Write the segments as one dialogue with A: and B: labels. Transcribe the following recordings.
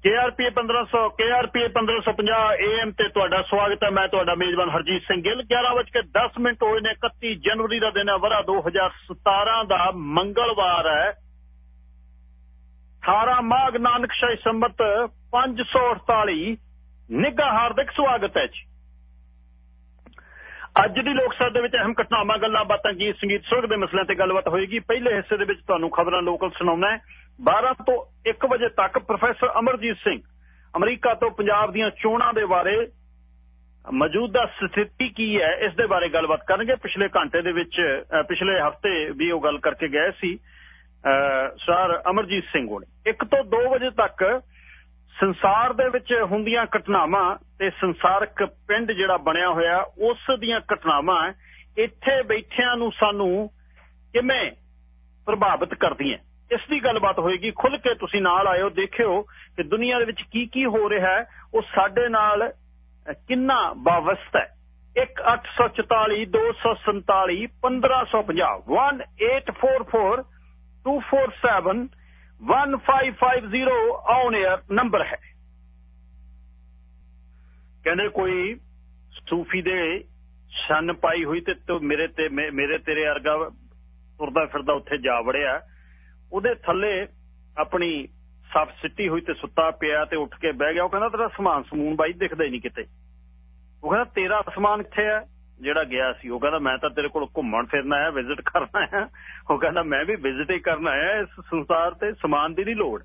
A: KRP 1500 KRP 1550 AM ਤੇ ਤੁਹਾਡਾ ਸਵਾਗਤ ਹੈ। ਮੈਂ ਤੁਹਾਡਾ ਮੇਜ਼ਬਾਨ ਹਰਜੀਤ ਸਿੰਘ ਗਿੱਲ। 11:10 ਮਿੰਟ ਹੋਏ ਨੇ। 31 ਜਨਵਰੀ ਦਾ ਦਿਨ ਹੈ। ਵਰਾ 2017 ਦਾ ਮੰਗਲਵਾਰ ਹੈ। 18 ਮਾਘ ਨਾਨਕ ਸ਼ਾਹੀ ਸੰਮਤ 548 ਨਿੱਘਾ ਹਾਰਦਿਕ ਸਵਾਗਤ ਹੈ ਜੀ। ਅੱਜ ਦੀ ਲੋਕ ਸਭਾ ਦੇ ਵਿੱਚ ਅਹਿਮ ਘਟਨਾਵਾਂ, ਗੱਲਾਂ ਬਾਤਾਂ, ਗੀਤ, ਸੰਗੀਤ, ਸੁਰਗ ਦੇ ਮਸਲਿਆਂ ਤੇ ਗੱਲਬਾਤ ਹੋਏਗੀ। ਪਹਿਲੇ ਹਿੱਸੇ ਦੇ ਵਿੱਚ ਤੁਹਾਨੂੰ ਖਬਰਾਂ ਲੋਕਲ ਸੁਣਾਉਣਾ ਹੈ। 12 ਤੋਂ 1 ਵਜੇ ਤੱਕ ਪ੍ਰੋਫੈਸਰ ਅਮਰਜੀਤ ਸਿੰਘ ਅਮਰੀਕਾ ਤੋਂ ਪੰਜਾਬ ਦੀਆਂ ਚੋਣਾਂ ਦੇ ਬਾਰੇ ਮੌਜੂਦਾ ਸਥਿਤੀ ਕੀ ਹੈ, ਇਸ ਦੇ ਬਾਰੇ ਗੱਲਬਾਤ ਕਰਨਗੇ। ਪਿਛਲੇ ਘੰਟੇ ਦੇ ਵਿੱਚ ਪਿਛਲੇ ਹਫ਼ਤੇ ਵੀ ਉਹ ਗੱਲ ਕਰਕੇ ਗਏ ਸੀ। ਸਰ ਅਮਰਜੀਤ ਸਿੰਘ ਹੋਣੀ। 1 ਤੋਂ 2 ਵਜੇ ਤੱਕ ਸੰਸਾਰ ਦੇ ਵਿੱਚ ਹੁੰਦੀਆਂ ਘਟਨਾਵਾਂ ਤੇ ਸੰਸਾਰਕ ਪਿੰਡ ਜਿਹੜਾ ਬਣਿਆ ਹੋਇਆ, ਉਸ ਦੀਆਂ ਘਟਨਾਵਾਂ ਇੱਥੇ ਬੈਠਿਆਂ ਨੂੰ ਸਾਨੂੰ ਕਿਵੇਂ ਪ੍ਰਭਾਵਿਤ ਕਰਦੀਆਂ? ਇਸ ਦੀ ਗੱਲਬਾਤ ਹੋਏਗੀ। ਖੁੱਲ ਕੇ ਤੁਸੀਂ ਨਾਲ ਆਇਓ, ਦੇਖਿਓ ਕਿ ਦੁਨੀਆ ਦੇ ਵਿੱਚ ਕੀ ਕੀ ਹੋ ਰਿਹਾ ਹੈ। ਉਹ ਸਾਡੇ ਨਾਲ ਕਿੰਨਾ ਵਾਵਸਤਾ ਹੈ? 1844 247 1550 1844 247 1550 ਔਨ 에ਅਰ ਨੰਬਰ ਹੈ ਕਹਿੰਦੇ ਕੋਈ ਸੂਫੀ ਦੇ ਛੰਨ ਪਾਈ ਹੋਈ ਤੇ ਮੇਰੇ ਤੇ ਮੇਰੇ ਤੇਰੇ ਅਰਗਾ ਤੁਰਦਾ ਫਿਰਦਾ ਉੱਥੇ ਜਾ ਵੜਿਆ। ਉਹਦੇ ਥੱਲੇ ਆਪਣੀ ਸੱਪ ਸਿੱਟੀ ਹੋਈ ਤੇ ਸੁੱਤਾ ਪਿਆ ਤੇ ਉੱਠ ਕੇ ਬਹਿ ਗਿਆ। ਉਹ ਕਹਿੰਦਾ ਤੇਰਾ ਸਮਾਨ ਸਮੂਨ ਬਾਈ ਦਿਖਦਾ ਹੀ ਨਹੀਂ ਕਿਤੇ। ਉਹ ਕਹਿੰਦਾ ਤੇਰਾ ਸਮਾਨ ਕਿੱਥੇ ਆ ਜਿਹੜਾ ਗਿਆ ਸੀ, ਉਹ ਕਹਿੰਦਾ, ਮੈਂ ਤਾਂ ਤੇਰੇ ਕੋਲ ਘੁੰਮਣ ਫਿਰਨਾ ਹੈ ਵਿਜ਼ਿਟ ਕਰਨਾ ਹੈ ਉਹ ਕਹਿੰਦਾ, ਮੈਂ ਵੀ ਵਿਜ਼ਿਟ ਹੀ ਕਰਨਾ ਹੈ ਇਸ ਸੰਸਾਰ ਤੇ ਸਮਾਨ ਦੀ ਨਹੀਂ ਲੋੜ।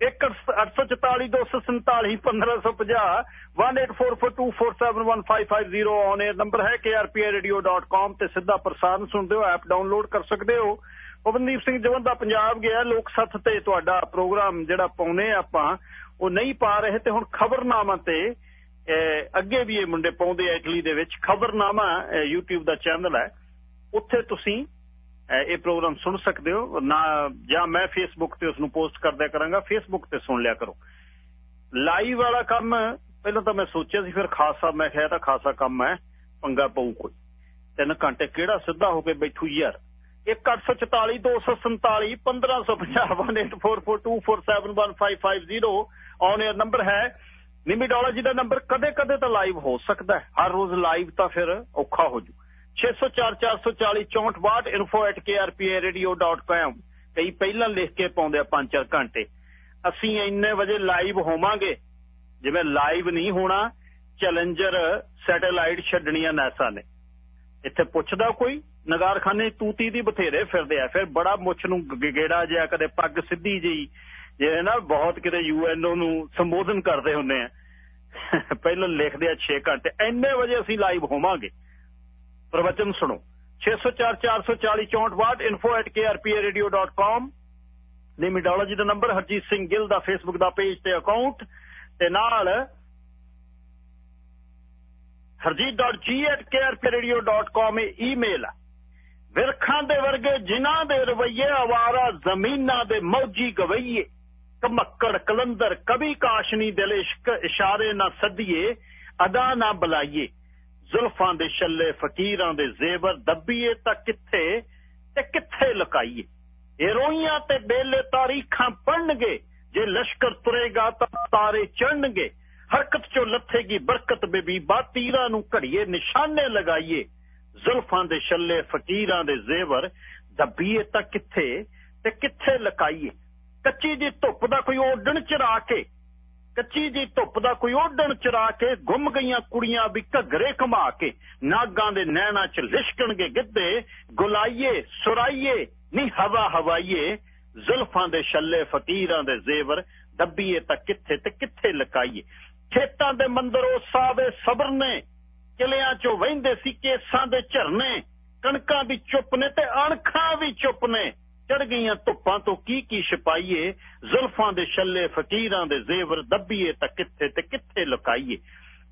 A: 1844 247 1550 184424715550 ਔਨ 에ਅਰ ਨੰਬਰ ਹੈ krpradio.com ਤੇ ਸਿੱਧਾ ਪ੍ਰਸਾਰਣ ਸੁਣਦੇ ਹੋ ਐਪ ਡਾਊਨਲੋਡ ਕਰ ਸਕਦੇ ਹੋ। ਪਵਨਦੀਪ ਸਿੰਘ ਜਵਨ ਦਾ ਪੰਜਾਬ ਗਿਆ, ਲੋਕ ਸੱਥ ਤੇ ਤੁਹਾਡਾ ਪ੍ਰੋਗਰਾਮ ਜਿਹੜਾ ਪਾਉਨੇ ਆਪਾਂ, ਉਹ ਨਹੀਂ ਪਾ ਰਹੇ ਤੇ ਹੁਣ ਖਬਰਨਾਮਾ ਤੇ ਅੱਗੇ ਵੀ ਇਹ ਮੁੰਡੇ ਪਾਉਂਦੇ ਆ ਇਟਲੀ ਦੇ ਵਿੱਚ। ਖਬਰਨਾਮਾ YouTube ਦਾ ਚੈਨਲ ਹੈ। ਉੱਥੇ ਤੁਸੀਂ ਇਹ ਪ੍ਰੋਗਰਾਮ ਸੁਣ ਸਕਦੇ ਹੋ। ਨਾ, ਜਾਂ ਮੈਂ ਫੇਸਬੁੱਕ ਤੇ ਉਸ ਨੂੰ ਪੋਸਟ ਕਰਦਿਆ ਕਰਾਂਗਾ। ਫੇਸਬੁੱਕ ਤੇ ਸੁਣ ਲਿਆ ਕਰੋ। ਲਾਈਵ ਵਾਲਾ ਕੰਮ, ਪਹਿਲਾਂ ਤਾਂ ਮੈਂ ਸੋਚਿਆ ਸੀ, ਫਿਰ ਖਾਸਾ, ਮੈਂ ਕਿਹਾ ਤਾਂ ਖਾਸਾ ਕੰਮ ਹੈ। ਪੰਗਾ ਪਊ ਕੋਈ। ਤਿੰਨ ਘੰਟੇ ਕਿਹੜਾ ਸਿੱਧਾ ਹੋ ਕੇ ਬੈਠੂ ਯਾਰ? 1844 247 1550 ਔਨ 에ਅਰ ਨੰਬਰ ਹੈ ਨਿਮੀਡੋਲੋਜੀ ਦਾ ਨੰਬਰ ਕਦੇ ਕਦੇ ਤਾਂ ਲਾਈਵ ਹੋ ਸਕਦਾ ਹੈ। ਹਰ ਰੋਜ਼ ਲਾਈਵ ਤਾਂ ਫਿਰ ਔਖਾ ਹੋ ਜੂ। 6044406462 info@krparadio.com ਕਈ ਪਹਿਲਾਂ ਲਿਖ ਕੇ ਪਾਉਂਦੇ ਆ 5-4 ਘੰਟੇ। ਅਸੀਂ ਇੰਨੇ ਵਜੇ ਲਾਈਵ ਹੋਵਾਂਗੇ। ਜਿਵੇਂ ਲਾਈਵ ਨਹੀਂ ਹੋਣਾ ਚੈਲੰਜਰ ਸੈਟੇਲਾਈਟ ਛੱਡਣੀਆਂ ਨਾਸਾ ਨੇ। ਇੱਥੇ ਪੁੱਛਦਾ ਕੋਈ, ਨਗਾਰਖਾਨੇ ਤੂਤੀ ਦੀ ਬਥੇਰੇ ਫਿਰਦੇ ਆ। ਫਿਰ ਬੜਾ ਮੁੱਛ ਨੂੰ ਗਗੇੜਾ ਜਿਆ ਕਦੇ ਪੱਗ ਸਿੱਧੀ ਜੀ ਜਿਹੜੇ ਨਾ ਬਹੁਤ ਕਿਤੇ ਯੂਐਨਓ ਨੂੰ ਸੰਬੋਧਨ ਕਰਦੇ ਹੁੰਦੇ ਆ। ਪਹਿਲਾਂ ਲਿਖਦੇ ਆ 6 ਘੰਟੇ। ਐਨੇ ਵਜੇ ਅਸੀਂ ਲਾਈਵ ਹੋਵਾਂਗੇ। ਪ੍ਰਵਚਨ ਸੁਣੋ। 6044406462 info@krpradio.com ਨਿਮੀਡੋਲੋਜੀ ਦਾ ਨੰਬਰ ਹਰਜੀਤ ਸਿੰਘ ਗਿੱਲ ਦਾ ਫੇਸਬੁੱਕ ਦਾ ਪੇਜ ਤੇ ਅਕਾਊਂਟ ਤੇ ਨਾਲ harjeet.g@krpradio.com ਇਹ ਈਮੇਲ ਆ। ਵਿਰਖਾਂ ਦੇ ਵਰਗੇ ਜਿਨ੍ਹਾਂ ਦੇ ਰਵਈਏ ਆਵਾਰਾ ਜ਼ਮੀਨਾਂ ਦੇ ਮੌਜੀ ਗਵਈਏ। ਕਮੱਕੜ ਕਲੰਦਰ, ਕਵੀ ਕਾਸ਼ਨੀ ਦਿਲ ਇਸ਼ਕ ਇਸ਼ਾਰੇ ਨਾ ਸੱਦੀਏ, ਅਦਾ ਨਾ ਬੁਲਾਈਏ। ਜ਼ੁਲਫਾਂ ਦੇ ਛੱਲੇ, ਫਕੀਰਾਂ ਦੇ ਜ਼ੇਵਰ, ਦੱਬੀਏ ਤਾਂ ਕਿੱਥੇ ਤੇ ਕਿੱਥੇ ਲੁਕਾਈਏ? ਹੀਰੋਈਆਂ ਤੇ ਬੇਲੇ ਤਾਰੀਖਾਂ ਪੜਨਗੇ ਜੇ ਲਸ਼ਕਰ ਤੁਰੇਗਾ ਤਾਂ ਤਾਰੇ ਚੜਨਗੇ ਹਰਕਤ ਚੋਂ ਲੱਥੇਗੀ ਬਰਕਤ ਬੇਬੀਬਾ, ਤੀਰਾਂ ਨੂੰ ਘੜੀਏ, ਨਿਸ਼ਾਨੇ ਲਗਾਈਏ। ਜ਼ੁਲਫਾਂ ਦੇ ਛੱਲੇ, ਫਕੀਰਾਂ ਦੇ ਜ਼ੇਵਰ, ਦੱਬੀਏ ਤਾਂ ਕਿੱਥੇ ਤੇ ਕਿੱਥੇ ਲਕਾਈਏ? ਕੱਚੀ ਜੀ ਧੁੱਪ ਦਾ ਕੋਈ ਓਡਣ ਚਰਾ ਕੇ, ਕੱਚੀ ਜੀ ਧੁੱਪ ਦਾ ਕੋਈ ਓਡਣ ਚਰਾ ਕੇ, ਗੁੰਮ ਗਈਆਂ ਕੁੜੀਆਂ ਵੀ ਘੱਗਰੇ ਕਮਾ ਕੇ, ਨਾਗਾਂ ਦੇ ਨੈਣਾ ਚ ਲਿਸ਼ਕਣਗੇ ਗਿੱਧੇ, ਗੁਲਾਈਏ, ਸੁਰਾਈਏ ਨਹੀਂ ਹਵਾ ਹਵਾਈਏ, ਜ਼ੁਲਫਾਂ ਦੇ ਛੱਲੇ, ਫਕੀਰਾਂ ਦੇ ਜ਼ੇਵਰ, ਦੱਬੀਏ ਤਾਂ ਕਿੱਥੇ ਤੇ ਕਿੱਥੇ ਲਕਾਈਏ। ਖੇਤਾਂ ਦੇ ਮੰਦਰ ਸਾਵੇ ਸਬਰ ਨੇ ਕਿਲਿਆਂ ਚੋਂ ਵਹਿੰਦੇ ਸੀ ਕੇਸਾਂ ਦੇ ਝਰਨੇ, ਕਣਕਾਂ ਵੀ ਚੁੱਪ ਨੇ ਤੇ ਅਣਖਾਂ ਵੀ ਚੁੱਪ ਨੇ। ਚੜ ਗਈਆਂ ਧੁੱਪਾਂ ਤੋਂ ਕੀ ਕੀ ਛਪਾਈਏ? ਜ਼ੁਲਫਾਂ ਦੇ ਛੱਲੇ, ਫਕੀਰਾਂ ਦੇ ਜ਼ੇਵਰ ਦੱਬੀਏ ਤਾਂ ਕਿੱਥੇ ਤੇ ਕਿੱਥੇ ਲੁਕਾਈਏ?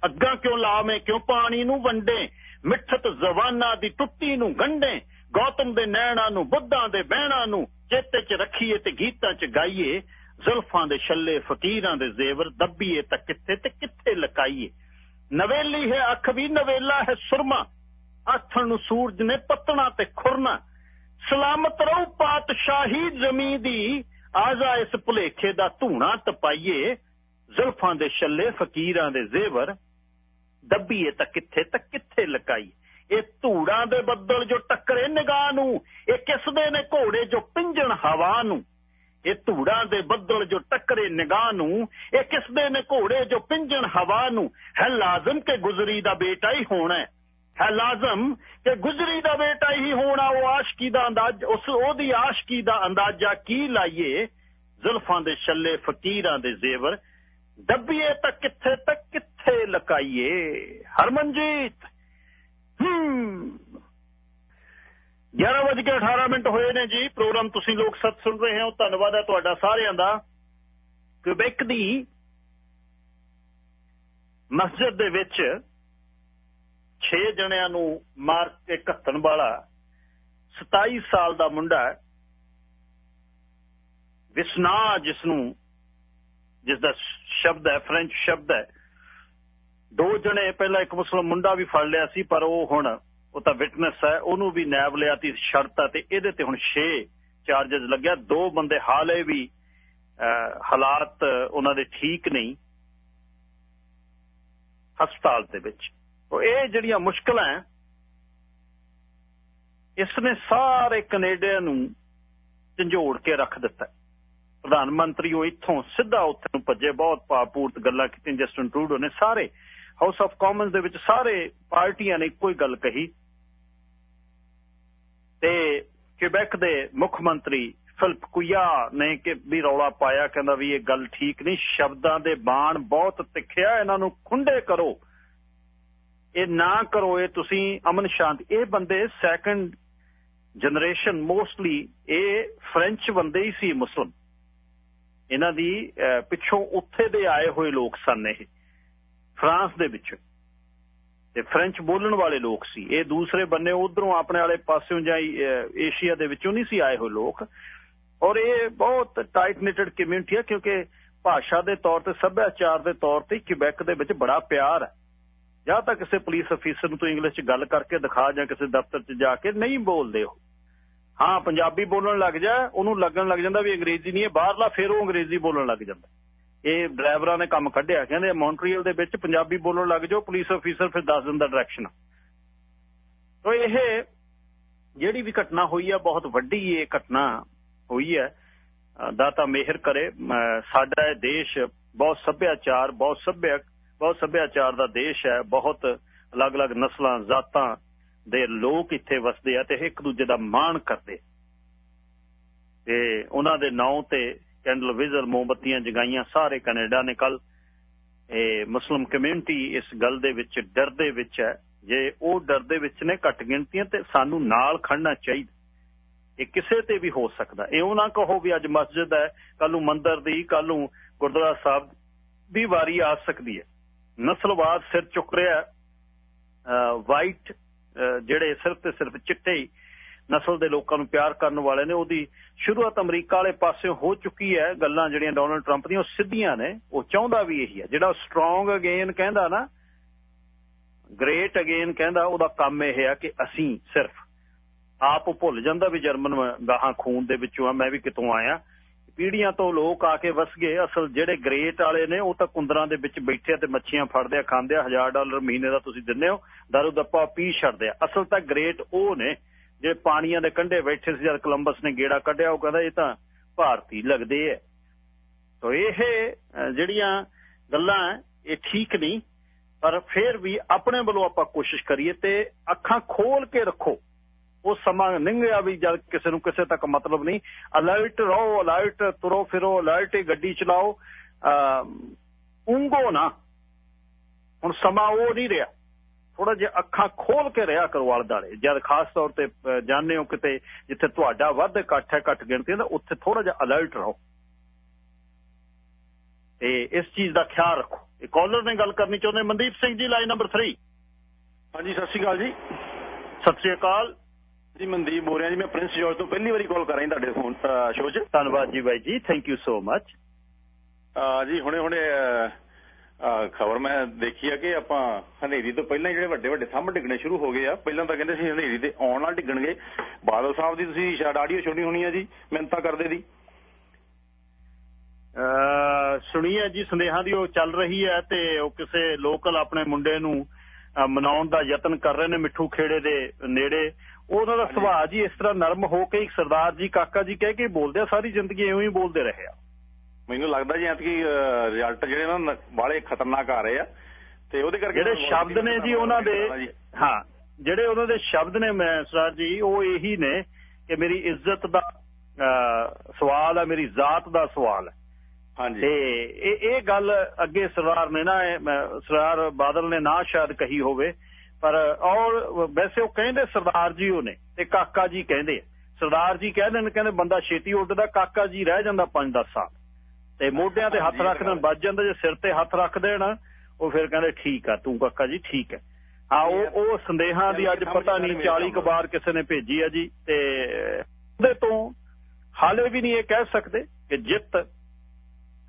A: ਅੱਗਾ ਕਿਉਂ ਲਾਵੇਂ ਕਿਉਂ ਪਾਣੀ ਨੂੰ ਵੰਡੇ? ਮਿੱਠਤ ਜ਼ਬਾਨਾਂ ਦੀ ਟੁੱਟੀ ਨੂੰ ਗੰਢੇ ਗੌਤਮ ਦੇ ਨੈਣਾ ਨੂੰ, ਬੁੱਧਾਂ ਦੇ ਬਹਿਣਾ ਨੂੰ ਚੇਤੇ 'ਚ ਰੱਖੀਏ ਤੇ ਗੀਤਾਂ 'ਚ ਗਾਈਏ? ਜ਼ੁਲਫਾਂ ਦੇ ਛੱਲੇ, ਫਕੀਰਾਂ ਦੇ ਜ਼ੇਵਰ ਦੱਬੀਏ ਤਾਂ ਕਿੱਥੇ ਤੇ ਕਿੱਥੇ ਲਕਾਈਏ? ਨਵੇਲੀ ਹੈ ਅੱਖ ਵੀ, ਨਵੇਲਾ ਹੈ ਸੁਰਮਾ। ਆਥਣ ਨੂੰ ਸੂਰਜ ਨੇ ਪਤਣਾ ਤੇ ਖੁਰਨਾ। ਸਲਾਮਤ ਰਹੂ ਪਾਤਸ਼ਾਹੀ ਜ਼ਮੀਨ ਦੀ। ਆਜਾ ਇਸ ਭੁਲੇਖੇ ਦਾ ਧੂਣਾ ਟਪਾਈਏ। ਜ਼ੁਲਫਾਂ ਦੇ ਛੱਲੇ, ਫਕੀਰਾਂ ਦੇ ਜ਼ੇਵਰ। ਦੱਬੀਏ ਤਾਂ ਕਿੱਥੇ ਤਾਂ ਕਿੱਥੇ ਲਕਾਈ ਇਹ ਧੂੜਾਂ ਦੇ ਬੱਦਲ ਜੋ ਟੱਕਰੇ ਨਿਗਾਹ ਨੂੰ, ਇਹ ਕਿਸਦੇ ਨੇ ਘੋੜੇ ਜੋ ਪਿੰਜਣ ਹਵਾ ਨੂੰ? ਇਹ ਧੂੜਾਂ ਦੇ ਬੱਦਲ ਜੋ ਟੱਕਰੇ ਨਿਗਾਹ ਨੂੰ, ਇਹ ਕਿਸਦੇ ਨੇ ਘੋੜੇ ਜੋ ਪਿੰਜਣ ਹਵਾ ਨੂੰ? ਹੈ ਲਾਜ਼ਮ ਕਿ ਗੁਜ਼ਰੀ ਦਾ ਬੇਟਾ ਹੀ ਹੋਣਾ ਹੈ। ਹੈ ਲਾਜ਼ਮ ਕਿ ਗੁਜ਼ਰੀ ਦਾ ਬੇਟਾ ਹੀ ਹੋਣਾ, ਉਹ ਆਸ਼ਕੀ ਦਾ ਅੰਦਾਜ਼, ਉਸ ਉਹਦੀ ਆਸ਼ਕੀ ਦਾ ਅੰਦਾਜ਼ਾ ਕੀ ਲਾਈਏ? ਜ਼ੁਲਫਾਂ ਦੇ ਛੱਲੇ, ਫਕੀਰਾਂ ਦੇ ਜ਼ੇਵਰ, ਦੱਬੀਏ ਤਾਂ ਕਿੱਥੇ ਤੱਕ ਕਿੱਥੇ ਲਕਾਈਏ? ਹਰਮਨਜੀਤ! ਹੂੰ! 11:18 ਮਿੰਟ ਹੋਏ ਨੇ ਜੀ, ਪ੍ਰੋਗਰਾਮ ਤੁਸੀਂ ਲੋਕ ਸਤ ਸੁਣ ਰਹੇ ਹੋ, ਧੰਨਵਾਦ ਹੈ ਤੁਹਾਡਾ ਸਾਰਿਆਂ ਦਾ। ਕੁਬੈਕ ਦੀ ਮਸਜਿਦ ਦੇ ਵਿੱਚ 6 ਜਣਿਆਂ ਨੂੰ ਮਾਰ ਕੇ ਘੱਤਣ ਵਾਲਾ 27 ਸਾਲ ਦਾ ਮੁੰਡਾ ਵਿਸਨਾ ਜਿਸ ਨੂੰ ਜਿਸ ਦਾ ਸ਼ਬਦ ਹੈ ਫ੍ਰੈਂਚ ਸ਼ਬਦ ਹੈ। ਦੋ ਜਣੇ, ਪਹਿਲਾਂ ਇੱਕ ਮੁਸਲਮ ਮੁੰਡਾ ਵੀ ਫੜ ਲਿਆ ਸੀ, ਪਰ ਉਹ ਹੁਣ, ਉਹ ਤਾਂ ਵਿਟਨੈਸ ਹੈ, ਉਹਨੂੰ ਵੀ ਨੈਬ ਲਿਆ ਤੀ ਸ਼ਰਤ ਹੈ ਤੇ ਇਹਦੇ ਤੇ ਹੁਣ 6 ਚਾਰजेस ਲੱਗਿਆ। ਦੋ ਬੰਦੇ ਹਾਲੇ ਵੀ ਹਾਲਾਤ ਉਹਨਾਂ ਦੇ ਠੀਕ ਨਹੀਂ। ਹਸਪਤਾਲ ਦੇ ਵਿੱਚ। ਉਹ ਇਹ ਜਿਹੜੀਆਂ ਮੁਸ਼ਕਲਾਂ ਇਸ ਨੇ ਸਾਰੇ ਕੈਨੇਡਾ ਨੂੰ ਝੰਜੋੜ ਕੇ ਰੱਖ ਦਿੱਤਾ ਪ੍ਰਧਾਨ ਮੰਤਰੀ ਉਹ ਇੱਥੋਂ ਸਿੱਧਾ ਉੱਥੇ ਨੂੰ ਭੱਜੇ, ਬਹੁਤ ਪਾਪੂਰਤ ਗੱਲਾਂ ਕੀਤੀਆਂ ਜਸਟਨ ਟਰੂਡੋ ਨੇ। ਸਾਰੇ ਹਾਊਸ ਆਫ ਕਾਮਨਸ ਦੇ ਵਿੱਚ ਸਾਰੇ ਪਾਰਟੀਆਂ ਨੇ ਇੱਕੋ ਹੀ ਗੱਲ ਕਹੀ। ਤੇ ਕਿਬੈਕ ਦੇ ਮੁੱਖ ਮੰਤਰੀ ਫਿਲਪ ਕੁਇਆ ਨੇ ਕਿ ਵੀ ਰੌਲਾ ਪਾਇਆ, ਕਹਿੰਦਾ ਵੀ ਇਹ ਗੱਲ ਠੀਕ ਨਹੀਂ, ਸ਼ਬਦਾਂ ਦੇ ਬਾਣ ਬਹੁਤ ਤਿੱਖਿਆ, ਇਹਨਾਂ ਨੂੰ ਖੁੰਡੇ ਕਰੋ। ਇਹ ਨਾ ਕਰੋ, ਇਹ ਤੁਸੀਂ ਅਮਨ ਸ਼ਾਂਤ। ਇਹ ਬੰਦੇ ਸੈਕੰਡ ਜਨਰੇਸ਼ਨ ਮੋਸਟਲੀ ਇਹ ਫ੍ਰੈਂਚ ਬੰਦੇ ਹੀ ਸੀ ਮੁਸਲਮ ਇਹਨਾਂ ਦੀ ਪਿੱਛੋਂ ਉੱਥੇ ਦੇ ਆਏ ਹੋਏ ਲੋਕ ਸਨ ਇਹ, ਫਰਾਂਸ ਦੇ ਵਿੱਚ। ਤੇ ਫ੍ਰੈਂਚ ਬੋਲਣ ਵਾਲੇ ਲੋਕ ਸੀ। ਇਹ ਦੂਸਰੇ ਬੰਨੇ ਉਧਰੋਂ ਆਪਣੇ ਵਾਲੇ ਪਾਸਿਓਂ ਜਾਂ ਏਸ਼ੀਆ ਦੇ ਵਿੱਚੋਂ ਨਹੀਂ ਸੀ ਆਏ ਹੋਏ ਲੋਕ। ਔਰ ਇਹ ਬਹੁਤ ਟਾਈਟ ਨਿਟਡ ਕਮਿਊਨਿਟੀ ਹੈ ਕਿਉਂਕਿ ਭਾਸ਼ਾ ਦੇ ਤੌਰ ਤੇ, ਸੱਭਿਆਚਾਰ ਦੇ ਤੌਰ ਤੇ ਕਿਬੈਕ ਦੇ ਵਿੱਚ ਬੜਾ ਪਿਆਰ ਹੈ ਜਾਂ ਤਾਂ ਕਿਸੇ ਪੁਲਿਸ ਅਫੀਸਰ ਨੂੰ ਤੂੰ ਇੰਗਲਿਸ਼ 'ਚ ਗੱਲ ਕਰਕੇ ਦਿਖਾ ਜਾਂ ਕਿਸੇ ਦਫ਼ਤਰ 'ਚ ਜਾ ਕੇ ਨਹੀਂ ਬੋਲਦੇ ਉਹ। ਹਾਂ, ਪੰਜਾਬੀ ਬੋਲਣ ਲੱਗ ਜਾ, ਉਹਨੂੰ ਲੱਗਣ ਲੱਗ ਜਾਂਦਾ ਵੀ ਅੰਗਰੇਜ਼ੀ ਨਹੀਂ ਹੈ, ਬਾਹਰਲਾ ਫਿਰ ਉਹ ਅੰਗਰੇਜ਼ੀ ਬੋਲਣ ਲੱਗ ਜਾਂਦਾ। ਇਹ ਡਰਾਈਵਰਾਂ ਨੇ ਕੰਮ ਕੱਢਿਆ, ਕਹਿੰਦੇ ਮੌਂਟਰੀਅਲ ਦੇ ਵਿੱਚ ਪੰਜਾਬੀ ਬੋਲਣ ਲੱਗ ਜਾਓ ਪੁਲਿਸ ਅਫੀਸਰ ਫਿਰ ਦੱਸ ਦਿੰਦਾ ਡਾਇਰੈਕਸ਼ਨ ਤੋ ਇਹ ਜਿਹੜੀ ਵੀ ਘਟਨਾ ਹੋਈ ਹੈ ਬਹੁਤ ਵੱਡੀ ਇਹ ਘਟਨਾ ਹੋਈ ਹੈ ਦਾਤਾ ਮਿਹਰ ਕਰੇ। ਸਾਡਾ ਇਹ ਦੇਸ਼ ਬਹੁਤ ਸੱਭਿਆਚਾਰ, ਬਹੁਤ ਸੱਭਿਅਕ ਬਹੁਤ ਸੱਭਿਆਚਾਰ ਦਾ ਦੇਸ਼ ਹੈ, ਬਹੁਤ ਅਲੱਗ-ਅਲੱਗ ਨਸਲਾਂ, ਜ਼ਾਤਾਂ ਦੇ ਲੋਕ ਇੱਥੇ ਵਸਦੇ ਆ ਤੇ ਇੱਕ ਦੂਜੇ ਦਾ ਮਾਣ ਕਰਦੇ ਤੇ ਉਹਨਾਂ ਦੇ ਨਾਂ ਤੇ ਕੈਂਡਲ ਵਿਜ਼ਰ ਮੋਮਬਤੀਆਂ ਜਗਾਈਆਂ ਸਾਰੇ ਕੈਨੇਡਾ ਨੇ ਕੱਲ ਇਹ ਮੁਸਲਮ ਕਮਿਊਨਿਟੀ ਇਸ ਗੱਲ ਦੇ ਵਿੱਚ ਡਰ ਦੇ ਵਿੱਚ ਹੈ, ਜੇ ਉਹ ਡਰ ਦੇ ਵਿੱਚ ਨੇ ਘੱਟ ਗਿਣਤੀਆਂ ਤੇ ਸਾਨੂੰ ਨਾਲ ਖੜਨਾ ਚਾਹੀਦਾ। ਇਹ ਕਿਸੇ ਤੇ ਵੀ ਹੋ ਸਕਦਾ। ਇਹ ਨਾ ਕਹੋ ਵੀ ਅੱਜ ਮਸਜਿਦ ਹੈ ਕੱਲ ਨੂੰ ਮੰਦਿਰ ਦੀ ਕੱਲ ਨੂੰ ਗੁਰਦੁਆਰਾ ਸਾਹਿਬ ਦੀ ਵਾਰੀ ਆ ਸਕਦੀ ਹੈ। ਨਸਲਵਾਦ ਸਿਰ ਚੁੱਕ ਰਿਹਾ ਵਾਈਟ ਜਿਹੜੇ ਸਿਰਫ ਤੇ ਸਿਰਫ ਚਿੱਟੇ ਨਸਲ ਦੇ ਲੋਕਾਂ ਨੂੰ ਪਿਆਰ ਕਰਨ ਵਾਲੇ ਨੇ, ਉਹਦੀ ਸ਼ੁਰੂਆਤ ਅਮਰੀਕਾ ਵਾਲੇ ਪਾਸੇ ਹੋ ਚੁੱਕੀ ਹੈ। ਗੱਲਾਂ ਜਿਹੜੀਆਂ ਡੋਨਲਡ ਟਰੰਪ ਦੀਆਂ, ਉਹ ਸਿੱਧੀਆਂ ਨੇ। ਉਹ ਚਾਹੁੰਦਾ ਵੀ ਇਹੀ ਹੈ। ਜਿਹੜਾ ਸਟਰੋਂਗ ਅਗੇਨ ਕਹਿੰਦਾ ਨਾ ਗ੍ਰੇਟ ਅਗੇਨ ਕਹਿੰਦਾ, ਉਹਦਾ ਕੰਮ ਇਹ ਹੈ ਕਿ ਅਸੀਂ ਸਿਰਫ ਆਪ ਭੁੱਲ ਜਾਂਦਾ ਵੀ ਜਰਮਨ ਗਾਹਾਂ ਖੂਨ ਦੇ ਵਿੱਚੋਂ ਆ, ਮੈਂ ਵੀ ਕਿਤੋਂ ਆਇਆ। ਪੀੜੀਆਂ ਤੋਂ ਲੋਕ ਆ ਕੇ ਵਸ ਗਏ। ਅਸਲ ਜਿਹੜੇ ਗ੍ਰੇਟ ਵਾਲੇ ਨੇ, ਉਹ ਤਾਂ ਕੁੰਦਰਾਂ ਦੇ ਵਿੱਚ ਬੈਠੇ ਤੇ ਮੱਛੀਆਂ ਫੜਦੇ ਆ, ਖਾਂਦੇ ਆ 1000 ਡਾਲਰ ਮਹੀਨੇ ਦਾ ਤੁਸੀਂ ਦਿੰਦੇ ਹੋ, ਦਾਰੂ ਦੱਪਾ ਪੀ ਛੱਡਦੇ ਆ। ਅਸਲ ਤਾਂ ਗ੍ਰੇਟ ਉਹ ਨੇ, ਜੇ ਪਾਣੀਆਂ ਦੇ ਕੰਢੇ ਬੈਠੇ ਸੀ, ਜਦ ਕੋਲੰਬਸ ਨੇ ਗੇੜਾ ਕੱਢਿਆ, ਉਹ ਕਹਿੰਦਾ ਇਹ ਤਾਂ ਭਾਰਤੀ ਲੱਗਦੇ ਐ। ਤੋ ਇਹ ਜਿਹੜੀਆਂ ਗੱਲਾਂ ਇਹ ਠੀਕ ਨਹੀਂ, ਪਰ ਫਿਰ ਵੀ ਆਪਣੇ ਵੱਲੋਂ ਆਪਾਂ ਕੋਸ਼ਿਸ਼ ਕਰੀਏ ਤੇ ਅੱਖਾਂ ਖੋਲ ਕੇ ਰੱਖੋ। ਉਹ ਸਮਾਂ ਨਿੰਗਿਆ ਵੀ ਜਦ ਕਿਸੇ ਨੂੰ ਕਿਸੇ ਤੱਕ ਮਤਲਬ ਨਹੀਂ। ਅਲਰਟ ਰਹੋ ਅਲਰਟ ਤੁਰੋ ਫਿਰੋ ਅਲਰਟ ਗੱਡੀ ਚਲਾਓ। ਉਂਗੋ ਨਾ। ਹੁਣ ਸਮਾਂ ਉਹ ਨਹੀਂ ਰਿਹਾ। ਥੋੜਾ ਜਿਹਾ ਅੱਖਾਂ ਖੋਲ ਕੇ ਰਿਹਾ ਕਰੋ ਦਾਲੇ ਜਦ ਖਾਸ ਤੌਰ ਤੇ ਜਾਣਦੇ ਹੋ ਕਿਤੇ ਜਿੱਥੇ ਤੁਹਾਡਾ ਵੱਧ ਇਕੱਠ ਹੈ ਘੱਟ ਗਿਣਤੀ ਦਾ ਉੱਥੇ ਥੋੜਾ ਜਿਹਾ ਅਲਰਟ ਰਹੋ। ਤੇ ਇਸ ਚੀਜ਼ ਦਾ ਖਿਆਲ ਰੱਖੋ। ਇਹ ਕਾਲਰ ਨੇ ਗੱਲ ਕਰਨੀ ਚਾਹੁੰਦੇ ਮਨਦੀਪ ਸਿੰਘ ਜੀ ਲਾਈਨ ਨੰਬਰ 3
B: ਹਾਂਜੀ ਸਤਿ ਸ਼੍ਰੀ ਅਕਾਲ ਜੀ।
A: ਸਤਿ ਸ਼੍ਰੀ ਅਕਾਲ।
B: ਜੀ ਮਨਦੀਪ ਬੋਲ ਰਿਹਾ ਜੀ ਮੈਂ ਪ੍ਰਿੰਸ ਜੋਰਜ ਤੋਂ ਪਹਿਲੀ ਵਾਰੀ ਕਾਲ ਕਰ ਰਿਹਾ ਤੁਹਾਡੇ ਫੋਨ ਸ਼ੋਅ 'ਚ।
A: ਧੰਨਵਾਦ ਜੀ ਬਾਈ ਜੀ ਥੈਂਕ ਯੂ ਸੋ ਮੱਚ
B: ਜੀ ਹੁਣੇ ਹੁਣੇ ਖਬਰ ਮੈਂ ਦੇਖੀ ਆ ਕਿ ਆਪਾਂ ਹਨੇਰੀ ਤੋਂ ਪਹਿਲਾਂ ਜਿਹੜੇ ਵੱਡੇ ਵੱਡੇ ਥੰਮ ਡਿੱਗਣੇ ਸ਼ੁਰੂ ਹੋ ਗਏ ਆ। ਪਹਿਲਾਂ ਤਾਂ ਕਹਿੰਦੇ ਸੀ ਹਨੇਰੀ ਦੇ ਆਉਣ ਨਾਲ ਡਿੱਗਣਗੇ। ਬਾਦਲ ਸਾਹਿਬ ਦੀ ਤੁਸੀਂ ਸ਼ਾਇਦ ਆਡੀਓ ਸੁਣੀ ਹੋਣੀ ਆ ਜੀ ਮਿੰਤਾ ਕਰਦੇ ਦੀ।
A: ਸੁਣੀ ਹੈ ਜੀ ਸੰਦੇਹਾਂ ਦੀ ਉਹ ਚੱਲ ਰਹੀ ਹੈ ਤੇ ਉਹ ਕਿਸੇ ਲੋਕਲ ਆਪਣੇ ਮੁੰਡੇ ਨੂੰ ਮਨਾਉਣ ਦਾ ਯਤਨ ਕਰ ਰਹੇ ਨੇ ਮਿੱਠੂ ਖੇੜੇ ਦੇ ਨੇੜੇ। ਉਹਨਾਂ ਦਾ। ਸੁਭਾਅ ਜੀ ਇਸ ਤਰ੍ਹਾਂ ਨਰਮ ਹੋ ਕੇ ਇੱਕ ਸਰਦਾਰ ਜੀ ਕਾਕਾ ਜੀ ਕਹਿ ਕੇ ਬੋਲਦੇ ਆ ਸਾਰੀ ਜ਼ਿੰਦਗੀ ਐਵੇਂ ਹੀ ਬੋਲਦੇ ਰਹੇ ਆ।
B: ਮੈਨੂੰ ਲੱਗਦਾ ਜੀ ਐਤਕੀ ਰਿਜ਼ਲਟ ਜਿਹੜੇ ਨਾ ਬਾਲੇ ਖਤਰਨਾਕ ਆ ਰਹੇ ਆ। ਤੇ ਉਹਦੇ ਕਰਕੇ
A: ਜਿਹੜੇ ਸ਼ਬਦ ਨੇ ਜੀ ਉਹਨਾਂ ਦੇ ਹਾਂ ਜਿਹੜੇ ਉਹਨਾਂ ਦੇ ਸ਼ਬਦ ਨੇ ਮੈਂ ਸਰਦਾਰ ਜੀ ਉਹ ਇਹੀ ਨੇ ਕਿ ਮੇਰੀ ਇੱਜ਼ਤ ਦਾ ਸਵਾਲ ਹੈ ਮੇਰੀ ਜ਼ਾਤ ਦਾ ਸਵਾਲ ਹੈ
B: ਹਾਂਜੀ।
A: ਤੇ ਇਹ ਇਹ ਗੱਲ ਅੱਗੇ ਸਰਦਾਰ ਨੇ ਨਾ ਸਰਦਾਰ ਬਾਦਲ ਨੇ ਨਾ ਸ਼ਾਇਦ ਕਹੀ ਹੋਵੇ ਪਰ ਔਰ ਵੈਸੇ ਉਹ ਕਹਿੰਦੇ ਸਰਦਾਰ ਜੀ ਉਹ ਨੇ ਤੇ ਕਾਕਾ ਜੀ ਕਹਿੰਦੇ ਆ। ਸਰਦਾਰ ਜੀ ਕਹਿੰਦੇ ਨੇ ਕਹਿੰਦੇ ਬੰਦਾ ਛੇਤੀ ਉੱਡਦਾ ਕਾਕਾ ਜੀ ਰਹਿ ਜਾਂਦਾ 5-10 ਸਾਲ ਤੇ ਮੋਢਿਆਂ ਤੇ ਹੱਥ ਰੱਖ ਦੇਣ। ਵੱਜ ਜਾਂਦਾ ਜੇ ਸਿਰ ਤੇ ਹੱਥ ਰੱਖ ਦੇਣ ਉਹ ਫਿਰ ਕਹਿੰਦੇ ਠੀਕ ਆ ਤੂੰ ਕਾਕਾ ਜੀ ਠੀਕ ਹੈ ਹਾਂ ਉਹ ਉਹ ਸੰਦੇਹਾਂ ਦੀ ਅੱਜ ਪਤਾ ਨਹੀਂ 40 ਕੁ ਵਾਰ ਕਿਸੇ ਨੇ ਭੇਜੀ ਆ ਜੀ ਤੇ ਉਹਦੇ ਤੋਂ ਹਾਲੇ ਵੀ ਨਹੀਂ ਇਹ ਕਹਿ ਸਕਦੇ ਕਿ ਜਿੱਤ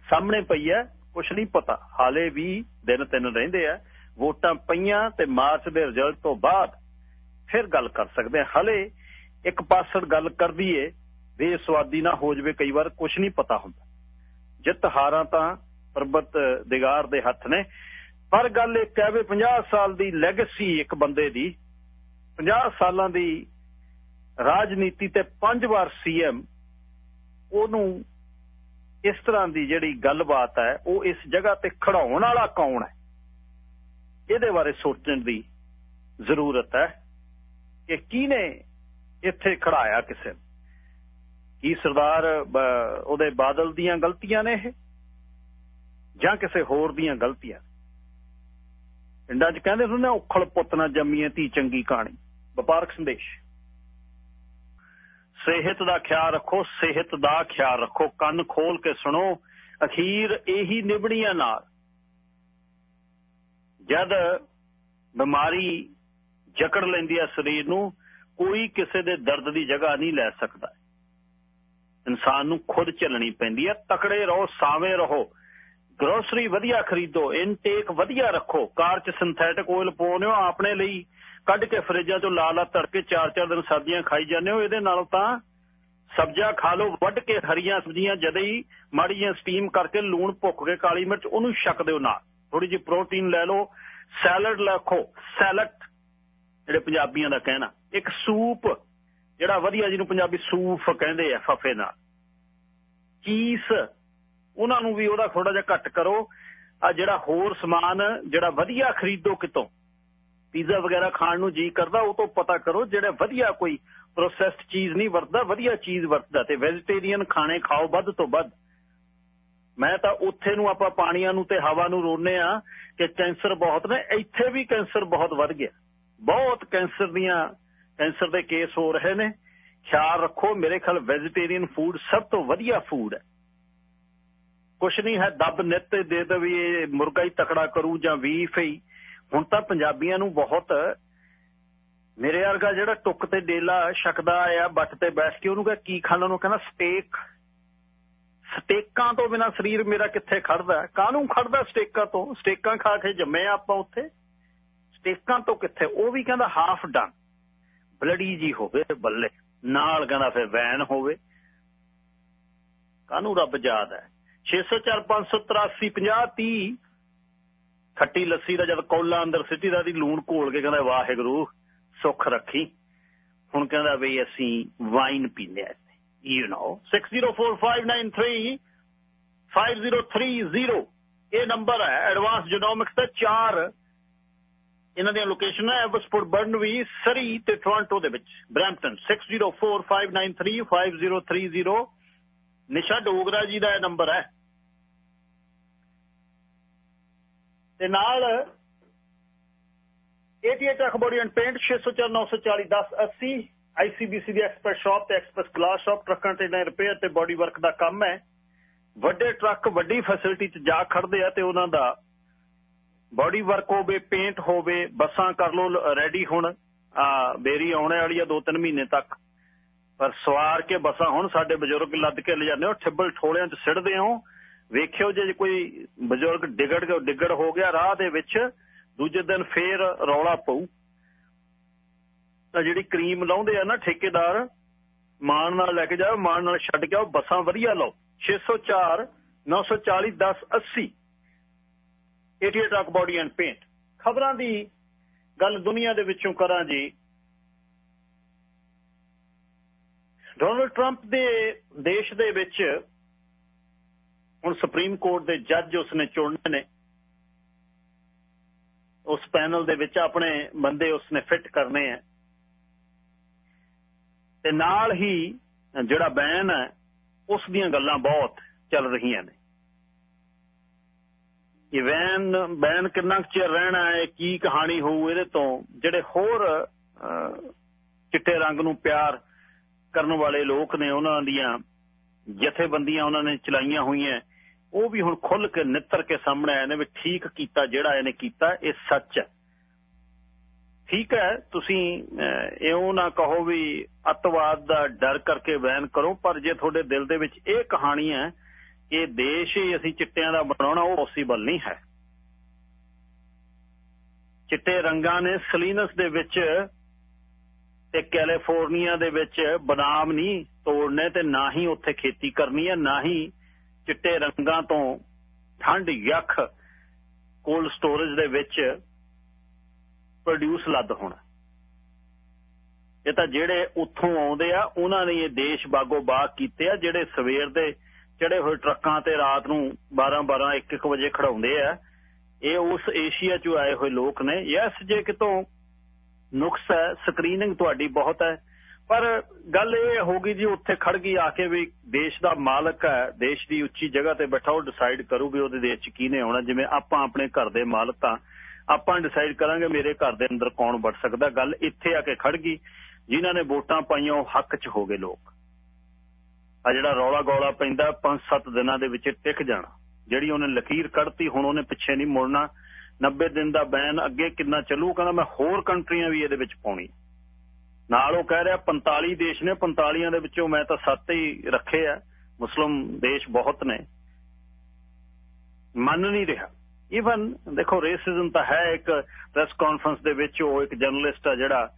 A: ਸਾਹਮਣੇ ਪਈ ਹੈ ਕੁਛ ਨਹੀਂ ਪਤਾ ਹਾਲੇ ਵੀ ਦਿਨ ਤਿੰਨ ਰਹਿੰਦੇ ਆ ਵੋਟਾਂ ਪਈਆਂ ਤੇ ਮਾਰਚ ਦੇ ਰਿਜ਼ਲਟ ਤੋਂ ਬਾਅਦ ਫਿਰ ਗੱਲ ਕਰ ਸਕਦੇ ਆ ਹਲੇ ਇੱਕ ਪਾਸੜ ਗੱਲ ਕਰਦੀ ਏ ਬੇਸਵਾਦੀ ਨਾ ਹੋ ਜਵੇ ਕਈ ਵਾਰ, ਕੁਛ ਨਹੀਂ ਪਤਾ ਹੁੰਦਾ। ਜਿੱਤ ਹਾਰਾਂ ਤਾਂ ਪਰਬਤ ਦਿਗਾਰ ਦੇ ਹੱਥ ਨੇ। ਪਰ ਗੱਲ ਇਹ ਹੈ ਵੀ 50 ਸਾਲ ਦੀ ਲੈਗੇਸੀ ਇੱਕ ਬੰਦੇ ਦੀ 50 ਸਾਲਾਂ ਦੀ ਰਾਜਨੀਤੀ ਤੇ ਪੰਜ ਵਾਰ ਸੀਐਮ ਉਹਨੂੰ ਇਸ ਤਰ੍ਹਾਂ ਦੀ ਜਿਹੜੀ ਗੱਲਬਾਤ ਹੈ, ਉਹ ਇਸ ਜਗ੍ਹਾ ਤੇ ਖੜਾਉਣ ਵਾਲਾ ਕੌਣ ਹੈ? ਇਹਦੇ ਬਾਰੇ ਸੋਚਣ ਦੀ ਜ਼ਰੂਰਤ ਹੈ ਕਿ ਕਿਹਨੇ ਇੱਥੇ ਖੜਾਇਆ ਕਿਸੇ ਨੂੰ? ਕੀ ਸਰਦਾਰ ਉਹਦੇ ਬਾਦਲ ਦੀਆਂ ਗਲਤੀਆਂ ਨੇ ਇਹ? ਜਾਂ ਕਿਸੇ ਹੋਰ ਦੀਆਂ ਗਲਤੀਆਂ ਪਿੰਡਾਂ 'ਚ ਕਹਿੰਦੇ ਹੁੰਦੇ ਨੇ, ਉਖਲ ਪੁੱਤ ਨਾ ਜੰਮੀਏ ਧੀ ਚੰਗੀ ਕਹਾਣੀ। ਵਪਾਰਕ ਸੰਦੇਸ਼। ਸਿਹਤ ਦਾ ਖਿਆਲ ਰੱਖੋ, ਸਿਹਤ ਦਾ ਖਿਆਲ ਰੱਖੋ, ਕੰਨ ਖੋਲ ਕੇ ਸੁਣੋ। ਅਖੀਰ ਇਹੀ ਨਿਬੜੀਆਂ ਨਾਲ ਜਦ ਬਿਮਾਰੀ ਜਕੜ ਲੈਂਦੀ ਹੈ ਸਰੀਰ ਨੂੰ, ਕੋਈ ਕਿਸੇ ਦੇ ਦਰਦ ਦੀ ਜਗ੍ਹਾ ਨਹੀਂ ਲੈ ਸਕਦਾ। ਇਨਸਾਨ ਨੂੰ ਖੁਦ ਚੱਲਣੀ ਪੈਂਦੀ ਹੈ ਤਕੜੇ ਰਹੋ, ਸਾਵੇਂ ਰਹੋ। ਗਰੋਸਰੀ ਵਧੀਆ ਖਰੀਦੋ ਇਨਟੇਕ ਵਧੀਆ ਰੱਖੋ, ਕਾਰ 'ਚ ਸਿੰਥੈਟਿਕ ਆਇਲ ਪਾਉਨੇ ਹੋ ਆਪਣੇ ਲਈ, ਕੱਢ ਕੇ ਫਰਿੱਜਾਂ 'ਚੋਂ ਲਾ ਲਾ ਤੜਕੇ ਚਾਰ ਚਾਰ ਦਿਨ ਸਬਜ਼ੀਆਂ ਖਾਈ ਜਾਂਦੇ ਹੋ, ਇਹਦੇ ਨਾਲ ਤਾਂ ਸਬਜ਼ਾ ਖਾ ਲਓ, ਵੱਢ ਕੇ ਹਰੀਆਂ ਸਬਜ਼ੀਆਂ ਜਦੇ ਹੀ ਮਾੜੀ ਜਿਹੀਆਂ ਸਟੀਮ ਕਰਕੇ ਲੂਣ ਭੁੱਕ ਕੇ ਕਾਲੀ ਮਿਰਚ ਉਹਨੂੰ ਛਕ ਦਿਓ ਨਾਲ। ਥੋੜੀ ਜਿਹੀ ਪ੍ਰੋਟੀਨ ਲੈ ਲਓ ਸੈਲਡ ਰੱਖੋ ਸੈਲਟ ਜਿਹੜੇ ਪੰਜਾਬੀਆਂ ਦਾ ਕਹਿਣਾ, ਇੱਕ ਸੂਪ ਜਿਹੜਾ ਵਧੀਆ ਜਿਹਨੂੰ ਪੰਜਾਬੀ ਸੂਫ ਕਹਿੰਦੇ ਆ ਫਫੇ ਨਾਲ। ਚੀਸ ਉਹਨਾਂ ਨੂੰ ਵੀ ਉਹਦਾ ਥੋੜਾ ਜਿਹਾ ਘੱਟ ਕਰੋ। ਆ ਜਿਹੜਾ ਹੋਰ ਸਮਾਨ, ਜਿਹੜਾ ਵਧੀਆ ਖਰੀਦੋ ਕਿਤੋਂ ਪੀਜ਼ਾ ਵਗੈਰਾ ਖਾਣ ਨੂੰ ਜੀ ਕਰਦਾ, ਉਹ ਤੋਂ ਪਤਾ ਕਰੋ, ਜਿਹੜਾ ਵਧੀਆ ਕੋਈ ਪ੍ਰੋਸੈਸਡ ਚੀਜ਼ ਨਹੀਂ ਵਰਤਦਾ, ਵਧੀਆ ਚੀਜ਼ ਵਰਤਦਾ ਤੇ ਵੈਜੀਟੇਰੀਅਨ ਖਾਣੇ ਖਾਓ ਵੱਧ ਤੋਂ ਵੱਧ। ਮੈਂ ਤਾਂ ਉੱਥੇ ਨੂੰ ਆਪਾਂ ਪਾਣੀਆਂ ਨੂੰ ਤੇ ਹਵਾ ਨੂੰ ਰੋਨੇ ਆ ਕਿ ਕੈਂਸਰ ਬਹੁਤ ਨੇ, ਇੱਥੇ ਵੀ ਕੈਂਸਰ ਬਹੁਤ ਵੱਧ ਗਿਆ। ਬਹੁਤ ਕੈਂਸਰ ਦੀਆਂ, ਕੈਂਸਰ ਦੇ ਕੇਸ ਹੋ ਰਹੇ ਨੇ। ਖਿਆਲ ਰੱਖੋ, ਮੇਰੇ ਖਿਆਲ ਵੈਜੀਟੇਰੀਅਨ ਫੂਡ ਸਭ ਤੋਂ ਵਧੀਆ ਫੂਡ ਹੈ। ਕੁਛ ਨਹੀਂ ਹੈ, ਦੱਬ ਨਿੱਤ ਦੇ ਦੇ ਵੀ ਇਹ ਮੁਰਗਾ ਹੀ ਤਕੜਾ ਕਰੂ ਜਾਂ ਵੀਫ ਹੀ ਹੁਣ ਤਾਂ ਪੰਜਾਬੀਆਂ ਨੂੰ ਬਹੁਤ, ਮੇਰੇ ਵਰਗਾ ਜਿਹੜਾ ਟੁੱਕ ਤੇ ਡੇਲਾ ਛਕਦਾ ਆ ਬੱਟ ਤੇ ਬੈਠ ਕੇ ਉਹਨੂੰ ਕਹ, ਕੀ ਖਾਣਾ? ਉਹਨੂੰ ਕਹਿੰਦਾ ਸਟੇਕ ਸਟੇਕਾਂ ਤੋਂ ਬਿਨਾ ਸਰੀਰ ਮੇਰਾ ਕਿੱਥੇ ਖੜਦਾ? ਕਾਹਨੂੰ ਖੜਦਾ ਸਟੇਕਾਂ ਤੋਂ? ਸਟੇਕਾਂ ਖਾ ਕੇ ਜੰਮੇ ਆਪਾਂ ਉੱਥੇ। ਸਟੇਕਾਂ ਤੋਂ ਕਿੱਥੇ? ਉਹ ਵੀ ਕਹਿੰਦਾ ਹਾਫ ਡਨ ਬਲੜੀ ਜੀ ਹੋਵੇ ਬੱਲੇ, ਨਾਲ ਕਹਿੰਦਾ ਫਿਰ ਵੈਨ ਹੋਵੇ। ਕਾਹਨੂੰ ਰੱਬ ਯਾਦ ਹੈ? 604 583 50 30 ਖੱਟੀ ਲੱਸੀ ਦਾ ਜਦ ਕੌਲਾ ਅੰਦਰ ਸਿੱਟੀ ਦਾ ਦੀ ਲੂਣ ਘੋਲ ਕੇ ਕਹਿੰਦਾ ਵਾਹਿਗੁਰੂ, ਸੁੱਖ ਰੱਖੀ। ਹੁਣ ਕਹਿੰਦਾ ਬਈ ਅਸੀਂ ਵਾਈਨ ਪੀਂਦੇ ਆ। ਯੂ نو 604593 5030 ਇਹ ਨੰਬਰ ਹੈ ਐਡਵਾਂਸ ਜੀਨੋਮਿਕਸ ਦਾ ਚਾਰ ਇਹਨਾਂ ਦੀਆਂ ਲੋਕੇਸ਼ਨ ਹੈ ਬਰਨਵੀ, ਸਰੀ ਤੇ ਟੋਰਾਂਟੋ ਦੇ ਵਿੱਚ, ਬ੍ਰੈਂਪਟਨ 604593 ਨਿਸ਼ਾ ਡੋਗਰਾ ਜੀ ਦਾ ਇਹ ਨੰਬਰ ਹੈ। ਤੇ ਨਾਲ 88 ਅਖਬਾਰੀ ਐਂਡ ਪੇਂਟ 604 940 1080 ICBC ਦੀ ਐਕਸਪਰਟ ਸ਼ਾਪ ਤੇ ਐਕਸਪਰਟ ਕਲਾਸ ਸ਼ਾਪ, ਟਰੱਕਾਂ ਤੇ ਰਿਪੇਅਰ ਤੇ ਬਾਡੀ ਵਰਕ ਦਾ ਕੰਮ ਹੈ। ਵੱਡੇ ਟਰੱਕ, ਵੱਡੀ ਫੈਸਿਲਿਟੀ 'ਚ ਜਾ ਖੜਦੇ ਆ ਤੇ ਉਹਨਾਂ ਦਾ ਬਾਡੀ ਵਰਕ ਹੋਵੇ ਪੇਂਟ ਹੋਵੇ, ਬੱਸਾਂ ਕਰ ਲੋ ਰੈਡੀ ਹੁਣ। ਆ, ਬੇਰੀ ਆਉਣੇ ਵਾਲੀ ਆ 2-3 ਮਹੀਨੇ ਤੱਕ। ਪਰ ਸਵਾਰ ਕੇ ਬੱਸਾਂ ਹੁਣ ਸਾਡੇ ਬਜ਼ੁਰਗ ਲੱਦ ਕੇ ਲੈ ਜਾਂਦੇ ਹੋ, ਠਿੱਬਲ ਠੋਲਿਆਂ 'ਚ ਸਿੱਟਦੇ ਹੋ। ਵੇਖਿਓ ਜੇ ਕੋਈ ਬਜ਼ੁਰਗ ਡਿਗੜ ਗਿਆ ਡਿਗੜ ਹੋ ਗਿਆ ਰਾਹ ਦੇ ਵਿੱਚ, ਦੂਜੇ ਦਿਨ ਫੇਰ ਰੌਲਾ ਪਊ। ਤਾਂ ਜਿਹੜੀ ਕਰੀਮ ਲਾਉਂਦੇ ਆ ਨਾ ਠੇਕੇਦਾਰ, ਮਾਨ ਨਾਲ ਲੈ ਕੇ ਜਾਓ, ਮਾਨ ਨਾਲ ਛੱਡ ਕੇ ਆਓ, ਬੱਸਾਂ ਵਧੀਆ ਲਾਓ। 604 940 10 80 88 ਟਾਕ ਬਾਡੀ ਐਂਡ ਪੇਂਟ ਖਬਰਾਂ ਦੀ ਗੱਲ ਦੁਨੀਆ ਦੇ ਵਿੱਚੋਂ ਕਰਾਂ ਜੀ। ਡੋਨਲਡ ਟਰੰਪ ਦੇ ਦੇਸ਼ ਦੇ ਵਿੱਚ ਹੁਣ ਸੁਪਰੀਮ ਕੋਰਟ ਦੇ ਜੱਜ ਉਸਨੇ ਚੁਣਨੇ ਨੇ। ਉਸ ਪੈਨਲ ਦੇ ਵਿੱਚ ਆਪਣੇ ਬੰਦੇ ਉਸਨੇ ਫਿੱਟ ਕਰਨੇ ਆ। ਤੇ ਨਾਲ ਹੀ ਜਿਹੜਾ ਬੈਨ ਹੈ, ਉਸ ਦੀਆਂ ਗੱਲਾਂ ਬਹੁਤ ਚੱਲ ਰਹੀਆਂ ਨੇ। ਇਹ ਬੈਨ ਬੈਨ ਕਿੰਨਾ ਚਿਰ ਰਹਿਣਾ ਹੈ, ਕੀ ਕਹਾਣੀ ਹੋਊ, ਇਹਦੇ ਤੋਂ ਜਿਹੜੇ ਹੋਰ ਚਿੱਟੇ ਰੰਗ ਨੂੰ ਪਿਆਰ ਕਰਨ ਵਾਲੇ ਲੋਕ ਨੇ, ਉਹਨਾਂ ਦੀਆਂ ਜਥੇਬੰਦੀਆਂ ਉਹਨਾਂ ਨੇ ਚਲਾਈਆਂ ਹੋਈਆਂ, ਉਹ ਵੀ ਹੁਣ ਖੁੱਲ ਕੇ ਨਿੱਤਰ ਕੇ ਸਾਹਮਣੇ ਆਏ ਨੇ ਵੀ ਠੀਕ ਕੀਤਾ ਜਿਹੜਾ ਇਹਨੇ ਕੀਤਾ, ਇਹ ਸੱਚ ਹੈ। ਠੀਕ ਹੈ, ਤੁਸੀਂ ਇਉਂ ਨਾ ਕਹੋ ਵੀ ਅਤਵਾਦ ਦਾ ਡਰ ਕਰਕੇ ਬੈਨ ਕਰੋ, ਪਰ ਜੇ ਤੁਹਾਡੇ ਦਿਲ ਦੇ ਵਿੱਚ ਇਹ ਕਹਾਣੀ ਹੈ ਕਿ ਦੇਸ਼ ਹੀ ਅਸੀਂ ਚਿੱਟਿਆਂ ਦਾ ਬਣਾਉਣਾ, ਉਹ ਪੋਸੀਬਲ ਨਹੀਂ ਹੈ। ਚਿੱਟੇ ਰੰਗਾਂ ਨੇ ਸਲੀਨਸ ਦੇ ਵਿੱਚ ਤੇ ਕੈਲੀਫੋਰਨੀਆ ਦੇ ਵਿੱਚ ਬਨਾਮ ਨਹੀਂ ਤੋੜਨੇ ਤੇ ਨਾ ਹੀ ਉੱਥੇ ਖੇਤੀ ਕਰਨੀ ਹੈ, ਨਾ ਹੀ ਚਿੱਟੇ ਰੰਗਾਂ ਤੋਂ ਠੰਡ ਯਖ ਕੋਲਡ ਸਟੋਰੇਜ ਦੇ ਵਿੱਚ ਪ੍ਰੋਡਿਊਸ ਲੱਦ ਹੋਣਾ। ਇਹ ਤਾਂ ਜਿਹੜੇ ਉੱਥੋਂ ਆਉਂਦੇ ਆ, ਉਹਨਾਂ ਨੇ ਇਹ ਦੇਸ਼ ਬਾਗੋ ਬਾਗ ਕੀਤੇ ਆ, ਜਿਹੜੇ ਸਵੇਰ ਦੇ ਚੜੇ ਹੋਏ ਟਰੱਕਾਂ ਤੇ ਰਾਤ ਨੂੰ 12 12 1 1 ਵਜੇ ਖੜਾਉਂਦੇ ਆ। ਇਹ ਉਸ ਏਸ਼ੀਆ ਚੋਂ ਆਏ ਹੋਏ ਲੋਕ ਨੇ। ਯੈਸ, ਜੇ ਕਿਤੋਂ ਨੁਕਸ ਹੈ, ਸਕਰੀਨਿੰਗ ਤੁਹਾਡੀ ਬਹੁਤ ਹੈ। ਪਰ ਗੱਲ ਇਹ ਹੋ ਗਈ ਜੀ, ਉੱਥੇ ਖੜ ਗਈ ਆ ਕੇ ਵੀ ਦੇਸ਼ ਦਾ ਮਾਲਕ ਹੈ, ਦੇਸ਼ ਦੀ ਉੱਚੀ ਜਗ੍ਹਾ ਤੇ ਬੈਠਾ, ਉਹ ਡਿਸਾਈਡ ਕਰੂ ਵੀ ਉਹਦੇ ਦੇਸ਼ 'ਚ ਕਿਹਨੇ ਆਉਣਾ। ਜਿਵੇਂ ਆਪਾਂ ਆਪਣੇ ਘਰ ਦੇ ਮਾਲਕ ਆ ਆਪਾਂ ਡਿਸਾਈਡ ਕਰਾਂਗੇ ਮੇਰੇ ਘਰ ਦੇ ਅੰਦਰ ਕੌਣ ਵੜ ਸਕਦਾ। ਗੱਲ ਇੱਥੇ ਆ ਕੇ ਖੜ ਗਈ, ਜਿਨ੍ਹਾਂ ਨੇ ਵੋਟਾਂ ਪਾਈਆਂ, ਉਹ ਹੱਕ 'ਚ ਹੋ ਗਏ ਲੋਕ। ਆ ਜਿਹੜਾ ਰੌਲਾ ਗੌਲਾ ਪੈਂਦਾ 5-7 ਦਿਨਾਂ ਦੇ ਵਿੱਚ ਟਿਕ ਜਾਣਾ। ਜਿਹੜੀ ਉਹਨੇ ਲਕੀਰ ਕੱਢਤੀ, ਹੁਣ ਉਹਨੇ ਪਿੱਛੇ ਨਹੀਂ ਮੁੜਨਾ। 90 ਦਿਨ ਦਾ ਬੈਨ, ਅੱਗੇ ਕਿੰਨਾ ਚੱਲੂ? ਕਹਿੰਦਾ, ਮੈਂ ਹੋਰ ਕੰਟਰੀਆਂ ਵੀ ਇਹਦੇ ਵਿੱਚ ਪਾਉਣੀ ਨਾਲ ਉਹ ਕਹਿ ਰਿਹਾ 45 ਦੇਸ਼ ਨੇ 45ਾਂ ਦੇ ਵਿੱਚੋਂ ਮੈਂ ਤਾਂ 7 ਹੀ ਰੱਖੇ ਆ। ਮੁਸਲਮ ਦੇਸ਼ ਬਹੁਤ ਨੇ। ਮੰਨ ਨਹੀਂ ਰਿਹਾ। ਇਵਨ ਦੇਖੋ ਰੇਸਿਜ਼ਮ ਤਾਂ ਹੈ ਇੱਕ ਪ੍ਰੈਸ ਕਾਨਫਰੰਸ ਦੇ ਵਿੱਚ, ਉਹ ਇੱਕ ਜਰਨਲਿਸਟ ਆ ਜਿਹੜਾ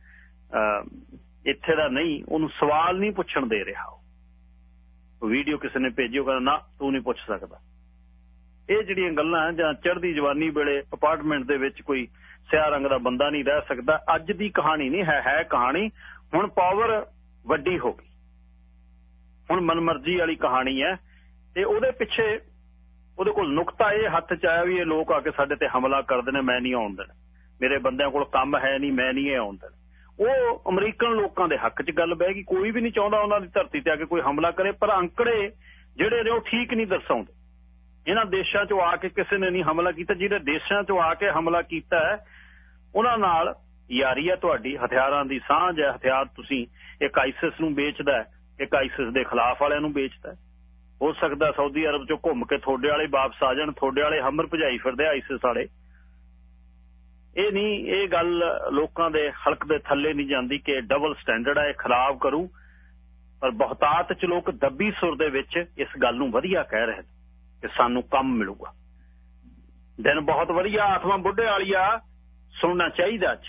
A: ਇੱਥੇ ਦਾ ਨਹੀਂ, ਉਹਨੂੰ ਸਵਾਲ ਨਹੀਂ ਪੁੱਛਣ ਦੇ ਰਿਹਾ ਉਹ। ਵੀਡੀਓ ਕਿਸੇ ਨੇ ਭੇਜੀ, ਉਹ ਕਹਿੰਦਾ, ਨਾ, ਤੂੰ ਨਹੀਂ ਪੁੱਛ ਸਕਦਾ। ਇਹ ਜਿਹੜੀਆਂ ਗੱਲਾਂ ਜਾਂ ਚੜ੍ਹਦੀ ਜਵਾਨੀ ਵੇਲੇ ਅਪਾਰਟਮੈਂਟ ਦੇ ਵਿੱਚ ਕੋਈ ਸਿਆਹ ਰੰਗ ਦਾ ਬੰਦਾ ਨਹੀਂ ਰਹਿ ਸਕਦਾ, ਅੱਜ ਦੀ ਕਹਾਣੀ ਨਹੀਂ, ਹੈ ਹੈ ਕਹਾਣੀ। ਹੁਣ ਪਾਵਰ ਵੱਡੀ ਹੋ ਗਈ। ਹੁਣ ਮਨਮਰਜ਼ੀ ਵਾਲੀ ਕਹਾਣੀ ਹੈ, ਤੇ ਉਹਦੇ ਪਿੱਛੇ ਉਹਦੇ ਕੋਲ ਨੁਕਤਾ ਇਹ ਹੱਥ ਚ ਆਇਆ ਵੀ ਇਹ ਲੋਕ ਆ ਕੇ ਸਾਡੇ ਤੇ ਹਮਲਾ ਕਰਦੇ ਨੇ, ਮੈਂ ਨਹੀਂ ਆਉਣ ਦੇਣਾ। ਮੇਰੇ ਬੰਦਿਆਂ ਕੋਲ ਕੰਮ ਹੈ ਨਹੀਂ, ਮੈਂ ਨਹੀਂ ਇਹ ਆਉਣ ਦੇਣਾ। ਉਹ ਅਮਰੀਕਨ ਲੋਕਾਂ ਦੇ ਹੱਕ 'ਚ ਗੱਲ ਬਹਿ ਗਈ, ਕੋਈ ਵੀ ਨਹੀਂ ਚਾਹੁੰਦਾ ਉਹਨਾਂ ਦੀ ਧਰਤੀ ਤੇ ਆ ਕੇ ਕੋਈ ਹਮਲਾ ਕਰੇ, ਪਰ ਅੰਕੜੇ ਜਿਹੜੇ ਨੇ ਉਹ ਠੀਕ ਨਹੀਂ ਦਰਸਾਉਂਦੇ। ਇਹਨਾਂ ਦੇਸ਼ਾਂ 'ਚੋਂ ਆ ਕੇ ਕਿਸੇ ਨੇ ਨਹੀਂ ਹਮਲਾ ਕੀਤਾ ਜਿਹੜੇ ਦੇਸ਼ਾਂ 'ਚੋਂ ਆ ਕੇ ਹਮਲਾ ਕੀਤਾ ਉਹਨਾਂ ਨਾਲ ਯਾਰੀ ਹੈ ਤੁਹਾਡੀ, ਹਥਿਆਰਾਂ ਦੀ ਸਾਂਝ ਹੈ, ਹਥਿਆਰ ਤੁਸੀਂ ਇੱਕ ਆਈਸਿਸ ਨੂੰ ਵੇਚਦਾ ਇੱਕ ਆਈਸਿਸ ਦੇ ਖਿਲਾਫ ਵਾਲਿਆਂ ਨੂੰ ਵੇਚਦਾ ਹੋ। ਹੋ ਸਕਦਾ ਸਾਊਦੀ ਅਰਬ 'ਚੋਂ ਘੁੰਮ ਕੇ ਥੋੜੇ ਵਾਲੇ ਵਾਪਸ ਆ ਜਾਣ ਥੋੜੇ ਵਾਲੇ ਹਮਰ ਭਜਾਈ ਫਿਰਦੇ ਆਈਸਿਸ ਵਾਲੇ ਇਹ ਨਹੀਂ, ਇਹ ਗੱਲ ਲੋਕਾਂ ਦੇ ਹਲਕ ਦੇ ਥੱਲੇ ਨਹੀਂ ਜਾਂਦੀ ਕਿ ਡਬਲ ਸਟੈਂਡਰਡ ਹੈ ਖਰਾਬ ਕਰੂ। ਪਰ ਬਹੁਤਾਤ ਚ ਲੋਕ ਦੱਬੀ ਸੁਰ ਦੇ ਵਿੱਚ ਇਸ ਗੱਲ ਨੂੰ ਵਧੀਆ ਕਹਿ ਰਹੇ ਕਿ ਸਾਨੂੰ ਕੰਮ ਮਿਲੂਗਾ। ਦਿਨ ਬਹੁਤ ਵਧੀਆ, ਆਤਮਾ ਬੁੱਢੇ ਵਾਲੀ ਆ, ਸੁਣਨਾ ਚਾਹੀਦਾ ਅੱਜ।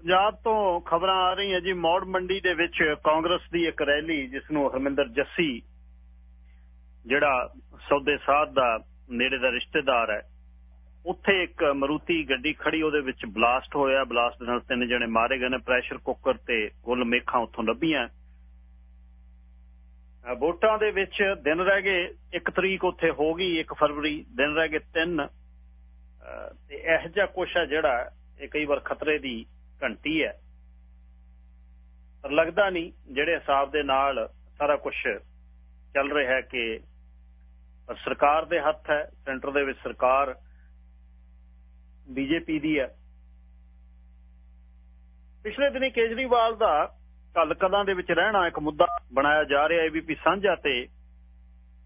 A: ਪੰਜਾਬ ਤੋਂ ਖਬਰਾਂ ਆ ਰਹੀਆਂ ਜੀ। ਮੌੜ ਮੰਡੀ ਦੇ ਵਿੱਚ ਕਾਂਗਰਸ ਦੀ ਇੱਕ ਰੈਲੀ, ਜਿਸ ਨੂੰ ਹਰਮਿੰਦਰ ਜੱਸੀ, ਜਿਹੜਾ ਸੌਦੇ ਸਾਧ ਦਾ ਨੇੜੇ ਦਾ ਰਿਸ਼ਤੇਦਾਰ ਹੈ, ਉੱਥੇ ਇੱਕ ਮਰੂਤੀ ਗੱਡੀ ਖੜੀ, ਉਹਦੇ ਵਿੱਚ ਬਲਾਸਟ ਹੋਇਆ। ਬਲਾਸਟ ਨਾਲ ਤਿੰਨ ਜਣੇ ਮਾਰੇ ਗਏ ਨੇ। ਪ੍ਰੈਸ਼ਰ ਕੁੱਕਰ ਤੇ ਗੁੱਲ ਮੇਖਾਂ ਉੱਥੋਂ ਲੱਭੀਆਂ। ਵੋਟਾਂ ਦੇ ਵਿੱਚ ਦਿਨ ਰਹਿ ਗਏ। 1 ਤਰੀਕ ਉੱਥੇ ਹੋ ਗਈ 1 ਫਰਵਰੀ। ਦਿਨ ਰਹਿ ਗਏ 3 ਤੇ ਇਹ ਜਿਹਾ ਕੁਛ ਹੈ ਜਿਹੜਾ ਇਹ ਕਈ ਵਾਰ ਖਤਰੇ ਦੀ ਘੰਟੀ ਹੈ। ਪਰ ਲੱਗਦਾ ਨਹੀਂ ਜਿਹੜੇ ਹਿਸਾਬ ਦੇ ਨਾਲ ਸਾਰਾ ਕੁਝ ਚੱਲ ਰਿਹਾ ਹੈ ਕਿ ਸਰਕਾਰ ਦੇ ਹੱਥ ਹੈ, ਸੈਂਟਰ ਦੇ ਵਿੱਚ ਸਰਕਾਰ ਬੀਜੇਪੀ ਦੀ ਹੈ। ਪਿਛਲੇ ਦਿਨੀ ਕੇਜਰੀਵਾਲ ਦਾ ਕੱਲ ਕਦਾਂ ਦੇ ਵਿੱਚ ਰਹਿਣਾ ਇੱਕ ਮੁੱਦਾ ਬਣਾਇਆ ਜਾ ਰਿਹਾ। ਹੈ ਵੀ ਸਾਂਝਾ ਤੇ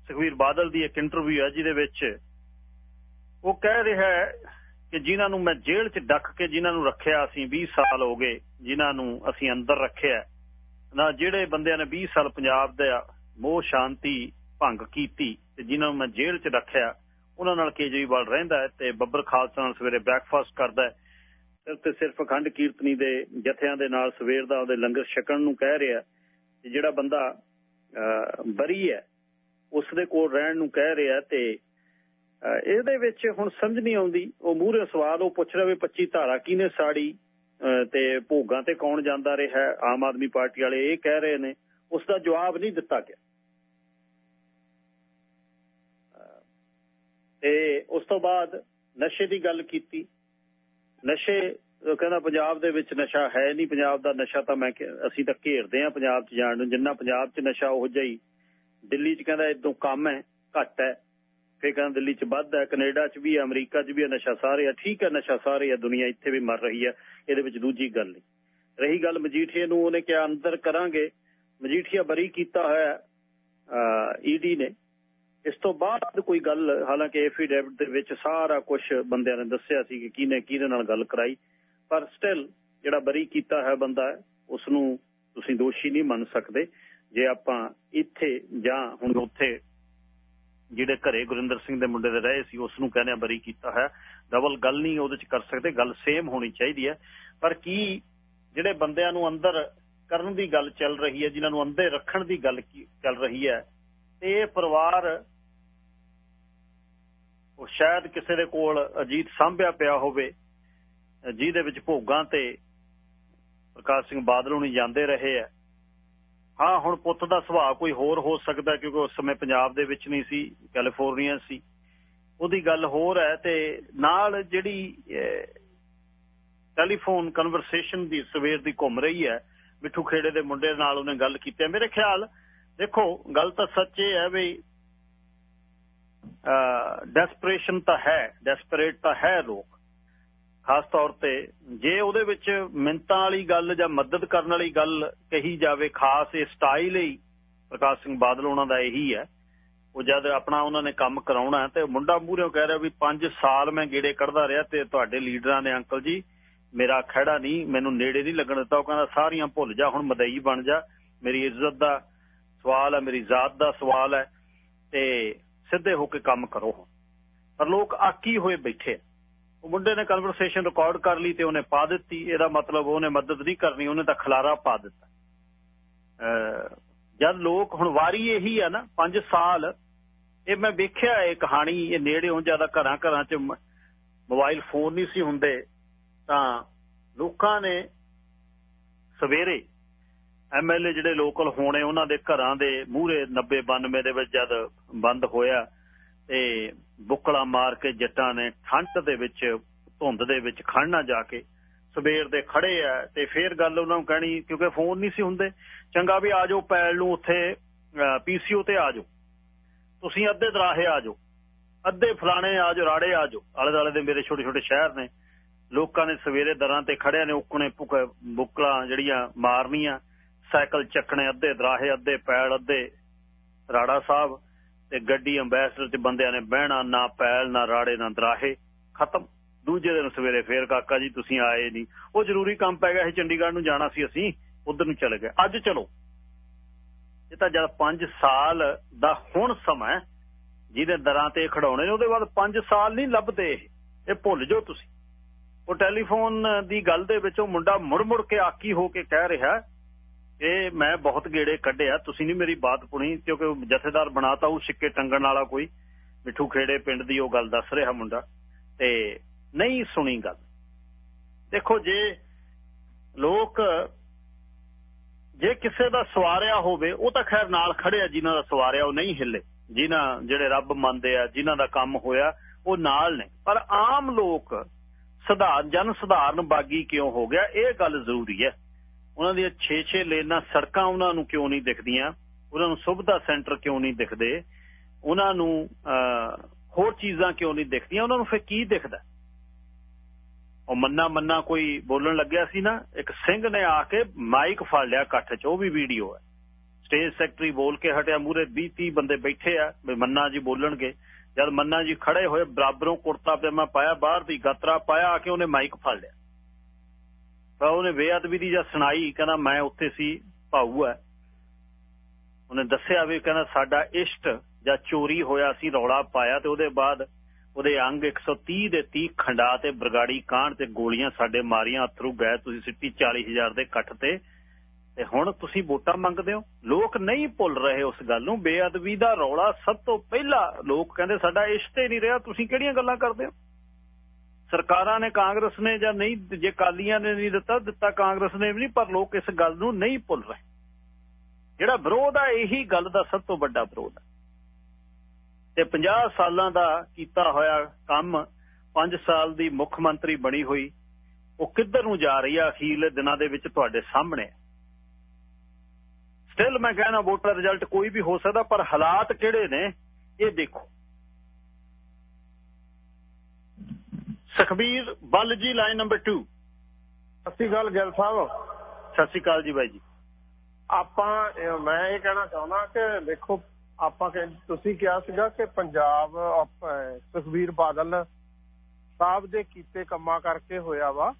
A: ਸੁਖਵੀਰ ਬਾਦਲ ਦੀ ਇੱਕ ਇੰਟਰਵਿਊ ਹੈ, ਜਿਹਦੇ ਵਿੱਚ ਉਹ ਕਹਿ ਰਿਹਾ ਹੈ ਕਿ ਜਿਨ੍ਹਾਂ ਨੂੰ ਮੈਂ ਜੇਲ੍ਹ 'ਚ ਡੱਕ ਕੇ ਜਿਨ੍ਹਾਂ ਨੂੰ ਰੱਖਿਆ ਅਸੀਂ 20 ਸਾਲ ਹੋ ਗਏ, ਜਿਨ੍ਹਾਂ ਨੂੰ ਅਸੀਂ ਅੰਦਰ ਰੱਖਿਆ ਨਾ ਜਿਹੜੇ ਬੰਦਿਆਂ ਨੇ 20 ਸਾਲ ਪੰਜਾਬ ਦਾ ਮੋਹ, ਸ਼ਾਂਤੀ, ਭੰਗ ਕੀਤੀ ਤੇ ਜਿਨ੍ਹਾਂ ਨੂੰ ਮੈਂ ਜੇਲ੍ਹ 'ਚ ਰੱਖਿਆ, ਉਹਨਾਂ ਨਾਲ ਕੇਜਰੀਵਾਲ ਰਹਿੰਦਾ ਤੇ ਬੱਬਰ ਖਾਲਸਾ ਨਾਲ ਸਵੇਰੇ ਬ੍ਰੈਕਫਾਸਟ ਕਰਦਾ ਸਿਰਫ਼ ਤੇ ਸਿਰਫ ਅਖੰਡ ਕੀਰਤਨੀ ਦੇ ਜਥਿਆਂ ਦੇ ਨਾਲ ਸਵੇਰ ਦਾ ਉਹਦੇ ਲੰਗਰ ਛਕਣ ਨੂੰ ਕਹਿ ਰਿਹਾ ਤੇ ਜਿਹੜਾ ਬੰਦਾ ਬਰੀ ਹੈ, ਉਸ ਦੇ ਕੋਲ ਰਹਿਣ ਨੂੰ ਕਹਿ ਰਿਹਾ ਤੇ ਇਹਦੇ ਵਿੱਚ ਹੁਣ ਸਮਝ ਨਹੀਂ ਆਉਂਦੀ। ਉਹ ਮੂਹਰੇ ਸਵਾਲ, ਉਹ ਪੁੱਛ ਰਿਹਾ ਵੀ 25 ਧਾਰਾ ਕਿਹਨੇ ਸਾੜੀ? ਤੇ ਭੋਗਾਂ ਤੇ ਕੌਣ ਜਾਂਦਾ ਰਿਹਾ? ਆਮ ਆਦਮੀ ਪਾਰਟੀ ਵਾਲੇ ਇਹ ਕਹਿ ਰਹੇ ਨੇ। ਉਸ ਦਾ ਜਵਾਬ ਨਹੀਂ ਦਿੱਤਾ ਗਿਆ। ਤੇ ਉਸ ਤੋਂ ਬਾਅਦ ਨਸ਼ੇ ਦੀ ਗੱਲ ਕੀਤੀ। ਨਸ਼ੇ ਕਹਿੰਦਾ ਪੰਜਾਬ ਦੇ ਵਿੱਚ ਨਸ਼ਾ ਹੈ ਨਹੀਂ। ਪੰਜਾਬ ਦਾ ਨਸ਼ਾ ਤਾਂ ਮੈਂ ਅਸੀਂ ਤਾਂ ਘੇਰਦੇ ਆ ਪੰਜਾਬ 'ਚ ਜਾਣ ਨੂੰ। ਜਿੰਨਾ ਪੰਜਾਬ 'ਚ ਨਸ਼ਾ ਉਹ ਜਾਈ ਦਿੱਲੀ 'ਚ ਕਹਿੰਦਾ ਇਦੋਂ ਕੰਮ ਹੈ, ਘੱਟ ਹੈ। ਫੇਰ ਕਹਿੰਦਾ ਦਿੱਲੀ 'ਚ ਵੱਧ ਹੈ, ਕੈਨੇਡਾ 'ਚ ਵੀ ਅਮਰੀਕਾ 'ਚ ਵੀ ਨਸ਼ਾ ਸਾਰੇ ਆ ਠੀਕ ਹੈ, ਨਸ਼ਾ ਸਾਰੇ ਆ ਦੁਨੀਆ ਇੱਥੇ ਵੀ ਮਰ ਰਹੀ ਹੈ, ਇਹਦੇ ਵਿੱਚ ਦੂਜੀ ਗੱਲ ਨਹੀਂ। ਰਹੀ ਗੱਲ ਮਜੀਠੀਆ ਨੂੰ, ਉਹਨੇ ਕਿਹਾ ਅੰਦਰ ਕਰਾਂਗੇ, ਮਜੀਠੀਆ ਬਰੀ ਕੀਤਾ ਹੋਇਆ ਈਡੀ ਨੇ। ਇਸ ਤੋਂ ਬਾਅਦ ਕੋਈ ਗੱਲ, ਹਾਲਾਂਕਿ ਐਫੀਡੇਵਿਟ ਦੇ ਵਿੱਚ ਸਾਰਾ ਕੁਝ ਬੰਦਿਆਂ ਨੇ ਦੱਸਿਆ ਸੀ ਕਿ ਕਿਹਨੇ ਕਿਹਦੇ ਨਾਲ ਗੱਲ ਕਰਾਈ, ਪਰ ਸਟਿਲ ਜਿਹੜਾ ਬਰੀ ਕੀਤਾ ਹੈ ਬੰਦਾ ਉਸ ਨੂੰ ਤੁਸੀਂ ਦੋਸ਼ੀ ਨਹੀਂ ਮੰਨ ਸਕਦੇ। ਜੇ ਆਪਾਂ ਇੱਥੇ ਜਾਂ ਹੁਣ ਉੱਥੇ ਜਿਹੜੇ ਘਰੇ ਗੁਰਿੰਦਰ ਸਿੰਘ ਦੇ ਮੁੰਡੇ ਦੇ ਰਹੇ ਸੀ ਉਸ ਨੂੰ ਕਹਿੰਦੇ ਬਰੀ ਕੀਤਾ ਹੈ। ਡਬਲ ਗੱਲ ਨਹੀਂ ਉਹਦੇ ਚ ਕਰ ਸਕਦੇ, ਗੱਲ ਸੇਮ ਹੋਣੀ ਚਾਹੀਦੀ ਹੈ। ਪਰ ਕੀ ਜਿਹੜੇ ਬੰਦਿਆਂ ਨੂੰ ਅੰਦਰ ਕਰਨ ਦੀ ਗੱਲ ਚੱਲ ਰਹੀ ਹੈ, ਜਿਨ੍ਹਾਂ ਨੂੰ ਅੰਦਰ ਰੱਖਣ ਦੀ ਗੱਲ ਚੱਲ ਰਹੀ ਹੈ, ਤੇ ਇਹ ਪਰਿਵਾਰ ਉਹ ਸ਼ਾਇਦ ਕਿਸੇ ਦੇ ਕੋਲ ਅਜੀਤ ਸਾਂਭਿਆ ਪਿਆ ਹੋਵੇ, ਜਿਹਦੇ ਵਿੱਚ ਭੋਗਾਂ ਤੇ ਪ੍ਰਕਾਸ਼ ਸਿੰਘ ਬਾਦਲ ਹੁਣੀ ਜਾਂਦੇ ਰਹੇ ਆ ਹਾਂ, ਹੁਣ ਪੁੱਤ ਦਾ ਸੁਭਾਅ ਕੋਈ ਹੋਰ ਹੋ ਸਕਦਾ ਕਿਉਂਕਿ ਉਸ ਸਮੇਂ ਪੰਜਾਬ ਦੇ ਵਿੱਚ ਨਹੀਂ ਸੀ, ਕੈਲੀਫੋਰਨੀਆ ਸੀ। ਉਹਦੀ ਗੱਲ ਹੋਰ ਹੈ ਤੇ ਨਾਲ ਜਿਹੜੀ ਟੈਲੀਫੋਨ ਕਨਵਰਸੇਸ਼ਨ ਦੀ ਸਵੇਰ ਦੀ ਘੁੰਮ ਰਹੀ ਹੈ, ਮਿੱਠੂ ਖੇੜੇ ਦੇ ਮੁੰਡੇ ਨਾਲ ਉਹਨੇ ਗੱਲ ਕੀਤੀ ਮੇਰੇ ਖਿਆਲ, ਦੇਖੋ, ਗੱਲ ਤਾਂ ਸੱਚ ਇਹ ਹੈ ਵੀ ਡੈਸਪਰੇਸ਼ਨ ਤਾਂ ਹੈ ਡੈਸਪਰੇਟ ਤਾਂ ਹੈ ਲੋਕ। ਖਾਸ ਤੌਰ ਤੇ ਜੇ ਉਹਦੇ ਵਿੱਚ ਮਿੰਤਾਂ ਵਾਲੀ ਗੱਲ ਜਾਂ ਮਦਦ ਕਰਨ ਵਾਲੀ ਗੱਲ ਕਹੀ ਜਾਵੇ, ਖਾਸ ਇਹ ਸਟਾਈਲ ਹੀ ਪ੍ਰਕਾਸ਼ ਸਿੰਘ ਬਾਦਲ ਉਹਨਾਂ ਦਾ ਇਹੀ ਹੈ। ਉਹ ਜਦ ਆਪਣਾ ਉਹਨਾਂ ਨੇ ਕੰਮ ਕਰਾਉਣਾ ਤੇ ਮੁੰਡਾ ਮੂਹਰੇ ਕਹਿ ਰਿਹਾ ਵੀ 5 ਸਾਲ ਮੈਂ ਗੇੜੇ ਕੱਢਦਾ ਰਿਹਾ ਤੇ ਤੁਹਾਡੇ ਲੀਡਰਾਂ ਨੇ ਅੰਕਲ ਜੀ ਮੇਰਾ ਖੜਾ ਨਹੀਂ, ਮੈਨੂੰ ਨੇੜੇ ਨਹੀਂ ਲੱਗਣ ਦਿੱਤਾ। ਉਹ ਕਹਿੰਦਾ, ਸਾਰੀਆਂ ਭੁੱਲ ਜਾ, ਹੁਣ ਮਦਈ ਬਣ ਜਾ। ਮੇਰੀ ਇੱਜ਼ਤ ਦਾ ਸਵਾਲ ਹੈ, ਮੇਰੀ ਜ਼ਾਤ ਦਾ ਸਵਾਲ ਹੈ ਤੇ ਸਿੱਧੇ ਹੋ ਕੇ ਕੰਮ ਕਰੋ ਪਰ ਲੋਕ ਆਕੀ ਹੋਏ ਬੈਠੇ ਮੁੰਡੇ ਨੇ ਕਨਵਰਸੇਸ਼ਨ ਰਿਕਾਰਡ ਕਰ ਲਈ ਤੇ ਉਹਨੇ ਪਾ ਦਿੱਤੀ। ਇਹਦਾ ਮਤਲਬ ਉਹਨੇ ਮਦਦ ਨਹੀਂ ਕਰਨੀ, ਉਹਨੇ ਤਾਂ ਖਲਾਰਾ ਪਾ ਦਿੱਤਾ। ਜਦ ਲੋਕ ਹੁਣ ਵਾਰੀ ਇਹੀ ਆ ਨਾ 5 ਸਾਲ, ਇਹ ਮੈਂ ਵੇਖਿਆ ਇਹ ਕਹਾਣੀ, ਇਹ ਨੇੜੇ ਹੋ ਜ਼ਿਆਦਾ ਘਰਾਂ ਘਰਾਂ 'ਚ ਮੋਬਾਈਲ ਫੋਨ ਨਹੀਂ ਸੀ ਹੁੰਦੇ, ਤਾਂ ਲੋਕਾਂ ਨੇ ਸਵੇਰੇ ਐਮਐਲਏ ਜਿਹੜੇ ਲੋਕਲ ਹੋਣੇ, ਉਹਨਾਂ ਦੇ ਘਰਾਂ ਦੇ ਮੂਹਰੇ 90 92 ਦੇ ਵਿੱਚ ਜਦ ਬੰਦ ਹੋਇਆ ਤੇ ਬੁੱਕਲਾ ਮਾਰ ਕੇ ਜੱਟਾਂ ਨੇ ਠੰਡ ਦੇ ਵਿੱਚ, ਧੁੰਦ ਦੇ ਵਿੱਚ ਖੜਨਾ ਜਾ ਕੇ ਸਵੇਰ ਦੇ ਖੜੇ ਆ ਤੇ ਫੇਰ ਗੱਲ ਉਹਨਾਂ ਨੂੰ ਕਹਿਣੀ, ਕਿਉਂਕਿ ਫੋਨ ਨਹੀਂ ਸੀ ਹੁੰਦੇ। ਚੰਗਾ ਵੀ ਆ ਜਾਓ, ਪੈਲ ਨੂੰ ਉੱਥੇ ਪੀਸੀਓ ਤੇ ਆ ਤੁਸੀਂ ਅੱਧੇ ਦਰਾਹੇ ਆ ਅੱਧੇ ਫਲਾਣੇ ਆ ਜਾਓ, ਰਾੜੇ ਆ ਜਾਓ। ਆਲੇ ਦਾਲੇ ਦੇ ਮੇਰੇ ਛੋਟੇ ਛੋਟੇ ਸ਼ਹਿਰ ਨੇ। ਲੋਕਾਂ ਨੇ ਸਵੇਰੇ ਦਰਾਂ ਤੇ ਖੜਿਆ ਨੇ, ਉਕਣੇ ਬੁੱਕਲਾਂ ਜਿਹੜੀਆਂ ਮਾਰਨੀਆਂ, ਸਾਈਕਲ ਚੱਕਣੇ, ਅੱਧੇ ਦਰਾਹੇ, ਅੱਧੇ ਪੈਲ, ਅੱਧੇ ਰਾੜਾ ਸਾਹਿਬ। ਤੇ ਗੱਡੀ ਅੰਬੈਸਡਰ ਚ ਬੰਦਿਆਂ ਨੇ ਬਹਿਣਾ ਨਾ ਪੈਲ, ਨਾ ਰਾੜੇ, ਨਾ ਦਰਾਹੇ, ਖਤਮ। ਦੂਜੇ ਦਿਨ ਸਵੇਰੇ ਫੇਰ, ਕਾਕਾ ਜੀ, ਤੁਸੀਂ ਆਏ ਨਹੀਂ। ਉਹ ਜ਼ਰੂਰੀ ਕੰਮ ਪੈ ਗਿਆ ਸੀ, ਚੰਡੀਗੜ੍ਹ ਨੂੰ ਜਾਣਾ ਸੀ ਅਸੀਂ, ਉਧਰ ਨੂੰ ਚਲੇ ਗਏ। ਅੱਜ ਚਲੋ। ਇਹ ਤਾਂ ਜਦ 5 ਸਾਲ ਦਾ ਹੁਣ ਸਮਾਂ ਜਿਹਦੇ ਦਰਾਂ ਤੇ ਖੜਾਉਣੇ ਨੇ, ਉਹਦੇ ਬਾਅਦ 5 ਸਾਲ ਨਹੀਂ ਲੱਭਦੇ ਇਹ ਭੁੱਲ ਜਾਓ ਤੁਸੀਂ। ਉਹ ਟੈਲੀਫੋਨ ਦੀ ਗੱਲ ਦੇ ਵਿੱਚ ਉਹ ਮੁੰਡਾ ਮੁੜ ਮੁੜ ਕੇ ਆਕੀ ਹੋ ਕੇ ਕਹਿ ਰਿਹਾ ਇਹ ਮੈਂ ਬਹੁਤ ਗੇੜੇ ਕੱਢਿਆ। ਤੁਸੀਂ ਨਹੀਂ ਮੇਰੀ ਬਾਤ ਪੁਣੀ, ਕਿਉਂਕਿ ਜਥੇਦਾਰ ਬਣਾਤਾ, ਉਹ ਸਿੱਕੇ ਟੰਗਣ ਵਾਲਾ ਕੋਈ। ਮਿੱਠੂ ਖੇੜੇ ਪਿੰਡ ਦੀ ਉਹ ਗੱਲ ਦੱਸ ਰਿਹਾ ਮੁੰਡਾ। ਤੇ ਨਹੀਂ ਸੁਣੀ ਗੱਲ। ਦੇਖੋ ਜੇ ਲੋਕ, ਜੇ ਕਿਸੇ ਦਾ ਸਵਾਰਿਆ ਹੋਵੇ, ਉਹ ਤਾਂ ਖੈਰ ਨਾਲ ਖੜਿਆ ਜਿਨ੍ਹਾਂ ਦਾ ਸਵਾਰਿਆ ਉਹ ਨਹੀਂ ਹਿੱਲੇ। ਜਿਨ੍ਹਾਂ ਜਿਹੜੇ ਰੱਬ ਮੰਨਦੇ ਆ, ਜਿਨ੍ਹਾਂ ਦਾ ਕੰਮ ਹੋਇਆ, ਉਹ ਨਾਲ ਨੇ। ਪਰ ਆਮ ਲੋਕ, ਸਧਾਰਨ, ਜਨ ਸਧਾਰਨ ਬਾਗੀ ਕਿਉਂ ਹੋ ਗਿਆ? ਇਹ ਗੱਲ ਜ਼ਰੂਰੀ ਹੈ। ਉਹਨਾਂ ਦੀਆਂ 6-6 ਲੇਨਾਂ ਸੜਕਾਂ ਉਹਨਾਂ ਨੂੰ ਕਿਉਂ ਨਹੀਂ ਦਿਖਦੀਆਂ? ਉਹਨਾਂ ਨੂੰ ਸੁਵਿਧਾ ਸੈਂਟਰ ਕਿਉਂ ਨਹੀਂ ਦਿਖਦੇ? ਉਹਨਾਂ ਨੂੰ ਹੋਰ ਚੀਜ਼ਾਂ ਕਿਉਂ ਨਹੀਂ ਦਿਖਦੀਆਂ? ਉਹਨਾਂ ਨੂੰ ਫਿਰ ਕੀ ਦਿਖਦਾ? ਉਹ ਮੰਨਾ ਮੰਨਾ ਕੋਈ ਬੋਲਣ ਲੱਗਿਆ ਸੀ ਨਾ, ਇੱਕ ਸਿੰਘ ਨੇ ਆ ਕੇ ਮਾਈਕ ਫੜ ਲਿਆ ਇਕੱਠ 'ਚ, ਉਹ ਵੀ ਵੀਡੀਓ ਹੈ। ਸਟੇਜ ਸੈਕਟਰੀ ਬੋਲ ਕੇ ਹਟਿਆ ਮੂਰੇ 20 30 ਬੰਦੇ ਬੈਠੇ ਆ, ਵੀ ਮੰਨਾ ਜੀ ਬੋਲਣਗੇ। ਜਦ ਮੰਨਾ ਜੀ ਖੜੇ ਹੋਏ, ਬਰਾਬਰੋਂ ਕੁੜਤਾ ਪਜਾਮਾ ਪਾਇਆ, ਬਾਹਰ ਦੀ ਗਾਤਰਾ ਪਾਇਆ, ਆ ਕੇ ਉਹਨੇ ਮਾਈਕ ਫੜ ਲਿਆ। ਤਾਂ ਉਹਨੇ ਬੇਅਦਬੀ ਦੀ ਜਾਂ ਸੁਣਾਈ, ਕਹਿੰਦਾ ਮੈਂ ਉੱਥੇ ਸੀ, ਭਾਊ ਹੈ। ਉਹਨੇ ਦੱਸਿਆ ਵੀ ਕਹਿੰਦਾ ਸਾਡਾ ਇਸ਼ਟ ਜਾਂ ਚੋਰੀ ਹੋਇਆ ਸੀ, ਰੌਲਾ ਪਾਇਆ ਤੇ ਉਹਦੇ ਬਾਅਦ ਉਹਦੇ ਅੰਗ 130 ਦੇ 30 ਖੰਡਾ ਤੇ ਬਰਗਾੜੀ ਕਾਂਡ ਤੇ ਗੋਲੀਆਂ ਸਾਡੇ ਮਾਰੀਆਂ, ਅਥਰੂ ਗਏ, ਤੁਸੀਂ ਸਿੱਟੀ 40000 ਦੇ ਇਕੱਠ ਤੇ। ਤੇ ਹੁਣ ਤੁਸੀਂ ਵੋਟਾਂ ਮੰਗਦੇ ਹੋ? ਲੋਕ ਨਹੀਂ ਭੁੱਲ ਰਹੇ ਉਸ ਗੱਲ ਨੂੰ। ਬੇਅਦਬੀ ਦਾ ਰੌਲਾ ਸਭ ਤੋਂ ਪਹਿਲਾਂ ਲੋਕ ਕਹਿੰਦੇ ਸਾਡਾ ਇਸ਼ਤੇ ਨਹੀਂ ਰਿਹਾ, ਤੁਸੀਂ ਕਿਹੜੀਆਂ ਗੱਲਾਂ ਕਰਦੇ ਹੋ? ਸਰਕਾਰਾਂ ਨੇ ਕਾਂਗਰਸ ਨੇ ਜਾਂ ਨਹੀਂ, ਜੇ ਕਾਲੀਆਂ ਨੇ ਨਹੀਂ ਦਿੱਤਾ ਦਿੱਤਾ ਕਾਂਗਰਸ ਨੇ ਵੀ ਨਹੀਂ, ਪਰ ਲੋਕ ਇਸ ਗੱਲ ਨੂੰ ਨਹੀਂ ਭੁੱਲ ਰਹੇ। ਜਿਹੜਾ ਵਿਰੋਧ ਆ, ਇਹੀ ਗੱਲ ਦਾ ਸਭ ਤੋਂ ਵੱਡਾ ਵਿਰੋਧ ਹੈ ਤੇ 50 ਸਾਲਾਂ ਦਾ ਕੀਤਾ ਹੋਇਆ ਕੰਮ 5 ਸਾਲ ਦੀ ਮੁੱਖ ਮੰਤਰੀ ਬਣੀ ਹੋਈ, ਉਹ ਕਿੱਧਰ ਨੂੰ ਜਾ ਰਹੀ ਆ, ਅਖੀਰਲੇ ਦਿਨਾਂ ਦੇ ਵਿੱਚ ਤੁਹਾਡੇ ਸਾਹਮਣੇ ਸਟਿਲ ਮੈਂ ਕਹਿੰਦਾ ਵੋਟਰ ਰਿਜ਼ਲਟ ਕੋਈ ਵੀ ਹੋ ਸਕਦਾ, ਪਰ ਹਾਲਾਤ ਕਿਹੜੇ ਨੇ, ਇਹ ਦੇਖੋ। ਸੁਖਬੀਰ ਬੱਲ ਜੀ ਲਾਈਨ ਨੰਬਰ 2
C: ਸਤਿ ਸ਼੍ਰੀ ਅਕਾਲ ਗਿੱਲ ਸਾਹਿਬ।
A: ਸਤਿ ਸ਼੍ਰੀ ਅਕਾਲ ਜੀ ਬਾਈ ਜੀ।
C: ਆਪਾਂ ਮੈਂ ਇਹ ਕਹਿਣਾ ਚਾਹੁੰਦਾ ਕਿ ਦੇਖੋ ਆਪਾਂ ਕਿ ਤੁਸੀਂ ਕਿਹਾ ਸੀਗਾ ਕਿ ਪੰਜਾਬ ਸੁਖਬੀਰ ਬਾਦਲ ਸਾਹਿਬ ਦੇ ਕੀਤੇ ਕੰਮਾਂ ਕਰਕੇ ਹੋਇਆ ਵਾ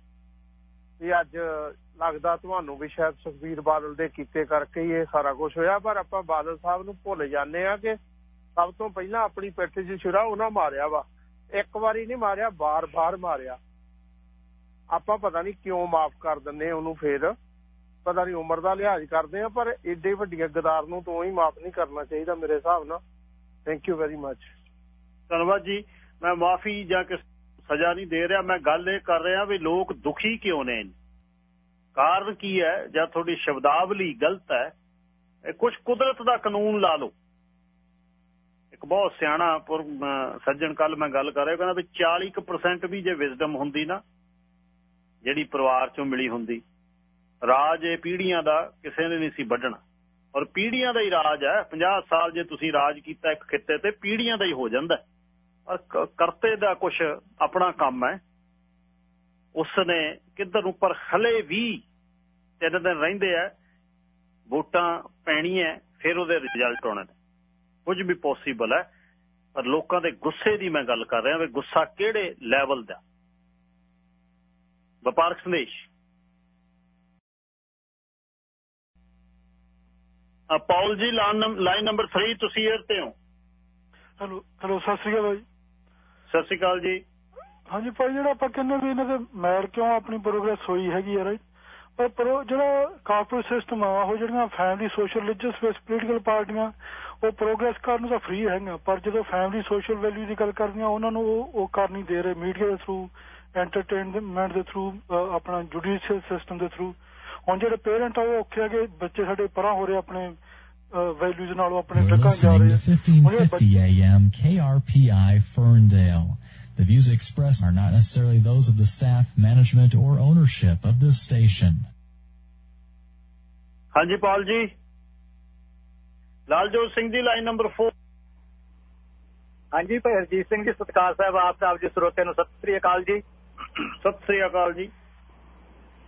C: ਵੀ ਅੱਜ ਲੱਗਦਾ ਤੁਹਾਨੂੰ ਵੀ ਸ਼ਾਇਦ ਸੁਖਬੀਰ ਬਾਦਲ ਦੇ ਕੀਤੇ ਕਰਕੇ ਹੀ ਇਹ ਸਾਰਾ ਕੁਝ ਹੋਇਆ ਪਰ ਆਪਾਂ ਬਾਦਲ ਸਾਹਿਬ ਨੂੰ ਭੁੱਲ ਜਾਂਦੇ ਆ ਕਿ ਸਭ ਤੋਂ ਪਹਿਲਾਂ ਆਪਣੀ ਪਿੱਠ 'ਚ ਛੁਰਾ ਉਹਨਾਂ ਮਾਰਿਆ ਵਾ। ਇੱਕ ਵਾਰੀ ਨਹੀਂ ਮਾਰਿਆ, ਬਾਰ-ਬਾਰ ਮਾਰਿਆ। ਆਪਾਂ ਪਤਾ ਨਹੀਂ ਕਿਉਂ ਮਾਫ ਕਰ ਦਿੰਨੇ ਉਹਨੂੰ ਫੇਰ। ਪਤਾ ਨਹੀਂ ਉਮਰ ਦਾ ਲਿਹਾਜ਼ ਕਰਦੇ ਆ ਪਰ ਏਡੇ ਵੱਡੀਆਂ ਗਦਾਰ ਨੂੰ ਤੋਂ ਹੀ ਮਾਫ ਨਹੀਂ ਕਰਨਾ ਚਾਹੀਦਾ ਮੇਰੇ ਹਿਸਾਬ ਨਾਲ। ਥੈਂਕ ਯੂ ਵੈਰੀ ਮੱਚ
A: ਧੰਨਵਾਦ ਜੀ। ਮੈਂ ਮਾਫੀ ਜਾਂ ਕਿ ਸਜ਼ਾ ਨਹੀਂ ਦੇ ਰਿਹਾ। ਮੈਂ ਗੱਲ ਇਹ ਕਰ ਰਿਹਾ ਵੀ ਲੋਕ ਦੁਖੀ ਕਿਉਂ ਨੇ? ਕਾਰਨ ਕੀ ਹੈ? ਜਾਂ ਤੁਹਾਡੀ ਸ਼ਬਦਾਵਲੀ ਗਲਤ ਹੈ? ਇਹ ਕੁਝ ਕੁਦਰਤ ਦਾ ਕਾਨੂੰਨ ਲਾ ਲਓ। ਇੱਕ ਬਹੁਤ ਸਿਆਣਾ ਪੁਰ ਸੱਜਣ ਕੱਲ ਮੈਂ ਗੱਲ ਕਰ ਰਿਹਾ ਕਹਿੰਦਾ ਵੀ 40% ਵੀ ਜੇ ਵਿਜ਼ਡਮ ਹੁੰਦੀ ਨਾ, ਜਿਹੜੀ ਪਰਿਵਾਰ ਚੋਂ ਮਿਲੀ ਹੁੰਦੀ, ਰਾਜ ਇਹ ਪੀੜ੍ਹੀਆਂ ਦਾ ਕਿਸੇ ਨੇ ਨਹੀਂ ਸੀ ਵੱਢਣਾ ਔਰ ਪੀੜ੍ਹੀਆਂ ਦਾ ਹੀ ਰਾਜ ਹੈ 50 ਸਾਲ ਜੇ ਤੁਸੀਂ ਰਾਜ ਕੀਤਾ ਇੱਕ ਖਿੱਤੇ ਤੇ ਪੀੜ੍ਹੀਆਂ ਦਾ ਹੀ ਹੋ ਜਾਂਦਾ ਹੈ। ਕਰਤੇ ਦਾ ਕੁਝ ਆਪਣਾ ਕੰਮ ਹੈ ਉਸ ਨੇ ਕਿੱਧਰ ਨੂੰ ਹਲੇ ਵੀ ਤਿੰਨ ਦਿਨ ਰਹਿੰਦੇ ਆ, ਵੋਟਾਂ ਪੈਣੀਆਂ, ਫਿਰ ਉਹਦੇ ਰਿਜ਼ਲਟ ਆਉਣੇ ਨੇ ਕੁਝ ਵੀ ਪੋਸੀਬਲ ਹੈ ਪਰ ਲੋਕਾਂ ਦੇ ਗੁੱਸੇ ਦੀ ਮੈਂ ਗੱਲ ਕਰ ਰਿਹਾ ਵੀ ਗੁੱਸਾ ਕਿਹੜੇ ਲੈਵਲ ਦਾ? ਵਪਾਰਕ ਸੰਦੇਸ਼। ਆ ਪੌਲ ਜੀ ਲਾਈਨ ਨੰਬਰ 3 ਤੁਸੀਂ 에ਅਰ ਤੇ ਹੋ।
D: ਹੈਲੋ ਹੈਲੋ ਸਤਿ ਸ੍ਰੀ ਅਕਾਲ ਭਾਈ
A: ਸਤਿ ਸ਼੍ਰੀ ਅਕਾਲ ਜੀ।
D: ਹਾਂਜੀ ਭਾਈ ਜਿਹੜਾ ਆਪਾਂ ਕਹਿੰਦੇ ਵੀ ਇਹਨਾਂ ਦੇ ਮੈਰ ਕਿਉਂ ਆਪਣੀ ਪ੍ਰੋਗਰੈਸ ਹੋਈ ਹੈਗੀ ਹੈ ਰਾਈਟ ਪਰ ਜਿਹੜਾ ਕਾਰਪੋਰੇਟ ਸਿਸਟਮ ਆ ਉਹ ਜਿਹੜੀਆਂ family social religious base political ਪਾਰਟੀਆਂ ਉਹ ਪ੍ਰੋਗਰੈਸ ਕਰਨ ਨੂੰ ਤਾਂ ਫ੍ਰੀ ਹੈਗਾ ਪਰ ਜਦੋਂ ਫੈਮਿਲੀ ਸੋਸ਼ਲ ਵੈਲਿਊ ਦੀ ਗੱਲ ਕਰਦੀਆਂ ਉਹਨਾਂ ਨੂੰ ਉਹ ਉਹ ਕਰ ਨਹੀਂ ਦੇ ਰਹੇ ਮੀਡੀਆ ਦੇ ਥਰੂ ਐਂਟਰਟੇਨਮੈਂਟ ਦੇ ਥਰੂ ਆਪਣਾ ਜੁਡੀਸ਼ੀਅਲ ਸਿਸਟਮ ਦੇ ਥਰੂ ਹੁਣ ਜਿਹੜੇ ਪੇਰੈਂਟ ਆ ਉਹ ਔਖੇ ਆ ਕਿ ਬੱਚੇ ਸਾਡੇ ਪਰਾਂ ਹੋ ਰਹੇ ਆਪਣੇ ਵੈਲਿਊਜ਼ ਨਾਲੋਂ ਆਪਣੇ ਡੱਕਾਂ ਜਾ ਰਹੇ ਆ। ਹੁਣ ਇਹ
E: 1550 AM KRPI Ferndale. The views expressed are not necessarily those of the staff, management, or ownership of this station.
A: ਹਾਂਜੀ ਪਾਲ ਜੀ ਲਾਲਜੋਤ ਸਿੰਘ ਜੀ ਲਾਈਨ ਨੰਬਰ 4
F: ਹਾਂਜੀ ਭਾਈ ਹਰਜੀਤ ਸਿੰਘ ਜੀ ਸਤਕਾਰ ਸਾਹਿਬ ਆਪ ਸਾਹਿਬ ਜੀ ਸਰੋਤੇ ਨੂੰ ਸਤਿ ਸ੍ਰੀ ਅਕਾਲ ਜੀ
A: ਸਤਿ ਸ੍ਰੀ ਅਕਾਲ ਜੀ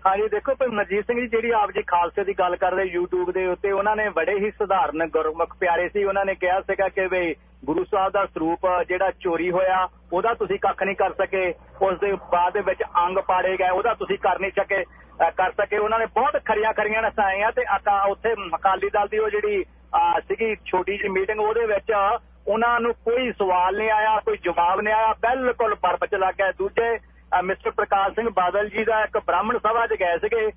F: ਹਾਂਜੀ ਦੇਖੋ ਭਾਈ ਮਨਜੀਤ ਸਿੰਘ ਜੀ ਜਿਹੜੀ ਆਪ ਜੀ ਖਾਲਸੇ ਦੀ ਗੱਲ ਕਰ ਰਹੇ YouTube ਦੇ ਉੱਤੇ ਉਹਨਾਂ ਨੇ ਬੜੇ ਹੀ ਸਧਾਰਨ ਗੁਰਮੁਖ ਪਿਆਰੇ ਸੀ ਉਹਨਾਂ ਨੇ ਕਿਹਾ ਸੀਗਾ ਕਿ ਵੀ ਗੁਰੂ ਸਾਹਿਬ ਦਾ ਸਰੂਪ ਜਿਹੜਾ ਚੋਰੀ ਹੋਇਆ, ਉਹਦਾ ਤੁਸੀਂ ਕੱਖ ਨਹੀਂ ਕਰ ਸਕੇ। ਉਸ ਦੇ ਬਾਅਦ ਦੇ ਵਿੱਚ ਅੰਗ ਪਾੜੇ ਗਏ, ਉਹਦਾ ਤੁਸੀਂ ਕਰ ਨਹੀਂ ਸਕੇ ਕਰ ਸਕੇ। ਉਹਨਾਂ ਨੇ ਬਹੁਤ ਖਰੀਆਂ ਖਰੀਆਂ ਨਸਾਈਆਂ ਤੇ ਆਕਾ ਉੱਥੇ ਅਕਾਲੀ ਦਲ ਦੀ ਉਹ ਜਿਹੜੀ ਸੀਗੀ ਛੋਟੀ ਜਿਹੀ ਮੀਟਿੰਗ ਉਹਦੇ ਵਿੱਚ ਉਹਨਾਂ ਨੂੰ ਕੋਈ ਸਵਾਲ ਨਹੀਂ ਆਇਆ, ਕੋਈ ਜਵਾਬ ਨਹੀਂ ਆਇਆ। ਬਿਲਕੁਲ ਬਰਬ ਚ ਲੱਗ ਗਿਆ ਦੂਜੇ ਮਿਸਟਰ ਪ੍ਰਕਾਸ਼ ਸਿੰਘ ਬਾਦਲ ਜੀ ਦਾ ਇੱਕ ਬ੍ਰਾਹਮਣ ਸਭਾ 'ਚ ਗਏ ਸੀਗੇ।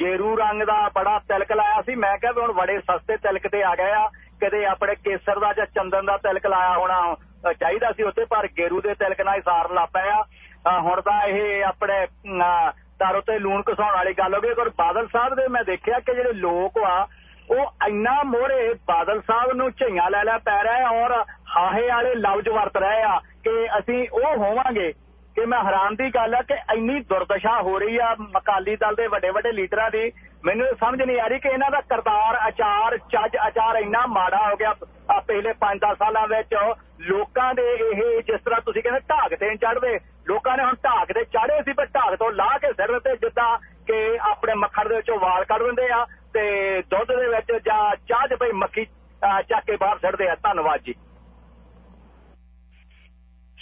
F: ਗੇਰੂ ਰੰਗ ਦਾ ਬੜਾ ਤਿਲਕ ਲਾਇਆ ਸੀ। ਮੈਂ ਕਿਹਾ ਵੀ ਹੁਣ ਬੜੇ ਸਸਤੇ ਤਿਲਕ ਤੇ ਆ ਗਏ ਆ। ਕਦੇ ਆਪਣੇ ਕੇਸਰ ਦਾ ਜਾਂ ਚੰਦਨ ਦਾ ਤਿਲਕ ਲਾਇਆ ਹੋਣਾ ਚਾਹੀਦਾ ਸੀ ਉੱਥੇ ਪਰ ਗੇਰੂ ਦੇ ਤਿਲਕ ਨਾਲ ਹੀ ਸਾਰ ਲਾ ਪਿਆ ਅਹ ਹੁਣ ਤਾਂ ਇਹ ਆਪਣੇ ਅਹ, ਤਾਰੋ ਤੇ ਲੂਣ ਘਸਾਉਣ ਵਾਲੀ ਗੱਲ ਹੋ ਗਈ। ਪਰ ਬਾਦਲ ਸਾਹਿਬ ਦੇ ਮੈਂ ਦੇਖਿਆ ਕਿ ਜਿਹੜੇ ਲੋਕ ਆ ਉਹ ਇੰਨਾ ਮੋਹਰੇ ਬਾਦਲ ਸਾਹਿਬ ਨੂੰ ਝਈਆਂ ਲੈ ਲੈ ਪੈ ਰਿਹਾ ਔਰ ਹਾਹੇ ਵਾਲੇ ਲਫ਼ਜ਼ ਵਰਤ ਰਹੇ ਆ ਕਿ ਅਸੀਂ ਉਹ ਹੋਵਾਂਗੇ। ਕਿ ਮੈਂ ਹੈਰਾਨ ਦੀ ਗੱਲ ਆ ਕਿ ਇੰਨੀ ਦੁਰਦਸ਼ਾ ਹੋ ਰਹੀ ਆ ਅਕਾਲੀ ਦਲ ਦੇ ਵੱਡੇ ਵੱਡੇ ਲੀਡਰਾਂ ਦੀ। ਮੈਨੂੰ ਸਮਝ ਨਹੀਂ ਆ ਰਹੀ ਕਿ ਇਹਨਾਂ ਦਾ ਕਰਤਾਰ ਆਚਾਰ ਚੱਜ ਆਚਾਰ ਇੰਨਾ ਮਾੜਾ ਹੋ ਗਿਆ ਆ ਪਿਛਲੇ 5-10 ਸਾਲਾਂ ਵਿੱਚ। ਲੋਕਾਂ ਦੇ ਇਹ ਜਿਸ ਤਰ੍ਹਾਂ ਤੁਸੀਂ ਕਹਿੰਦੇ ਢਾਕ ਤੇ ਚੜਦੇ ਲੋਕਾਂ ਨੇ ਹੁਣ ਢਾਕ ਦੇ ਚਾੜੇ ਸੀ ਪਰ ਢਾਕ ਤੋਂ ਲਾ ਕੇ ਸਿਰ ਤੇ ਜਿੱਦਾਂ ਕਿ ਆਪਣੇ ਮੱਖਣ ਦੇ ਵਿੱਚੋਂ ਵਾਲ ਕੱਢ ਦਿੰਦੇ ਆ ਤੇ ਦੁੱਧ ਦੇ ਵਿੱਚ ਜਾਂ ਚਾਹ 'ਚ ਪਈ ਮੱਖੀ ਅਹ, ਚੱਕ ਕੇ ਬਾਹਰ ਛੱਡਦੇ ਆ। ਧੰਨਵਾਦ ਜੀ।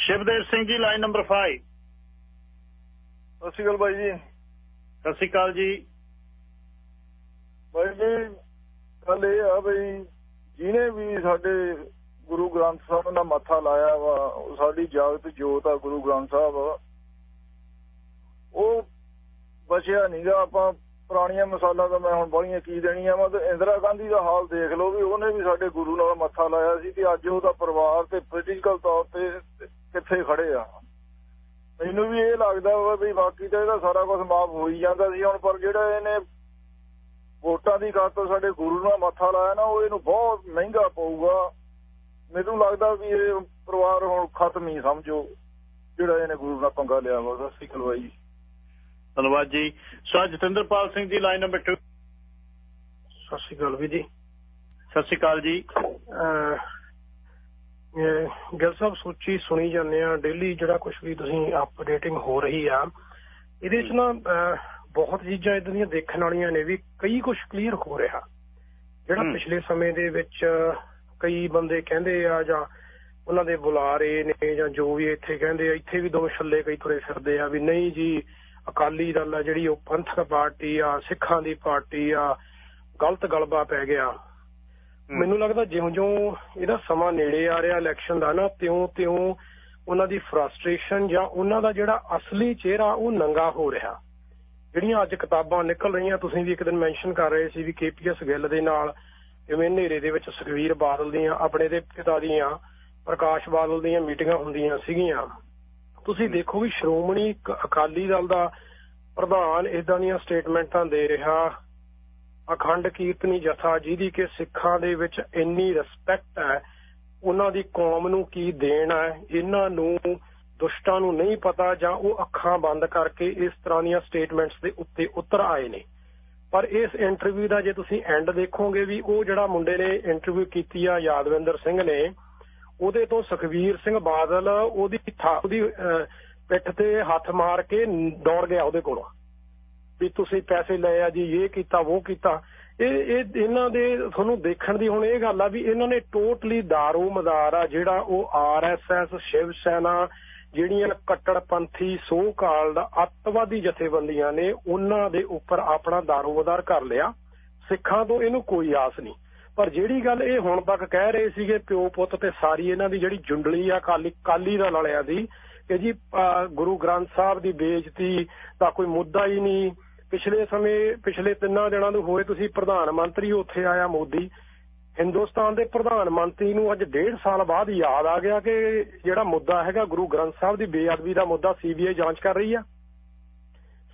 A: ਸ਼ਿਵਦੇਵ ਸਿੰਘ ਜੀ ਲਾਈਨ ਨੰਬਰ 5
C: ਸਤਿ ਸ਼੍ਰੀ ਅਕਾਲ ਬਾਈ ਜੀ।
A: ਸਤਿ ਸ਼੍ਰੀ ਅਕਾਲ ਜੀ।
C: ਬਾਈ ਜੀ ਗੱਲ ਇਹ ਆ ਬਈ ਜਿਹਨੇ ਵੀ ਸਾਡੇ ਗੁਰੂ ਗ੍ਰੰਥ ਸਾਹਿਬ ਦਾ ਮੱਥਾ ਲਾਇਆ ਵਾ ਉਹ ਸਾਡੀ ਜਾਗਤ ਜੋਤ ਆ ਗੁਰੂ ਗ੍ਰੰਥ ਸਾਹਿਬ। ਉਹ ਬਚਿਆ ਨਹੀਂਗਾ ਆਪਾਂ
G: ਪੁਰਾਣੀਆਂ ਮਿਸਾਲਾਂ ਤਾਂ ਮੈਂ ਹੁਣ ਬੜੀਆਂ ਕੀ ਦੇਣੀਆਂ ਵਾ ਤੇ ਇੰਦਰਾ ਗਾਂਧੀ ਦਾ ਹਾਲ ਦੇਖ ਲਓ ਵੀ ਉਹਨੇ ਵੀ ਸਾਡੇ ਗੁਰੂ ਨਾਲ ਮੱਥਾ ਲਾਇਆ ਸੀ ਤੇ ਅੱਜ ਉਹਦਾ ਪਰਿਵਾਰ ਤੇ ਪੋਲੀਟੀਕਲ ਤੌਰ ਤੇ ਕਿੱਥੇ ਖੜੇ ਆ। ਮੈਨੂੰ ਵੀ ਇਹ ਲੱਗਦਾ ਵਾ ਵੀ ਬਾਕੀ ਤਾਂ ਇਹਦਾ ਸਾਰਾ ਕੁਝ ਮਾਫ ਹੋ ਹੀ ਜਾਂਦਾ ਸੀ ਹੁਣ ਪਰ ਜਿਹੜਾ ਇਹਨੇ ਵੋਟਾਂ ਦੀ ਖਾਤਰ ਸਾਡੇ ਗੁਰੂ ਨਾਲ ਮੱਥਾ ਲਾਇਆ ਨਾ ਉਹ ਇਹਨੂੰ ਬਹੁਤ ਮਹਿੰਗਾ ਪਊਗਾ। ਮੈਨੂੰ ਲੱਗਦਾ ਵੀ ਇਹ ਪਰਿਵਾਰ ਹੁਣ ਖਤਮ ਹੀ ਸਮਝੋ। ਜਿਹੜਾ ਇਹਨੇ ਗੁਰੂ ਨਾਲ ਪੰਗਾ ਲਿਆ ਵਾ ਸਤਿ ਸ੍ਰੀ ਅਕਾਲ ਬਾਈ
A: ਧੰਨਵਾਦ ਜੀ। ਸੋ ਜਤਿੰਦਰਪਾਲ ਸਿੰਘ ਜੀ ਲਾਈਨ ਨੰਬਰ 2
H: ਸਤਿ ਸ਼੍ਰੀ ਅਕਾਲ ਵੀ ਜੀ।
A: ਸਤਿ ਸ਼੍ਰੀ ਅਕਾਲ ਜੀ।
H: ਗਿਲ ਸਾਹਿਬ ਸੋਚੀ ਸੁਣੀ ਜਾਂਦੇ ਆ ਡੇਲੀ ਜਿਹੜਾ ਕੁਝ ਵੀ ਤੁਸੀਂ ਅਪਡੇਟਿੰਗ ਹੋ ਰਹੀ ਆ ਇਹਦੇ ਚ ਨਾ ਬਹੁਤ ਚੀਜ਼ਾਂ ਇਦਾਂ ਦੀਆਂ ਦੇਖਣ ਵਾਲੀਆਂ ਨੇ ਵੀ ਕਈ ਕੁਝ ਕਲੀਅਰ ਹੋ ਰਿਹਾ। ਜਿਹੜਾ। ਪਿਛਲੇ ਸਮੇਂ ਦੇ ਵਿੱਚ ਕਈ ਬੰਦੇ ਕਹਿੰਦੇ ਆ ਜਾਂ ਉਹਨਾਂ ਦੇ ਬੁਲਾਰੇ ਨੇ ਜਾਂ ਜੋ ਵੀ ਇੱਥੇ ਕਹਿੰਦੇ ਆ ਇੱਥੇ ਵੀ ਦੋ ਛੱਲੇ ਕਈ ਤੁਰੇ ਫਿਰਦੇ ਆ ਵੀ ਨਹੀਂ ਜੀ ਅਕਾਲੀ ਦਲ ਆ ਜਿਹੜੀ ਉਹ ਪੰਥਕ ਪਾਰਟੀ ਆ ਸਿੱਖਾਂ ਦੀ ਪਾਰਟੀ ਆ ਗਲਤ ਗਲਬਾ ਪੈ ਗਿਆ। ਮੈਨੂੰ ਲੱਗਦਾ ਜਿਉਂ-ਜਿਉਂ ਇਹਦਾ ਸਮਾਂ ਨੇੜੇ ਆ ਰਿਹਾ ਇਲੈਕਸ਼ਨ ਦਾ ਨਾ, ਤਿਉਂ-ਤਿਉਂ ਉਹਨਾਂ ਦੀ ਫਰਸਟ੍ਰੇਸ਼ਨ ਜਾਂ ਉਹਨਾਂ ਦਾ ਜਿਹੜਾ ਅਸਲੀ ਚਿਹਰਾ, ਉਹ ਨੰਗਾ ਹੋ ਰਿਹਾ। ਜਿਹੜੀਆਂ ਅੱਜ ਕਿਤਾਬਾਂ ਨਿਕਲ ਰਹੀਆਂ, ਤੁਸੀਂ ਵੀ ਇੱਕ ਦਿਨ ਮੈਂਸ਼ਨ ਕਰ ਰਹੇ ਸੀ ਵੀ ਕੇਪੀਐਸ ਗਿੱਲ ਦੇ ਨਾਲ ਜਿਵੇਂ ਹਨੇਰੇ ਦੇ ਵਿੱਚ ਸੁਖਵੀਰ ਬਾਦਲ ਦੀਆਂ, ਆਪਣੇ ਦੇ ਪਿਤਾ ਦੀਆਂ, ਪ੍ਰਕਾਸ਼ ਬਾਦਲ ਦੀਆਂ ਮੀਟਿੰਗਾਂ ਹੁੰਦੀਆਂ ਸੀਗੀਆਂ। ਤੁਸੀਂ ਦੇਖੋ ਵੀ ਸ਼੍ਰੋਮਣੀ ਅਕਾਲੀ ਦਲ ਦਾ ਪ੍ਰਧਾਨ ਇਦਾਂ ਦੀਆਂ ਸਟੇਟਮੈਂਟਾਂ ਦੇ ਰਿਹਾ। ਅਖੰਡ ਕੀਰਤਨੀ ਜਥਾ ਜਿਹਦੀ ਕਿ ਸਿੱਖਾਂ ਦੇ ਵਿੱਚ ਇੰਨੀ ਰਿਸਪੈਕਟ ਹੈ, ਉਹਨਾਂ ਦੀ ਕੌਮ ਨੂੰ ਕੀ ਦੇਣ ਹੈ, ਇਹਨਾਂ ਨੂੰ ਦੁਸ਼ਟਾਂ ਨੂੰ ਨਹੀਂ ਪਤਾ ਜਾਂ ਉਹ ਅੱਖਾਂ ਬੰਦ ਕਰਕੇ ਇਸ ਤਰ੍ਹਾਂ ਦੀਆਂ ਸਟੇਟਮੈਂਟਸ ਦੇ ਉੱਤੇ ਉਤਰ ਆਏ ਨੇ। ਪਰ ਇਸ ਇੰਟਰਵਿਊ ਦਾ ਜੇ ਤੁਸੀਂ ਐਂਡ ਦੇਖੋਗੇ ਵੀ ਉਹ ਜਿਹੜਾ ਮੁੰਡੇ ਨੇ ਇੰਟਰਵਿਊ ਕੀਤੀ ਆ ਯਾਦਵਿੰਦਰ ਸਿੰਘ ਨੇ, ਉਹਦੇ ਤੋਂ ਸੁਖਵੀਰ ਸਿੰਘ ਬਾਦਲ ਉਹਦੀ ਉਹਦੀ ਪਿੱਠ ਤੇ ਹੱਥ ਮਾਰ ਕੇ ਦੌੜ ਗਿਆ ਉਹਦੇ ਕੋਲੋਂ। ਵੀ ਤੁਸੀਂ ਪੈਸੇ ਲਏ ਆ ਜੀ, ਇਹ ਕੀਤਾ, ਉਹ ਕੀਤਾ। ਇਹ ਇਹ, ਇਹਨਾਂ ਦੇ ਤੁਹਾਨੂੰ ਦੇਖਣ ਦੀ ਹੁਣ ਇਹ ਗੱਲ ਆ ਵੀ ਇਹਨਾਂ ਨੇ ਟੋਟਲੀ दारू ਮਦਾਰ ਆ ਜਿਹੜਾ ਉਹ ਆਰਐਸਐਸ ਸ਼ਿਵ ਸੈਨਾ, ਜਿਹੜੀਆਂ ਕੱਟੜਪੰਥੀ ਸੋ ਕਾਲਡ ਅੱਤਵਾਦੀ ਜਥੇਬੰਦੀਆਂ ਨੇ ਉਹਨਾਂ ਦੇ ਉੱਪਰ ਆਪਣਾ ਦਾਰੋਮਦਾਰ ਕਰ ਲਿਆ। ਸਿੱਖਾਂ ਤੋਂ ਇਹਨੂੰ ਕੋਈ ਆਸ ਨਹੀਂ। ਪਰ ਜਿਹੜੀ ਗੱਲ ਇਹ ਹੁਣ ਤੱਕ ਕਹਿ ਰਹੇ ਸੀਗੇ ਪਿਓ ਪੁੱਤ ਤੇ ਸਾਰੀ ਇਹਨਾਂ ਦੀ ਜਿਹੜੀ ਜੁੰਡਲੀ ਆ ਕਾਲੀ ਕਾਲੀ ਦਾ ਵਾਲਿਆਂ ਦੀ, ਕਿ ਜੀ ਗੁਰੂ ਗ੍ਰੰਥ ਸਾਹਿਬ ਦੀ ਬੇਇੱਜ਼ਤੀ ਦਾ ਕੋਈ ਮੁੱਦਾ ਹੀ ਨਹੀਂ ਪਿਛਲੇ ਸਮੇਂ, ਪਿਛਲੇ ਤਿੰਨਾਂ ਦਿਨਾਂ ਨੂੰ ਹੋਏ ਤੁਸੀਂ ਪ੍ਰਧਾਨ ਮੰਤਰੀ ਉੱਥੇ ਆਇਆ ਮੋਦੀ। ਹਿੰਦੁਸਤਾਨ ਦੇ ਪ੍ਰਧਾਨ ਮੰਤਰੀ ਨੂੰ ਅੱਜ ਡੇਢ ਸਾਲ ਬਾਅਦ ਯਾਦ ਆ ਗਿਆ ਕਿ ਜਿਹੜਾ ਮੁੱਦਾ ਹੈਗਾ, ਗੁਰੂ ਗ੍ਰੰਥ ਸਾਹਿਬ ਦੀ ਬੇਅਦਬੀ ਦਾ ਮੁੱਦਾ ਸੀਬੀਆਈ ਜਾਂਚ ਕਰ ਰਹੀ ਆ।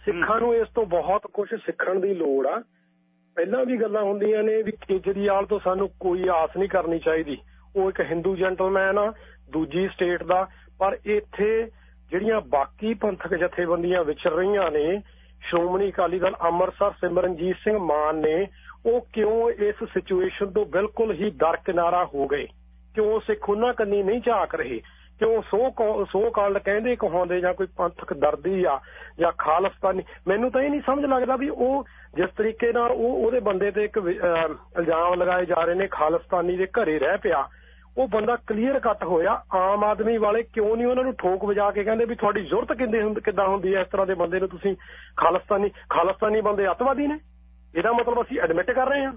H: ਸਿੱਖਾਂ ਨੂੰ ਇਸ ਤੋਂ ਬਹੁਤ ਕੁਝ ਸਿੱਖਣ ਦੀ ਲੋੜ ਆ। ਪਹਿਲਾਂ ਵੀ ਗੱਲਾਂ ਹੁੰਦੀਆਂ ਨੇ ਵੀ ਕੇਜਰੀਵਾਲ ਤੋਂ ਸਾਨੂੰ ਕੋਈ ਆਸ ਨਹੀਂ ਕਰਨੀ ਚਾਹੀਦੀ। ਉਹ ਇੱਕ ਹਿੰਦੂ ਜੈਂਟਲਮੈਨ ਆ, ਦੂਜੀ ਸਟੇਟ ਦਾ। ਪਰ ਇੱਥੇ ਜਿਹੜੀਆਂ ਬਾਕੀ ਪੰਥਕ ਜਥੇਬੰਦੀਆਂ ਵਿਚਰ ਰਹੀਆਂ ਨੇ ਸ਼੍ਰੋਮਣੀ ਅਕਾਲੀ ਦਲ ਅੰਮ੍ਰਿਤਸਰ ਸਿਮਰਨਜੀਤ ਸਿੰਘ ਮਾਨ ਨੇ ਉਹ ਕਿਉਂ ਇਸ ਸਿਚੁਏਸ਼ਨ ਤੋਂ ਬਿਲਕੁਲ ਹੀ ਦਰਕਿਨਾਰਾ ਹੋ ਗਏ? ਕਿਉਂ ਸਿੱਖ ਉਹਨਾਂ ਕੰਨੀ ਨਹੀਂ ਝਾਕ ਰਹੇ? ਕਿਉਂ ਸੋ ਕੌ- ਸੋ ਕਾਲ ਕਹਿੰਦੇ ਕਹਾਉਂਦੇ ਜਾਂ ਕੋਈ ਪੰਥਕ ਦਰਦੀ ਆ ਜਾਂ ਖਾਲਸਤਾਨੀ ਮੈਨੂੰ ਤਾਂ ਇਹ ਨਹੀਂ ਸਮਝ ਲੱਗਦਾ ਵੀ ਉਹ ਜਿਸ ਤਰੀਕੇ ਨਾਲ ਉਹ ਉਹਦੇ ਬੰਦੇ ਤੇ ਇੱਕ ਇਲਜ਼ਾਮ ਲਗਾਏ ਜਾ ਰਹੇ ਨੇ ਖਾਲਸਤਾਨੀ ਦੇ ਘਰੇ ਰਹਿ ਪਿਆ। ਉਹ ਬੰਦਾ ਕਲੀਅਰ ਕੱਟ ਹੋਇਆ। ਆਮ ਆਦਮੀ ਵਾਲੇ ਕਿਉਂ ਨਹੀਂ ਉਹਨਾਂ ਨੂੰ ਠੋਕ ਵਜਾ ਕੇ ਕਹਿੰਦੇ ਵੀ ਤੁਹਾਡੀ ਜ਼ਰੂਰਤ ਕਿੰਦੇ ਹੁੰਦ ਕਿੱਦਾਂ ਹੁੰਦੀ ਹੈ? ਇਸ ਤਰ੍ਹਾਂ ਦੇ ਬੰਦੇ ਨੂੰ ਤੁਸੀਂ ਖਾਲਸਤਾਨੀ ਖਾਲਸਤਾਨੀ ਬੰਦੇ ਅੱਤਵਾਦੀ ਨੇ। ਇਹਦਾ ਮਤਲਬ ਅਸੀਂ ਐਡਮਿਟ ਕਰ ਰਹੇ ਹਾਂ।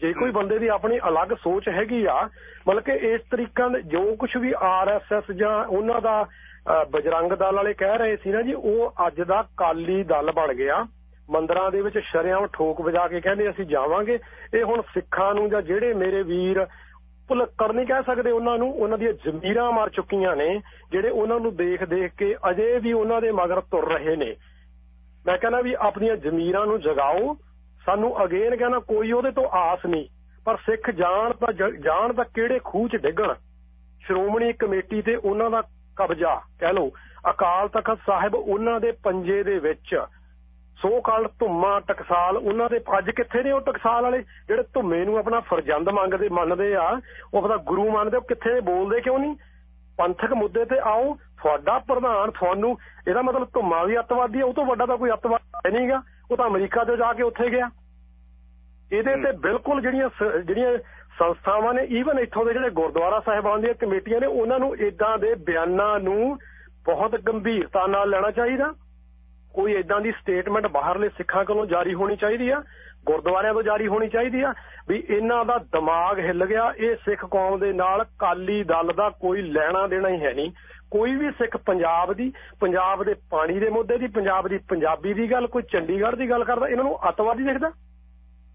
H: ਜੇ ਕੋਈ ਬੰਦੇ ਦੀ ਆਪਣੀ ਅਲੱਗ ਸੋਚ ਹੈਗੀ ਆ ਮਤਲਬ ਕਿ ਇਸ ਤਰੀਕਾਂ ਦੇ ਜੋ ਕੁਝ ਵੀ ਆਰਐਸਐਸ ਜਾਂ ਉਹਨਾਂ ਦਾ ਬਜਰੰਗ ਦਲ ਵਾਲੇ ਕਹਿ ਰਹੇ ਸੀ ਨਾ ਜੀ ਉਹ ਅੱਜ ਦਾ ਕਾਲੀ ਦਲ ਬਣ ਗਿਆ। ਮੰਦਰਾਂ ਦੇ ਵਿੱਚ ਸ਼ਰਿਆਮ ਠੋਕ ਵਜਾ ਕੇ ਕਹਿੰਦੇ ਅਸੀਂ ਜਾਵਾਂਗੇ। ਇਹ ਹੁਣ ਸਿੱਖਾਂ ਨੂੰ ਜਾਂ ਜਿਹੜੇ ਮੇਰੇ ਵੀਰ ਭੁਲੱਕੜ ਨਹੀਂ ਕਹਿ ਸਕਦੇ ਉਹਨਾਂ ਨੂੰ। ਉਹਨਾਂ ਦੀਆਂ ਜ਼ਮੀਰਾਂ ਮਰ ਚੁੱਕੀਆਂ ਨੇ, ਜਿਹੜੇ ਉਹਨਾਂ ਨੂੰ ਦੇਖ ਦੇਖ ਕੇ ਅਜੇ ਵੀ ਉਹਨਾਂ ਦੇ ਮਗਰ ਤੁਰ ਰਹੇ ਨੇ। ਮੈਂ ਕਹਿੰਦਾ ਵੀ ਆਪਣੀਆਂ ਜ਼ਮੀਰਾਂ ਨੂੰ ਜਗਾਓ। ਸਾਨੂੰ ਅਗੇਨ ਕਹਿੰਦਾ ਕੋਈ ਉਹਦੇ ਤੋਂ ਆਸ ਨਹੀਂ। ਪਰ ਸਿੱਖ ਜਾਣ ਤਾਂ ਜਾਣ ਤਾਂ ਕਿਹੜੇ ਖੂਹ 'ਚ ਡਿੱਗਣ? ਸ਼੍ਰੋਮਣੀ ਕਮੇਟੀ ਤੇ ਉਹਨਾਂ ਦਾ ਕਬਜ਼ਾ। ਕਹਿ ਲਓ, ਅਕਾਲ ਤਖਤ ਸਾਹਿਬ ਉਹਨਾਂ ਦੇ ਪੰਜੇ ਦੇ ਵਿੱਚ ਸੋ ਕਾਲ ਧੁੰਮਾ ਟਕਸਾਲ ਉਹਨਾਂ ਦੇ ਅੱਜ ਕਿੱਥੇ ਨੇ ਉਹ ਟਕਸਾਲ ਵਾਲੇ? ਜਿਹੜੇ ਧੁੰਮੇ ਨੂੰ ਆਪਣਾ ਫਰਜ਼ੰਦ ਮੰਗਦੇ ਮੰਨਦੇ ਆ ਉਹ ਆਪਣਾ ਗੁਰੂ ਮੰਨਦੇ ਉਹ ਕਿੱਥੇ ਬੋਲਦੇ ਕਿਉਂ ਨਹੀਂ? ਪੰਥਕ ਮੁੱਦੇ ਤੇ ਆਓ ਤੁਹਾਡਾ ਪ੍ਰਧਾਨ ਤੁਹਾਨੂੰ ਇਹਦਾ ਮਤਲਬ ਧੁੰਮਾ ਵੀ ਅੱਤਵਾਦੀ ਹੈ ਉਹ ਤੋਂ ਵੱਡਾ ਤਾਂ ਕੋਈ ਅੱਤਵਾਦ ਹੈ ਨਹੀਂਗਾ ਉਹ ਤਾਂ ਅਮਰੀਕਾ ਤੋਂ ਜਾ ਕੇ ਉੱਥੇ ਗਿਆ। ਇਹਦੇ ਤੇ ਬਿਲਕੁਲ ਜਿਹੜੀਆਂ ਜਿਹੜੀਆਂ ਸੰਸਥਾਵਾਂ ਨੇ ਈਵਨ ਇੱਥੋਂ ਦੇ ਜਿਹੜੇ ਗੁਰਦੁਆਰਾ ਸਾਹਿਬਾਨ ਦੀਆਂ ਕਮੇਟੀਆਂ ਨੇ ਉਹਨਾਂ ਨੂੰ ਇਦਾਂ ਦੇ ਬਿਆਨਾਂ ਨੂੰ ਬਹੁਤ ਗੰਭੀਰਤਾ ਨਾਲ ਲੈਣਾ ਚਾਹੀਦਾ। ਕੋਈ ਇਦਾਂ ਦੀ ਸਟੇਟਮੈਂਟ ਬਾਹਰਲੇ ਸਿੱਖਾਂ ਕੋਲੋਂ ਜਾਰੀ ਹੋਣੀ ਚਾਹੀਦੀ ਆ, ਗੁਰਦੁਆਰਿਆਂ ਤੋਂ ਜਾਰੀ ਹੋਣੀ ਚਾਹੀਦੀ ਆ, ਵੀ ਇਹਨਾਂ ਦਾ ਦਿਮਾਗ ਹਿੱਲ ਗਿਆ, ਇਹ ਸਿੱਖ ਕੌਮ ਦੇ ਨਾਲ ਕਾਲੀ ਦਲ ਦਾ ਕੋਈ ਲੈਣਾ ਦੇਣਾ ਹੀ ਹੈ ਨਹੀਂ। ਕੋਈ ਵੀ ਸਿੱਖ ਪੰਜਾਬ ਦੀ, ਪੰਜਾਬ ਦੇ ਪਾਣੀ ਦੇ ਮੁੱਦੇ ਦੀ, ਪੰਜਾਬ ਦੀ ਪੰਜਾਬੀ ਦੀ ਗੱਲ, ਕੋਈ ਚੰਡੀਗੜ੍ਹ ਦੀ ਗੱਲ ਕਰਦਾ, ਇਹਨਾਂ ਨੂੰ ਅੱਤਵਾਦੀ ਦੇਖਦਾ।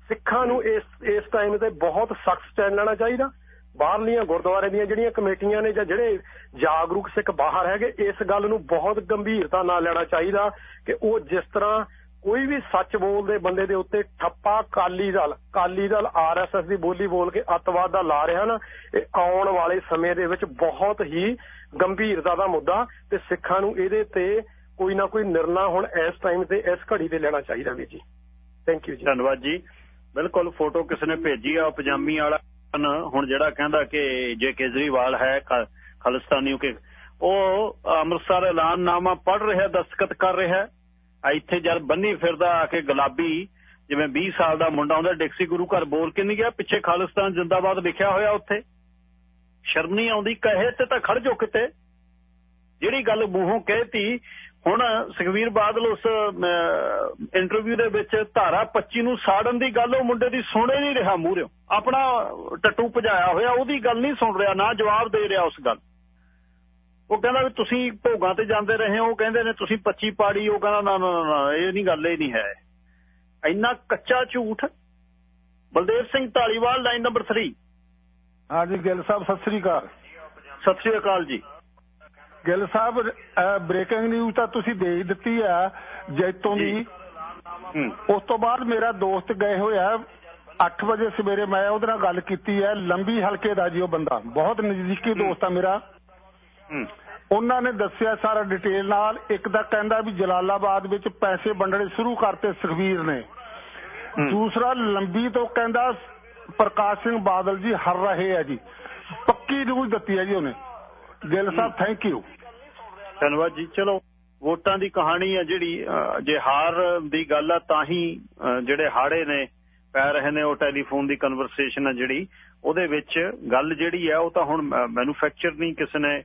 H: ਸਿੱਖਾਂ ਨੂੰ ਇਸ ਇਸ ਟਾਈਮ ਤੇ ਬਹੁਤ ਸਖਤ ਸਟੈਂਡ ਲੈਣਾ ਚਾਹੀਦਾ। ਬਾਹਰਲੀਆਂ ਗੁਰਦੁਆਰੇ ਦੀਆਂ ਜਿਹੜੀਆਂ ਕਮੇਟੀਆਂ ਨੇ ਜਾਂ ਜਿਹੜੇ ਜਾਗਰੂਕ ਸਿੱਖ ਬਾਹਰ ਹੈਗੇ, ਇਸ ਗੱਲ ਨੂੰ ਬਹੁਤ ਗੰਭੀਰਤਾ ਨਾਲ ਲੈਣਾ ਚਾਹੀਦਾ ਕਿ ਉਹ ਜਿਸ ਤਰ੍ਹਾਂ ਕੋਈ ਵੀ ਸੱਚ ਬੋਲਦੇ ਬੰਦੇ ਦੇ ਉੱਤੇ ਠੱਪਾ ਕਾਲੀ ਦਲ ਕਾਲੀ ਦਲ ਆਰਐਸਐਸ ਦੀ ਬੋਲੀ ਬੋਲ ਕੇ ਅੱਤਵਾਦ ਦਾ ਲਾ ਰਿਹਾ ਨਾ, ਇਹ ਆਉਣ ਵਾਲੇ ਸਮੇਂ ਦੇ ਵਿੱਚ ਬਹੁਤ ਹੀ ਗੰਭੀਰਤਾ ਦਾ ਮੁੱਦਾ ਤੇ ਸਿੱਖਾਂ ਨੂੰ ਇਹਦੇ ਤੇ ਕੋਈ ਨਾ ਕੋਈ ਨਿਰਣਾ ਹੁਣ ਇਸ ਟਾਈਮ ਤੇ, ਇਸ ਘੜੀ ਤੇ ਲੈਣਾ ਚਾਹੀਦਾ ਵੀ ਜੀ। ਥੈਂਕ ਯੂ ਜੀ।
A: ਧੰਨਵਾਦ ਜੀ। ਬਿਲਕੁਲ ਫੋਟੋ ਕਿਸ ਨੇ ਭੇਜੀ ਆ ਪਜਾਮੀ ਵਾਲਾ। ਹੁਣ ਜਿਹੜਾ ਕਹਿੰਦਾ ਕਿ ਜੇ ਕੇਜਰੀਵਾਲ ਹੈ ਖਾਲਿਸਤਾਨੀ ਕਿ, ਉਹ ਅੰਮ੍ਰਿਤਸਰ ਐਲਾਨਨਾਮਾ ਪੜ ਰਿਹਾ, ਦਸਤਖਤ ਕਰ ਰਿਹਾ। ਇੱਥੇ ਜਦ ਬੰਨੀ ਫਿਰਦਾ ਆ ਕੇ ਗੁਲਾਬੀ, ਜਿਵੇਂ 20 ਸਾਲ ਦਾ ਮੁੰਡਾ ਹੁੰਦਾ, ਡਿਕਸੀ ਗੁਰੂ ਘਰ ਬੋਲ ਕੇ ਨਹੀਂ ਗਿਆ, ਪਿੱਛੇ ਖਾਲਿਸਤਾਨ ਜਿੰਦਾਬਾਦ ਲਿਖਿਆ ਹੋਇਆ ਉੱਥੇ। ਸ਼ਰਮ ਨਹੀਂ ਆਉਂਦੀ, ਕਹੇ ਤੇ ਤਾਂ ਖੜ ਜੋ ਕਿਤੇ। ਜਿਹੜੀ ਗੱਲ ਮੂੰਹੋਂ ਕਹਿਤੀ ਹੁਣ ਸੁਖਵੀਰ ਬਾਦਲ ਉਸ ਇੰਟਰਵਿਊ ਦੇ ਵਿੱਚ ਧਾਰਾ 25 ਨੂੰ ਸਾੜਨ ਦੀ ਗੱਲ ਉਹ ਮੁੰਡੇ ਦੀ ਸੁਣੇ ਨਹੀਂ ਰਿਹਾ ਮੂਹਰਿਓ ਆਪਣਾ ਟੱਟੂ ਭਜਾਇਆ ਹੋਇਆ ਉਹਦੀ ਗੱਲ ਨਹੀਂ ਸੁਣ ਰਿਹਾ ਨਾ ਜਵਾਬ ਦੇ ਰਿਹਾ ਉਸ ਗੱਲ। ਉਹ ਕਹਿੰਦਾ ਵੀ ਤੁਸੀਂ ਭੋਗਾਂ ਤੇ ਜਾਂਦੇ ਰਹੇ ਹੋ ਉਹ ਕਹਿੰਦੇ ਨੇ ਤੁਸੀਂ 25 ਪਾੜੀ ਉਹ ਕਹਿੰਦਾ ਨਾ ਨਾ ਨਾ ਇਹ ਨਹੀਂ ਗੱਲ ਇਹ ਨਹੀਂ ਹੈ। ਇੰਨਾ ਕੱਚਾ ਝੂਠ। ਬਲਦੇਵ ਸਿੰਘ ਢਾਲੀਵਾਲ ਲਾਈਨ ਨੰਬਰ 3
C: ਹਾਂਜੀ ਗਿੱਲ ਸਾਹਿਬ ਸਤਿ ਸ੍ਰੀ ਅਕਾਲ।
A: ਸਤਿ ਸ੍ਰੀ ਅਕਾਲ ਜੀ।
C: ਗਿੱਲ ਸਾਹਿਬ ਬ੍ਰੇਕਿੰਗ ਨਿਊਜ਼ ਤਾਂ ਤੁਸੀਂ ਦੇ ਹੀ ਦਿੱਤੀ ਆ ਜੈਤੋਂ ਦੀ। ਉਸ ਤੋਂ ਬਾਅਦ ਮੇਰਾ ਦੋਸਤ ਗਏ ਹੋਇਆ 8 ਵਜੇ ਸਵੇਰੇ ਮੈਂ ਉਹਦੇ ਨਾਲ ਗੱਲ ਕੀਤੀ ਹੈ ਲੰਬੀ ਹਲਕੇ ਦਾ ਜੀ ਉਹ ਬੰਦਾ ਬਹੁਤ ਨਜ਼ਦੀਕੀ ਦੋਸਤ ਆ ਮੇਰਾ। ਉਹਨਾਂ ਨੇ ਦੱਸਿਆ ਸਾਰਾ ਡਿਟੇਲ ਨਾਲ ਇੱਕ ਤਾਂ ਕਹਿੰਦਾ ਵੀ ਜਲਾਲਾਬਾਦ ਵਿੱਚ ਪੈਸੇ ਵੰਡਣੇ ਸ਼ੁਰੂ ਕਰਤੇ ਸੁਖਵੀਰ ਨੇ। ਦੂਸਰਾ ਲੰਬੀ ਤੋਂ ਕਹਿੰਦਾ ਪ੍ਰਕਾਸ਼ ਸਿੰਘ ਬਾਦਲ ਜੀ ਹਰ ਰਹੇ ਆ ਜੀ। ਪੱਕੀ ਨਿਊਜ਼ ਦਿੱਤੀ ਹੈ ਜੀ ਉਹਨੇ। ਗਿੱਲ ਸਾਹਿਬ ਥੈਂਕ ਯੂ
A: ਧੰਨਵਾਦ ਜੀ। ਚਲੋ, ਵੋਟਾਂ ਦੀ ਕਹਾਣੀ ਆ ਜਿਹੜੀ ਜੇ ਹਾਰ ਦੀ ਗੱਲ ਆ, ਤਾਂ ਹੀ ਜਿਹੜੇ ਹਾੜੇ ਨੇ, ਪੈ ਰਹੇ ਨੇ, ਉਹ ਟੈਲੀਫੋਨ ਦੀ ਕਨਵਰਸੇਸ਼ਨ ਆ ਜਿਹੜੀ, ਉਹਦੇ ਵਿੱਚ ਗੱਲ ਜਿਹੜੀ ਆ, ਉਹ ਤਾਂ ਹੁਣ ਮੈਨੂਫੈਕਚਰ ਨਹੀਂ, ਕਿਸੇ ਨੇ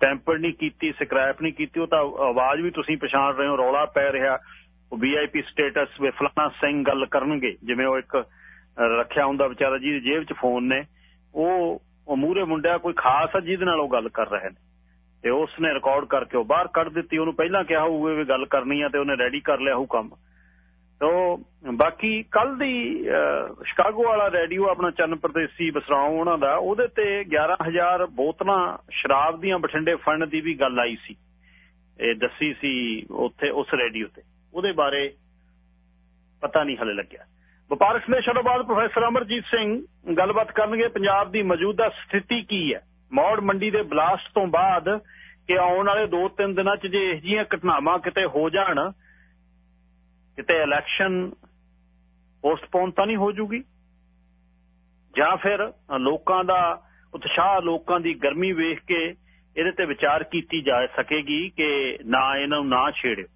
A: ਟੈਂਪਰ ਨਹੀਂ ਕੀਤੀ ਸਕ੍ਰੈਪ ਨਹੀਂ ਕੀਤੀ, ਉਹ ਤਾਂ ਆਵਾਜ਼ ਵੀ ਤੁਸੀਂ ਪਛਾਣ ਰਹੇ ਹੋ, ਰੌਲਾ ਪੈ ਰਿਹਾ। ਉਹ ਵੀਆਈਪੀ ਸਟੇਟਸ ਵੇ ਫਲਾਣਾ ਸਿੰਘ ਗੱਲ ਕਰਨਗੇ, ਜਿਵੇਂ ਉਹ ਇੱਕ ਰੱਖਿਆ ਹੁੰਦਾ ਵਿਚਾਰਾ ਜੀ, ਜੇਬ 'ਚ ਫੋਨ ਨੇ। ਉਹ ਉਹ ਮੂਰੇ ਮੁੰਡਿਆ ਕੋਈ ਖਾਸ ਆ ਜਿਹਦੇ ਨਾਲ ਉਹ ਗੱਲ ਕਰ ਰਹੇ ਨੇ। ਤੇ ਉਸ ਨੇ ਰਿਕਾਰਡ ਕਰਕੇ ਉਹ ਬਾਹਰ ਕੱਢ ਦਿੱਤੀ। ਉਹਨੂੰ ਪਹਿਲਾਂ ਕਿਹਾ ਹੋਊਗਾ ਵੀ ਗੱਲ ਕਰਨੀ ਆ ਤੇ ਉਹਨੇ ਰੈਡੀ ਕਰ ਲਿਆ ਉਹ ਕੰਮ। ਤੋ ਬਾਕੀ ਕੱਲ ਦੀ ਸ਼ਿਕਾਗੋ ਵਾਲਾ ਰੇਡੀਓ ਆਪਣਾ ਚੰਨ ਪ੍ਰਦੇਸੀ ਬਸਰਾਉ ਉਹਨਾਂ ਦਾ, ਉਹਦੇ ਤੇ 11000 ਬੋਤਲਾਂ ਸ਼ਰਾਬ ਦੀਆਂ ਬਠਿੰਡੇ ਫੰਡ ਦੀ ਵੀ ਗੱਲ ਆਈ ਸੀ। ਇਹ ਦੱਸੀ ਸੀ ਉੱਥੇ ਉਸ ਰੇਡੀਓ ਤੇ। ਉਹਦੇ ਬਾਰੇ ਪਤਾ ਨਹੀਂ ਹਲੇ ਲੱਗਿਆ। ਵਪਾਰਕ ਸਲੇਸ਼ਣ ਤੋਂ ਬਾਅਦ ਪ੍ਰੋਫੈਸਰ ਅਮਰਜੀਤ ਸਿੰਘ ਗੱਲਬਾਤ ਕਰਨਗੇ। ਪੰਜਾਬ ਦੀ ਮੌਜੂਦਾ ਸਥਿਤੀ ਕੀ ਹੈ? ਮੌੜ ਮੰਡੀ ਦੇ ਬਲਾਸਟ ਤੋਂ ਬਾਅਦ ਕਿ ਆਉਣ ਵਾਲੇ 2-3 ਦਿਨਾਂ 'ਚ ਜੇ ਇਹ ਜੀਆਂ ਘਟਨਾਵਾਂ ਕਿਤੇ ਹੋ ਜਾਣ, ਕਿਤੇ ਇਲੈਕਸ਼ਨ ਪੋਸਟਪੋਨ ਤਾਂ ਨਹੀਂ ਹੋ ਜੂਗੀ? ਜਾਂ ਫਿਰ ਲੋਕਾਂ ਦਾ, ਉਤਸ਼ਾਹ ਲੋਕਾਂ ਦੀ ਗਰਮੀ ਵੇਖ ਕੇ ਇਹਦੇ ਤੇ ਵਿਚਾਰ ਕੀਤੀ ਜਾ ਸਕੇਗੀ ਕਿ ਨਾ ਇਹਨਾਂ ਨੂੰ ਨਾ ਛੇੜਿਓ।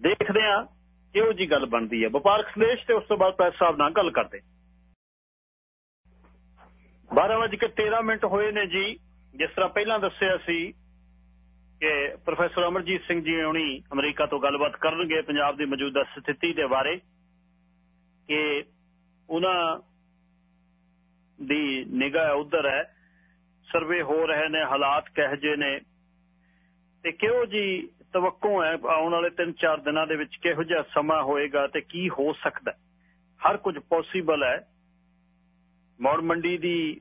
A: ਦੇਖਦੇ ਆ ਕਿਹੋ ਜੀ ਗੱਲ ਬਣਦੀ ਹੈ। ਵਪਾਰਕ ਸੰਦੇਸ਼ ਤੇ ਉਸ ਤੋਂ ਬਾਅਦ ਪ੍ਰੈਸ ਸਾਹਿਬ ਨਾਲ ਗੱਲ ਕਰਦੇ 12:13 ਮਿੰਟ ਹੋਏ ਨੇ ਜੀ। ਜਿਸ ਤਰ੍ਹਾਂ ਪਹਿਲਾਂ ਦੱਸਿਆ ਸੀ ਕਿ ਪ੍ਰੋਫੈਸਰ ਅਮਰਜੀਤ ਸਿੰਘ ਜੀ ਹੁਣੀ ਅਮਰੀਕਾ ਤੋਂ ਗੱਲਬਾਤ ਕਰਨਗੇ ਪੰਜਾਬ ਦੀ ਮੌਜੂਦਾ ਸਥਿਤੀ ਦੇ ਬਾਰੇ, ਕਿ ਉਹਨਾਂ ਦੀ ਨਿਗਾਹ ਉਧਰ ਹੈ, ਸਰਵੇ ਹੋ ਰਹੇ ਨੇ, ਹਾਲਾਤ ਕਹੇ ਜੇ ਨੇ, ਤੇ ਕਿਹੋ ਜੀ ਤਵੱਕੂ ਹੈ, ਆਉਣ ਵਾਲੇ 3-4 ਦਿਨਾਂ ਦੇ ਵਿੱਚ ਕਿਹੋ ਜਿਹਾ ਸਮਾਂ ਹੋਏਗਾ ਤੇ ਕੀ ਹੋ ਸਕਦਾ ਹਰ ਕੁਝ ਪੋਸੀਬਲ ਹੈ। ਮੌੜ ਮੰਡੀ ਦੀ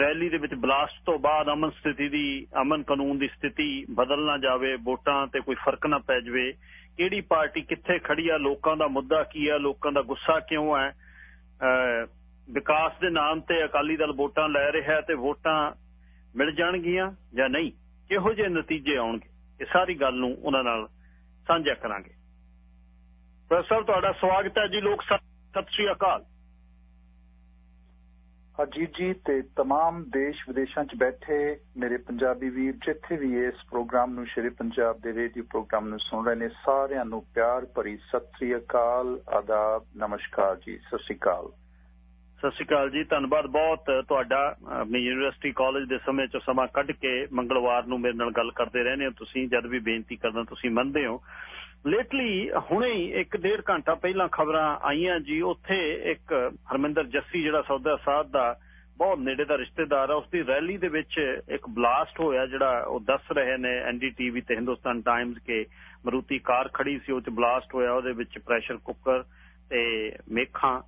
A: ਰੈਲੀ ਦੇ ਵਿੱਚ ਬਲਾਸਟ ਤੋਂ ਬਾਅਦ ਅਮਨ ਸਥਿਤੀ ਦੀ, ਅਮਨ ਕਾਨੂੰਨ ਦੀ ਸਥਿਤੀ ਬਦਲ ਨਾ ਜਾਵੇ, ਵੋਟਾਂ ਤੇ ਕੋਈ ਫ਼ਰਕ ਨਾ ਪੈ ਜਾਵੇ, ਕਿਹੜੀ ਪਾਰਟੀ ਕਿੱਥੇ ਖੜੀ ਆ, ਲੋਕਾਂ ਦਾ ਮੁੱਦਾ ਕੀ ਆ, ਲੋਕਾਂ ਦਾ ਗੁੱਸਾ ਕਿਉਂ ਹੈ ਵਿਕਾਸ ਦੇ ਨਾਮ ਤੇ ਅਕਾਲੀ ਦਲ ਵੋਟਾਂ ਲੈ ਰਿਹਾ ਤੇ ਵੋਟਾਂ ਮਿਲ ਜਾਣਗੀਆਂ ਜਾਂ ਨਹੀਂ? ਕਿਹੋ ਜਿਹੇ ਨਤੀਜੇ ਆਉਣਗੇ? ਇਹ ਸਾਰੀ ਗੱਲ ਨੂੰ ਉਹਨਾਂ ਨਾਲ ਸਾਂਝਾ ਕਰਾਂਗੇ। ਪ੍ਰੋਫੈਸਰ ਤੁਹਾਡਾ ਸਵਾਗਤ ਹੈ ਜੀ, ਲੋਕ ਸਤਿ ਸ੍ਰੀ ਅਕਾਲ।
I: ਅਜੀਤ ਜੀ ਤੇ तमाम ਦੇਸ਼ ਵਿਦੇਸ਼ਾਂ 'ਚ ਬੈਠੇ ਮੇਰੇ ਪੰਜਾਬੀ ਵੀਰ ਜਿੱਥੇ ਵੀ ਇਸ ਪ੍ਰੋਗਰਾਮ ਨੂੰ ਸ਼ੇਰੇ ਪੰਜਾਬ ਦੇ ਰੇਡੀਓ ਪ੍ਰੋਗਰਾਮ ਨੂੰ ਸੁਣ ਰਹੇ ਨੇ ਸਾਰਿਆਂ ਨੂੰ ਪਿਆਰ ਭਰੀ ਸਤਿ ਸ੍ਰੀ ਅਕਾਲ ਆਦਾਬ ਨਮਸਕਾਰ ਜੀ ਸਤਿ ਸ੍ਰੀ ਅਕਾਲ
A: ਸਤਿ ਸ਼੍ਰੀ ਅਕਾਲ ਜੀ ਧੰਨਵਾਦ ਬਹੁਤ ਤੁਹਾਡਾ ਆਪਣੀ ਯੂਨੀਵਰਸਿਟੀ ਕਾਲਜ ਦੇ ਸਮੇਂ 'ਚ ਸਮਾਂ ਕੱਢ ਕੇ ਮੰਗਲਵਾਰ ਨੂੰ ਮੇਰੇ ਨਾਲ ਗੱਲ ਕਰਦੇ ਰਹਿੰਦੇ ਹੋ ਤੁਸੀਂ ਜਦ ਵੀ ਬੇਨਤੀ ਕਰਦਾ ਤੁਸੀਂ ਮੰਨਦੇ ਹੋ ਲੇਟਲੀ ਹੁਣੇ ਹੀ ਇੱਕ ਡੇਢ ਘੰਟਾ ਪਹਿਲਾਂ ਖਬਰਾਂ ਆਈਆਂ ਜੀ। ਉੱਥੇ ਇੱਕ ਹਰਮਿੰਦਰ ਜੱਸੀ ਜਿਹੜਾ ਸੌਦਾ ਸਾਧ ਦਾ ਬਹੁਤ ਨੇੜੇ ਦਾ ਰਿਸ਼ਤੇਦਾਰ ਆ ਉਸ ਦੀ ਰੈਲੀ ਦੇ ਵਿੱਚ ਇੱਕ ਬਲਾਸਟ ਹੋਇਆ ਜਿਹੜਾ ਉਹ ਦੱਸ ਰਹੇ ਨੇ ਐਨਡੀਟੀਵੀ ਤੇ ਹਿੰਦੁਸਤਾਨ ਟਾਈਮਜ਼ ਕੇ ਮਰੂਤੀ ਕਾਰ ਖੜੀ ਸੀ, ਉਹ ਚ ਬਲਾਸਟ ਹੋਇਆ, ਉਹਦੇ ਵਿੱਚ ਪ੍ਰੈਸ਼ਰ ਕੁੱਕਰ ਤੇ ਮੇਖਾਂ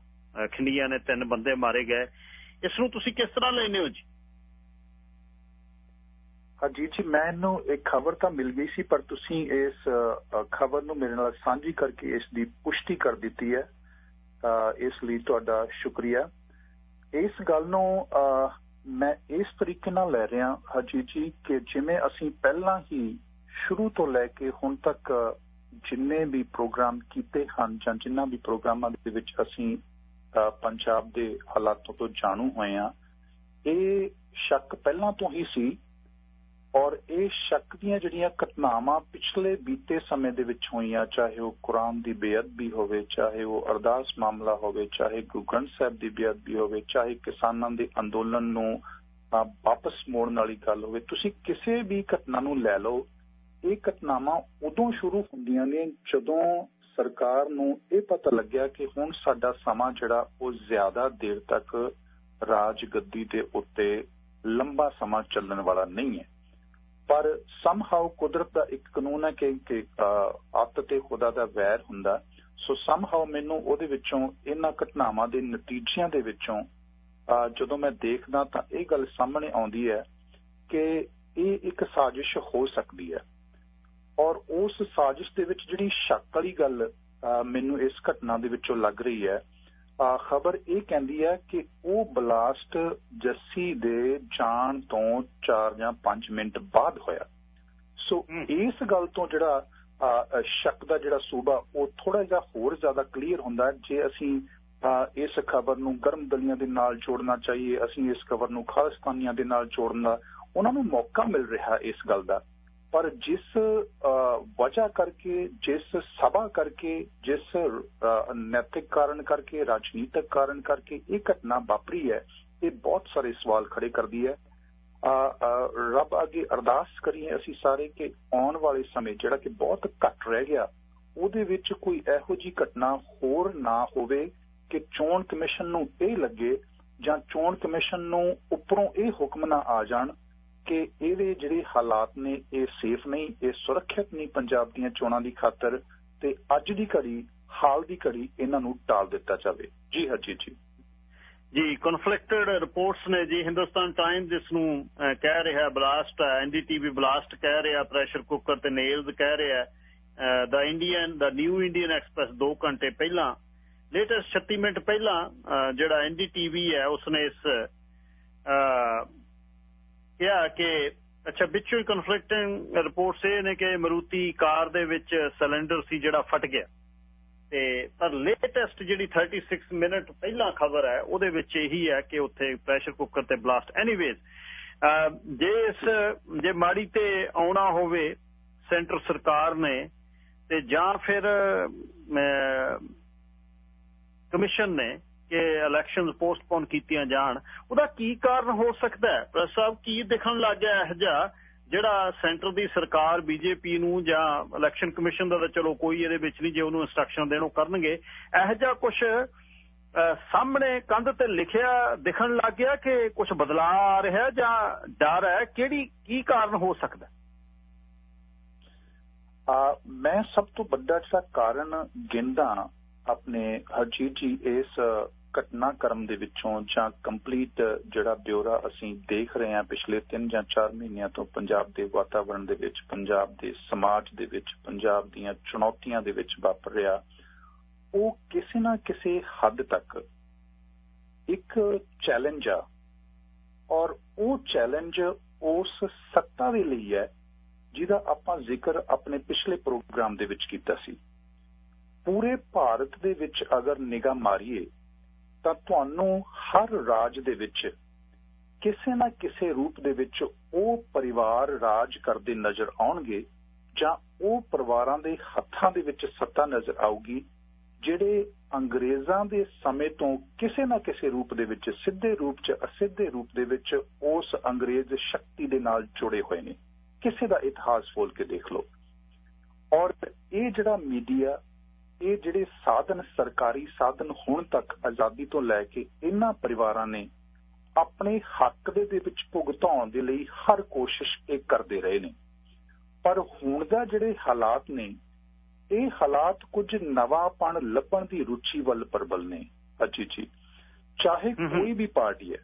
A: ਖਿੰਡੀਆਂ ਨੇ ਤਿੰਨ ਬੰਦੇ ਮਾਰੇ ਗਏ। ਇਸ ਨੂੰ ਤੁਸੀਂ ਕਿਸ ਤਰ੍ਹਾਂ ਲੈਨੇ ਹੋ ਜੀ?
I: ਹਾਂਜੀ ਜੀ, ਮੈਨੂੰ ਇੱਕ ਖਬਰ ਤਾਂ ਮਿਲ ਗਈ ਸੀ, ਪਰ ਤੁਸੀਂ ਇਸ ਖਬਰ ਨੂੰ ਮੇਰੇ ਨਾਲ ਸਾਂਝੀ ਕਰਕੇ ਇਸ ਦੀ ਪੁਸ਼ਟੀ ਕਰ ਦਿੱਤੀ ਹੈ। ਇਸ ਲਈ ਤੁਹਾਡਾ ਸ਼ੁਕਰੀਆ। ਇਸ ਗੱਲ ਨੂੰ ਮੈਂ ਇਸ ਤਰੀਕੇ ਨਾਲ ਲੈ ਰਿਹਾ ਹਾਜੀ ਜੀ ਕਿ ਜਿਵੇਂ ਅਸੀਂ ਪਹਿਲਾਂ ਹੀ ਸ਼ੁਰੂ ਤੋਂ ਲੈ ਕੇ ਹੁਣ ਤੱਕ ਜਿੰਨੇ ਵੀ ਪ੍ਰੋਗਰਾਮ ਕੀਤੇ ਹਨ ਜਾਂ ਜਿੰਨਾ ਵੀ ਪ੍ਰੋਗਰਾਮਾਂ ਦੇ ਵਿੱਚ ਅਸੀਂ ਪੰਜਾਬ ਦੇ ਹਾਲਾਤਾਂ ਤੋਂ ਜਾਣੂ ਹੋਏ ਆ ਇਹ ਸ਼ੱਕ ਪਹਿਲਾਂ ਤੋਂ ਹੀ ਸੀ ਔਰ ਇਹ ਸ਼ੱਕ ਦੀਆਂ ਜਿਹੜੀਆਂ ਘਟਨਾਵਾਂ ਪਿਛਲੇ ਬੀਤੇ ਸਮੇਂ ਦੇ ਵਿੱਚ ਹੋਈਆਂ, ਚਾਹੇ ਉਹ ਕੁਰਾਨ ਦੀ ਬੇਅਦਬੀ ਹੋਵੇ, ਚਾਹੇ ਉਹ ਅਰਦਾਸ ਮਾਮਲਾ ਹੋਵੇ, ਚਾਹੇ ਗੁਰੂ ਗ੍ਰੰਥ ਸਾਹਿਬ ਦੀ ਬੇਅਦਬੀ ਹੋਵੇ, ਚਾਹੇ ਕਿਸਾਨਾਂ ਦੇ ਅੰਦੋਲਨ ਨੂੰ ਵਾਪਸ ਮੋੜਨ ਵਾਲੀ ਗੱਲ ਹੋਵੇ, ਤੁਸੀਂ ਕਿਸੇ ਵੀ ਘਟਨਾ ਨੂੰ ਲੈ ਲਓ, ਇਹ ਘਟਨਾਵਾਂ ਉਦੋਂ ਸ਼ੁਰੂ ਹੁੰਦੀਆਂ ਨੇ ਜਦੋਂ ਸਰਕਾਰ ਨੂੰ ਇਹ ਪਤਾ ਲੱਗਿਆ ਕਿ ਹੁਣ ਸਾਡਾ ਸਮਾਂ ਜਿਹੜਾ ਉਹ ਜ਼ਿਆਦਾ ਦੇਰ ਤੱਕ ਰਾਜ ਗੱਦੀ ਦੇ ਉੱਤੇ ਲੰਬਾ ਸਮਾਂ ਚੱਲਣ ਵਾਲਾ ਨਹੀਂ ਹੈ। ਪਰ ਸਮਹਾਉ ਕੁਦਰਤ ਦਾ ਇੱਕ ਕਾਨੂੰਨ ਹੈ ਕਿ ਕਿ ਅੱਤ ਤੇ ਖੁਦਾ ਦਾ ਵੈਰ ਹੁੰਦਾ। ਸੋ ਸਮਹਾਉ ਮੈਨੂੰ ਉਹਦੇ ਵਿੱਚੋਂ ਇਹਨਾਂ ਘਟਨਾਵਾਂ ਦੇ ਨਤੀਜਿਆਂ ਦੇ ਵਿੱਚੋਂ ਜਦੋਂ ਮੈਂ ਦੇਖਦਾ ਤਾਂ ਇਹ ਗੱਲ ਸਾਹਮਣੇ ਆਉਂਦੀ ਹੈ ਕਿ ਇਹ ਇੱਕ ਸਾਜ਼ਿਸ਼ ਹੋ ਸਕਦੀ ਹੈ। ਔਰ ਉਸ ਸਾਜ਼ਿਸ਼ ਦੇ ਵਿੱਚ ਜਿਹੜੀ ਸ਼ੱਕ ਵਾਲੀ ਗੱਲ ਮੈਨੂੰ ਇਸ ਘਟਨਾ ਦੇ ਵਿੱਚੋਂ ਲੱਗ ਰਹੀ ਹੈ ਖਬਰ ਇਹ ਕਹਿੰਦੀ ਹੈ ਕਿ ਉਹ ਬਲਾਸਟ ਜੱਸੀ ਦੇ ਜਾਣ ਤੋਂ 4 ਜਾਂ 5 ਮਿੰਟ ਬਾਅਦ ਹੋਇਆ। ਸੋ ਇਸ ਗੱਲ ਤੋਂ ਜਿਹੜਾ ਸ਼ੱਕ ਦਾ ਜਿਹੜਾ ਸੂਬਾ ਉਹ ਥੋੜਾ ਜਿਹਾ ਹੋਰ ਜ਼ਿਆਦਾ ਕਲੀਅਰ ਹੁੰਦਾ ਜੇ ਅਸੀਂ ਇਸ ਖਬਰ ਨੂੰ ਗਰਮ ਦਲੀਆਂ ਦੇ ਨਾਲ ਜੋੜਨਾ ਚਾਹੀਏ ਅਸੀਂ ਇਸ ਖਬਰ ਨੂੰ ਖਾਲਸਤਾਨੀਆਂ ਦੇ ਨਾਲ ਜੋੜਨ ਦਾ ਉਹਨਾਂ ਨੂੰ ਮੌਕਾ ਮਿਲ ਰਿਹਾ ਇਸ ਗੱਲ ਦਾ। ਪਰ ਜਿਸ ਵਜ੍ਹਾ ਕਰਕੇ, ਜਿਸ ਸਭਾ ਕਰਕੇ, ਜਿਸ ਨੈਤਿਕ ਕਾਰਨ ਕਰਕੇ, ਰਾਜਨੀਤਿਕ ਕਾਰਨ ਕਰਕੇ ਇਹ ਘਟਨਾ ਵਾਪਰੀ ਹੈ, ਇਹ ਬਹੁਤ ਸਾਰੇ ਸਵਾਲ ਖੜੇ ਕਰਦੀ ਹੈ। ਰੱਬ ਅੱਗੇ ਅਰਦਾਸ ਕਰੀਏ ਅਸੀਂ ਸਾਰੇ ਕਿ ਆਉਣ ਵਾਲੇ ਸਮੇਂ ਜਿਹੜਾ ਕਿ ਬਹੁਤ ਘੱਟ ਰਹਿ ਗਿਆ, ਉਹਦੇ ਵਿੱਚ ਕੋਈ ਇਹੋ ਜੀ ਘਟਨਾ ਹੋਰ ਨਾ ਹੋਵੇ ਕਿ ਚੋਣ ਕਮਿਸ਼ਨ ਨੂੰ ਇਹ ਲੱਗੇ ਜਾਂ ਚੋਣ ਕਮਿਸ਼ਨ ਨੂੰ ਉੱਪਰੋਂ ਇਹ ਹੁਕਮ ਨਾ ਆ ਜਾਣ। ਕਿ ਇਹਦੇ ਜਿਹੜੇ ਹਾਲਾਤ ਨੇ, ਇਹ ਸੇਫ ਨਹੀਂ, ਇਹ ਸੁਰੱਖਿਅਤ ਨਹੀਂ ਪੰਜਾਬ ਦੀਆਂ ਚੋਣਾਂ ਦੀ ਖਾਤਰ ਤੇ ਅੱਜ ਦੀ ਘੜੀ, ਹਾਲ ਦੀ ਘੜੀ ਇਹਨਾਂ ਨੂੰ ਟਾਲ ਦਿੱਤਾ ਜਾਵੇ। ਜੀ ਹਰਜੀ ਜੀ।
A: ਜੀ ਕਨਫਲਿਕਟਡ ਰਿਪੋਰਟਸ ਨੇ ਜੀ, ਹਿੰਦੁਸਤਾਨ ਟਾਈਮਸ ਇਸ ਨੂੰ ਕਹਿ ਰਿਹਾ ਬਲਾਸਟ ਐਨਡੀਟੀਵੀ ਬਲਾਸਟ ਕਹਿ ਰਿਹਾ ਪ੍ਰੈਸ਼ਰ ਕੁੱਕਰ ਤੇ ਨੇਲਜ਼ ਕਹਿ ਰਿਹਾ ਦਾ ਇੰਡੀਅਨ ਦਾ ਨਿਊ ਇੰਡੀਅਨ ਐਕਸਪ੍ਰੈਸ 2 ਘੰਟੇ ਪਹਿਲਾਂ ਲੇਟੈਸਟ 36 ਮਿੰਟ ਪਹਿਲਾਂ ਜਿਹੜਾ ਐਨਡੀਟੀਵੀ ਹੈ, ਉਸਨੇ ਇਸ ਕਿਹਾ ਕਿ, ਅੱਛਾ, ਵਿੱਚੋਂ ਹੀ ਕਨਫਲਿਕਟਿੰਗ ਰਿਪੋਰਟਸ ਇਹ ਨੇ ਕਿ ਮਰੂਤੀ ਕਾਰ ਦੇ ਵਿੱਚ ਸਿਲੰਡਰ ਸੀ ਜਿਹੜਾ ਫਟ ਗਿਆ। ਤੇ ਪਰ ਲੇਟੈਸਟ ਜਿਹੜੀ 36 ਮਿੰਟ ਪਹਿਲਾਂ ਖਬਰ ਹੈ, ਉਹਦੇ ਵਿੱਚ ਇਹੀ ਹੈ ਕਿ ਉੱਥੇ ਪ੍ਰੈਸ਼ਰ ਕੁੱਕਰ ਤੇ ਬਲਾਸਟ ਐਨੀਵੇਜ਼ ਜੇ ਇਸ, ਜੇ ਮਾੜੀ ਤੇ ਆਉਣਾ ਹੋਵੇ ਸੈਂਟਰ ਸਰਕਾਰ ਨੇ, ਤੇ ਜਾਂ ਫਿਰ ਕਮਿਸ਼ਨ ਨੇ ਕਿ ਇਲੈਕਸ਼ਨਸ ਪੋਸਟਪੋਨ ਕੀਤੀਆਂ ਜਾਣ। ਉਹਦਾ ਕੀ ਕਾਰਨ ਹੋ ਸਕਦਾ ਹੈ? ਪ੍ਰੈਸ ਸਾਹਿਬ, ਕੀ ਦਿਖਣ ਲੱਗ ਇਹ ਜਿਹਾ? ਜਿਹੜਾ ਸੈਂਟਰ ਦੀ ਸਰਕਾਰ ਬੀਜੇਪੀ ਨੂੰ ਜਾਂ ਇਲੈਕਸ਼ਨ ਕਮਿਸ਼ਨ ਦਾ ਤਾਂ ਚਲੋ ਕੋਈ ਇਹਦੇ ਵਿੱਚ ਨਹੀਂ, ਜੇ ਉਹਨੂੰ ਇਨਸਟਰਕਸ਼ਨ ਦੇਣ ਕਰਨਗੇ। ਇਹ ਜਿਹਾ ਕੁਝ ਸਾਹਮਣੇ ਕੰਧ ਤੇ ਲਿਖਿਆ ਦਿਖਣ ਲੱਗ ਗਿਆ ਕਿ ਕੁਝ ਬਦਲਾਅ ਆ ਰਿਹਾ ਜਾਂ ਡਰ ਹੈ? ਕਿਹੜੀ, ਕੀ ਕਾਰਨ ਹੋ ਸਕਦਾ?
I: ਮੈਂ ਸਭ ਤੋਂ ਵੱਡਾ ਜਿਹੜਾ ਕਾਰਨ ਗਿੰਦਾ ਆਪਣੇ ਹਰਜੀਤ ਜੀ ਇਸ ਘਟਨਾਕ੍ਰਮ ਦੇ ਵਿੱਚੋਂ ਜਾਂ ਕੰਪਲੀਟ ਜਿਹੜਾ ਬਿਊਰਾ ਅਸੀਂ ਦੇਖ ਰਹੇ ਹਾਂ ਪਿਛਲੇ 3 ਜਾਂ 4 ਮਹੀਨਿਆਂ ਤੋਂ ਪੰਜਾਬ ਦੇ ਵਾਤਾਵਰਣ ਦੇ ਵਿੱਚ, ਪੰਜਾਬ ਦੇ ਸਮਾਜ ਦੇ ਵਿੱਚ, ਪੰਜਾਬ ਦੀਆਂ ਚੁਣੌਤੀਆਂ ਦੇ ਵਿੱਚ ਵਾਪਰ ਰਿਹਾ, ਉਹ ਕਿਸੇ ਨਾ ਕਿਸੇ ਹੱਦ ਤੱਕ ਇੱਕ ਚੈਲੰਜ ਆ। ਔਰ ਉਹ ਚੈਲੰਜ ਉਸ ਸੱਤਾ ਦੇ ਲਈ ਹੈ ਜਿਹਦਾ ਆਪਾਂ ਜ਼ਿਕਰ ਆਪਣੇ ਪਿਛਲੇ ਪ੍ਰੋਗਰਾਮ ਦੇ ਵਿੱਚ ਕੀਤਾ ਸੀ। ਪੂਰੇ ਭਾਰਤ ਦੇ ਵਿੱਚ ਅਗਰ ਨਿਗਾਹ ਮਾਰੀਏ, ਤਾਂ ਤੁਹਾਨੂੰ ਹਰ ਰਾਜ ਦੇ ਵਿੱਚ ਕਿਸੇ ਨਾ ਕਿਸੇ ਰੂਪ ਦੇ ਵਿੱਚ ਉਹ ਪਰਿਵਾਰ ਰਾਜ ਕਰਦੇ ਨਜ਼ਰ ਆਉਣਗੇ ਜਾਂ ਉਹ ਪਰਿਵਾਰਾਂ ਦੇ ਹੱਥਾਂ ਦੇ ਵਿੱਚ ਸੱਤਾ ਨਜ਼ਰ ਆਊਗੀ, ਜਿਹੜੇ ਅੰਗਰੇਜ਼ਾਂ ਦੇ ਸਮੇਂ ਤੋਂ ਕਿਸੇ ਨਾ ਕਿਸੇ ਰੂਪ ਦੇ ਵਿੱਚ, ਸਿੱਧੇ ਰੂਪ 'ਚ ਅਸਿੱਧੇ ਰੂਪ ਦੇ ਵਿੱਚ ਉਸ ਅੰਗਰੇਜ਼ ਸ਼ਕਤੀ ਦੇ ਨਾਲ ਜੁੜੇ ਹੋਏ ਨੇ। ਕਿਸੇ ਦਾ ਇਤਿਹਾਸ ਫੋਲ ਕੇ ਦੇਖ ਲਓ। ਔਰ ਇਹ ਜਿਹੜਾ ਮੀਡੀਆ ਇਹ ਜਿਹੜੇ ਸਾਧਨ ਸਰਕਾਰੀ ਸਾਧਨ ਹੁਣ ਤੱਕ ਆਜ਼ਾਦੀ ਤੋਂ ਲੈ ਕੇ ਇਹਨਾਂ ਪਰਿਵਾਰਾਂ ਨੇ ਆਪਣੇ ਹੱਕ ਦੇ ਦੇ ਵਿੱਚ ਭੁਗਤਾਉਣ ਦੇ ਲਈ ਹਰ ਕੋਸ਼ਿਸ਼ ਇਹ ਕਰਦੇ ਰਹੇ ਨੇ। ਪਰ ਹੁਣ ਦਾ ਜਿਹੜੇ ਹਾਲਾਤ ਨੇ ਇਹ ਹਾਲਾਤ ਕੁਝ ਨਵਾਂਪਣ ਲੱਭਣ ਦੀ ਰੁਚੀ ਵੱਲ ਪ੍ਰਬਲ ਨੇ ਅਜੀ ਜੀ। ਚਾਹੇ ਕੋਈ ਵੀ ਪਾਰਟੀ ਹੈ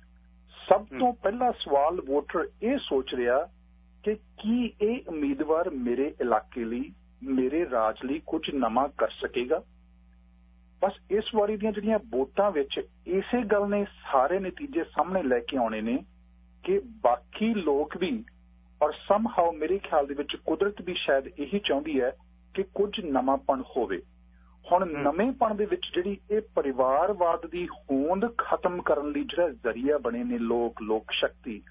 I: ਸਭ ਤੋਂ ਪਹਿਲਾ ਸਵਾਲ ਵੋਟਰ ਇਹ ਸੋਚ ਰਿਹਾ ਕਿ ਕੀ ਇਹ ਉਮੀਦਵਾਰ ਮੇਰੇ ਇਲਾਕੇ ਲਈ ਮੇਰੇ ਰਾਜ ਲਈ ਕੁਝ ਨਵਾਂ ਕਰ ਸਕੇਗਾ। ਬਸ ਇਸ ਵਾਰੀ ਦੀਆਂ ਜਿਹੜੀਆਂ ਵੋਟਾਂ ਵਿੱਚ ਇਸੇ ਗੱਲ ਨੇ ਸਾਰੇ ਨਤੀਜੇ ਸਾਹਮਣੇ ਲੈ ਕੇ ਆਉਣੇ ਨੇ ਕਿ ਬਾਕੀ ਲੋਕ ਵੀ ਔਰ ਸਮਹਾਉ ਮੇਰੇ ਖਿਆਲ ਦੇ ਵਿੱਚ ਕੁਦਰਤ ਵੀ ਸ਼ਾਇਦ ਇਹੀ ਚਾਹੁੰਦੀ ਹੈ ਕਿ ਕੁਝ ਨਵਾਂਪਣ ਹੋਵੇ। ਹੁਣ ਨਵੇਂਪਣ ਦੇ ਵਿੱਚ ਜਿਹੜੀ ਇਹ ਪਰਿਵਾਰਵਾਦ ਦੀ ਹੋਂਦ ਖਤਮ ਕਰਨ ਲਈ ਜਿਹੜਾ ਜ਼ਰੀਆ ਬਣੇ ਨੇ ਲੋਕ ਲੋਕ ਸ਼ਕਤੀ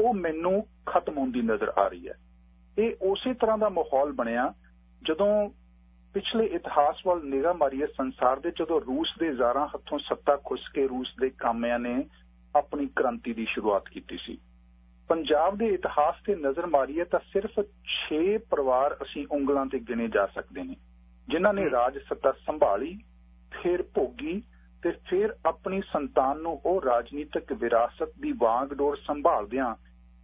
I: ਉਹ ਮੈਨੂੰ ਖਤਮ ਹੁੰਦੀ ਨਜ਼ਰ ਆ ਰਹੀ ਹੈ। ਇਹ ਉਸੇ ਤਰ੍ਹਾਂ ਦਾ ਮਾਹੌਲ ਬਣਿਆ ਜਦੋਂ ਪਿਛਲੇ ਇਤਿਹਾਸ ਵੱਲ ਨਿਗਾਹ ਮਾਰੀਏ ਸੰਸਾਰ ਦੇ ਜਦੋਂ ਰੂਸ ਦੇ ਜ਼ਾਰਾਂ ਹੱਥੋਂ ਸੱਤਾ ਖੁੱਸ ਕੇ ਰੂਸ ਦੇ ਕਾਮਿਆਂ ਨੇ ਆਪਣੀ ਕ੍ਰਾਂਤੀ ਦੀ ਸ਼ੁਰੂਆਤ ਕੀਤੀ ਸੀ। ਪੰਜਾਬ ਦੇ ਇਤਿਹਾਸ ਤੇ ਨਜ਼ਰ ਮਾਰੀਏ ਤਾਂ ਸਿਰਫ 6 ਪਰਿਵਾਰ ਅਸੀਂ ਉਂਗਲਾਂ ਤੇ ਗਿਣੇ ਜਾ ਸਕਦੇ ਨੇ ਜਿਨ੍ਹਾਂ ਨੇ ਰਾਜ ਸੱਤਾ ਸੰਭਾਲੀ ਫਿਰ ਭੋਗੀ ਤੇ ਫਿਰ ਆਪਣੀ ਸੰਤਾਨ ਨੂੰ ਉਹ ਰਾਜਨੀਤਿਕ ਵਿਰਾਸਤ ਦੀ ਵਾਂਗਡੋਰ ਸੰਭਾਲਦਿਆਂ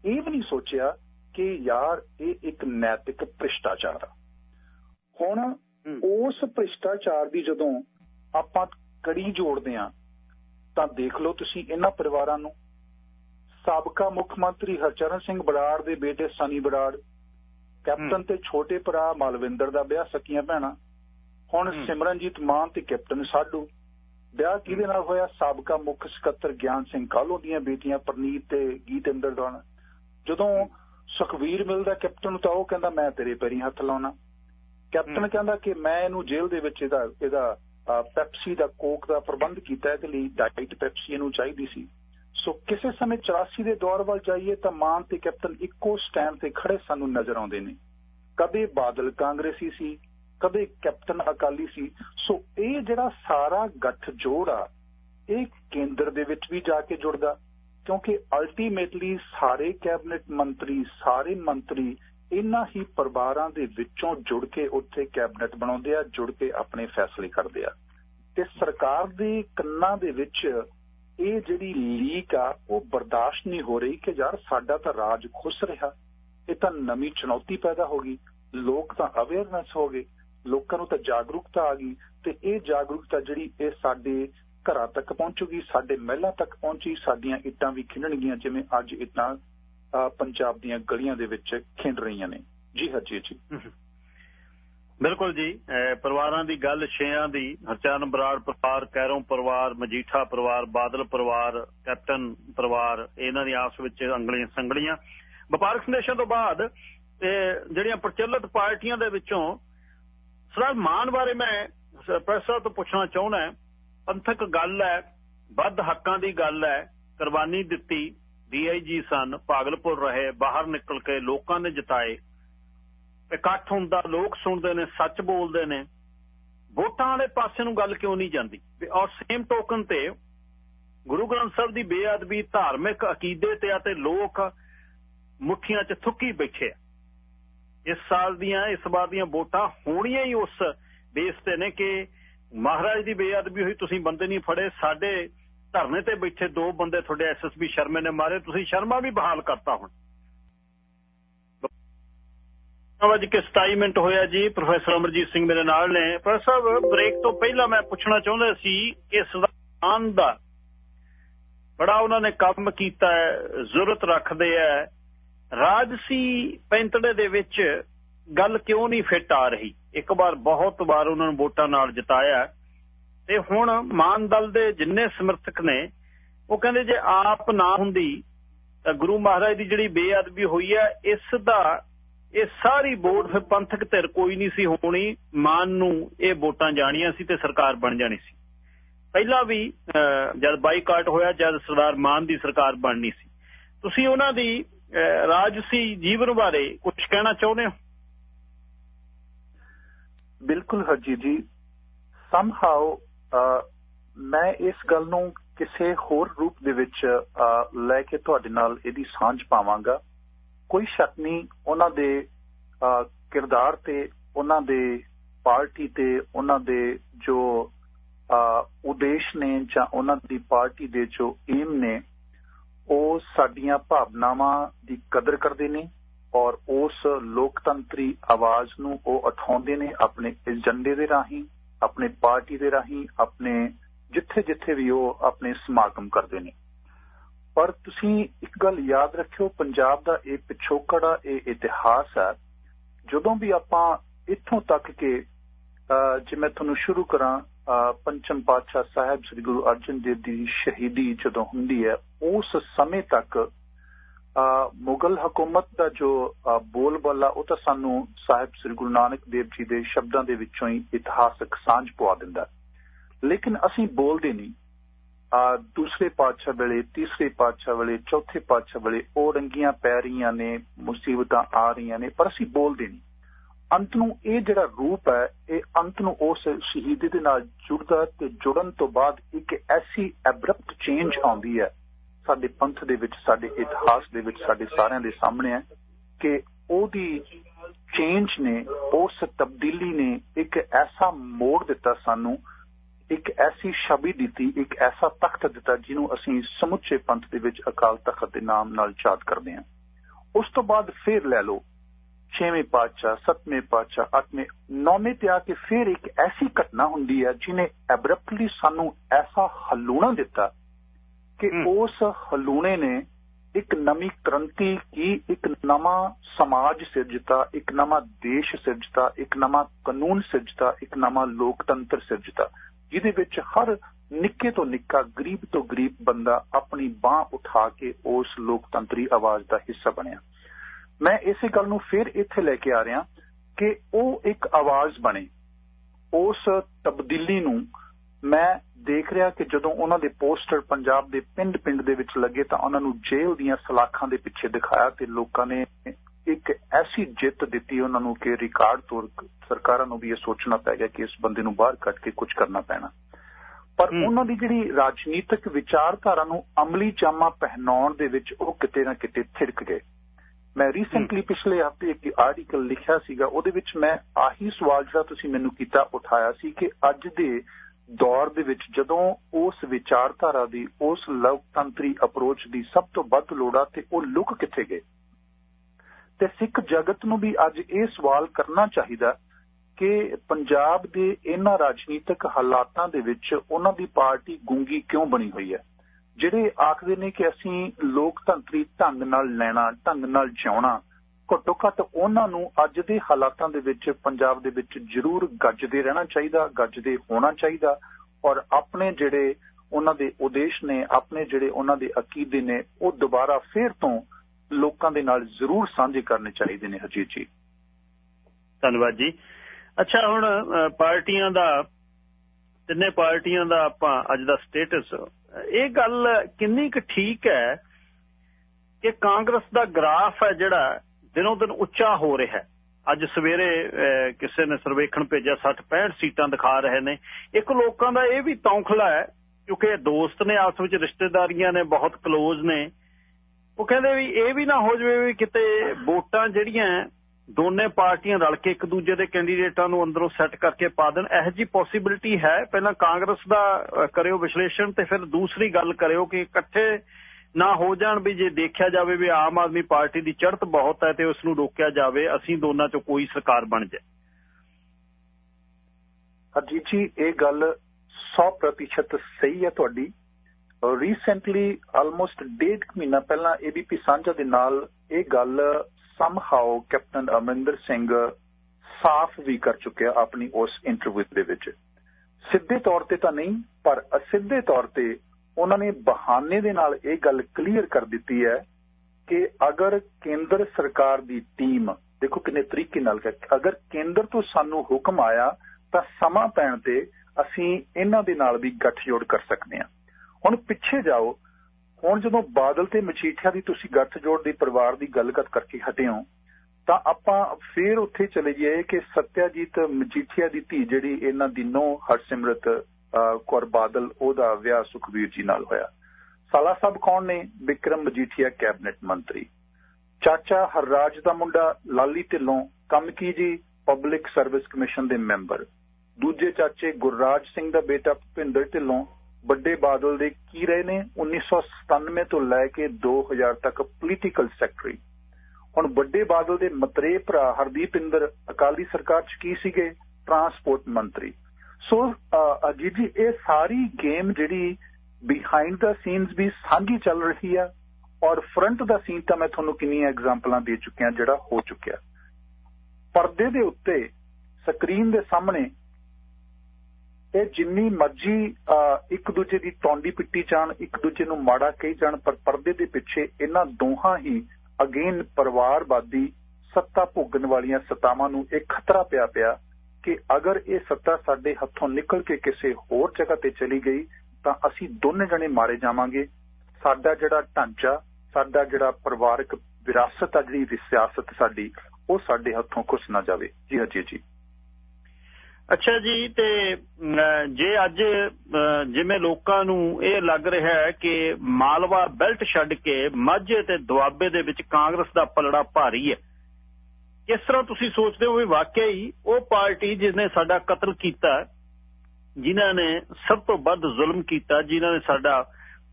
I: ਇਹ ਵੀ ਨਹੀਂ ਸੋਚਿਆ ਕਿ ਯਾਰ ਇਹ ਇੱਕ ਨੈਤਿਕ ਭ੍ਰਿਸ਼ਟਾਚਾਰ ਆ। ਹੁਣ ਉਸ ਭ੍ਰਿਸ਼ਟਾਚਾਰ ਦੀ ਜਦੋਂ ਆਪਾਂ ਕੜੀ ਜੋੜਦੇ ਆ ਤਾਂ ਦੇਖ ਲਓ ਤੁਸੀਂ ਇਹਨਾਂ ਪਰਿਵਾਰਾਂ ਨੂੰ। ਸਾਬਕਾ ਮੁੱਖ ਮੰਤਰੀ ਹਰਚਰਨ ਸਿੰਘ ਬਰਾੜ ਦੇ ਬੇਟੇ ਸਨੀ ਬਰਾੜ ਕੈਪਟਨ ਤੇ ਛੋਟੇ ਭਰਾ ਮਲਵਿੰਦਰ ਦਾ ਵਿਆਹ ਸਕੀਆਂ ਭੈਣਾਂ ਹੁਣ ਸਿਮਰਨਜੀਤ ਮਾਨ ਤੇ ਕੈਪਟਨ ਸਾਡੂ। ਵਿਆਹ ਕਿਹਦੇ ਨਾਲ ਹੋਇਆ? ਸਾਬਕਾ ਮੁੱਖ ਸਕੱਤਰ ਗਿਆਨ ਸਿੰਘ ਕਾਲੋ ਦੀਆਂ ਬੇਟੀਆਂ ਪ੍ਰਨੀਤ ਤੇ ਗੀਤਿੰਦਰ ਦੌਨ ਜਦੋਂ ਸੁਖਵੀਰ ਮਿਲਦਾ ਕੈਪਟਨ ਨੂੰ ਤਾਂ ਉਹ ਕਹਿੰਦਾ ਮੈਂ ਤੇਰੇ ਪੈਰੀ ਹੱਥ ਲਾਉਣਾ। ਕੈਪਟਨ ਕਹਿੰਦਾ ਕਿ ਮੈਂ ਇਹਨੂੰ ਜੇਲ੍ਹ ਦੇ ਵਿੱਚ ਇਹਦਾ ਇਹਦਾ ਪੈਪਸੀ ਦਾ ਕੋਕ ਦਾ ਪ੍ਰਬੰਧ ਕੀਤਾ ਇਹਦੇ ਲਈ ਡਾਈਟ ਪੈਪਸੀ ਇਹਨੂੰ ਚਾਹੀਦੀ ਸੀ। ਸੋ ਕਿਸੇ ਸਮੇਂ 84 ਦੇ ਦੌਰ ਵੱਲ ਜਾਈਏ ਤਾਂ ਮਾਨ ਤੇ ਕੈਪਟਨ ਇੱਕੋ ਸਟੈਂਡ ਤੇ ਖੜੇ ਸਾਨੂੰ ਨਜ਼ਰ ਆਉਂਦੇ ਨੇ। ਕਦੇ ਬਾਦਲ ਕਾਂਗਰਸੀ ਸੀ ਕਦੇ ਕੈਪਟਨ ਅਕਾਲੀ ਸੀ। ਸੋ ਇਹ ਜਿਹੜਾ ਸਾਰਾ ਗੱਠ ਜੋੜ ਆ ਇਹ ਕੇਂਦਰ ਦੇ ਵਿੱਚ ਵੀ ਜਾ ਕੇ ਜੁੜਦਾ। ਕਿਉਂਕਿ ਅਲਟੀਮੇਟਲੀ ਸਾਰੇ ਕੈਬਨਿਟ ਮੰਤਰੀ ਸਾਰੇ ਮੰਤਰੀ ਇਨ੍ਹਾਂ ਹੀ ਪਰਿਵਾਰਾਂ ਦੇ ਵਿੱਚੋਂ ਜੁੜ ਕੇ ਉੱਥੇ ਕੈਬਨਿਟ ਬਣਾਉਂਦੇ ਆ, ਜੁੜ ਕੇ ਆਪਣੇ ਫੈਸਲੇ ਕਰਦੇ ਆ। ਤੇ ਸਰਕਾਰ ਦੇ ਕੰਨਾਂ ਦੇ ਵਿੱਚ ਇਹ ਜਿਹੜੀ ਲੀਕ ਆ, ਉਹ ਬਰਦਾਸ਼ਤ ਨਹੀਂ ਹੋ ਰਹੀ ਕਿ ਯਾਰ ਸਾਡਾ ਤਾਂ ਰਾਜ ਖੁੱਸ ਰਿਹਾ, ਇਹ ਤਾਂ ਨਵੀਂ ਚੁਣੌਤੀ ਪੈਦਾ ਹੋ ਗਈ। ਲੋਕ ਤਾਂ ਅਵੇਅਰਨੈਸ ਹੋ ਗਏ, ਲੋਕਾਂ ਨੂੰ ਤਾਂ ਜਾਗਰੂਕਤਾ ਆ ਗਈ ਤੇ ਇਹ ਜਾਗਰੂਕਤਾ ਜਿਹੜੀ ਇਹ ਸਾਡੇ ਘਰਾਂ ਤੱਕ ਪਹੁੰਚੂਗੀ, ਸਾਡੇ ਮਹਿਲਾਂ ਤੱਕ ਪਹੁੰਚੀ, ਸਾਡੀਆਂ ਇੱਟਾਂ ਵੀ ਖਿੰਡਣਗੀਆਂ, ਜਿਵੇਂ ਅੱਜ ਇੱਟਾਂ ਪੰਜਾਬ ਦੀਆਂ ਗਲੀਆਂ ਦੇ ਵਿੱਚ ਖਿੰਡ ਰਹੀਆਂ ਨੇ। ਜੀ ਹਰਜੀ ਜੀ
A: ਬਿਲਕੁਲ ਜੀ ਪਰਿਵਾਰਾਂ ਦੀ ਗੱਲ ਛੇਆਂ ਦੀ। ਹਰਚਰਨ ਬਰਾੜ ਪਰਿਵਾਰ, ਕੈਰੋਂ ਪਰਿਵਾਰ, ਮਜੀਠਾ ਪਰਿਵਾਰ, ਬਾਦਲ ਪਰਿਵਾਰ, ਕੈਪਟਨ ਪਰਿਵਾਰ, ਇਹਨਾਂ ਦੀ ਆਪਸ ਵਿੱਚ ਅੰਗਲੀਆਂ ਸੰਗਲੀਆਂ। ਵਪਾਰਕ ਸੰਦੇਸ਼ਾਂ ਤੋਂ ਬਾਅਦ ਜਿਹੜੀਆਂ ਪ੍ਰਚਲਿਤ ਪਾਰਟੀਆਂ ਦੇ ਵਿੱਚੋਂ ਸਰਦਾਰ ਮਾਨ ਬਾਰੇ ਮੈਂ ਪ੍ਰੋਫੈਸਰ ਤੋਂ ਪੁੱਛਣਾ ਚਾਹੁੰਦਾ ਪੰਥਕ ਗੱਲ ਹੈ, ਵੱਧ ਹੱਕਾਂ ਦੀ ਗੱਲ ਹੈ, ਕੁਰਬਾਨੀ ਦਿੱਤੀ। ਡੀਆਈਜੀ ਸਨ ਪਾਗਲਪੁਰ ਰਹੇ, ਬਾਹਰ ਨਿਕਲ ਕੇ ਲੋਕਾਂ ਨੇ ਜਿਤਾਏ। ਇਕੱਠ ਹੁੰਦਾ ਲੋਕ ਸੁਣਦੇ ਨੇ, ਸੱਚ ਬੋਲਦੇ ਨੇ। ਵੋਟਾਂ ਵਾਲੇ ਪਾਸੇ ਨੂੰ ਗੱਲ ਕਿਉਂ ਨਹੀਂ ਜਾਂਦੀ? ਔਰ ਸੇਮ ਟੋਕਨ ਤੇ ਗੁਰੂ ਗ੍ਰੰਥ ਸਾਹਿਬ ਦੀ ਬੇਅਦਬੀ ਧਾਰਮਿਕ ਅਕੀਦੇ ਤੇ ਅਤੇ ਲੋਕ ਮੁੱਠੀਆਂ 'ਚ ਥੁੱਕੀ ਬੈਠੇ ਆ। ਇਸ ਸਾਲ ਦੀਆਂ, ਇਸ ਵਾਰ ਦੀਆਂ ਵੋਟਾਂ ਹੋਣੀਆਂ ਹੀ ਉਸ ਬੇਸ ਤੇ ਨੇ ਕਿ ਮਹਾਰਾਜ ਦੀ ਬੇਅਦਬੀ ਹੋਈ, ਤੁਸੀਂ ਬੰਦੇ ਨਹੀਂ ਫੜੇ, ਸਾਡੇ ਧਰਨੇ ਤੇ ਬੈਠੇ ਦੋ ਬੰਦੇ ਤੁਹਾਡੇ ਐਸਐਸਬੀ ਸ਼ਰਮੇ ਨੇ ਮਾਰੇ, ਤੁਸੀਂ ਸ਼ਰਮਾ ਵੀ ਬਹਾਲ ਕਰਤਾ ਹੁਣ। ਵਜ ਕੇ 27 ਮਿੰਟ ਹੋਇਆ ਜੀ, ਪ੍ਰੋਫੈਸਰ ਅਮਰਜੀਤ ਸਿੰਘ ਮੇਰੇ ਨਾਲ ਨੇ। ਪ੍ਰੋਫੈਸਰ ਸਾਹਿਬ, ਬ੍ਰੇਕ ਤੋਂ ਪਹਿਲਾਂ ਮੈਂ ਪੁੱਛਣਾ ਚਾਹੁੰਦਾ ਸੀ ਕਿ ਸੰਵਿਧਾਨ ਦਾ ਬੜਾ ਉਹਨਾਂ ਨੇ ਕੰਮ ਕੀਤਾ ਹੈ, ਜ਼ਰੂਰਤ ਰੱਖਦੇ ਹੈ। ਰਾਜਸੀ ਪੈਂਤੜੇ ਦੇ ਵਿੱਚ ਗੱਲ ਕਿਉਂ ਨਹੀਂ ਫਿੱਟ ਆ ਰਹੀ? ਇੱਕ ਵਾਰ ਬਹੁਤ ਵਾਰ ਉਹਨਾਂ ਨੂੰ ਵੋਟਾਂ ਨਾਲ ਜਿਤਾਇਆ। ਤੇ ਹੁਣ ਮਾਨ ਦਲ ਦੇ ਜਿੰਨੇ ਸਮਰਥਕ ਨੇ, ਉਹ ਕਹਿੰਦੇ ਜੇ ਆਪ ਨਾ ਹੁੰਦੀ, ਤਾਂ ਗੁਰੂ ਮਹਾਰਾਜ ਦੀ ਜਿਹੜੀ ਬੇਅਦਬੀ ਹੋਈ ਹੈ, ਇਸ ਦਾ, ਇਹ ਸਾਰੀ ਵੋਟ ਫਿਰ ਪੰਥਕ ਧਿਰ ਕੋਈ ਨਹੀਂ ਸੀ ਹੋਣੀ, ਮਾਨ ਨੂੰ ਇਹ ਵੋਟਾਂ ਜਾਣੀਆਂ ਸੀ ਤੇ ਸਰਕਾਰ ਬਣ ਜਾਣੀ ਸੀ। ਪਹਿਲਾਂ ਵੀ ਜਦ ਬਾਈਕਾਟ ਹੋਇਆ, ਜਦ ਸਰਦਾਰ ਮਾਨ ਦੀ ਸਰਕਾਰ ਬਣਨੀ ਸੀ। ਤੁਸੀਂ ਉਹਨਾਂ ਦੀ ਰਾਜਸੀ ਜੀਵਨ ਬਾਰੇ ਕੁਝ ਕਹਿਣਾ ਚਾਹੁੰਦੇ ਹੋ?
I: ਬਿਲਕੁਲ ਹਰਜੀਤ ਜੀ ਸਮਹਾਉ ਮੈਂ ਇਸ ਗੱਲ ਨੂੰ ਕਿਸੇ ਹੋਰ ਰੂਪ ਦੇ ਵਿੱਚ ਲੈ ਕੇ ਤੁਹਾਡੇ ਨਾਲ ਇਹਦੀ ਸਾਂਝ ਪਾਵਾਂਗਾ। ਕੋਈ ਸ਼ੱਕ ਨਹੀਂ, ਉਹਨਾਂ ਦੇ ਕਿਰਦਾਰ ਤੇ, ਉਹਨਾਂ ਦੇ ਪਾਰਟੀ ਤੇ, ਉਹਨਾਂ ਦੇ ਜੋ ਉਦੇਸ਼ ਨੇ ਜਾਂ ਉਹਨਾਂ ਦੀ ਪਾਰਟੀ ਦੇ ਜੋ ਏਮ ਨੇ, ਉਹ ਸਾਡੀਆਂ ਭਾਵਨਾਵਾਂ ਦੀ ਕਦਰ ਕਰਦੇ ਨੇ ਔਰ ਉਸ ਲੋਕਤੰਤਰੀ ਆਵਾਜ਼ ਨੂੰ ਉਹ ਉਠਾਉਂਦੇ ਨੇ ਆਪਣੇ ਏਜੰਡੇ ਦੇ ਰਾਹੀਂ। ਆਪਣੇ ਪਾਰਟੀ ਦੇ ਰਾਹੀਂ ਆਪਣੇ ਜਿੱਥੇ ਜਿੱਥੇ ਵੀ ਉਹ ਆਪਣੇ ਸਮਾਗਮ ਕਰਦੇ ਨੇ। ਪਰ ਤੁਸੀਂ ਇੱਕ ਗੱਲ ਯਾਦ ਰੱਖਿਓ, ਪੰਜਾਬ ਦਾ ਇਹ ਪਿਛੋਕੜ ਇਹ ਇਤਿਹਾਸ ਹੈ ਜਦੋਂ ਵੀ ਆਪਾਂ ਇੱਥੋਂ ਤੱਕ ਕਿ ਜੇ ਮੈਂ ਤੁਹਾਨੂੰ ਸ਼ੁਰੂ ਕਰਾਂ ਪੰਚਮ ਪਾਤਸ਼ਾਹ ਸਾਹਿਬ ਸ੍ਰੀ ਗੁਰੂ ਅਰਜਨ ਦੇਵ ਜੀ ਦੀ ਸ਼ਹੀਦੀ ਜਦੋਂ ਹੁੰਦੀ ਹੈ, ਉਸ ਸਮੇਂ ਤੱਕ ਮੁਗਲ ਹਕੂਮਤ ਦਾ ਜੋ ਬੋਲਬਾਲਾ, ਉਹ ਤਾਂ ਸਾਨੂੰ ਸਾਹਿਬ ਸ੍ਰੀ ਗੁਰੂ ਨਾਨਕ ਦੇਵ ਜੀ ਦੇ ਸ਼ਬਦਾਂ ਦੇ ਵਿੱਚੋਂ ਹੀ ਇਤਿਹਾਸਕ ਸਾਂਝ ਪਵਾ ਦਿੰਦਾ ਲੇਕਿਨ ਅਸੀਂ ਬੋਲਦੇ ਨਹੀਂ। ਆ ਦੂਸਰੇ ਪਾਤਸ਼ਾਹ ਵੇਲੇ, ਤੀਸਰੇ ਪਾਤਸ਼ਾਹ ਵੇਲੇ, ਚੌਥੇ ਪਾਤਸ਼ਾਹ ਵੇਲੇ ਉਹ ਰੰਗੀਆਂ ਪੈ ਰਹੀਆਂ ਨੇ, ਮੁਸੀਬਤਾਂ ਆ ਰਹੀਆਂ ਨੇ, ਪਰ ਅਸੀਂ ਬੋਲਦੇ ਨਹੀਂ। ਅੰਤ ਨੂੰ ਇਹ ਜਿਹੜਾ ਰੂਪ ਹੈ, ਇਹ ਅੰਤ ਨੂੰ ਉਸ ਸ਼ਹੀਦੀ ਦੇ ਨਾਲ ਜੁੜਦਾ ਤੇ ਜੁੜਨ ਤੋਂ ਬਾਅਦ ਇੱਕ ਐਸੀ ਐਬਰਪਟ ਚੇਂਜ ਆਉਂਦੀ ਹੈ ਸਾਡੇ ਪੰਥ ਦੇ ਵਿੱਚ, ਸਾਡੇ ਇਤਿਹਾਸ ਦੇ ਵਿੱਚ, ਸਾਡੇ ਸਾਰਿਆਂ ਦੇ ਸਾਹਮਣੇ ਹੈ ਕਿ ਉਹਦੀ ਚੇਂਜ ਨੇ, ਉਸ ਤਬਦੀਲੀ ਨੇ ਇੱਕ ਐਸਾ ਮੋੜ ਦਿੱਤਾ ਸਾਨੂੰ, ਇੱਕ ਐਸੀ ਛਵੀ ਦਿੱਤੀ, ਇੱਕ ਐਸਾ ਤਖਤ ਦਿੱਤਾ ਜਿਹਨੂੰ ਅਸੀਂ ਸਮੁੱਚੇ ਪੰਥ ਦੇ ਵਿੱਚ ਅਕਾਲ ਤਖਤ ਦੇ ਨਾਮ ਨਾਲ ਯਾਦ ਕਰਦੇ ਹਾਂ। ਉਸ ਤੋਂ ਬਾਅਦ ਫੇਰ ਲੈ ਲਓ, ਛੇਵੇਂ ਪਾਤਸ਼ਾਹ, ਸੱਤਵੇਂ ਪਾਤਸ਼ਾਹ, ਅੱਠਵੇਂ, ਨੌਵੇਂ ਤੇ ਆ ਕੇ ਫਿਰ ਇੱਕ ਐਸੀ ਘਟਨਾ ਹੁੰਦੀ ਹੈ ਜਿਨੇ ਐਬਰਪਟਲੀ ਸਾਨੂੰ ਐਸਾ ਹਲੂਣਾ ਦਿੱਤਾ ਕਿ ਉਸ ਹਲੂਣੇ ਨੇ ਇੱਕ ਨਵੀਂ ਕ੍ਰਾਂਤੀ ਕੀ ਇੱਕ ਨਵਾਂ ਸਮਾਜ ਸਿਰਜਤਾ ਇੱਕ ਨਵਾਂ ਦੇਸ਼ ਸਿਰਜਤਾ ਇੱਕ ਨਵਾਂ ਕਾਨੂੰਨ ਸਿਰਜਤਾ ਇੱਕ ਨਵਾਂ ਲੋਕਤੰਤਰ ਸਿਰਜਤਾ ਜਿਹਦੇ ਵਿੱਚ ਹਰ ਨਿੱਕੇ ਤੋਂ ਨਿੱਕਾ ਗਰੀਬ ਤੋਂ ਗਰੀਬ ਬੰਦਾ ਆਪਣੀ ਬਾਹ ਉਠਾ ਕੇ ਉਸ ਲੋਕਤੰਤਰੀ ਆਵਾਜ਼ ਦਾ ਹਿੱਸਾ ਬਣਿਆ। ਮੈਂ ਇਸੇ ਗੱਲ ਨੂੰ ਫਿਰ ਇੱਥੇ ਲੈ ਕੇ ਆ ਰਿਹਾ ਕਿ ਉਹ ਇੱਕ ਆਵਾਜ਼ ਬਣੇ। ਉਸ ਤਬਦੀਲੀ ਨੂੰ ਮੈਂ ਦੇਖ ਰਿਹਾ ਕਿ ਜਦੋਂ ਉਹਨਾਂ ਦੇ ਪੋਸਟਰ ਪੰਜਾਬ ਦੇ ਪਿੰਡ-ਪਿੰਡ ਦੇ ਵਿੱਚ ਲੱਗੇ ਤਾਂ ਉਹਨਾਂ ਨੂੰ ਜੇਲ੍ਹ ਦੀਆਂ ਸਲਾਖਾਂ ਦੇ ਪਿੱਛੇ ਦਿਖਾਇਆ ਤੇ ਲੋਕਾਂ ਨੇ ਇੱਕ ਐਸੀ ਜਿੱਤ ਦਿੱਤੀ ਉਹਨਾਂ ਨੂੰ ਕਿ ਰਿਕਾਰਡ ਤੋੜ ਸਰਕਾਰਾਂ ਨੂੰ ਵੀ ਇਹ ਸੋਚਣਾ ਪੈ ਗਿਆ ਕਿ ਇਸ ਬੰਦੇ ਨੂੰ ਬਾਹਰ ਕੱਢ ਕੇ ਕੁਝ ਕਰਨਾ ਪੈਣਾ। ਪਰ ਉਹਨਾਂ ਦੀ ਜਿਹੜੀ ਰਾਜਨੀਤਿਕ ਵਿਚਾਰਧਾਰਾ ਨੂੰ ਅਮਲੀ ਜਾਮਾ ਪਹਿਨਾਉਣ ਦੇ ਵਿੱਚ ਉਹ ਕਿਤੇ ਨਾ ਕਿਤੇ ਥਿੜਕ ਗਏ। ਮੈਂ ਰੀਸੈਂਟਲੀ ਪਿਛਲੇ ਹਫ਼ਤੇ ਇੱਕ ਆਰਟੀਕਲ ਲਿਖਿਆ ਸੀਗਾ ਉਹਦੇ ਵਿੱਚ ਮੈਂ ਆਹੀ ਸਵਾਲ ਜਿਹੜਾ ਤੁਸੀਂ ਮੈਨੂੰ ਕੀਤਾ ਉਠਾਇਆ ਸੀ ਕਿ ਅੱਜ ਦੇ ਦੌਰ ਦੇ ਵਿੱਚ ਜਦੋਂ ਉਸ ਵਿਚਾਰਧਾਰਾ ਦੀ, ਉਸ ਲੋਕਤੰਤਰੀ ਅਪਰੋਚ ਦੀ ਸਭ ਤੋਂ ਵੱਧ ਲੋੜ ਆ ਤੇ ਉਹ ਲੁਕ ਕਿੱਥੇ ਗਏ? ਤੇ ਸਿੱਖ ਜਗਤ ਨੂੰ ਵੀ ਅੱਜ ਇਹ ਸਵਾਲ ਕਰਨਾ ਚਾਹੀਦਾ ਕਿ ਪੰਜਾਬ ਦੇ ਇਹਨਾਂ ਰਾਜਨੀਤਿਕ ਹਾਲਾਤਾਂ ਦੇ ਵਿੱਚ ਉਹਨਾਂ ਦੀ ਪਾਰਟੀ ਗੁੰਗੀ ਕਿਉਂ ਬਣੀ ਹੋਈ ਹੈ? ਜਿਹੜੇ ਆਖਦੇ ਨੇ ਕਿ ਅਸੀਂ ਲੋਕਤੰਤਰੀ ਢੰਗ ਨਾਲ ਲੈਣਾ, ਢੰਗ ਨਾਲ ਜਿਉਣਾ ਘੱਟੋ ਘੱਟ ਉਹਨਾਂ ਨੂੰ ਅੱਜ ਦੇ ਹਾਲਾਤਾਂ ਦੇ ਵਿੱਚ ਪੰਜਾਬ ਦੇ ਵਿੱਚ ਜ਼ਰੂਰ ਗੱਜਦੇ ਰਹਿਣਾ ਚਾਹੀਦਾ, ਗੱਜਦੇ ਹੋਣਾ ਚਾਹੀਦਾ ਔਰ ਆਪਣੇ ਜਿਹੜੇ ਉਹਨਾਂ ਦੇ ਉਦੇਸ਼ ਨੇ, ਆਪਣੇ ਜਿਹੜੇ ਉਹਨਾਂ ਦੇ ਅਕੀਦੇ ਨੇ, ਉਹ ਦੁਬਾਰਾ ਫੇਰ ਤੋਂ ਲੋਕਾਂ ਦੇ ਨਾਲ ਜ਼ਰੂਰ ਸਾਂਝੇ ਕਰਨੇ ਚਾਹੀਦੇ ਨੇ ਹਜੀਤ ਜੀ।
A: ਧੰਨਵਾਦ ਜੀ। ਅੱਛਾ, ਹੁਣ ਪਾਰਟੀਆਂ ਦਾ, ਤਿੰਨੇ ਪਾਰਟੀਆਂ ਦਾ ਆਪਾਂ ਅੱਜ ਦਾ ਸਟੇਟਸ ਇਹ ਗੱਲ ਕਿੰਨੀ ਕੁ ਠੀਕ ਹੈ ਕਿ ਕਾਂਗਰਸ ਦਾ ਗ੍ਰਾਫ ਹੈ ਜਿਹੜਾ ਦਿਨੋਂ ਦਿਨ ਉੱਚਾ ਹੋ ਰਿਹਾ ਹੈ। ਅੱਜ ਸਵੇਰੇ ਕਿਸੇ ਨੇ ਸਰਵੇਖਣ ਭੇਜਿਆ 60 65 ਸੀਟਾਂ ਦਿਖਾ ਰਹੇ ਨੇ। ਇੱਕ ਲੋਕਾਂ ਦਾ ਇਹ ਵੀ ਤੌਖਲਾ ਹੈ, ਕਿਉਂਕਿ ਦੋਸਤ ਨੇ, ਆਪਸ ਵਿੱਚ ਰਿਸ਼ਤੇਦਾਰੀਆਂ ਨੇ, ਬਹੁਤ ক্লোਜ਼ ਨੇ। ਉਹ ਕਹਿੰਦੇ ਵੀ ਇਹ ਵੀ ਨਾ ਹੋ ਜਵੇ ਵੀ ਕਿਤੇ ਵੋਟਾਂ ਜਿਹੜੀਆਂ ਦੋਨੇ ਪਾਰਟੀਆਂ ਰਲ ਕੇ ਇੱਕ ਦੂਜੇ ਦੇ ਕੈਂਡੀਡੇਟਾਂ ਨੂੰ ਅੰਦਰੋਂ ਸੈੱਟ ਕਰਕੇ ਪਾ ਦੇਣ। ਇਹ ਜੀ ਪੋਸਿਬਿਲਿਟੀ ਹੈ। ਪਹਿਲਾਂ ਕਾਂਗਰਸ ਦਾ ਕਰਿਓ ਵਿਸ਼ਲੇਸ਼ਣ ਤੇ ਫਿਰ ਦੂਸਰੀ ਗੱਲ ਕਰਿਓ ਕਿ ਇਕੱਠੇ ਨਾ ਹੋ ਜਾਣ ਵੀ ਜੇ ਦੇਖਿਆ ਜਾਵੇ ਵੀ ਆਮ ਆਦਮੀ ਪਾਰਟੀ ਦੀ ਚੜ੍ਹਤ ਬਹੁਤ ਹੈ ਤੇ ਉਸ ਨੂੰ ਰੋਕਿਆ ਜਾਵੇ, ਅਸੀਂ ਦੋਨਾਂ ਚੋਂ ਕੋਈ ਸਰਕਾਰ ਬਣ ਜਾਏ।
I: ਹਰਜੀਤ ਜੀ, ਇਹ ਗੱਲ 100% ਸਹੀ ਹੈ ਤੁਹਾਡੀ। ਰੀਸੈਂਟਲੀ ਆਲਮੋਸਟ ਡੇਢ ਮਹੀਨਾ ਪਹਿਲਾਂ ਏਬੀਪੀ ਸਾਂਝਾ ਦੇ ਨਾਲ ਇਹ ਗੱਲ ਸਮਹਾਉ ਕੈਪਟਨ ਅਮਰਿੰਦਰ ਸਿੰਘ ਸਾਫ਼ ਵੀ ਕਰ ਚੁੱਕਿਆ ਆਪਣੀ ਉਸ ਇੰਟਰਵਿਊ ਦੇ ਵਿੱਚ। ਸਿੱਧੇ ਤੌਰ ਤੇ ਤਾਂ ਨਹੀਂ, ਪਰ ਅਸਿੱਧੇ ਤੌਰ ਤੇ ਉਹਨਾਂ ਨੇ ਬਹਾਨੇ ਦੇ ਨਾਲ ਇਹ ਗੱਲ ਕਲੀਅਰ ਕਰ ਦਿੱਤੀ ਹੈ ਕਿ ਅਗਰ ਕੇਂਦਰ ਸਰਕਾਰ ਦੀ ਟੀਮ ਦੇਖੋ ਕਿੰਨੇ ਤਰੀਕੇ ਨਾਲ ਅਗਰ ਕੇਂਦਰ ਤੋਂ ਸਾਨੂੰ ਹੁਕਮ ਆਇਆ ਤਾਂ ਸਮਾਂ ਪੈਣ ਤੇ ਅਸੀਂ ਇਹਨਾਂ ਦੇ ਨਾਲ ਵੀ ਗੱਠਜੋੜ ਕਰ ਸਕਦੇ ਹਾਂ। ਹੁਣ ਪਿੱਛੇ ਜਾਓ, ਹੁਣ ਜਦੋਂ ਬਾਦਲ ਤੇ ਮਚੀਠਿਆ ਦੀ ਤੁਸੀਂ ਗੱਠਜੋੜ ਦੀ ਪਰਿਵਾਰ ਦੀ ਗੱਲਕਤ ਕਰਕੇ ਹਟੇ ਹੋ, ਤਾਂ ਆਪਾਂ ਫੇਰ ਉੱਥੇ ਚਲੇ ਜਾਈਏ ਕਿ ਸਤਿਆਜੀਤ ਮਜੀਠੀਆ ਦੀ ਧੀ ਜਿਹੜੀ ਇਹਨਾਂ ਨੋ ਹਰਸਿਮਰਤ ਕੌਰ ਬਾਦਲ, ਉਹਦਾ ਵਿਆਹ ਸੁਖਵੀਰ ਜੀ ਨਾਲ ਹੋਇਆ। ਸਾਲਾ ਸਾਹਿਬ ਕੌਣ ਨੇ? ਵਿਕਰਮ ਮਜੀਠੀਆ, ਕੈਬਨਿਟ ਮੰਤਰੀ। ਚਾਚਾ ਹਰਰਾਜ ਦਾ ਮੁੰਡਾ, ਲਾਲੀ ਢਿੱਲੋਂ। ਕਮਕੀ ਜੀ? ਪਬਲਿਕ ਸਰਵਿਸ ਕਮਿਸ਼ਨ ਦੇ ਮੈਂਬਰ। ਦੂਜੇ ਚਾਚੇ ਗੁਰਰਾਜ ਸਿੰਘ ਦਾ ਬੇਟਾ ਭੁਪਿੰਦਰ ਢਿੱਲੋਂ। ਵੱਡੇ ਬਾਦਲ ਦੇ ਕੀ ਰਹੇ ਨੇ? 1997 ਤੋਂ ਲੈ ਕੇ 2000 ਤੱਕ ਪੋਲੀਟੀਕਲ ਸੈਕਟਰੀ ਹੁਣ ਵੱਡੇ ਬਾਦਲ ਦੇ ਮਤਰੇ ਭਰਾ ਹਰਦੀਪ ਇੰਦਰ ਅਕਾਲੀ ਸਰਕਾਰ 'ਚ ਕੀ ਸੀਗੇ? ਟਰਾਂਸਪੋਰਟ ਮੰਤਰੀ। ਸੋ ਅਜੀਤ ਜੀ ਇਹ ਸਾਰੀ ਗੇਮ ਜਿਹੜੀ ਬਿਹਾਈਂਡ ਦਾ ਸੀਨਸ ਵੀ ਸਾਂਝੀ ਚੱਲ ਰਹੀ ਆ ਔਰ ਫਰੰਟ ਦਾ ਸੀਨ ਤਾਂ ਮੈਂ ਤੁਹਾਨੂੰ ਕਿੰਨੀਆਂ ਐਗਜ਼ਾਮਪਲਾਂ ਦੇ ਚੁੱਕਿਆ, ਜਿਹੜਾ ਹੋ ਚੁੱਕਿਆ। ਪਰਦੇ ਦੇ ਉੱਤੇ ਸਕਰੀਨ ਦੇ ਸਾਹਮਣੇ, ਇਹ ਜਿੰਨੀ ਮਰਜ਼ੀ ਇੱਕ ਦੂਜੇ ਦੀ ਟੌਂਡੀ ਪਿੱਟੀ ਜਾਣ, ਇੱਕ ਦੂਜੇ ਨੂੰ ਮਾੜਾ ਕਹੀ ਜਾਣ, ਪਰ ਪਰਦੇ ਦੇ ਪਿੱਛੇ ਇਹਨਾਂ ਦੋਹਾਂ ਹੀ ਅਗੇਨ ਪਰਿਵਾਰਵਾਦੀ ਸੱਤਾ ਭੋਗਣ ਵਾਲੀਆਂ ਸਤਾਵਾਂ ਨੂੰ ਇੱਕ ਖਤਰਾ ਪਿਆ ਪਿਆ ਕਿ ਅਗਰ ਇਹ ਸੱਤਾ ਸਾਡੇ ਹੱਥੋਂ ਨਿਕਲ ਕੇ ਕਿਸੇ ਹੋਰ ਜਗ੍ਹਾ ਤੇ ਚਲੀ ਗਈ, ਤਾਂ ਅਸੀਂ ਦੋਨੇ ਜਣੇ ਮਾਰੇ ਜਾਵਾਂਗੇ। ਸਾਡਾ ਜਿਹੜਾ ਢਾਂਚਾ, ਸਾਡਾ ਜਿਹੜਾ ਪਰਿਵਾਰਕ ਵਿਰਾਸਤ ਆ, ਜਿਹੜੀ ਸਿਆਸਤ ਸਾਡੀ, ਉਹ ਸਾਡੇ ਹੱਥੋਂ ਖੁੱਸ ਨਾ ਜਾਵੇ। ਜੀ ਹਾਂ, ਜੀ ਜੀ।
A: ਅੱਛਾ ਜੀ, ਤੇ ਜੇ ਅੱਜ ਜਿਵੇਂ ਲੋਕਾਂ ਨੂੰ ਇਹ ਲੱਗ ਰਿਹਾ ਹੈ ਕਿ ਮਾਲਵਾ ਬੈਲਟ ਛੱਡ ਕੇ ਮਾਝੇ ਤੇ ਦੁਆਬੇ ਦੇ ਵਿੱਚ ਕਾਂਗਰਸ ਦਾ ਪਲੜਾ ਭਾਰੀ ਹੈ ਕਿਸ ਤਰ੍ਹਾਂ ਤੁਸੀਂ ਸੋਚਦੇ ਹੋ ਵੀ ਵਾਕਿਆ ਹੀ ਉਹ ਪਾਰਟੀ ਜਿਸ ਨੇ ਸਾਡਾ ਕਤਲ ਕੀਤਾ, ਜਿਨ੍ਹਾਂ ਨੇ ਸਭ ਤੋਂ ਵੱਧ ਜ਼ੁਲਮ ਕੀਤਾ, ਜਿਨ੍ਹਾਂ ਨੇ ਸਾਡਾ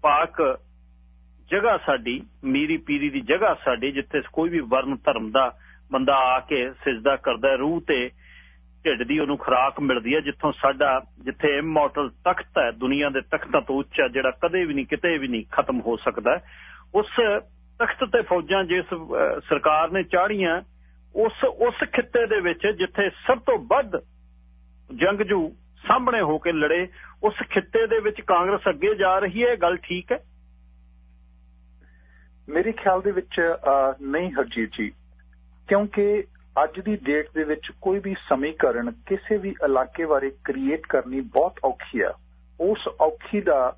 A: ਪਾਕ ਜਗ੍ਹਾ ਸਾਡੀ, ਮੀਰੀ ਪੀਰੀ ਦੀ ਜਗ੍ਹਾ ਸਾਡੀ, ਜਿੱਥੇ ਕੋਈ ਵੀ ਵਰਨ ਧਰਮ ਦਾ ਬੰਦਾ ਆ ਕੇ ਸਜਦਾ ਕਰਦਾ ਰੂਹ ਤੇ ਢਿੱਡ ਦੀ ਉਹਨੂੰ ਖੁਰਾਕ ਮਿਲਦੀ ਹੈ, ਜਿੱਥੋਂ ਸਾਡਾ, ਜਿੱਥੇ ਇਮੋਰਟਲ ਤਖਤ ਹੈ, ਦੁਨੀਆ ਦੇ ਤਖਤਾਂ ਤੋਂ ਉੱਚਾ ਜਿਹੜਾ ਕਦੇ ਵੀ ਨਹੀਂ, ਕਿਤੇ ਵੀ ਨਹੀਂ ਖਤਮ ਹੋ ਸਕਦਾ। ਉਸ ਤਖਤ ਤੇ ਫੌਜਾਂ ਜਿਸ ਸਰਕਾਰ ਨੇ ਚਾੜੀਆਂ ਉਸ ਉਸ ਖਿੱਤੇ ਦੇ ਵਿੱਚ ਜਿੱਥੇ ਸਭ ਤੋਂ ਵੱਧ ਜੰਗਜੂ ਸਾਹਮਣੇ ਹੋ ਕੇ ਲੜੇ, ਉਸ ਖਿੱਤੇ ਦੇ ਵਿੱਚ ਕਾਂਗਰਸ ਅੱਗੇ ਜਾ ਰਹੀ ਹੈ ਗੱਲ ਠੀਕ ਹੈ?
I: ਮੇਰੇ ਖਿਆਲ ਦੇ ਵਿੱਚ ਨਹੀਂ ਹਰਜੀਤ ਜੀ, ਕਿਉਂਕਿ ਅੱਜ ਦੀ ਡੇਟ ਦੇ ਵਿੱਚ ਕੋਈ ਵੀ ਸਮੀਕਰਨ ਕਿਸੇ ਵੀ ਇਲਾਕੇ ਬਾਰੇ ਕ੍ਰੀਏਟ ਕਰਨੀ ਬਹੁਤ ਔਖੀ ਆ। ਉਸ ਔਖੀ ਦਾ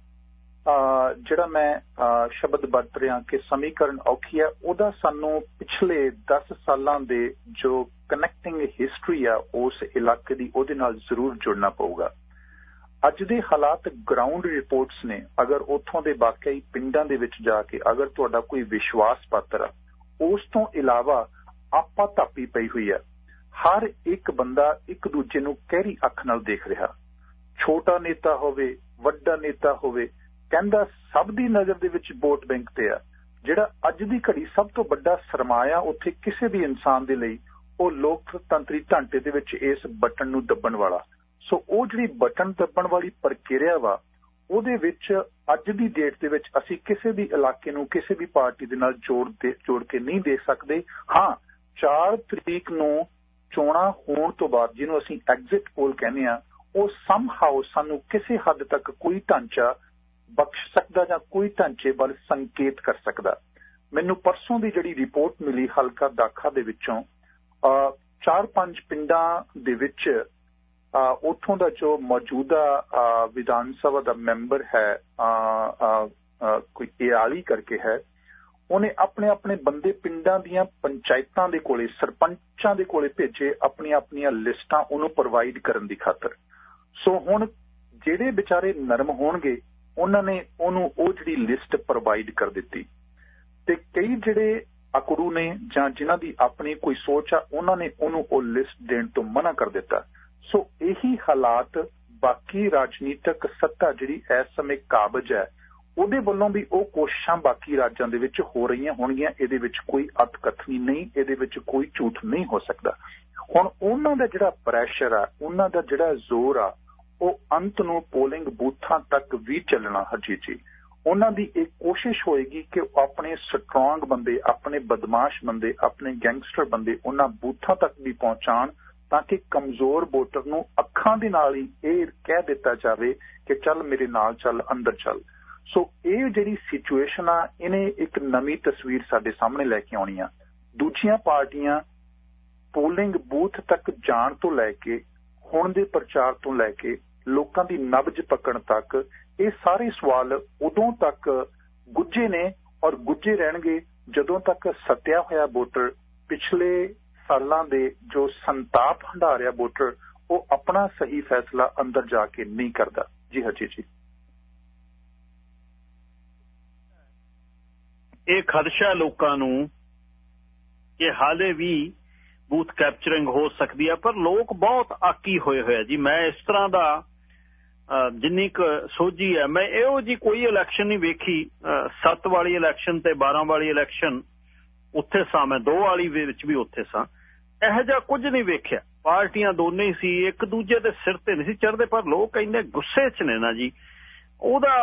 I: ਜਿਹੜਾ ਮੈਂ ਸ਼ਬਦ ਵਰਤ ਰਿਹਾ ਕਿ ਸਮੀਕਰਨ ਔਖੀ ਹੈ, ਉਹਦਾ ਸਾਨੂੰ ਪਿਛਲੇ 10 ਸਾਲਾਂ ਦੇ ਜੋ ਕਨੈਕਟਿੰਗ ਹਿਸਟਰੀ ਆ, ਉਸ ਇਲਾਕੇ ਦੀ ਉਹਦੇ ਨਾਲ ਜ਼ਰੂਰ ਜੁੜਨਾ ਪਊਗਾ। ਅੱਜ ਦੇ ਹਾਲਾਤ ਗਰਾਊਂਡ ਰਿਪੋਰਟਸ ਨੇ, ਅਗਰ ਉੱਥੋਂ ਦੇ ਵਾਕਈ ਪਿੰਡਾਂ ਦੇ ਵਿੱਚ ਜਾ ਕੇ ਅਗਰ ਤੁਹਾਡਾ ਕੋਈ ਵਿਸ਼ਵਾਸ ਪਾਤਰ ਆ, ਉਸ ਤੋਂ ਇਲਾਵਾ ਆਪਾ ਧਾਪੀ ਪਈ ਹੋਈ ਹੈ ਹਰ ਇੱਕ ਬੰਦਾ ਇੱਕ ਦੂਜੇ ਨੂੰ ਕਹਿਰੀ ਅੱਖ ਨਾਲ ਦੇਖ ਰਿਹਾ? ਛੋਟਾ ਨੇਤਾ ਹੋਵੇ, ਵੱਡਾ ਨੇਤਾ ਹੋਵੇ ਕਹਿੰਦਾ ਸਭ ਦੀ ਨਜ਼ਰ ਦੇ ਵਿੱਚ ਵੋਟ ਬੈਂਕ ਤੇ ਆ। ਜਿਹੜਾ ਅੱਜ ਦੀ ਘੜੀ ਸਭ ਤੋਂ ਵੱਡਾ ਸਰਮਾਇਆ ਉੱਥੇ ਕਿਸੇ ਵੀ ਇਨਸਾਨ ਦੇ ਲਈ, ਉਹ ਲੋਕਤੰਤਰੀ ਢਾਂਚੇ ਦੇ ਵਿੱਚ ਇਸ ਬਟਨ ਨੂੰ ਦੱਬਣ ਵਾਲਾ। ਸੋ ਉਹ ਜਿਹੜੀ ਬਟਨ ਦੱਬਣ ਵਾਲੀ ਪ੍ਰਕਿਰਿਆ ਵਾ, ਉਹਦੇ ਵਿੱਚ ਅੱਜ ਦੀ ਡੇਟ ਦੇ ਵਿੱਚ ਅਸੀਂ ਕਿਸੇ ਵੀ ਇਲਾਕੇ ਨੂੰ ਕਿਸੇ ਵੀ ਪਾਰਟੀ ਦੇ ਨਾਲ ਜੋੜ ਦੇ, ਜੋੜ ਕੇ ਨਹੀਂ ਦੇਖ ਸਕਦੇ। ਹਾਂ 4 ਤਰੀਕ ਨੂੰ ਚੋਣਾਂ ਹੋਣ ਤੋਂ ਬਾਅਦ ਜਿਹਨੂੰ ਅਸੀਂ ਐਗਜ਼ਿਟ ਪੋਲ ਕਹਿੰਦੇ ਆ ਉਹ ਸਮਹਾਉ ਸਾਨੂੰ ਕਿਸੇ ਹੱਦ ਤੱਕ ਕੋਈ ਢਾਂਚਾ ਬਖਸ਼ ਸਕਦਾ ਜਾਂ ਕੋਈ ਢਾਂਚੇ ਵੱਲ ਸੰਕੇਤ ਕਰ ਸਕਦਾ। ਮੈਨੂੰ ਪਰਸੋਂ ਦੀ ਜਿਹੜੀ ਰਿਪੋਰਟ ਮਿਲੀ ਹਲਕਾ ਦਾਖਾ ਦੇ ਵਿੱਚੋਂ ਚਾਰ ਪੰਜ ਪਿੰਡਾਂ ਦੇ ਵਿੱਚ ਉਥੋਂ ਦਾ ਜੋ ਮੌਜੂਦਾ ਵਿਧਾਨ ਸਭਾ ਦਾ ਮੈਂਬਰ ਹੈ ਕੋਈ ਏਆਲੀ ਕਰਕੇ ਹੈ, ਉਹਨੇ ਆਪਣੇ ਆਪਣੇ ਬੰਦੇ ਪਿੰਡਾਂ ਦੀਆਂ ਪੰਚਾਇਤਾਂ ਦੇ ਕੋਲੇ, ਸਰਪੰਚਾਂ ਦੇ ਕੋਲੇ ਭੇਜੇ ਆਪਣੀਆਂ ਆਪਣੀਆਂ ਲਿਸਟਾਂ ਉਹਨੂੰ ਪ੍ਰੋਵਾਈਡ ਕਰਨ ਦੀ ਖਾਤਰ। ਸੋ ਹੁਣ ਜਿਹੜੇ ਵਿਚਾਰੇ ਨਰਮ ਹੋਣਗੇ ਉਹਨਾਂ ਨੇ ਉਹਨੂੰ ਉਹ ਜਿਹੜੀ ਲਿਸਟ ਪ੍ਰੋਵਾਈਡ ਕਰ ਦਿੱਤੀ। ਤੇ ਕਈ ਜਿਹੜੇ ਅਕੜੂ ਨੇ ਜਾਂ ਜਿਨ੍ਹਾਂ ਦੀ ਆਪਣੀ ਕੋਈ ਸੋਚ ਆ, ਉਹਨਾਂ ਨੇ ਉਹਨੂੰ ਉਹ ਲਿਸਟ ਦੇਣ ਤੋਂ ਮਨਾ ਕਰ ਦਿੱਤਾ। ਸੋ ਇਹੀ ਹਾਲਾਤ ਬਾਕੀ ਰਾਜਨੀਤਿਕ ਸੱਤਾ ਜਿਹੜੀ ਇਸ ਸਮੇਂ ਕਾਬਜ ਹੈ, ਉਹਦੇ ਵੱਲੋਂ ਵੀ ਉਹ ਕੋਸ਼ਿਸ਼ਾਂ ਬਾਕੀ ਰਾਜਾਂ ਦੇ ਵਿੱਚ ਹੋ ਰਹੀਆਂ ਹੋਣਗੀਆਂ। ਇਹਦੇ ਵਿੱਚ ਕੋਈ ਅਤਕਥਨੀ ਨਹੀਂ, ਇਹਦੇ ਵਿੱਚ ਕੋਈ ਝੂਠ ਨਹੀਂ ਹੋ ਸਕਦਾ। ਹੁਣ ਉਹਨਾਂ ਦਾ ਜਿਹੜਾ ਪ੍ਰੈਸ਼ਰ ਆ, ਉਹਨਾਂ ਦਾ ਜਿਹੜਾ ਜ਼ੋਰ ਆ ਉਹ ਅੰਤ ਨੂੰ ਪੋਲਿੰਗ ਬੂਥਾਂ ਤੱਕ ਵੀ ਚੱਲਣਾ ਹਰਜੀਤ ਜੀ ਉਹਨਾਂ ਦੀ ਇਹ ਕੋਸ਼ਿਸ਼ ਹੋਏਗੀ ਕਿ ਆਪਣੇ ਸਟਰੋਂਗ ਬੰਦੇ, ਆਪਣੇ ਬਦਮਾਸ਼ ਬੰਦੇ, ਆਪਣੇ ਗੈਂਗਸਟਰ ਬੰਦੇ ਉਹਨਾਂ ਬੂਥਾਂ ਤੱਕ ਵੀ ਪਹੁੰਚਾਣ ਤਾਂ ਕਿ ਕਮਜ਼ੋਰ ਵੋਟਰ ਨੂੰ ਅੱਖਾਂ ਦੇ ਨਾਲ ਹੀ ਇਹ ਕਹਿ ਦਿੱਤਾ ਜਾਵੇ ਕਿ ਚੱਲ ਮੇਰੇ ਨਾਲ ਚੱਲ, ਅੰਦਰ ਚੱਲ। ਸੋ ਇਹ ਜਿਹੜੀ ਸਿਚੁਏਸ਼ਨ ਆ, ਇਹਨੇ ਇੱਕ ਨਵੀਂ ਤਸਵੀਰ ਸਾਡੇ ਸਾਹਮਣੇ ਲੈ ਕੇ ਆਉਣੀ ਆ। ਦੂਜੀਆਂ ਪਾਰਟੀਆਂ ਪੋਲਿੰਗ ਬੂਥ ਤੱਕ ਜਾਣ ਤੋਂ ਲੈ ਕੇ ਹੁਣ ਦੇ ਪ੍ਰਚਾਰ ਤੋਂ ਲੈ ਕੇ ਲੋਕਾਂ ਦੀ ਨਬਜ ਪਕੜਨ ਤੱਕ ਇਹ ਸਾਰੇ ਸਵਾਲ ਉਦੋਂ ਤੱਕ ਗੁੱਜੇ ਨੇ ਔਰ ਗੁੱਜੇ ਰਹਿਣਗੇ ਜਦੋਂ ਤੱਕ ਸੱਤਿਆ ਹੋਇਆ ਵੋਟਰ ਪਿਛਲੇ ਸਾਲਾਂ ਦੇ ਜੋ ਸੰਤਾਪ ਹੰਡਾਰਿਆ ਵੋਟਰ, ਉਹ ਆਪਣਾ ਸਹੀ ਫੈਸਲਾ ਅੰਦਰ ਜਾ ਕੇ ਨਹੀਂ ਕਰਦਾ। ਜੀ ਹਜੀ ਜੀ।
A: ਇਹ ਖਦਸ਼ਾ ਲੋਕਾਂ ਨੂੰ ਕਿ ਹਾਲੇ ਵੀ ਬੂਥ ਕੈਪਚਰਿੰਗ ਹੋ ਸਕਦੀ ਹੈ, ਪਰ ਲੋਕ ਬਹੁਤ ਆਕੀ ਹੋਏ ਹੋਏ ਆ ਜੀ। ਮੈਂ ਇਸ ਤਰ੍ਹਾਂ ਦਾ ਜਿੰਨੀ ਕੁ ਸੋਝੀ ਹੈ, ਮੈਂ ਇਹੋ ਜੀ ਕੋਈ ਇਲੈਕਸ਼ਨ ਨਹੀਂ ਵੇਖੀ। 7 ਵਾਲੀ ਇਲੈਕਸ਼ਨ ਤੇ 12 ਵਾਲੀ ਇਲੈਕਸ਼ਨ ਉੱਥੇ ਸਾਂ ਮੈਂ, ਦੋ ਵਾਲੀ ਵਿੱਚ ਵੀ ਉੱਥੇ ਸਾਂ। ਇਹੋ ਜਿਹਾ ਕੁਝ ਨਹੀਂ ਵੇਖਿਆ। ਪਾਰਟੀਆਂ ਦੋਨੇ ਹੀ ਸੀ, ਇੱਕ ਦੂਜੇ ਦੇ ਸਿਰ ਤੇ ਨਹੀਂ ਸੀ ਚੜਦੇ ਪਰ ਲੋਕ ਇੰਨੇ ਗੁੱਸੇ 'ਚ ਨੇ ਨਾ ਜੀ। ਉਹਦਾ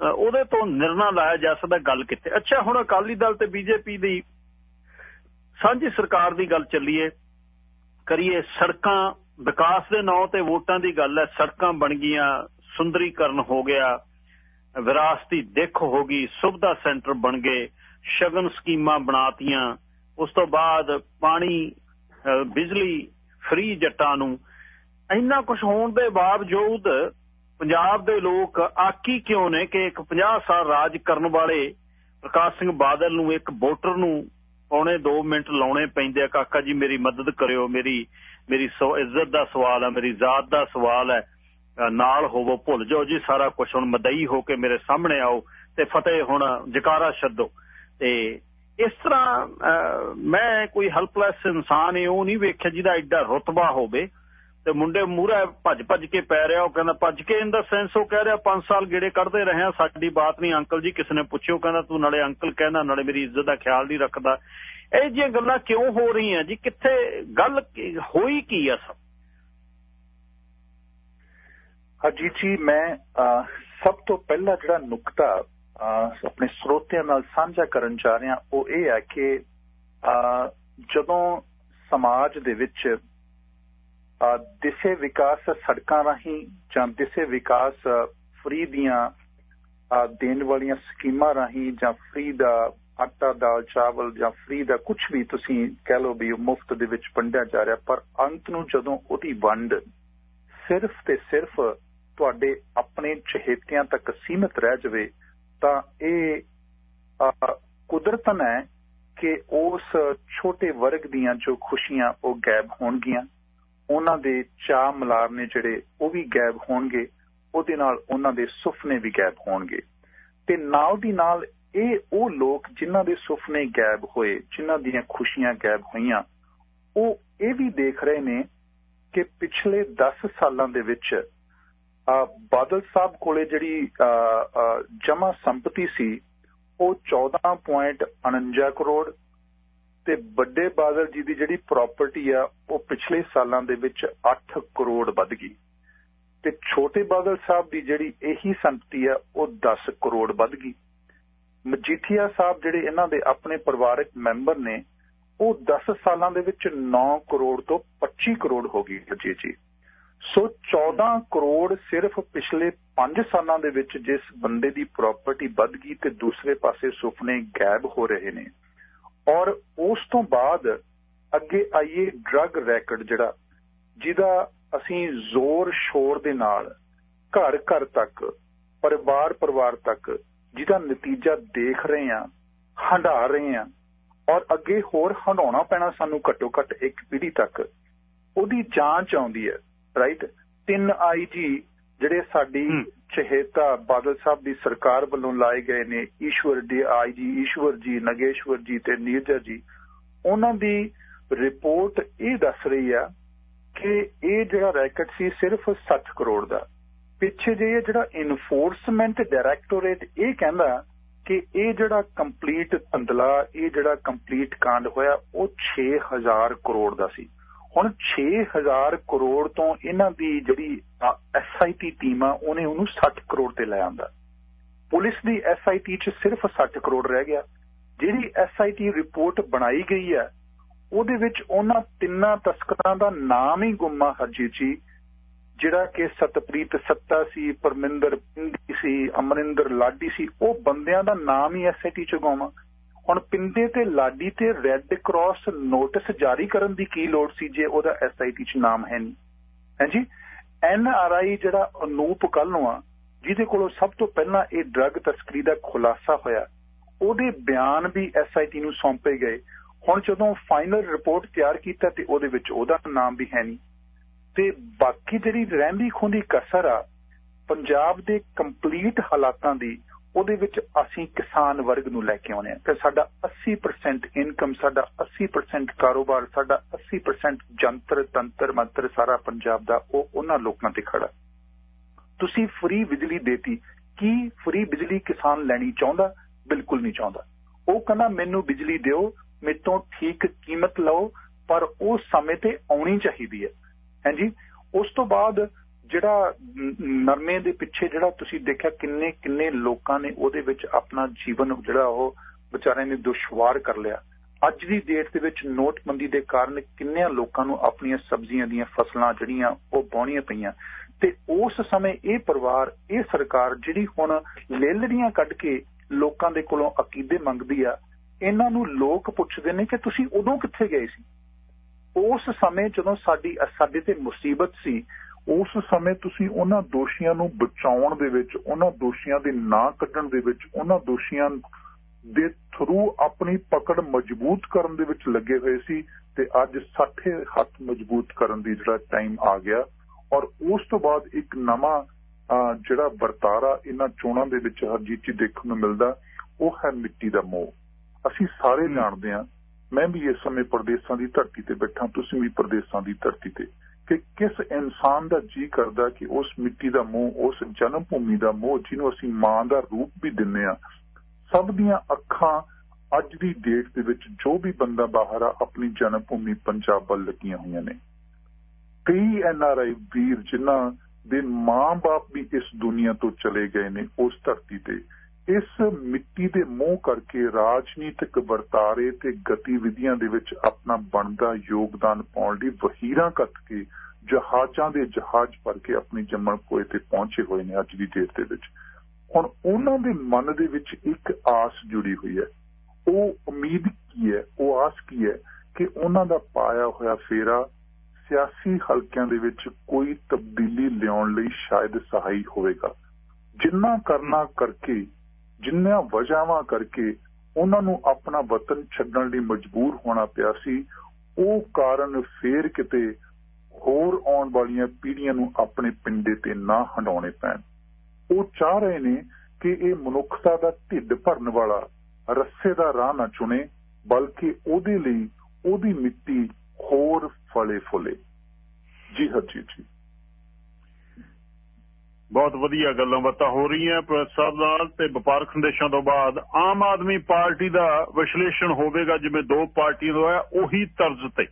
A: ਉਹਦੇ ਤੋਂ ਨਿਰਣਾ ਲਾਇਆ ਜਾ ਸਕਦਾ ਗੱਲ ਕਿੱਥੇ? ਅੱਛਾ, ਹੁਣ ਅਕਾਲੀ ਦਲ ਤੇ ਬੀਜੇਪੀ ਦੀ ਸਾਂਝੀ ਸਰਕਾਰ ਦੀ ਗੱਲ ਚੱਲੀਏ, ਕਰੀਏ ਸੜਕਾਂ ਵਿਕਾਸ ਦੇ ਨਾਂ ਤੇ ਵੋਟਾਂ ਦੀ ਗੱਲ ਹੈ, ਸੜਕਾਂ ਬਣ ਗਈਆਂ, ਸੁੰਦਰੀਕਰਨ ਹੋ ਗਿਆ, ਵਿਰਾਸਤੀ ਦਿੱਖ ਹੋ ਗਈ, ਸੁਵਿਧਾ ਸੈਂਟਰ ਬਣ ਗਏ, ਸ਼ਗਨ ਸਕੀਮਾਂ ਬਣਾਤੀਆਂ, ਉਸ ਤੋਂ ਬਾਅਦ ਪਾਣੀ ਬਿਜਲੀ, ਫ੍ਰੀ ਜੱਟਾਂ ਨੂੰ, ਇੰਨਾ ਕੁਝ ਹੋਣ ਦੇ ਬਾਵਜੂਦ ਪੰਜਾਬ ਦੇ ਲੋਕ ਆਕੀ ਕਿਉਂ ਨੇ ਕਿ ਇੱਕ 50 ਸਾਲ ਰਾਜ ਕਰਨ ਵਾਲੇ ਪ੍ਰਕਾਸ਼ ਸਿੰਘ ਬਾਦਲ ਨੂੰ, ਇੱਕ ਵੋਟਰ ਨੂੰ ਪੌਣੇ 2 ਮਿੰਟ ਲਾਉਣੇ ਪੈਂਦੇ ਆ। ਕਾਕਾ ਜੀ, ਮੇਰੀ ਮਦਦ ਕਰਿਓ। ਮੇਰੀ ਮੇਰੀ ਸੋ, ਇੱਜ਼ਤ ਦਾ ਸਵਾਲ ਹੈ ਮੇਰੀ ਜ਼ਾਤ ਦਾ ਸਵਾਲ ਹੈ ਨਾਲ ਹੋਵੋ ਭੁੱਲ ਜਾਓ ਜੀ ਸਾਰਾ ਕੁਝ ਹੁਣ ਮਦਈ ਹੋ ਕੇ ਮੇਰੇ ਸਾਹਮਣੇ ਆਓ ਤੇ ਫਤਿਹ ਹੁਣ ਜਕਾਰਾ ਛੱਡੋ। ਤੇ ਇਸ ਤਰ੍ਹਾਂ ਮੈਂ ਕੋਈ ਹੈਲਪਲੈਸ ਇਨਸਾਨ ਇਹ ਉਹ ਨਹੀਂ ਵੇਖਿਆ ਜਿਹਦਾ ਐਡਾ ਰਤਬਾ ਹੋਵੇ। ਤੇ ਮੁੰਡੇ ਮੂਹਰੇ ਭੱਜ ਭੱਜ ਕੇ ਪੈ ਰਿਹਾ, ਉਹ ਕਹਿੰਦਾ, ਭੱਜ ਕੇ ਇਨ ਦਾ ਸੈਂਸ ਉਹ ਕਹਿ ਰਿਹਾ 5 ਸਾਲ ਗੇੜੇ ਕੱਢਦੇ ਰਹੇ ਆ ਸਾਡੀ ਬਾਤ ਨਹੀਂ, ਅੰਕਲ ਜੀ, ਕਿਸ ਨੇ ਪੁੱਛਿਓ, ਕਹਿੰਦਾ, ਤੂੰ ਨਾਲੇ ਅੰਕਲ ਕਹਿੰਦਾ, ਨਾਲੇ ਮੇਰੀ ਇੱਜ਼ਤ ਦਾ ਖਿਆਲ ਨਹੀਂ ਰੱਖਦਾ। ਇਹ ਜੀਆਂ ਗੱਲਾਂ ਕਿਉਂ ਹੋ ਰਹੀਆਂ ਜੀ? ਕਿੱਥੇ ਗੱਲ ਹੋਈ ਕੀ ਆ ਸਭ?
I: ਅਜੀਤ ਜੀ, ਮੈਂ ਸਭ ਤੋਂ ਪਹਿਲਾਂ ਜਿਹੜਾ ਨੁਕਤਾ ਆਪਣੇ ਸਰੋਤਿਆਂ ਨਾਲ ਸਾਂਝਾ ਕਰਨ ਜਾ ਰਿਹਾ, ਉਹ ਇਹ ਹੈ ਕਿ ਜਦੋਂ ਸਮਾਜ ਦੇ ਵਿੱਚ ਦਿਸੇ ਵਿਕਾਸ ਸੜਕਾਂ ਰਾਹੀਂ ਜਾਂ ਦਿਸੇ ਵਿਕਾਸ ਫ੍ਰੀ ਦੀਆਂ ਦੇਣ ਵਾਲੀਆਂ ਸਕੀਮਾਂ ਰਾਹੀਂ ਜਾਂ ਫ੍ਰੀ ਦਾ ਆਟਾ, ਦਾਲ, ਚਾਵਲ ਜਾਂ ਫ੍ਰੀ ਦਾ ਕੁਝ ਵੀ ਤੁਸੀਂ ਕਹਿ ਲਓ ਵੀ ਮੁਫਤ ਦੇ ਵਿੱਚ ਵੰਡਿਆ ਜਾ ਰਿਹਾ, ਪਰ ਅੰਤ ਨੂੰ ਜਦੋਂ ਉਹਦੀ ਵੰਡ ਸਿਰਫ ਤੇ ਸਿਰਫ ਤੁਹਾਡੇ ਆਪਣੇ ਚਹੇਤਿਆਂ ਤੱਕ ਸੀਮਿਤ ਰਹਿ ਜਾਵੇ, ਤਾਂ ਇਹ ਕੁਦਰਤਨ ਹੈ ਕਿ ਉਸ ਛੋਟੇ ਵਰਗ ਦੀਆਂ ਜੋ ਖੁਸ਼ੀਆਂ ਉਹ ਗਾਇਬ ਹੋਣਗੀਆਂ। ਉਹਨਾਂ ਦੇ ਚਾਹ ਮਲਾਰ ਨੇ ਜਿਹੜੇ ਉਹ ਵੀ ਗਾਇਬ ਹੋਣਗੇ, ਉਹਦੇ ਨਾਲ ਉਹਨਾਂ ਦੇ ਸੁਪਨੇ ਵੀ ਗਾਇਬ ਹੋਣਗੇ। ਤੇ ਨਾਲ ਦੀ ਨਾਲ ਇਹ ਉਹ ਲੋਕ ਜਿਨ੍ਹਾਂ ਦੇ ਸੁਪਨੇ ਗਾਇਬ ਹੋਏ, ਜਿਨ੍ਹਾਂ ਦੀਆਂ ਖੁਸ਼ੀਆਂ ਗਾਇਬ ਹੋਈਆਂ, ਉਹ ਇਹ ਵੀ ਦੇਖ ਰਹੇ ਨੇ ਕਿ ਪਿਛਲੇ 10 ਸਾਲਾਂ ਦੇ ਵਿੱਚ ਬਾਦਲ ਸਾਹਿਬ ਕੋਲੇ ਜਿਹੜੀ ਜਮਾ ਸੰਪਤੀ ਸੀ, ਉਹ 14.49 ਕਰੋੜ ਤੇ ਵੱਡੇ ਬਾਦਲ ਜੀ ਦੀ ਜਿਹੜੀ ਪ੍ਰਾਪਰਟੀ ਆ, ਉਹ ਪਿਛਲੇ ਸਾਲਾਂ ਦੇ ਵਿੱਚ 8 ਕਰੋੜ ਵੱਧ ਗਈ। ਤੇ ਛੋਟੇ ਬਾਦਲ ਸਾਹਿਬ ਦੀ ਜਿਹੜੀ ਇਹੀ ਸੰਪਤੀ ਆ, ਉਹ 10 ਕਰੋੜ ਵੱਧ ਗਈ। ਮਜੀਠੀਆ ਸਾਹਿਬ ਜਿਹੜੇ ਇਹਨਾਂ ਦੇ ਆਪਣੇ ਪਰਿਵਾਰਕ ਮੈਂਬਰ ਨੇ, ਉਹ 10 ਸਾਲਾਂ ਦੇ ਵਿੱਚ 9 ਕਰੋੜ ਤੋਂ 25 ਕਰੋੜ ਹੋ ਗਈ ਜੀ ਜੀ ਸੋ 14 ਕਰੋੜ ਸਿਰਫ ਪਿਛਲੇ 5 ਸਾਲਾਂ ਦੇ ਵਿੱਚ ਜਿਸ ਬੰਦੇ ਦੀ ਪ੍ਰਾਪਰਟੀ ਵੱਧ ਗਈ ਤੇ ਦੂਸਰੇ ਪਾਸੇ ਸੁਪਨੇ ਗਾਇਬ ਹੋ ਰਹੇ ਨੇ। ਔਰ ਉਸ ਤੋਂ ਬਾਅਦ ਅੱਗੇ ਆਈਏ ਡਰੱਗ ਰੈਕਟ ਜਿਹੜਾ, ਜਿਹਦਾ ਅਸੀਂ ਜ਼ੋਰ ਸ਼ੋਰ ਦੇ ਨਾਲ ਘਰ ਘਰ ਤੱਕ, ਪਰਿਵਾਰ ਪਰਿਵਾਰ ਤੱਕ ਜਿਹਦਾ ਨਤੀਜਾ ਦੇਖ ਰਹੇ ਆ ਹੰਡਾ ਰਹੇ ਆ ਔਰ ਅੱਗੇ ਹੋਰ ਹੰਡਾਉਣਾ ਪੈਣਾ ਸਾਨੂੰ ਘੱਟੋ ਘੱਟ ਇੱਕ ਪੀੜ੍ਹੀ ਤੱਕ, ਉਹਦੀ ਜਾਂਚ ਆਉਂਦੀ ਹੈ ਰਾਈਟ ਤਿੰਨ ਆਈਜੀ ਜਿਹੜੇ ਸਾਡੀ ਚਹੇਤਾ ਬਾਦਲ ਸਾਹਿਬ ਦੀ ਸਰਕਾਰ ਵੱਲੋਂ ਲਾਏ ਗਏ ਨੇ ਈਸ਼ਵਰ ਡੀ ਆਈਜੀ ਈਸ਼ਵਰ ਜੀ ਨਗੇਸ਼ਵਰ ਜੀ ਤੇ ਨੀਰਜਾ ਜੀ ਉਹਨਾਂ ਦੀ ਰਿਪੋਰਟ ਇਹ ਦੱਸ ਰਹੀ ਆ ਕਿ ਇਹ ਜਿਹੜਾ ਰੈਕਟ ਸੀ ਸਿਰਫ 60 ਕਰੋੜ ਦਾ। ਪਿੱਛੇ ਜੇ ਜਿਹੜਾ ਇਨਫੋਰਸਮੈਂਟ ਡਾਇਰੈਕਟੋਰੇਟ ਇਹ ਕਹਿੰਦਾ ਕਿ ਇਹ ਜਿਹੜਾ ਕੰਪਲੀਟ ਧੰਦਲਾ ਇਹ ਜਿਹੜਾ ਕੰਪਲੀਟ ਕਾਂਡ ਹੋਇਆ ਉਹ 6000 ਕਰੋੜ ਦਾ ਸੀ। ਹੁਣ 6000 ਕਰੋੜ ਤੋਂ ਇਹਨਾਂ ਦੀ ਜਿਹੜੀ ਐਸਆਈਟੀ ਟੀਮ ਆ, ਉਹਨੇ ਉਹਨੂੰ 60 ਕਰੋੜ ਤੇ ਲੈ ਆਂਦਾ। ਪੁਲਿਸ ਦੀ ਐਸਆਈਟੀ 'ਚ ਸਿਰਫ 60 ਕਰੋੜ ਰਹਿ ਗਿਆ। ਜਿਹੜੀ ਐਸਆਈਟੀ ਰਿਪੋਰਟ ਬਣਾਈ ਗਈ ਹੈ ਉਹਦੇ ਵਿੱਚ ਉਹਨਾਂ ਤਿੰਨਾਂ ਤਸਕਰਾਂ ਦਾ ਨਾਮ ਹੀ ਗੁੰਮਾ ਹਰਜੀਤ ਜੀ, ਜਿਹੜਾ ਕਿ ਸਤਪ੍ਰੀਤ ਸੱਤਾ ਸੀ, ਪਰਮਿੰਦਰ ਪਿੰਡੀ ਸੀ, ਅਮਰਿੰਦਰ ਲਾਡੀ ਸੀ, ਉਹ ਬੰਦਿਆਂ ਦਾ ਨਾਮ ਹੀ ਐਸਆਈਟੀ 'ਚ ਗੁੰਮਾ ਹੁਣ ਪਿੰਡੇ ਤੇ ਲਾਡੀ ਤੇ ਰੈੱਡ ਕਰਾਸ ਨੋਟਿਸ ਜਾਰੀ ਕਰਨ ਦੀ ਕੀ ਲੋੜ ਸੀ ਜੇ ਉਹਦਾ ਐਸਆਈਟੀ 'ਚ ਨਾਮ ਹੈ ਨਹੀਂ? ਹਾਂਜੀ? ਐਨ ਆਰ ਜਿਹੜਾ ਅਨੂਪ ਕੱਲਨੂਆ ਜਿਹਦੇ ਕੋਲੋਂ ਸਭ ਤੋਂ ਪਹਿਲਾਂ ਇਹ ਡਰੱਗ ਤਸਕਰੀ ਦਾ ਖੁਲਾਸਾ ਹੋਇਆ, ਉਹਦੇ ਬਿਆਨ ਵੀ ਐਸਆਈਟੀ ਨੂੰ ਸੌਂਪੇ ਗਏ। ਹੁਣ ਜਦੋਂ ਫਾਈਨਲ ਰਿਪੋਰਟ ਤਿਆਰ ਕੀਤਾ ਤੇ ਉਹਦੇ ਵਿੱਚ ਉਹਦਾ ਨਾਮ ਵੀ ਹੈ ਨਹੀਂ। ਤੇ ਬਾਕੀ ਜਿਹੜੀ ਰਹਿੰਦੀ ਖੁੰਦੀ ਕਸਰ ਆ, ਪੰਜਾਬ ਦੇ ਕੰਪਲੀਟ ਹਾਲਾਤਾਂ ਦੀ ਉਹਦੇ ਵਿੱਚ ਅਸੀਂ ਕਿਸਾਨ ਵਰਗ ਨੂੰ ਲੈ ਕੇ ਆਉਨੇ ਆ ਤੇ ਸਾਡਾ 80% ਇਨਕਮ ਸਾਡਾ 80% ਕਾਰੋਬਾਰ, ਸਾਡਾ 80% ਜੰਤਰ, ਤੰਤਰ, ਮੰਤਰ ਸਾਰਾ ਪੰਜਾਬ ਦਾ ਉਹ ਉਹਨਾਂ ਲੋਕਾਂ ਤੇ ਖੜਾ। ਤੁਸੀਂ ਫ੍ਰੀ ਬਿਜਲੀ ਦੇਤੀ। ਕੀ ਫ੍ਰੀ ਬਿਜਲੀ ਕਿਸਾਨ ਲੈਣੀ ਚਾਹੁੰਦਾ? ਬਿਲਕੁਲ ਨਹੀਂ ਚਾਹੁੰਦਾ। ਉਹ ਕਹਿੰਦਾ, ਮੈਨੂੰ ਬਿਜਲੀ ਦਿਓ ਮੇਤੋਂ ਠੀਕ ਕੀਮਤ ਲਓ, ਪਰ ਉਹ ਸਮੇਂ ਤੇ ਆਉਣੀ ਚਾਹੀਦੀ ਹੈ। ਹਾਂਜੀ ਉਸ ਤੋਂ ਬਾਅਦ ਜਿਹੜਾ ਨਰਮੇ ਦੇ ਪਿੱਛੇ ਜਿਹੜਾ ਤੁਸੀਂ ਦੇਖਿਆ ਕਿੰਨੇ ਕਿੰਨੇ ਲੋਕਾਂ ਨੇ ਉਹਦੇ ਵਿੱਚ ਆਪਣਾ ਜੀਵਨ ਜਿਹੜਾ ਉਹ ਵਿਚਾਰਿਆਂ ਨੇ ਦੁਸ਼ਵਾਰ ਕਰ ਲਿਆ। ਅੱਜ ਦੀ ਡੇਟ ਦੇ ਵਿੱਚ ਨੋਟਬੰਦੀ ਦੇ ਕਾਰਨ ਕਿੰਨਿਆਂ ਲੋਕਾਂ ਨੂੰ ਆਪਣੀਆਂ ਸਬਜ਼ੀਆਂ ਦੀਆਂ ਫਸਲਾਂ ਜਿਹੜੀਆਂ ਉਹ ਬਾਉਣੀਆਂ ਪਈਆਂ। ਤੇ ਉਸ ਸਮੇਂ ਇਹ ਪਰਿਵਾਰ, ਇਹ ਸਰਕਾਰ ਜਿਹੜੀ ਹੁਣ ਲੇਲੜੀਆਂ ਕੱਢ ਕੇ ਲੋਕਾਂ ਦੇ ਕੋਲੋਂ ਅਕੀਦੇ ਮੰਗਦੀ ਆ, ਇਹਨਾਂ ਨੂੰ ਲੋਕ ਪੁੱਛਦੇ ਨੇ ਕਿ ਤੁਸੀਂ ਉਦੋਂ ਕਿੱਥੇ ਗਏ ਸੀ? ਉਸ ਸਮੇਂ ਜਦੋਂ ਸਾਡੀ, ਸਾਡੇ ਤੇ ਮੁਸੀਬਤ ਸੀ ਉਸ ਸਮੇਂ ਤੁਸੀਂ ਉਹਨਾਂ ਦੋਸ਼ੀਆਂ ਨੂੰ ਬਚਾਉਣ ਦੇ ਵਿੱਚ ਉਹਨਾਂ ਦੋਸ਼ੀਆਂ ਦੇ ਨਾਂ ਕੱਢਣ ਦੇ ਵਿੱਚ ਉਹਨਾਂ ਦੋਸ਼ੀਆਂ ਦੇ ਥਰੂ ਆਪਣੀ ਪਕੜ ਮਜ਼ਬੂਤ ਕਰਨ ਦੇ ਵਿੱਚ ਲੱਗੇ ਹੋਏ ਸੀ ਤੇ ਅੱਜ 60 ਹੱਥ ਮਜ਼ਬੂਤ ਕਰਨ ਦੀ ਜਿਹੜਾ ਟਾਈਮ ਆ ਗਿਆ। ਔਰ ਉਸ ਤੋਂ ਬਾਅਦ ਇੱਕ ਨਵਾਂ ਜਿਹੜਾ ਵਰਤਾਰਾ ਇਹਨਾਂ ਚੋਣਾਂ ਦੇ ਵਿੱਚ ਹਰਜੀਤ ਜੀ ਦੇਖਣ ਨੂੰ ਮਿਲਦਾ ਉਹ ਹੈ ਮਿੱਟੀ ਦਾ ਮੋਹ। ਅਸੀਂ ਸਾਰੇ ਜਾਣਦੇ ਹਾਂ ਮੈਂ ਵੀ ਇਸ ਸਮੇਂ ਪ੍ਰਦੇਸ਼ਾਂ ਦੀ ਧਰਤੀ ਤੇ ਬੈਠਾ ਤੁਸੀਂ ਵੀ ਪ੍ਰਦੇਸ਼ਾਂ ਦੀ ਧਰਤੀ ਤੇ। ਕਿ ਕਿਸ ਇਨਸਾਨ ਦਾ ਜੀ ਕਰਦਾ ਕਿ ਉਸ ਮਿੱਟੀ ਦਾ ਮੋਹ, ਉਸ ਜਨਮ ਭੂਮੀ ਦਾ ਮੋਹ, ਜਿਹਨੂੰ ਅਸੀਂ ਮਾਂ ਦਾ ਰੂਪ ਵੀ ਦਿੰਨੇ ਆ ਸਭ ਦੀਆਂ ਅੱਖਾਂ ਅੱਜ ਦੀ ਡੇਟ ਦੇ ਵਿੱਚ ਜੋ ਵੀ ਬੰਦਾ ਬਾਹਰ ਆ, ਆਪਣੀ ਜਨਮ ਭੂਮੀ ਪੰਜਾਬ ਵੱਲ ਲੱਗੀਆਂ ਹੋਈਆਂ ਨੇ। ਕਈ ਐਨਆਰਆਈ ਵੀਰ ਜਿਨ੍ਹਾਂ ਦੇ ਮਾਂ-ਬਾਪ ਵੀ ਇਸ ਦੁਨੀਆ ਤੋਂ ਚਲੇ ਗਏ ਨੇ ਉਸ ਧਰਤੀ ਤੇ ਇਸ ਮਿੱਟੀ ਦੇ ਮੋਹ ਕਰਕੇ ਰਾਜਨੀਤਿਕ ਵਰਤਾਰੇ ਤੇ ਗਤੀਵਿਧੀਆਂ ਦੇ ਵਿੱਚ ਆਪਣਾ ਬਣਦਾ ਯੋਗਦਾਨ ਪਾਉਣ ਲਈ ਵਹੀਰਾਂ ਕੱਟ ਕੇ ਜਹਾਜ਼ਾਂ ਦੇ ਜਹਾਜ਼ ਭਰ ਕੇ ਆਪਣੀ ਜੰਮਣ ਕੋਏ ਤੇ ਪਹੁੰਚੇ ਹੋਏ ਨੇ ਅੱਜ ਦੀ ਡੇਟ ਦੇ ਵਿੱਚ। ਹੁਣ ਉਹਨਾਂ ਦੇ ਮਨ ਦੇ ਵਿੱਚ ਇੱਕ ਆਸ ਜੁੜੀ ਹੋਈ ਹੈ। ਉਹ ਉਮੀਦ ਕੀ ਹੈ, ਉਹ ਆਸ ਕੀ ਹੈ ਕਿ ਉਹਨਾਂ ਦਾ ਪਾਇਆ ਹੋਇਆ ਫੇਰਾ ਸਿਆਸੀ ਹਲਕਿਆਂ ਦੇ ਵਿੱਚ ਕੋਈ ਤਬਦੀਲੀ ਲਿਆਉਣ ਲਈ ਸ਼ਾਇਦ ਸਹਾਈ ਹੋਵੇਗਾ। ਜਿੰਨਾ ਕਰਨਾ ਕਰਕੇ ਜਿੰਨੀਆਂ ਵਜ੍ਹਾਵਾਂ ਕਰਕੇ ਉਹਨਾਂ ਨੂੰ ਆਪਣਾ ਵਤਨ ਛੱਡਣ ਲਈ ਮਜਬੂਰ ਹੋਣਾ ਪਿਆ ਸੀ, ਉਹ ਕਾਰਨ ਫੇਰ ਕਿਤੇ ਹੋਰ ਆਉਣ ਵਾਲੀਆਂ ਪੀੜ੍ਹੀਆਂ ਨੂੰ ਆਪਣੇ ਪਿੰਡੇ ਤੇ ਨਾ ਹੰਡਾਉਣੇ ਪੈਣ। ਉਹ ਚਾਹ ਰਹੇ ਨੇ ਕਿ ਇਹ ਮਨੁੱਖਤਾ ਦਾ ਢਿੱਡ ਭਰਨ ਵਾਲਾ, ਰੱਸੇ ਦਾ ਰਾਹ ਨਾ ਚੁਣੇ, ਬਲਕਿ ਉਹਦੇ ਲਈ ਉਹਦੀ ਮਿੱਟੀ ਹੋਰ ਫਲੇ ਫੁੱਲੇ ਜੀ ਹਰਜੀਤ ਜੀ।
A: ਬਹੁਤ ਵਧੀਆ ਗੱਲਾਂ ਬਾਤਾਂ ਹੋ ਰਹੀਆਂ ਪ੍ਰੋਫੈਸਰ ਨਾਲ ਤੇ ਵਪਾਰਕ ਸੰਦੇਸ਼ਾਂ ਤੋਂ ਬਾਅਦ ਆਮ ਆਦਮੀ ਪਾਰਟੀ ਦਾ ਵਿਸ਼ਲੇਸ਼ਣ ਹੋਵੇਗਾ ਜਿਵੇਂ ਦੋ ਪਾਰਟੀਆਂ ਦਾ ਉਹੀ ਤਰਜ਼ ਤੇ।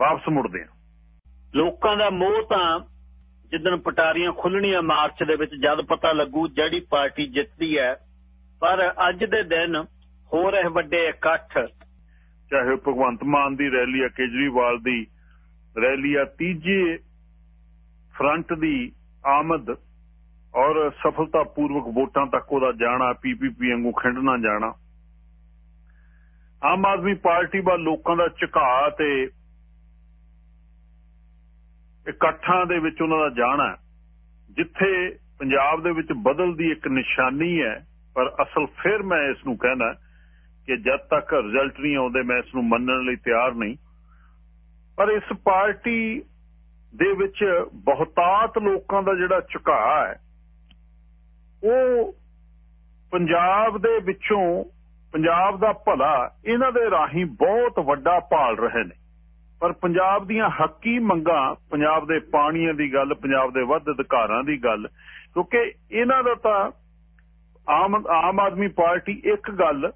A: ਵਾਪਸ ਮੁੜਦੇ ਆ
J: ਲੋਕਾਂ ਦਾ ਮੋਹ ਤਾਂ ਜਿੱਦਣ ਪਟਾਰੀਆਂ ਖੁੱਲਣੀਆਂ ਮਾਰਚ ਦੇ ਵਿੱਚ ਜਦ ਪਤਾ ਲੱਗੂ ਜਿਹੜੀ ਪਾਰਟੀ ਜਿੱਤਦੀ ਹੈ ਪਰ ਅੱਜ ਦੇ ਦਿਨ ਹੋ ਰਹੇ ਵੱਡੇ ਇਕੱਠ।
A: ਚਾਹੇ ਭਗਵੰਤ ਮਾਨ ਦੀ ਰੈਲੀ ਆ ਕੇਜਰੀਵਾਲ ਦੀ ਰੈਲੀ ਆ ਤੀਜੇ ਫਰੰਟ ਦੀ ਆਮਦ ਔਰ ਸਫਲਤਾਪੂਰਵਕ ਵੋਟਾਂ ਤੱਕ ਉਹਦਾ ਜਾਣਾ ਪੀਪੀਪੀ ਵਾਂਗੂ ਖਿੰਡਣਾ ਜਾਣਾ। ਆਮ ਆਦਮੀ ਪਾਰਟੀ ਵੱਲ ਲੋਕਾਂ ਦਾ ਝੁਕਾਅ ਤੇ ਇਕੱਠਾਂ ਦੇ ਵਿੱਚ ਉਹਨਾਂ ਦਾ ਜਾਣਾ ਜਿੱਥੇ ਪੰਜਾਬ ਦੇ ਵਿੱਚ ਬਦਲ ਦੀ ਇੱਕ ਨਿਸ਼ਾਨੀ ਹੈ, ਪਰ ਅਸਲ ਫਿਰ ਮੈਂ ਇਸ ਨੂੰ ਕਹਿਣਾ ਕਿ ਜਦ ਤੱਕ ਰਿਜ਼ਲਟ ਨਹੀਂ ਆਉਂਦੇ, ਮੈਂ ਇਸ ਨੂੰ ਮੰਨਣ ਲਈ ਤਿਆਰ ਨਹੀਂ। ਪਰ ਇਸ ਪਾਰਟੀ ਦੇ ਵਿੱਚ ਬਹੁਤਾਤ ਲੋਕਾਂ ਦਾ ਜਿਹੜਾ ਝੁਕਾਅ ਹੈ, ਉਹ ਪੰਜਾਬ ਦੇ ਵਿੱਚੋਂ ਪੰਜਾਬ ਦਾ ਭਲਾ ਇਹਨਾਂ ਦੇ ਰਾਹੀਂ ਬਹੁਤ ਵੱਡਾ ਭਾਲ ਰਹੇ ਨੇ। ਪਰ ਪੰਜਾਬ ਦੀਆਂ ਹੱਕੀ ਮੰਗਾਂ, ਪੰਜਾਬ ਦੇ ਪਾਣੀਆਂ ਦੀ ਗੱਲ, ਪੰਜਾਬ ਦੇ ਵੱਧ ਅਧਿਕਾਰਾਂ ਦੀ ਗੱਲ, ਕਿਉਂਕਿ ਇਹਨਾਂ ਦਾ ਤਾਂ ਆਮ ਆਮ ਆਦਮੀ ਪਾਰਟੀ ਇੱਕ ਗੱਲ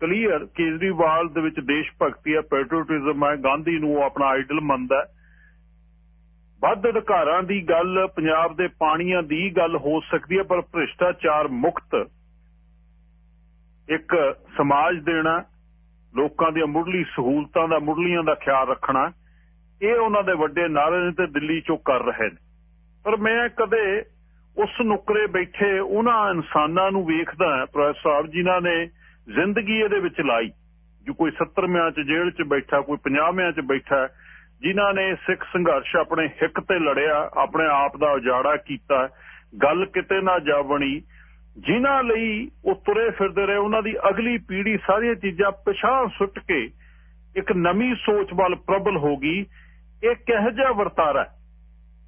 A: ਕਲੀਅਰ, ਕੇਜਰੀਵਾਲ ਦੇ ਵਿੱਚ ਦੇਸ਼ ਭਗਤੀ ਹੈ ਪੈਟਰੋਟਿਜ਼ਮ ਹੈ, ਗਾਂਧੀ ਨੂੰ ਆਪਣਾ ਆਈਡਲ ਮੰਨਦਾ ਵੱਧ ਅਧਿਕਾਰਾਂ ਦੀ ਗੱਲ ਪੰਜਾਬ ਦੇ ਪਾਣੀਆਂ ਦੀ ਗੱਲ ਹੋ ਸਕਦੀ ਹੈ, ਪਰ ਭ੍ਰਿਸ਼ਟਾਚਾਰ ਮੁਕਤ ਇੱਕ ਸਮਾਜ ਦੇਣਾ, ਲੋਕਾਂ ਦੀਆਂ ਮੁੱਢਲੀ ਸਹੂਲਤਾਂ ਦਾ, ਮੁੱਢਲੀਆਂ ਦਾ ਖਿਆਲ ਰੱਖਣਾ, ਇਹ ਉਹਨਾਂ ਦੇ ਵੱਡੇ ਨਾਰੇ ਨੇ ਤੇ ਦਿੱਲੀ ਚੋਂ ਕਰ ਰਹੇ ਨੇ। ਪਰ ਮੈਂ ਕਦੇ ਉਸ ਨੁਕਰੇ ਬੈਠੇ ਉਹਨਾਂ ਇਨਸਾਨਾਂ ਨੂੰ ਵੇਖਦਾ ਪ੍ਰੋਫੈਸਰ ਸਾਹਿਬ ਜਿਨ੍ਹਾਂ ਨੇ ਜ਼ਿੰਦਗੀ ਇਹਦੇ ਵਿੱਚ ਲਾਈ। ਜੋ ਕੋਈ 70ਵਿਆਂ ਚ ਜੇਲ੍ਹ 'ਚ ਬੈਠਾ, ਕੋਈ 50ਵਿਆਂ 'ਚ ਬੈਠਾ ਜਿਨ੍ਹਾਂ ਨੇ ਸਿੱਖ ਸੰਘਰਸ਼ ਆਪਣੇ ਹਿੱਕ ਤੇ ਲੜਿਆ, ਆਪਣੇ ਆਪ ਦਾ ਉਜਾੜਾ ਕੀਤਾ, ਗੱਲ ਕਿਤੇ ਨਾ ਜਾ ਬਣੀ, ਜਿਨ੍ਹਾਂ ਲਈ ਉਹ ਤੁਰੇ ਫਿਰਦੇ ਰਹੇ, ਉਹਨਾਂ ਦੀ ਅਗਲੀ ਪੀੜ੍ਹੀ ਸਾਰੀਆਂ ਚੀਜ਼ਾਂ ਪਿਛਾਂ ਸੁੱਟ ਕੇ ਇੱਕ ਨਵੀਂ ਸੋਚ ਵੱਲ ਪ੍ਰਬਲ ਹੋ ਗਈ। ਇਹ ਕਿਹੋ ਜਿਹਾ ਵਰਤਾਰਾ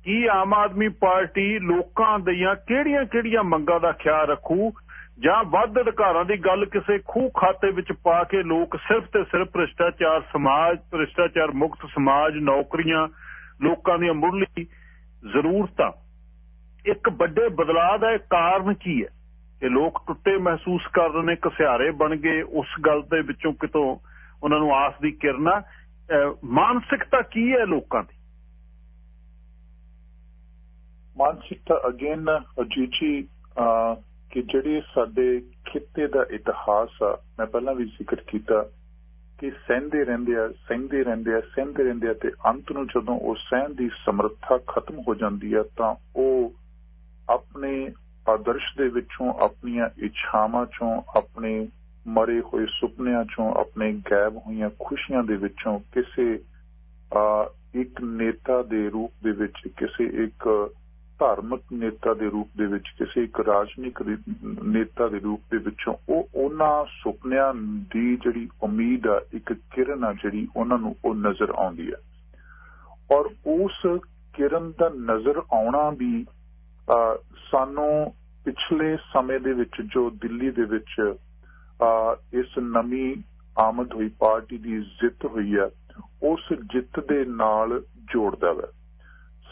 K: ਕੀ ਆਮ ਆਦਮੀ ਪਾਰਟੀ ਲੋਕਾਂ ਦੀਆਂ ਕਿਹੜੀਆਂ-ਕਿਹੜੀਆਂ ਮੰਗਾਂ ਦਾ ਖਿਆਲ ਰੱਖੂ? ਜਾਂ ਵੱਧ ਅਧਿਕਾਰਾਂ ਦੀ ਗੱਲ ਕਿਸੇ ਖੂਹ ਖਾਤੇ ਵਿੱਚ ਪਾ ਕੇ ਲੋਕ ਸਿਰਫ ਤੇ ਸਿਰਫ ਭ੍ਰਿਸ਼ਟਾਚਾਰ ਸਮਾਜ, ਭ੍ਰਿਸ਼ਟਾਚਾਰ ਮੁਕਤ ਸਮਾਜ, ਨੌਕਰੀਆਂ, ਲੋਕਾਂ ਦੀਆਂ ਮੁੱਢਲੀ ਜ਼ਰੂਰਤਾਂ। ਇੱਕ ਵੱਡੇ ਬਦਲਾਅ ਦਾ ਕਾਰਨ ਕੀ ਹੈ? ਕਿ ਲੋਕ ਟੁੱਟੇ ਮਹਿਸੂਸ ਕਰ ਰਹੇ ਨੇ ਕਸਿਆਰੇ ਬਣ ਗਏ, ਉਸ ਗੱਲ ਦੇ ਵਿੱਚੋਂ ਕਿਤੋਂ ਉਹਨਾਂ ਨੂੰ ਆਸ ਦੀ ਕਿਰਨਾ ਮਾਨਸਿਕਤਾ ਕੀ ਹੈ ਲੋਕਾਂ ਦੀ?
I: ਮਾਨਸਿਕਤਾ, ਅਗੇਨ ਅਜੀਜੀ ਕਿ ਜਿਹੜੀ ਸਾਡੇ ਖਿੱਤੇ ਦਾ ਇਤਿਹਾਸ ਆ, ਮੈਂ ਪਹਿਲਾਂ ਵੀ ਜ਼ਿਕਰ ਕੀਤਾ ਕਿ ਸਹਿੰਦੇ ਰਹਿੰਦੇ ਆ, ਸਹਿੰਦੇ ਰਹਿੰਦੇ ਆ, ਸਹਿੰਦੇ ਰਹਿੰਦੇ ਆ ਤੇ ਅੰਤ ਨੂੰ ਜਦੋਂ ਉਹ ਸਹਿਣ ਦੀ ਸਮਰੱਥਾ ਖਤਮ ਹੋ ਜਾਂਦੀ ਆ, ਤਾਂ ਉਹ ਆਪਣੇ ਆਦਰਸ਼ ਦੇ ਵਿੱਚੋਂ, ਆਪਣੀਆਂ ਇੱਛਾਵਾਂ ਚੋਂ, ਆਪਣੇ ਮਰੇ ਹੋਏ ਸੁਪਨਿਆਂ ਚੋਂ, ਆਪਣੇ ਗਾਇਬ ਹੋਈਆਂ ਖੁਸ਼ੀਆਂ ਦੇ ਵਿੱਚੋਂ ਕਿਸੇ ਇੱਕ ਨੇਤਾ ਦੇ ਰੂਪ ਦੇ ਵਿੱਚ, ਕਿਸੇ ਇੱਕ ਧਾਰਮਿਕ ਨੇਤਾ ਦੇ ਰੂਪ ਦੇ ਵਿੱਚ, ਕਿਸੇ ਇੱਕ ਰਾਜਨੀਤਿਕ ਨੇਤਾ ਦੇ ਰੂਪ ਦੇ ਵਿੱਚੋਂ ਉਹ ਉਹਨਾਂ ਸੁਪਨਿਆਂ ਦੀ ਜਿਹੜੀ ਉਮੀਦ ਆ, ਇੱਕ ਕਿਰਨ ਆ ਜਿਹੜੀ ਉਹਨਾਂ ਨੂੰ ਉਹ ਨਜ਼ਰ ਆਉਂਦੀ ਹੈ ਔਰ ਉਸ ਕਿਰਨ ਦਾ ਨਜ਼ਰ ਆਉਣਾ ਵੀ ਸਾਨੂੰ ਪਿਛਲੇ ਸਮੇਂ ਦੇ ਵਿੱਚ, ਜੋ ਦਿੱਲੀ ਦੇ ਵਿੱਚ ਇਸ ਨਵੀਂ ਆਮਦ ਹੋਈ, ਪਾਰਟੀ ਦੀ ਜਿੱਤ ਹੋਈ ਹੈ ਉਸ ਜਿੱਤ ਦੇ ਨਾਲ ਜੋੜਦਾ ਹੈ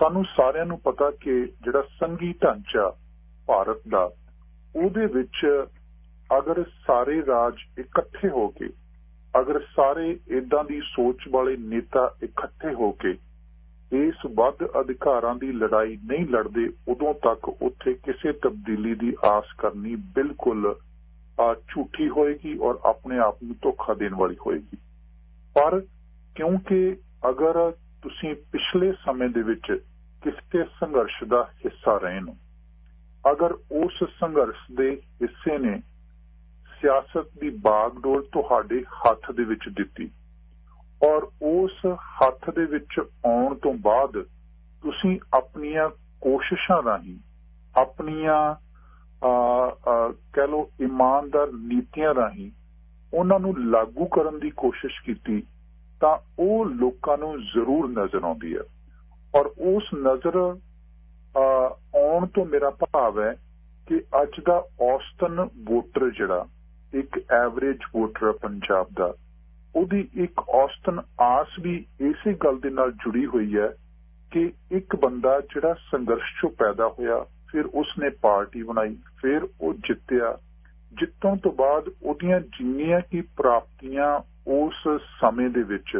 I: ਸਾਨੂੰ ਸਾਰਿਆਂ ਨੂੰ ਪਤਾ ਕਿ ਜਿਹੜਾ ਸੰਗੀ ਢਾਂਚਾ ਭਾਰਤ ਦਾ, ਉਹਦੇ ਵਿੱਚ ਅਗਰ ਸਾਰੇ ਰਾਜ ਇਕੱਠੇ ਹੋ ਕੇ, ਅਗਰ ਸਾਰੇ ਇਦਾਂ ਦੀ ਸੋਚ ਵਾਲੇ ਨੇਤਾ ਇਕੱਠੇ ਹੋ ਕੇ ਇਸ ਵੱਧ ਅਧਿਕਾਰਾਂ ਦੀ ਲੜਾਈ ਨਹੀਂ ਲੜਦੇ, ਉਦੋਂ ਤੱਕ ਉੱਥੇ ਕਿਸੇ ਤਬਦੀਲੀ ਦੀ ਆਸ ਕਰਨੀ ਬਿਲਕੁਲ ਝੂਠੀ ਹੋਏਗੀ ਔਰ ਆਪਣੇ ਆਪ ਨੂੰ ਧੋਖਾ ਦੇਣ ਵਾਲੀ ਹੋਏਗੀ। ਪਰ ਕਿਉਂਕਿ ਅਗਰ ਤੁਸੀਂ ਪਿਛਲੇ ਸਮੇਂ ਦੇ ਵਿੱਚ ਕਿਸੇ ਸੰਘਰਸ਼ ਦਾ ਹਿੱਸਾ ਰਹੇ ਨੂੰ। ਅਗਰ ਉਸ ਸੰਘਰਸ਼ ਦੇ ਹਿੱਸੇ ਨੇ ਸਿਆਸਤ ਦੀ ਬਾਗਡੋਰ ਤੁਹਾਡੇ ਹੱਥ ਦੇ ਵਿੱਚ ਦਿੱਤੀ ਔਰ ਉਸ ਹੱਥ ਦੇ ਵਿੱਚ ਆਉਣ ਤੋਂ ਬਾਅਦ ਤੁਸੀਂ ਆਪਣੀਆਂ ਕੋਸ਼ਿਸ਼ਾਂ ਰਾਹੀਂ ਆਪਣੀਆਂ ਕਹਿ ਲੋ ਇਮਾਨਦਾਰ ਨੀਤੀਆਂ ਰਾਹੀਂ ਉਹਨਾਂ ਨੂੰ ਲਾਗੂ ਕਰਨ ਦੀ ਕੋਸ਼ਿਸ਼ ਕੀਤੀ ਤਾਂ ਉਹ ਲੋਕਾਂ ਨੂੰ ਜ਼ਰੂਰ ਨਜ਼ਰ ਆਉਂਦੀ ਹੈ। ਔਰ ਉਸ ਨਜ਼ਰ ਆਉਣ ਤੋਂ ਮੇਰਾ ਭਾਵ ਹੈ ਕਿ ਅੱਜ ਦਾ ਔਸਤਨ ਵੋਟਰ ਜਿਹੜਾ, ਇੱਕ ਐਵਰੇਜ ਵੋਟਰ ਪੰਜਾਬ ਦਾ, ਉਹਦੀ ਇੱਕ ਔਸਤਨ ਆਸ ਵੀ ਇਸੇ ਗੱਲ ਦੇ ਨਾਲ ਜੁੜੀ ਹੋਈ ਹੈ ਕਿ ਇੱਕ ਬੰਦਾ ਜਿਹੜਾ ਸੰਘਰਸ਼ ਚੋਂ ਪੈਦਾ ਹੋਇਆ, ਫਿਰ ਉਸਨੇ ਪਾਰਟੀ ਬਣਾਈ, ਫਿਰ ਉਹ ਜਿੱਤਿਆ, ਜਿੱਤਣ ਤੋਂ ਬਾਅਦ ਉਹਦੀਆਂ ਜਿੰਨੀਆਂ ਕੀ ਪ੍ਰਾਪਤੀਆਂ ਉਸ ਸਮੇਂ ਦੇ ਵਿੱਚ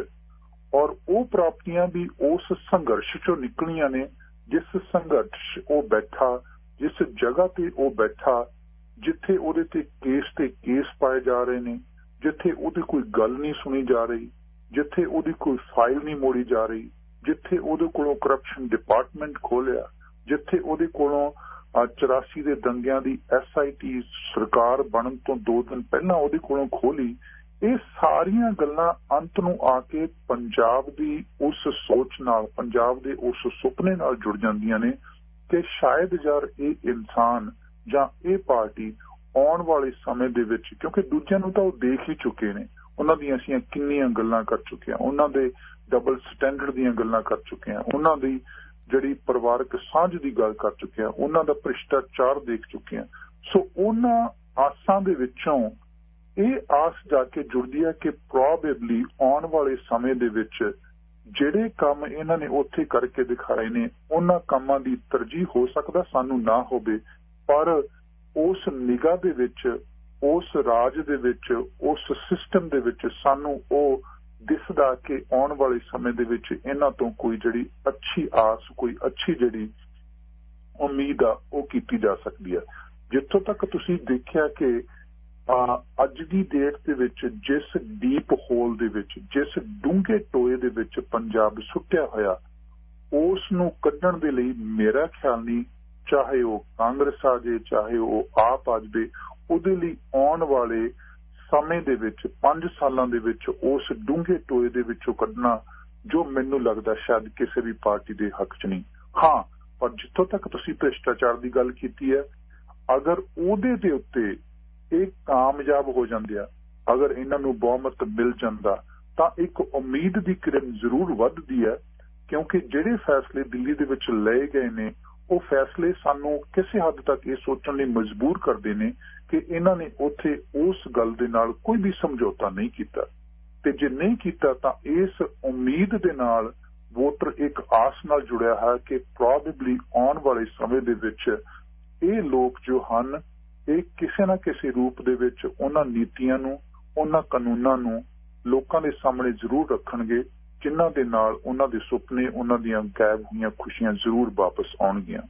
I: ਔਰ ਉਹ ਪ੍ਰਾਪਤੀਆਂ ਵੀ ਉਸ ਸੰਘਰਸ਼ ਚੋਂ ਨਿਕਲੀਆਂ ਨੇ, ਜਿਸ ਸੰਘਰਸ਼ ਉਹ ਬੈਠਾ, ਜਿਸ ਜਗ੍ਹਾ ਤੇ ਉਹ ਬੈਠਾ, ਜਿੱਥੇ ਉਹਦੇ ਤੇ ਕੇਸ ਤੇ ਕੇਸ ਪਾਏ ਜਾ ਰਹੇ ਨੇ, ਜਿੱਥੇ ਉਹਦੀ ਕੋਈ ਗੱਲ ਨਹੀਂ ਸੁਣੀ ਜਾ ਰਹੀ, ਜਿੱਥੇ ਉਹਦੀ ਕੋਈ ਫਾਈਲ ਨਹੀਂ ਮੋੜੀ ਜਾ ਰਹੀ, ਜਿੱਥੇ ਉਹਦੇ ਕੋਲੋਂ ਕਰਪਸ਼ਨ ਡਿਪਾਰਟਮੈਂਟ ਖੋਲਿਆ ਜਿੱਥੇ ਉਹਦੇ ਕੋਲੋਂ 84 ਦੇ ਦੰਗਿਆਂ ਦੀ ਐਸਆਈਟੀ ਸਰਕਾਰ ਬਣਨ ਤੋਂ 2 ਦਿਨ ਪਹਿਲਾਂ ਉਹਦੇ ਕੋਲੋਂ ਖੋਲੀ ਇਹ ਸਾਰੀਆਂ ਗੱਲਾਂ ਅੰਤ ਨੂੰ ਆ ਕੇ ਪੰਜਾਬ ਦੀ ਉਸ ਸੋਚ ਨਾਲ, ਪੰਜਾਬ ਦੇ ਉਸ ਸੁਪਨੇ ਨਾਲ ਜੁੜ ਜਾਂਦੀਆਂ ਨੇ ਕਿ ਸ਼ਾਇਦ ਯਾਰ ਇਹ ਇਨਸਾਨ ਜਾਂ ਇਹ ਪਾਰਟੀ ਆਉਣ ਵਾਲੇ ਸਮੇਂ ਦੇ ਵਿੱਚ, ਕਿਉਂਕਿ ਦੂਜਿਆਂ ਨੂੰ ਤਾਂ ਉਹ ਦੇਖ ਹੀ ਚੁੱਕੇ ਨੇ। ਉਹਨਾਂ ਦੀਆਂ ਅਸੀਂ ਕਿੰਨੀਆਂ ਗੱਲਾਂ ਕਰ ਚੁੱਕੇ ਹਾਂ। ਉਹਨਾਂ ਦੇ ਡਬਲ ਸਟੈਂਡਰਡ ਦੀਆਂ ਗੱਲਾਂ ਕਰ ਚੁੱਕੇ ਹਾਂ। ਉਹਨਾਂ ਦੀ ਜਿਹੜੀ ਪਰਿਵਾਰਕ ਸਾਂਝ ਦੀ ਗੱਲ ਕਰ ਚੁੱਕੇ ਹਾਂ। ਉਹਨਾਂ ਦਾ ਭ੍ਰਿਸ਼ਟਾਚਾਰ ਦੇਖ ਚੁੱਕੇ ਹਾਂ। ਸੋ ਉਹਨਾਂ ਆਸਾਂ ਦੇ ਵਿੱਚੋਂ ਇਹ ਆਸ ਜਾ ਕੇ ਜੁੜਦੀ ਹੈ ਕਿ ਪ੍ਰੋਬੇਬਲੀ ਆਉਣ ਵਾਲੇ ਸਮੇਂ ਦੇ ਵਿੱਚ ਜਿਹੜੇ ਕੰਮ ਇਹਨਾਂ ਨੇ ਉੱਥੇ ਕਰਕੇ ਦਿਖਾਏ ਨੇ, ਉਹਨਾਂ ਕੰਮਾਂ ਦੀ ਤਰਜੀਹ ਹੋ ਸਕਦਾ, ਸਾਨੂੰ ਨਾ ਹੋਵੇ, ਪਰ ਉਸ ਨਿਗਾਹ ਦੇ ਵਿੱਚ, ਉਸ ਰਾਜ ਦੇ ਵਿੱਚ, ਉਸ ਸਿਸਟਮ ਦੇ ਵਿੱਚ ਸਾਨੂੰ ਉਹ ਦਿਸਦਾ ਕਿ ਆਉਣ ਵਾਲੇ ਸਮੇਂ ਦੇ ਵਿੱਚ ਇਹਨਾਂ ਤੋਂ ਕੋਈ ਜਿਹੜੀ ਅੱਛੀ ਆਸ, ਕੋਈ ਅੱਛੀ ਜਿਹੜੀ ਉਮੀਦ ਆ, ਉਹ ਕੀਤੀ ਜਾ ਸਕਦੀ ਹੈ। ਜਿੱਥੋਂ ਤੱਕ ਤੁਸੀਂ ਦੇਖਿਆ ਕਿ ਅੱਜ ਦੀ ਡੇਟ ਦੇ ਵਿੱਚ ਜਿਸ ਡੀਪ ਹੋਲ ਦੇ ਵਿੱਚ, ਜਿਸ ਡੂੰਘੇ ਟੋਏ ਦੇ ਵਿੱਚ ਪੰਜਾਬ ਸੁੱਟਿਆ ਹੋਇਆ ਉਸ ਨੂੰ ਕੱਢਣ ਦੇ ਲਈ ਮੇਰਾ ਖਿਆਲ ਨਹੀਂ, ਚਾਹੇ ਉਹ ਕਾਂਗਰਸ ਆ ਜੇ, ਚਾਹੇ ਉਹ ਆਪ ਆ ਜਵੇ, ਉਹਦੇ ਲਈ ਆਉਣ ਵਾਲੇ ਸਮੇਂ ਦੇ ਵਿੱਚ 5 ਸਾਲਾਂ ਦੇ ਵਿੱਚ ਉਸ ਡੂੰਘੇ ਟੋਏ ਦੇ ਵਿੱਚੋਂ ਕੱਢਣਾ ਜੋ ਮੈਨੂੰ ਲੱਗਦਾ ਸ਼ਾਇਦ ਕਿਸੇ ਵੀ ਪਾਰਟੀ ਦੇ ਹੱਕ 'ਚ ਨਹੀਂ। ਹਾਂ, ਪਰ ਜਿੱਥੋਂ ਤੱਕ ਤੁਸੀਂ ਭ੍ਰਿਸ਼ਟਾਚਾਰ ਦੀ ਗੱਲ ਕੀਤੀ ਹੈ, ਅਗਰ ਉਹਦੇ ਦੇ ਉੱਤੇ ਇਹ ਕਾਮਯਾਬ ਹੋ ਜਾਂਦੇ ਆ। ਅਗਰ ਇਹਨਾਂ ਨੂੰ ਬਹੁਮਤ ਮਿਲ ਜਾਂਦਾ, ਤਾਂ ਇੱਕ ਉਮੀਦ ਦੀ ਕਿਰਨ ਜ਼ਰੂਰ ਵੱਧਦੀ ਹੈ, ਕਿਉਂਕਿ ਜਿਹੜੇ ਫੈਸਲੇ ਦਿੱਲੀ ਦੇ ਵਿੱਚ ਲਏ ਗਏ ਨੇ, ਉਹ ਫੈਸਲੇ ਸਾਨੂੰ ਕਿਸੇ ਹੱਦ ਤੱਕ ਇਹ ਸੋਚਣ ਲਈ ਮਜਬੂਰ ਕਰਦੇ ਨੇ ਕਿ ਇਹਨਾਂ ਨੇ ਉੱਥੇ ਉਸ ਗੱਲ ਦੇ ਨਾਲ ਕੋਈ ਵੀ ਸਮਝੌਤਾ ਨਹੀਂ ਕੀਤਾ। ਤੇ ਜੇ ਨਹੀਂ ਕੀਤਾ, ਤਾਂ ਇਸ ਉਮੀਦ ਦੇ ਨਾਲ ਵੋਟਰ ਇੱਕ ਆਸ ਨਾਲ ਜੁੜਿਆ ਹੈ ਕਿ ਪ੍ਰੋਬੇਬਲੀ ਆਉਣ ਵਾਲੇ ਸਮੇਂ ਦੇ ਵਿੱਚ ਇਹ ਲੋਕ ਜੋ ਹਨ ਇਹ ਕਿਸੇ ਨਾ ਕਿਸੇ ਰੂਪ ਦੇ ਵਿੱਚ ਉਹਨਾਂ ਨੀਤੀਆਂ ਨੂੰ, ਉਹਨਾਂ ਕਾਨੂੰਨਾਂ ਨੂੰ ਲੋਕਾਂ ਦੇ ਸਾਹਮਣੇ ਜ਼ਰੂਰ ਰੱਖਣਗੇ, ਜਿਨ੍ਹਾਂ ਦੇ ਨਾਲ ਉਹਨਾਂ ਦੇ ਸੁਪਨੇ, ਉਹਨਾਂ ਦੀਆਂ ਗਾਇਬ ਹੋਈਆਂ ਖੁਸ਼ੀਆਂ ਜ਼ਰੂਰ ਵਾਪਸ ਆਉਣਗੀਆਂ।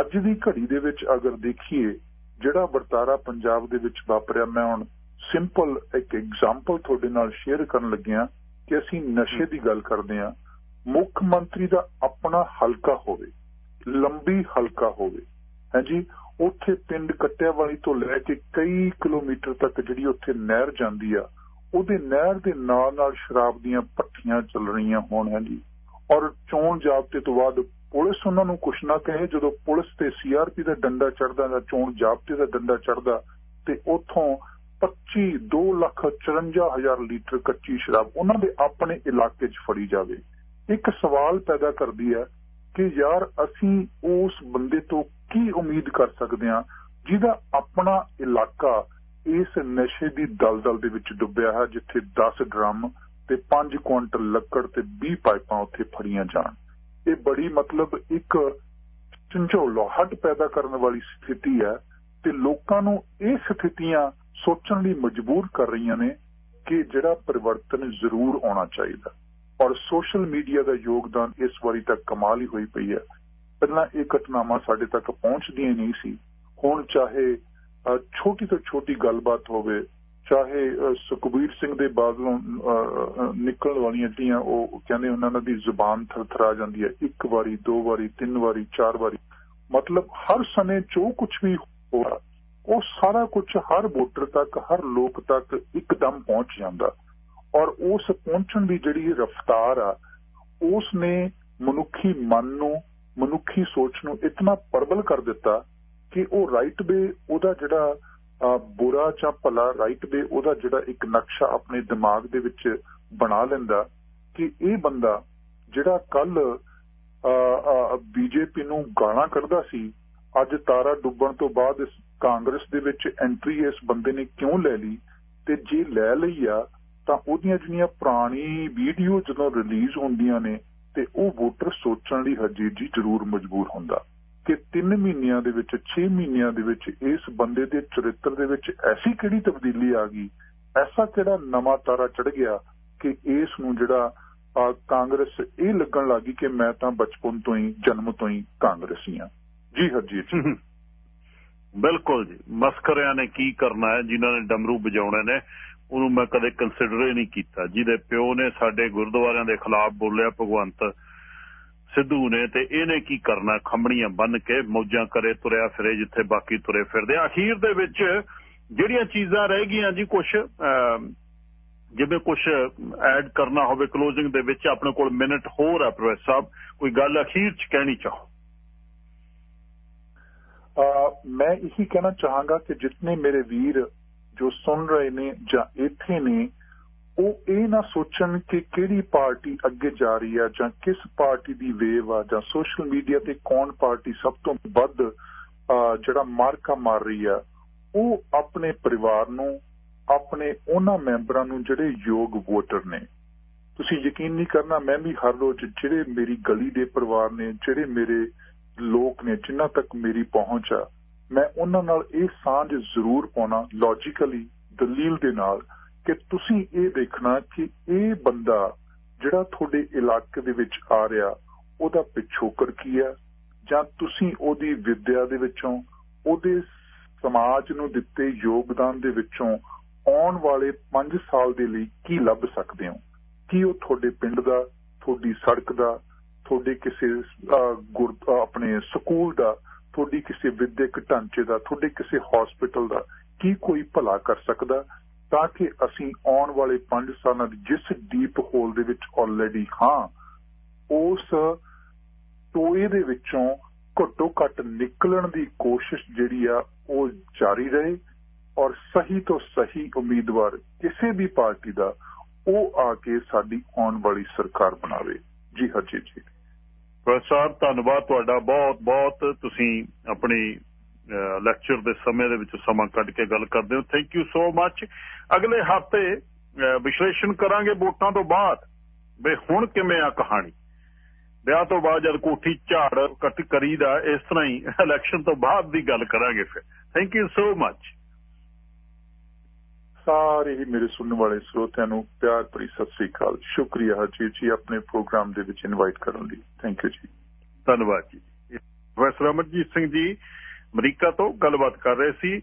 I: ਅੱਜ ਦੀ ਘੜੀ ਦੇ ਵਿੱਚ ਅਗਰ ਦੇਖੀਏ, ਜਿਹੜਾ ਵਰਤਾਰਾ ਪੰਜਾਬ ਦੇ ਵਿੱਚ ਵਾਪਰਿਆ, ਮੈਂ ਹੁਣ ਸਿੰਪਲ ਇੱਕ ਐਗਜ਼ਾਮਪਲ ਤੁਹਾਡੇ ਨਾਲ ਸ਼ੇਅਰ ਕਰਨ ਲੱਗਿਆ ਕਿ ਅਸੀਂ ਨਸ਼ੇ ਦੀ ਗੱਲ ਕਰਦੇ ਹਾਂ। ਮੁੱਖ ਮੰਤਰੀ ਦਾ ਆਪਣਾ ਹਲਕਾ ਹੋਵੇ, ਲੰਬੀ ਹਲਕਾ ਹੋਵੇ ਹਾਂਜੀ ਉੱਥੇ ਪਿੰਡ ਕੱਟਿਆ ਵਾਲੀ ਤੋਂ ਲੈ ਕੇ ਕਈ ਕਿਲੋਮੀਟਰ ਤੱਕ ਜਿਹੜੀ ਉੱਥੇ ਨਹਿਰ ਜਾਂਦੀ ਆ, ਉਹਦੇ ਨਹਿਰ ਦੇ ਨਾਲ ਨਾਲ ਸ਼ਰਾਬ ਦੀਆਂ ਪੱਠੀਆਂ ਚੱਲ ਰਹੀਆਂ ਹੋਣ ਹਾਂਜੀ ਔਰ ਚੋਣ ਜਾਬਤੇ ਤੋਂ ਬਾਅਦ ਪੁਲਿਸ ਉਹਨਾਂ ਨੂੰ ਕੁਛ ਨਾ ਕਹੇ, ਜਦੋਂ ਪੁਲਿਸ ਤੇ ਸੀਆਰਪੀ ਦਾ ਡੰਡਾ ਚੜਦਾ ਜਾਂ ਚੋਣ ਜਾਬਤੇ ਦਾ ਡੰਡਾ ਚੜਦਾ ਤੇ ਉਥੋਂ 25 2 ਲੱਖ 54 ਹਜ਼ਾਰ ਲੀਟਰ ਕੱਚੀ ਸ਼ਰਾਬ ਉਹਨਾਂ ਦੇ ਆਪਣੇ ਇਲਾਕੇ 'ਚ ਫੜੀ ਜਾਵੇ। ਇੱਕ ਸਵਾਲ ਪੈਦਾ ਕਰਦੀ ਹੈ ਕਿ ਯਾਰ ਅਸੀਂ ਉਸ ਬੰਦੇ ਤੋਂ ਕੀ ਉਮੀਦ ਕਰ ਸਕਦੇ ਹਾਂ? ਜਿਹਦਾ ਆਪਣਾ ਇਲਾਕਾ ਇਸ ਨਸ਼ੇ ਦੀ ਦਲਦਲ ਦੇ ਵਿੱਚ ਡੁੱਬਿਆ ਹੈ, ਜਿੱਥੇ 10 ਡਰਮ ਤੇ 5 ਕੁਇੰਟਲ ਲੱਕੜ ਤੇ 20 ਪਾਈਪਾਂ ਉੱਥੇ ਫੜੀਆਂ ਜਾਣ। ਇਹ ਬੜੀ ਮਤਲਬ ਇੱਕ ਝੰਜੋਲਾਹਟ ਪੈਦਾ ਕਰਨ ਵਾਲੀ ਸਥਿਤੀ ਹੈ ਤੇ ਲੋਕਾਂ ਨੂੰ ਇਹ ਸਥਿਤੀਆਂ ਸੋਚਣ ਲਈ ਮਜਬੂਰ ਕਰ ਰਹੀਆਂ ਨੇ ਕਿ ਜਿਹੜਾ ਪਰਿਵਰਤਨ ਜ਼ਰੂਰ ਆਉਣਾ ਚਾਹੀਦਾ। ਔਰ ਸੋਸ਼ਲ ਮੀਡੀਆ ਦਾ ਯੋਗਦਾਨ ਇਸ ਵਾਰੀ ਤੱਕ ਕਮਾਲ ਹੀ ਹੋਈ ਪਈ ਹੈ। ਪਹਿਲਾਂ ਇਹ ਘਟਨਾਵਾਂ ਸਾਡੇ ਤੱਕ ਪਹੁੰਚਦੀਆਂ ਨਹੀਂ ਸੀ। ਹੁਣ ਚਾਹੇ ਛੋਟੀ ਤੋਂ ਛੋਟੀ ਗੱਲਬਾਤ ਹੋਵੇ, ਚਾਹੇ ਸੁਖਬੀਰ ਸਿੰਘ ਦੇ ਬਾਦਲੋਂ ਨਿਕਲਣ ਵਾਲੀਆਂ ਜਿਹੜੀਆਂ ਉਹ ਕਹਿੰਦੇ ਉਹਨਾਂ ਦੀ ਜ਼ੁਬਾਨ ਥਰਥਰਾ ਜਾਂਦੀ ਹੈ। ਇੱਕ ਵਾਰੀ, ਦੋ ਵਾਰੀ, ਤਿੰਨ ਵਾਰੀ, ਚਾਰ ਵਾਰੀ। ਮਤਲਬ ਹਰ ਸਮੇਂ ਜੋ ਕੁਝ ਵੀ ਹੋਇਆ ਉਹ ਸਾਰਾ ਕੁਝ ਹਰ ਵੋਟਰ ਤੱਕ, ਹਰ ਲੋਕ ਤੱਕ ਇੱਕਦਮ ਪਹੁੰਚ ਜਾਂਦਾ। ਔਰ ਉਸ ਪਹੁੰਚਣ ਦੀ ਜਿਹੜੀ ਰਫ਼ਤਾਰ ਆ, ਉਸ ਨੇ ਮਨੁੱਖੀ ਮਨ ਨੂੰ ਮਨੁੱਖੀ ਸੋਚ ਨੂੰ ਇਤਨਾ ਪਰਬਲ ਕਰ ਦਿੱਤਾ ਕਿ ਉਹ ਰਾਈਟ ਵੇ ਉਹਦਾ ਜਿਹੜਾ ਬੁਰਾ ਜਾਂ ਭਲਾ ਰਾਈਟ ਵੇ ਉਹਦਾ ਜਿਹੜਾ ਇੱਕ ਨਕਸ਼ਾ ਆਪਣੇ ਦਿਮਾਗ ਦੇ ਵਿੱਚ ਬਣਾ ਲੈਂਦਾ ਕਿ ਇਹ ਬੰਦਾ ਜਿਹੜਾ ਕੱਲ ਬੀਜੇਪੀ ਨੂੰ ਗਾਲਾਂ ਕੱਢਦਾ ਸੀ, ਅੱਜ ਤਾਰਾ ਡੁੱਬਣ ਤੋਂ ਬਾਅਦ ਇਸ ਕਾਂਗਰਸ ਦੇ ਵਿੱਚ ਐਂਟਰੀ ਇਸ ਬੰਦੇ ਨੇ ਕਿਉਂ ਲੈ ਲਈ? ਤੇ ਜੇ ਲੈ ਲਈ ਆ, ਤਾਂ ਉਹਦੀਆਂ ਜਿਹੜੀਆਂ ਪੁਰਾਣੀ ਵੀਡੀਓ ਜਦੋਂ ਰਿਲੀਜ਼ ਹੁੰਦੀਆਂ ਨੇ ਤੇ ਉਹ ਵੋਟਰ ਸੋਚਣ ਲਈ ਹਜੇ ਜੀ ਜ਼ਰੂਰ ਮਜਬੂਰ ਹੁੰਦਾ ਕਿ 3 ਮਹੀਨਿਆਂ ਦੇ ਵਿੱਚ 6 ਮਹੀਨਿਆਂ ਦੇ ਵਿੱਚ ਇਸ ਬੰਦੇ ਦੇ ਚਰਿੱਤਰ ਦੇ ਵਿੱਚ ਐਸੀ ਕਿਹੜੀ ਤਬਦੀਲੀ ਆ ਗਈ? ਐਸਾ ਕਿਹੜਾ ਨਵਾਂ ਤਾਰਾ ਚੜ ਗਿਆ ਕਿ ਇਸ ਨੂੰ ਜਿਹੜਾ ਕਾਂਗਰਸ ਇਹ ਲੱਗਣ ਲੱਗੀ ਕਿ ਮੈਂ ਤਾਂ ਬਚਪਨ ਤੋਂ ਹੀ, ਜਨਮ ਤੋਂ ਹੀ ਕਾਂਗਰਸੀ ਹਾਂ। ਜੀ ਹਰਜੀਤ ਜੀ।
K: ਬਿਲਕੁਲ ਜੀ। ਮਸਕਰਿਆਂ ਨੇ ਕੀ ਕਰਨਾ ਹੈ, ਜਿਨ੍ਹਾਂ ਨੇ ਡਮਰੂ ਵਜਾਉਣੇ ਨੇ। ਉਹਨੂੰ ਮੈਂ ਕਦੇ ਕੰਸੀਡਰ ਹੀ ਨਹੀਂ ਕੀਤਾ। ਜਿਹਦੇ ਪਿਓ ਨੇ ਸਾਡੇ ਗੁਰਦੁਆਰਿਆਂ ਦੇ ਖਿਲਾਫ ਬੋਲਿਆ, ਭਗਵੰਤ ਸਿੱਧੂ ਨੇ, ਤੇ ਇਹਨੇ ਕੀ ਕਰਨਾ? ਖੰਬਣੀਆਂ ਬੰਨ ਕੇ ਮੌਜਾਂ ਕਰੇ ਤੁਰਿਆ ਫਿਰੇ, ਜਿੱਥੇ ਬਾਕੀ ਤੁਰੇ ਫਿਰਦੇ ਅਖੀਰ ਦੇ ਵਿੱਚ ਜਿਹੜੀਆਂ ਚੀਜ਼ਾਂ ਰਹਿ ਗਈਆਂ ਜੀ ਕੁਝ ਜਿਵੇਂ ਕੁਝ ਐਡ ਕਰਨਾ ਹੋਵੇ ਕਲੋਜ਼ਿੰਗ ਦੇ ਵਿੱਚ, ਆਪਣੇ ਕੋਲ ਮਿੰਟ ਹੋਰ ਹੈ ਪ੍ਰੋਫੈਸਰ ਸਾਹਿਬ। ਕੋਈ ਗੱਲ ਅਖੀਰ ਚ ਕਹਿਣੀ ਚਾਹੋ?
I: ਮੈਂ ਇਹੀ ਕਹਿਣਾ ਚਾਹਾਂਗਾ ਕਿ ਜਿੰਨੇ ਮੇਰੇ ਵੀਰ ਜੋ ਸੁਣ ਰਹੇ ਨੇ ਜਾਂ ਇੱਥੇ ਨੇ, ਉਹ ਇਹ ਨਾ ਸੋਚਣ ਕਿ ਕਿਹੜੀ ਪਾਰਟੀ ਅੱਗੇ ਜਾ ਰਹੀ ਹੈ ਜਾਂ ਕਿਸ ਪਾਰਟੀ ਦੀ ਵੇਵ ਆ ਜਾਂ ਸੋਸ਼ਲ ਮੀਡੀਆ ਤੇ ਕੌਣ ਪਾਰਟੀ ਸਭ ਤੋਂ ਵੱਧ ਜਿਹੜਾ ਮਾਰਕਾ ਮਾਰ ਰਹੀ ਆ, ਉਹ ਆਪਣੇ ਪਰਿਵਾਰ ਨੂੰ, ਆਪਣੇ ਉਹਨਾਂ ਮੈਂਬਰਾਂ ਨੂੰ ਜਿਹੜੇ ਯੋਗ ਵੋਟਰ ਨੇ। ਤੁਸੀਂ ਯਕੀਨ ਨਹੀਂ ਕਰਨਾ, ਮੈਂ ਵੀ ਹਰ ਰੋਜ਼ ਜਿਹੜੇ ਮੇਰੀ ਗਲੀ ਦੇ ਪਰਿਵਾਰ ਨੇ, ਜਿਹੜੇ ਮੇਰੇ ਲੋਕ ਨੇ, ਜਿਨ੍ਹਾਂ ਤੱਕ ਮੇਰੀ ਪਹੁੰਚ ਆ ਮੈਂ ਉਹਨਾਂ ਨਾਲ ਇਹ ਸਾਂਝ ਜ਼ਰੂਰ ਪਾਉਣਾ ਲੌਜੀਕਲੀ ਦਲੀਲ ਦੇ ਨਾਲ ਕਿ ਤੁਸੀਂ ਇਹ ਦੇਖਣਾ ਕਿ ਇਹ ਬੰਦਾ ਜਿਹੜਾ ਤੁਹਾਡੇ ਇਲਾਕੇ ਦੇ ਵਿੱਚ ਆ ਰਿਹਾ, ਉਹਦਾ ਪਿਛੋਕਰ ਕੀ ਹੈ? ਜਾਂ ਤੁਸੀਂ ਉਹਦੀ ਵਿੱਦਿਆ ਦੇ ਵਿੱਚੋਂ, ਉਹਦੇ ਸਮਾਜ ਨੂੰ ਦਿੱਤੇ ਯੋਗਦਾਨ ਦੇ ਵਿੱਚੋਂ ਆਉਣ ਵਾਲੇ 5 ਸਾਲ ਦੇ ਲਈ ਕੀ ਲੱਭ ਸਕਦੇ ਹੋ? ਕੀ ਉਹ ਤੁਹਾਡੇ ਪਿੰਡ ਦਾ, ਤੁਹਾਡੀ ਸੜਕ ਦਾ, ਤੁਹਾਡੇ ਕਿਸੇ ਆਪਣੇ ਸਕੂਲ ਦਾ ਤੁਹਾਡੀ ਕਿਸੇ ਵਿਦਿਅਕ ਢਾਂਚੇ ਦਾ, ਤੁਹਾਡੇ ਕਿਸੇ ਹਸਪੀਟਲ ਦਾ ਕੀ ਕੋਈ ਭਲਾ ਕਰ ਸਕਦਾ ਤਾਂ ਕਿ ਅਸੀਂ ਆਉਣ ਵਾਲੇ 5 ਸਾਲਾਂ ਦੀ ਜਿਸ ਡੀਪ ਹੋਲ ਦੇ ਵਿੱਚ ਆਲਰੇਡੀ ਹਾਂ, ਉਸ ਟੋਏ ਦੇ ਵਿੱਚੋਂ ਘੱਟੋ ਘੱਟ ਨਿਕਲਣ ਦੀ ਕੋਸ਼ਿਸ਼ ਜਿਹੜੀ ਆ ਉਹ ਜਾਰੀ ਰਹੇ ਔਰ ਸਹੀ ਤੋਂ ਸਹੀ ਉਮੀਦਵਾਰ ਕਿਸੇ ਵੀ ਪਾਰਟੀ ਦਾ ਉਹ ਆ ਕੇ ਸਾਡੀ ਆਉਣ ਵਾਲੀ ਸਰਕਾਰ ਬਣਾਵੇ। ਜੀ ਹਰਜੀਤ ਜੀ।
A: ਪ੍ਰੋਫੈਸਰ ਧੰਨਵਾਦ ਤੁਹਾਡਾ। ਬਹੁਤ ਬਹੁਤ ਤੁਸੀਂ ਆਪਣੀ ਲੈਕਚਰ ਦੇ ਸਮੇਂ ਦੇ ਵਿੱਚ ਸਮਾਂ ਕੱਢ ਕੇ ਗੱਲ ਕਰਦੇ ਹੋ। ਥੈਂਕ ਯੂ ਸੋ ਮੱਚ ਅਗਲੇ ਹਫ਼ਤੇ ਵਿਸ਼ਲੇਸ਼ਣ ਕਰਾਂਗੇ ਵੋਟਾਂ ਤੋਂ ਬਾਅਦ। ਵੇ ਹੁਣ ਕਿਵੇਂ ਆ ਕਹਾਣੀ? ਵਿਆਹ ਤੋਂ ਬਾਅਦ ਜਦ ਕੋਠੀ ਝਾੜ ਕੱਟ ਕਰੀਦਾ, ਇਸ ਤਰ੍ਹਾਂ ਹੀ ਇਲੈਕਸ਼ਨ ਤੋਂ ਬਾਅਦ ਦੀ ਗੱਲ ਕਰਾਂਗੇ ਫਿਰ। ਥੈਂਕ ਯੂ ਸੋ ਮੱਚ
I: ਸਾਰੇ ਹੀ ਮੇਰੇ ਸੁਣਨ ਵਾਲੇ ਸਰੋਤਿਆਂ ਨੂੰ ਪਿਆਰ ਭਰੀ ਸਤਿ ਸ੍ਰੀ ਅਕਾਲ ਸ਼ੁਕਰੀਆ ਹਰਜੀਤ ਜੀ ਆਪਣੇ ਪ੍ਰੋਗਰਾਮ ਦੇ ਵਿੱਚ ਇਨਵਾਈਟ ਕਰਨ ਲਈ। ਥੈਂਕ ਯੂ ਜੀ।
A: ਧੰਨਵਾਦ ਜੀ। ਪ੍ਰੋਫੈਸਰ ਅਮਰਜੀਤ ਸਿੰਘ ਜੀ ਅਮਰੀਕਾ ਤੋਂ ਗੱਲਬਾਤ ਕਰ ਰਹੇ ਸੀ।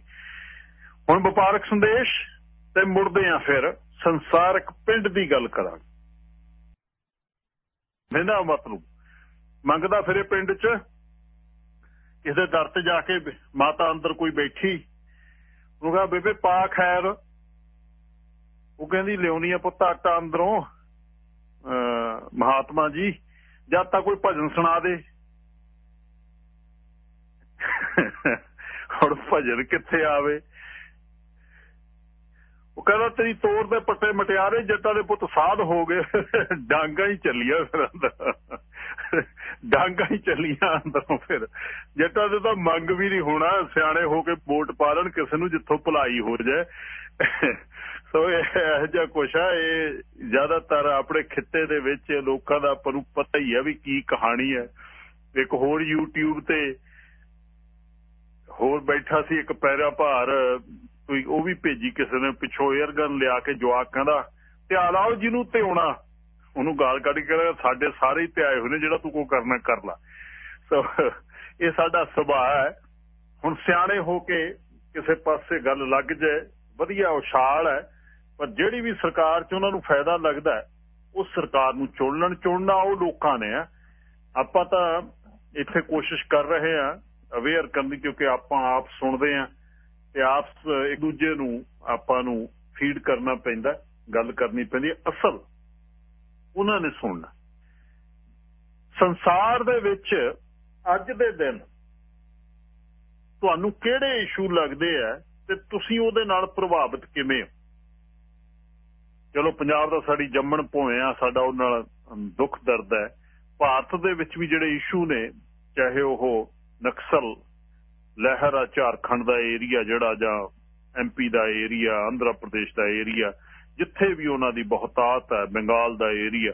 A: ਹੁਣ ਵਪਾਰਕ ਸੰਦੇਸ਼ ਤੇ ਮੁੜਦੇ ਆ ਫਿਰ ਸੰਸਾਰਕ ਪਿੰਡ ਦੀ ਗੱਲ ਕਰਾਂਗੇ। ਮੇਰਾ ਮਤਲਬ ਮੰਗਦਾ ਫਿਰੇ ਪਿੰਡ 'ਚ। ਕਿਸੇ ਦਰ ਤੇ ਜਾ ਕੇ ਮਾਤਾ ਅੰਦਰ ਕੋਈ ਬੈਠੀ। ਉਹ ਕਹਾ, ਬੇਬੇ ਪਾ ਖੈਰ ਉਹ ਕਹਿੰਦੀ ਲਿਆਉਣੀ ਆ ਪੁੱਤ ਆਟਾ ਅੰਦਰੋਂ। ਮਹਾਤਮਾ ਜੀ, ਜਦ ਤੱਕ ਕੋਈ ਭਜਨ ਸੁਣਾ ਦੇ। ਹੁਣ ਭਜਨ ਕਿੱਥੇ ਆਵੇ? ਉਹ ਕਹਿੰਦਾ, ਤੇਰੀ ਤੋਰ ਦੇ ਪੱਟੇ ਮਟਿਆਰੇ, ਜੱਟਾਂ ਦੇ ਪੁੱਤ ਸਾਧ ਹੋ ਗਏ। ਡਾਂਗਾ ਹੀ ਚੱਲੀਆਂ ਫਿਰ ਅੰਦਰ। ਡਾਂਗਾ ਹੀ ਚੱਲੀਆਂ ਅੰਦਰੋਂ ਫਿਰ। ਜੱਟਾਂ ਦੇ ਤਾਂ ਮੰਗ ਵੀ ਨਹੀਂ ਹੋਣਾ, ਸਿਆਣੇ ਹੋ ਕੇ ਵੋਟ ਪਾਲਣ ਕਿਸੇ ਨੂੰ ਜਿੱਥੋਂ ਭਲਾਈ ਹੋ ਜਾਏ। ਸੋ ਇਹ ਜਿਹਾ ਕੁਛ ਆ, ਇਹ ਜ਼ਿਆਦਾਤਰ ਆਪਣੇ ਖਿੱਤੇ ਦੇ ਵਿੱਚ ਲੋਕਾਂ ਦਾ ਆਪਾਂ ਨੂੰ ਪਤਾ ਹੀ ਆ ਵੀ ਕੀ ਕਹਾਣੀ ਹੈ। ਇੱਕ ਹੋਰ YouTube ਤੇ ਹੋਰ ਬੈਠਾ ਸੀ ਇੱਕ ਪੈਰਾ ਭਾਰ ਕੋਈ ਉਹ ਵੀ ਭੇਜੀ ਕਿਸੇ ਨੇ, ਪਿੱਛੋਂ 에ਅਰਗਨ ਲਿਆ ਕੇ ਜਵਾਕ ਕਹਿੰਦਾ ਤੇ ਲਾਓ ਜਿਹਨੂੰ ਤੇ ਆਉਣਾ। ਉਹਨੂੰ ਗਾਲ ਕੱਢ ਕੇ ਸਾਡੇ ਸਾਰੇ ਹੀ ਆਏ ਹੋਏ ਨੇ, ਜਿਹੜਾ ਤੂੰ ਕੋ ਕਰਨਾ, ਕਰ ਲਾ। ਸੋ, ਇਹ ਸਾਡਾ ਸੁਭਾਅ ਹੈ। ਹੁਣ ਸਿਆਣੇ ਹੋ ਕੇ ਕਿਸੇ ਪਾਸੇ ਗੱਲ ਲੱਗ ਜਾਏ, ਵਧੀਆ ਉਛਾਲ ਹੈ, ਪਰ ਜਿਹੜੀ ਵੀ ਸਰਕਾਰ 'ਚ ਉਹਨਾਂ ਨੂੰ ਫਾਇਦਾ ਲੱਗਦਾ ਉਸ ਸਰਕਾਰ ਨੂੰ ਚੁਣਨ, ਚੁਣਨਾ ਉਹ ਲੋਕਾਂ ਨੇ ਆ। ਆਪਾਂ ਤਾਂ ਇੱਥੇ ਕੋਸ਼ਿਸ਼ ਕਰ ਰਹੇ ਆ ਅਵੇਅਰ ਕਰਨ ਦੀ, ਕਿਉਂਕਿ ਆਪਾਂ ਆਪ ਸੁਣਦੇ ਆ ਤੇ ਆਪ ਇੱਕ ਦੂਜੇ ਨੂੰ ਆਪਾਂ ਨੂੰ ਫੀਡ ਕਰਨਾ ਪੈਂਦਾ, ਗੱਲ ਕਰਨੀ ਪੈਂਦੀ ਅਸਲ ਉਹਨਾਂ ਨੇ ਸੁਣਨਾ। ਸੰਸਾਰ ਦੇ ਵਿੱਚ ਅੱਜ ਦੇ ਦਿਨ ਤੁਹਾਨੂੰ ਕਿਹੜੇ ਇਸ਼ੂ ਲੱਗਦੇ ਆ ਤੇ ਤੁਸੀਂ ਉਹਦੇ ਨਾਲ ਪ੍ਰਭਾਵਿਤ ਕਿਵੇਂ ਹੋ? ਚਲੋ, ਪੰਜਾਬ ਦਾ ਸਾਡੀ ਜੰਮਣ ਭੋਏ ਆ, ਸਾਡਾ ਉਹ ਨਾਲ ਦੁੱਖ ਦਰਦ ਹੈ। ਭਾਰਤ ਦੇ ਵਿੱਚ ਵੀ ਜਿਹੜੇ ਇਸ਼ੂ ਨੇ, ਚਾਹੇ ਉਹ ਨਕਸਲ ਲਹਿਰਾ ਝਾਰਖੰਡ ਦਾ ਏਰੀਆ ਜਿਹੜਾ ਜਾਂ ਐਮਪੀ ਦਾ ਏਰੀਆ, ਆਂਧਰਾ ਪ੍ਰਦੇਸ਼ ਦਾ ਏਰੀਆ, ਜਿੱਥੇ ਵੀ ਉਹਨਾਂ ਦੀ ਬਹੁਤਾਤ ਹੈ, ਬੰਗਾਲ ਦਾ ਏਰੀਆ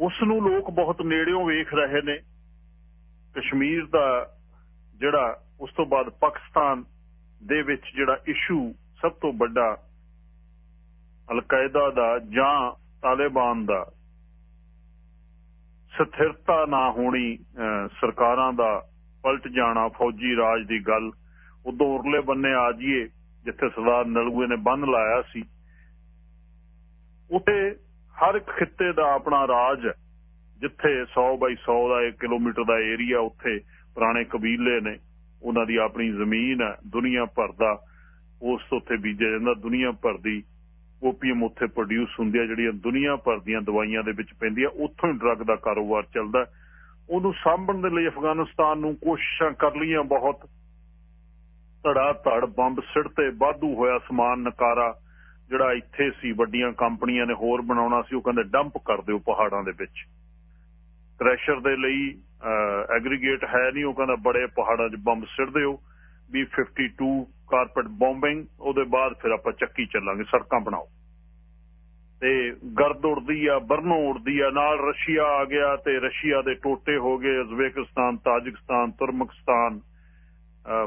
A: ਉਸ ਨੂੰ ਲੋਕ ਬਹੁਤ ਨੇੜਿਓਂ ਵੇਖ ਰਹੇ ਨੇ। ਕਸ਼ਮੀਰ ਦਾ ਜਿਹੜਾ ਉਸ ਤੋਂ ਬਾਅਦ ਪਾਕਿਸਤਾਨ ਦੇ ਵਿੱਚ ਜਿਹੜਾ ਇਸ਼ੂ ਸਭ ਤੋਂ ਵੱਡਾ ਅਲ-ਕਾਇਦਾ ਦਾ ਜਾਂ ਤਾਲਿਬਾਨ ਦਾ ਸਥਿਰਤਾ ਨਾ ਹੋਣੀ ਸਰਕਾਰਾਂ ਦਾ ਪਲਟ ਜਾਣਾ, ਫੌਜੀ ਰਾਜ ਦੀ ਗੱਲ। ਉਦੋਂ ਉਰਲੇ ਬੰਨੇ ਆ ਜੀਏ ਜਿੱਥੇ ਸਰਦਾਰ ਨਲੂਏ ਨੇ ਬੰਨ ਲਾਇਆ ਸੀ। ਉੱਥੇ ਹਰ ਖਿੱਤੇ ਦਾ ਆਪਣਾ ਰਾਜ ਜਿੱਥੇ 100 ਬਾਈ 100 ਦਾ 1 ਕਿਲੋਮੀਟਰ ਦਾ ਏਰੀਆ ਉੱਥੇ ਪੁਰਾਣੇ ਕਬੀਲੇ ਨੇ। ਉਹਨਾਂ ਦੀ ਆਪਣੀ ਜ਼ਮੀਨ ਹੈ, ਦੁਨੀਆ ਭਰ ਦਾ। ਉਸ ਉੱਥੇ ਬੀਜਿਆ ਜਾਂਦਾ, ਦੁਨੀਆ ਭਰ ਦੀ ਓਪੀਐਮ ਉੱਥੇ ਪ੍ਰੋਡਿਊਸ ਹੁੰਦੀ ਹੈ, ਜਿਹੜੀਆਂ ਦੁਨੀਆ ਭਰ ਦੀਆਂ ਦਵਾਈਆਂ ਦੇ ਵਿੱਚ ਪੈਂਦੀਆਂ ਉੱਥੋਂ ਹੀ ਡਰੱਗ ਦਾ ਕਾਰੋਬਾਰ ਚੱਲਦਾ ਉਹਨੂੰ ਸਾਂਭਣ ਦੇ ਲਈ ਅਫਗਾਨਿਸਤਾਨ ਨੂੰ ਕੋਸ਼ਿਸ਼ਾਂ ਕਰ ਲਈਆਂ ਬਹੁਤ। ਧੜਾ ਧੜ, ਬੰਬ ਸਿੱਟਤੇ ਬਾਧੂ ਹੋਇਆ ਸਮਾਨ ਨਕਾਰਾ, ਜਿਹੜਾ ਇੱਥੇ ਸੀ, ਵੱਡੀਆਂ ਕੰਪਨੀਆਂ ਨੇ ਹੋਰ ਬਣਾਉਣਾ ਸੀ, ਉਹ ਕਹਿੰਦੇ ਡੰਪ ਕਰ ਦਿਓ ਪਹਾੜਾਂ ਦੇ ਵਿੱਚ। ਕ੍ਰੈਸ਼ਰ ਦੇ ਲਈ ਐਗਰੀਗੇਟ ਹੈ ਨਹੀਂ, ਉਹ ਕਹਿੰਦਾ ਬੜੇ ਪਹਾੜਾਂ 'ਚ ਬੰਬ ਸਿੜ ਦਿਓ। ਵੀ 52 ਕਾਰਪਟ ਬੰਬਿੰਗ, ਉਹਦੇ ਬਾਅਦ ਫਿਰ ਆਪਾਂ ਚੱਕੀ ਚੱਲਾਂਗੇ, ਸੜਕਾਂ ਬਣਾਓ। ਤੇ ਗਰਦ ਉੜਦੀ ਆ, ਬਰਨੋ ਉੜਦੀ ਆ, ਨਾਲ ਰਸ਼ੀਆ ਆ ਗਿਆ ਤੇ ਰਸ਼ੀਆ ਦੇ ਟੋਟੇ ਹੋ ਗਏ, ਉਜ਼ਬੇਕਿਸਤਾਨ, ਤਾਜਿਕਸਤਾਨ, ਤੁਰਮਕਸਤਾਨ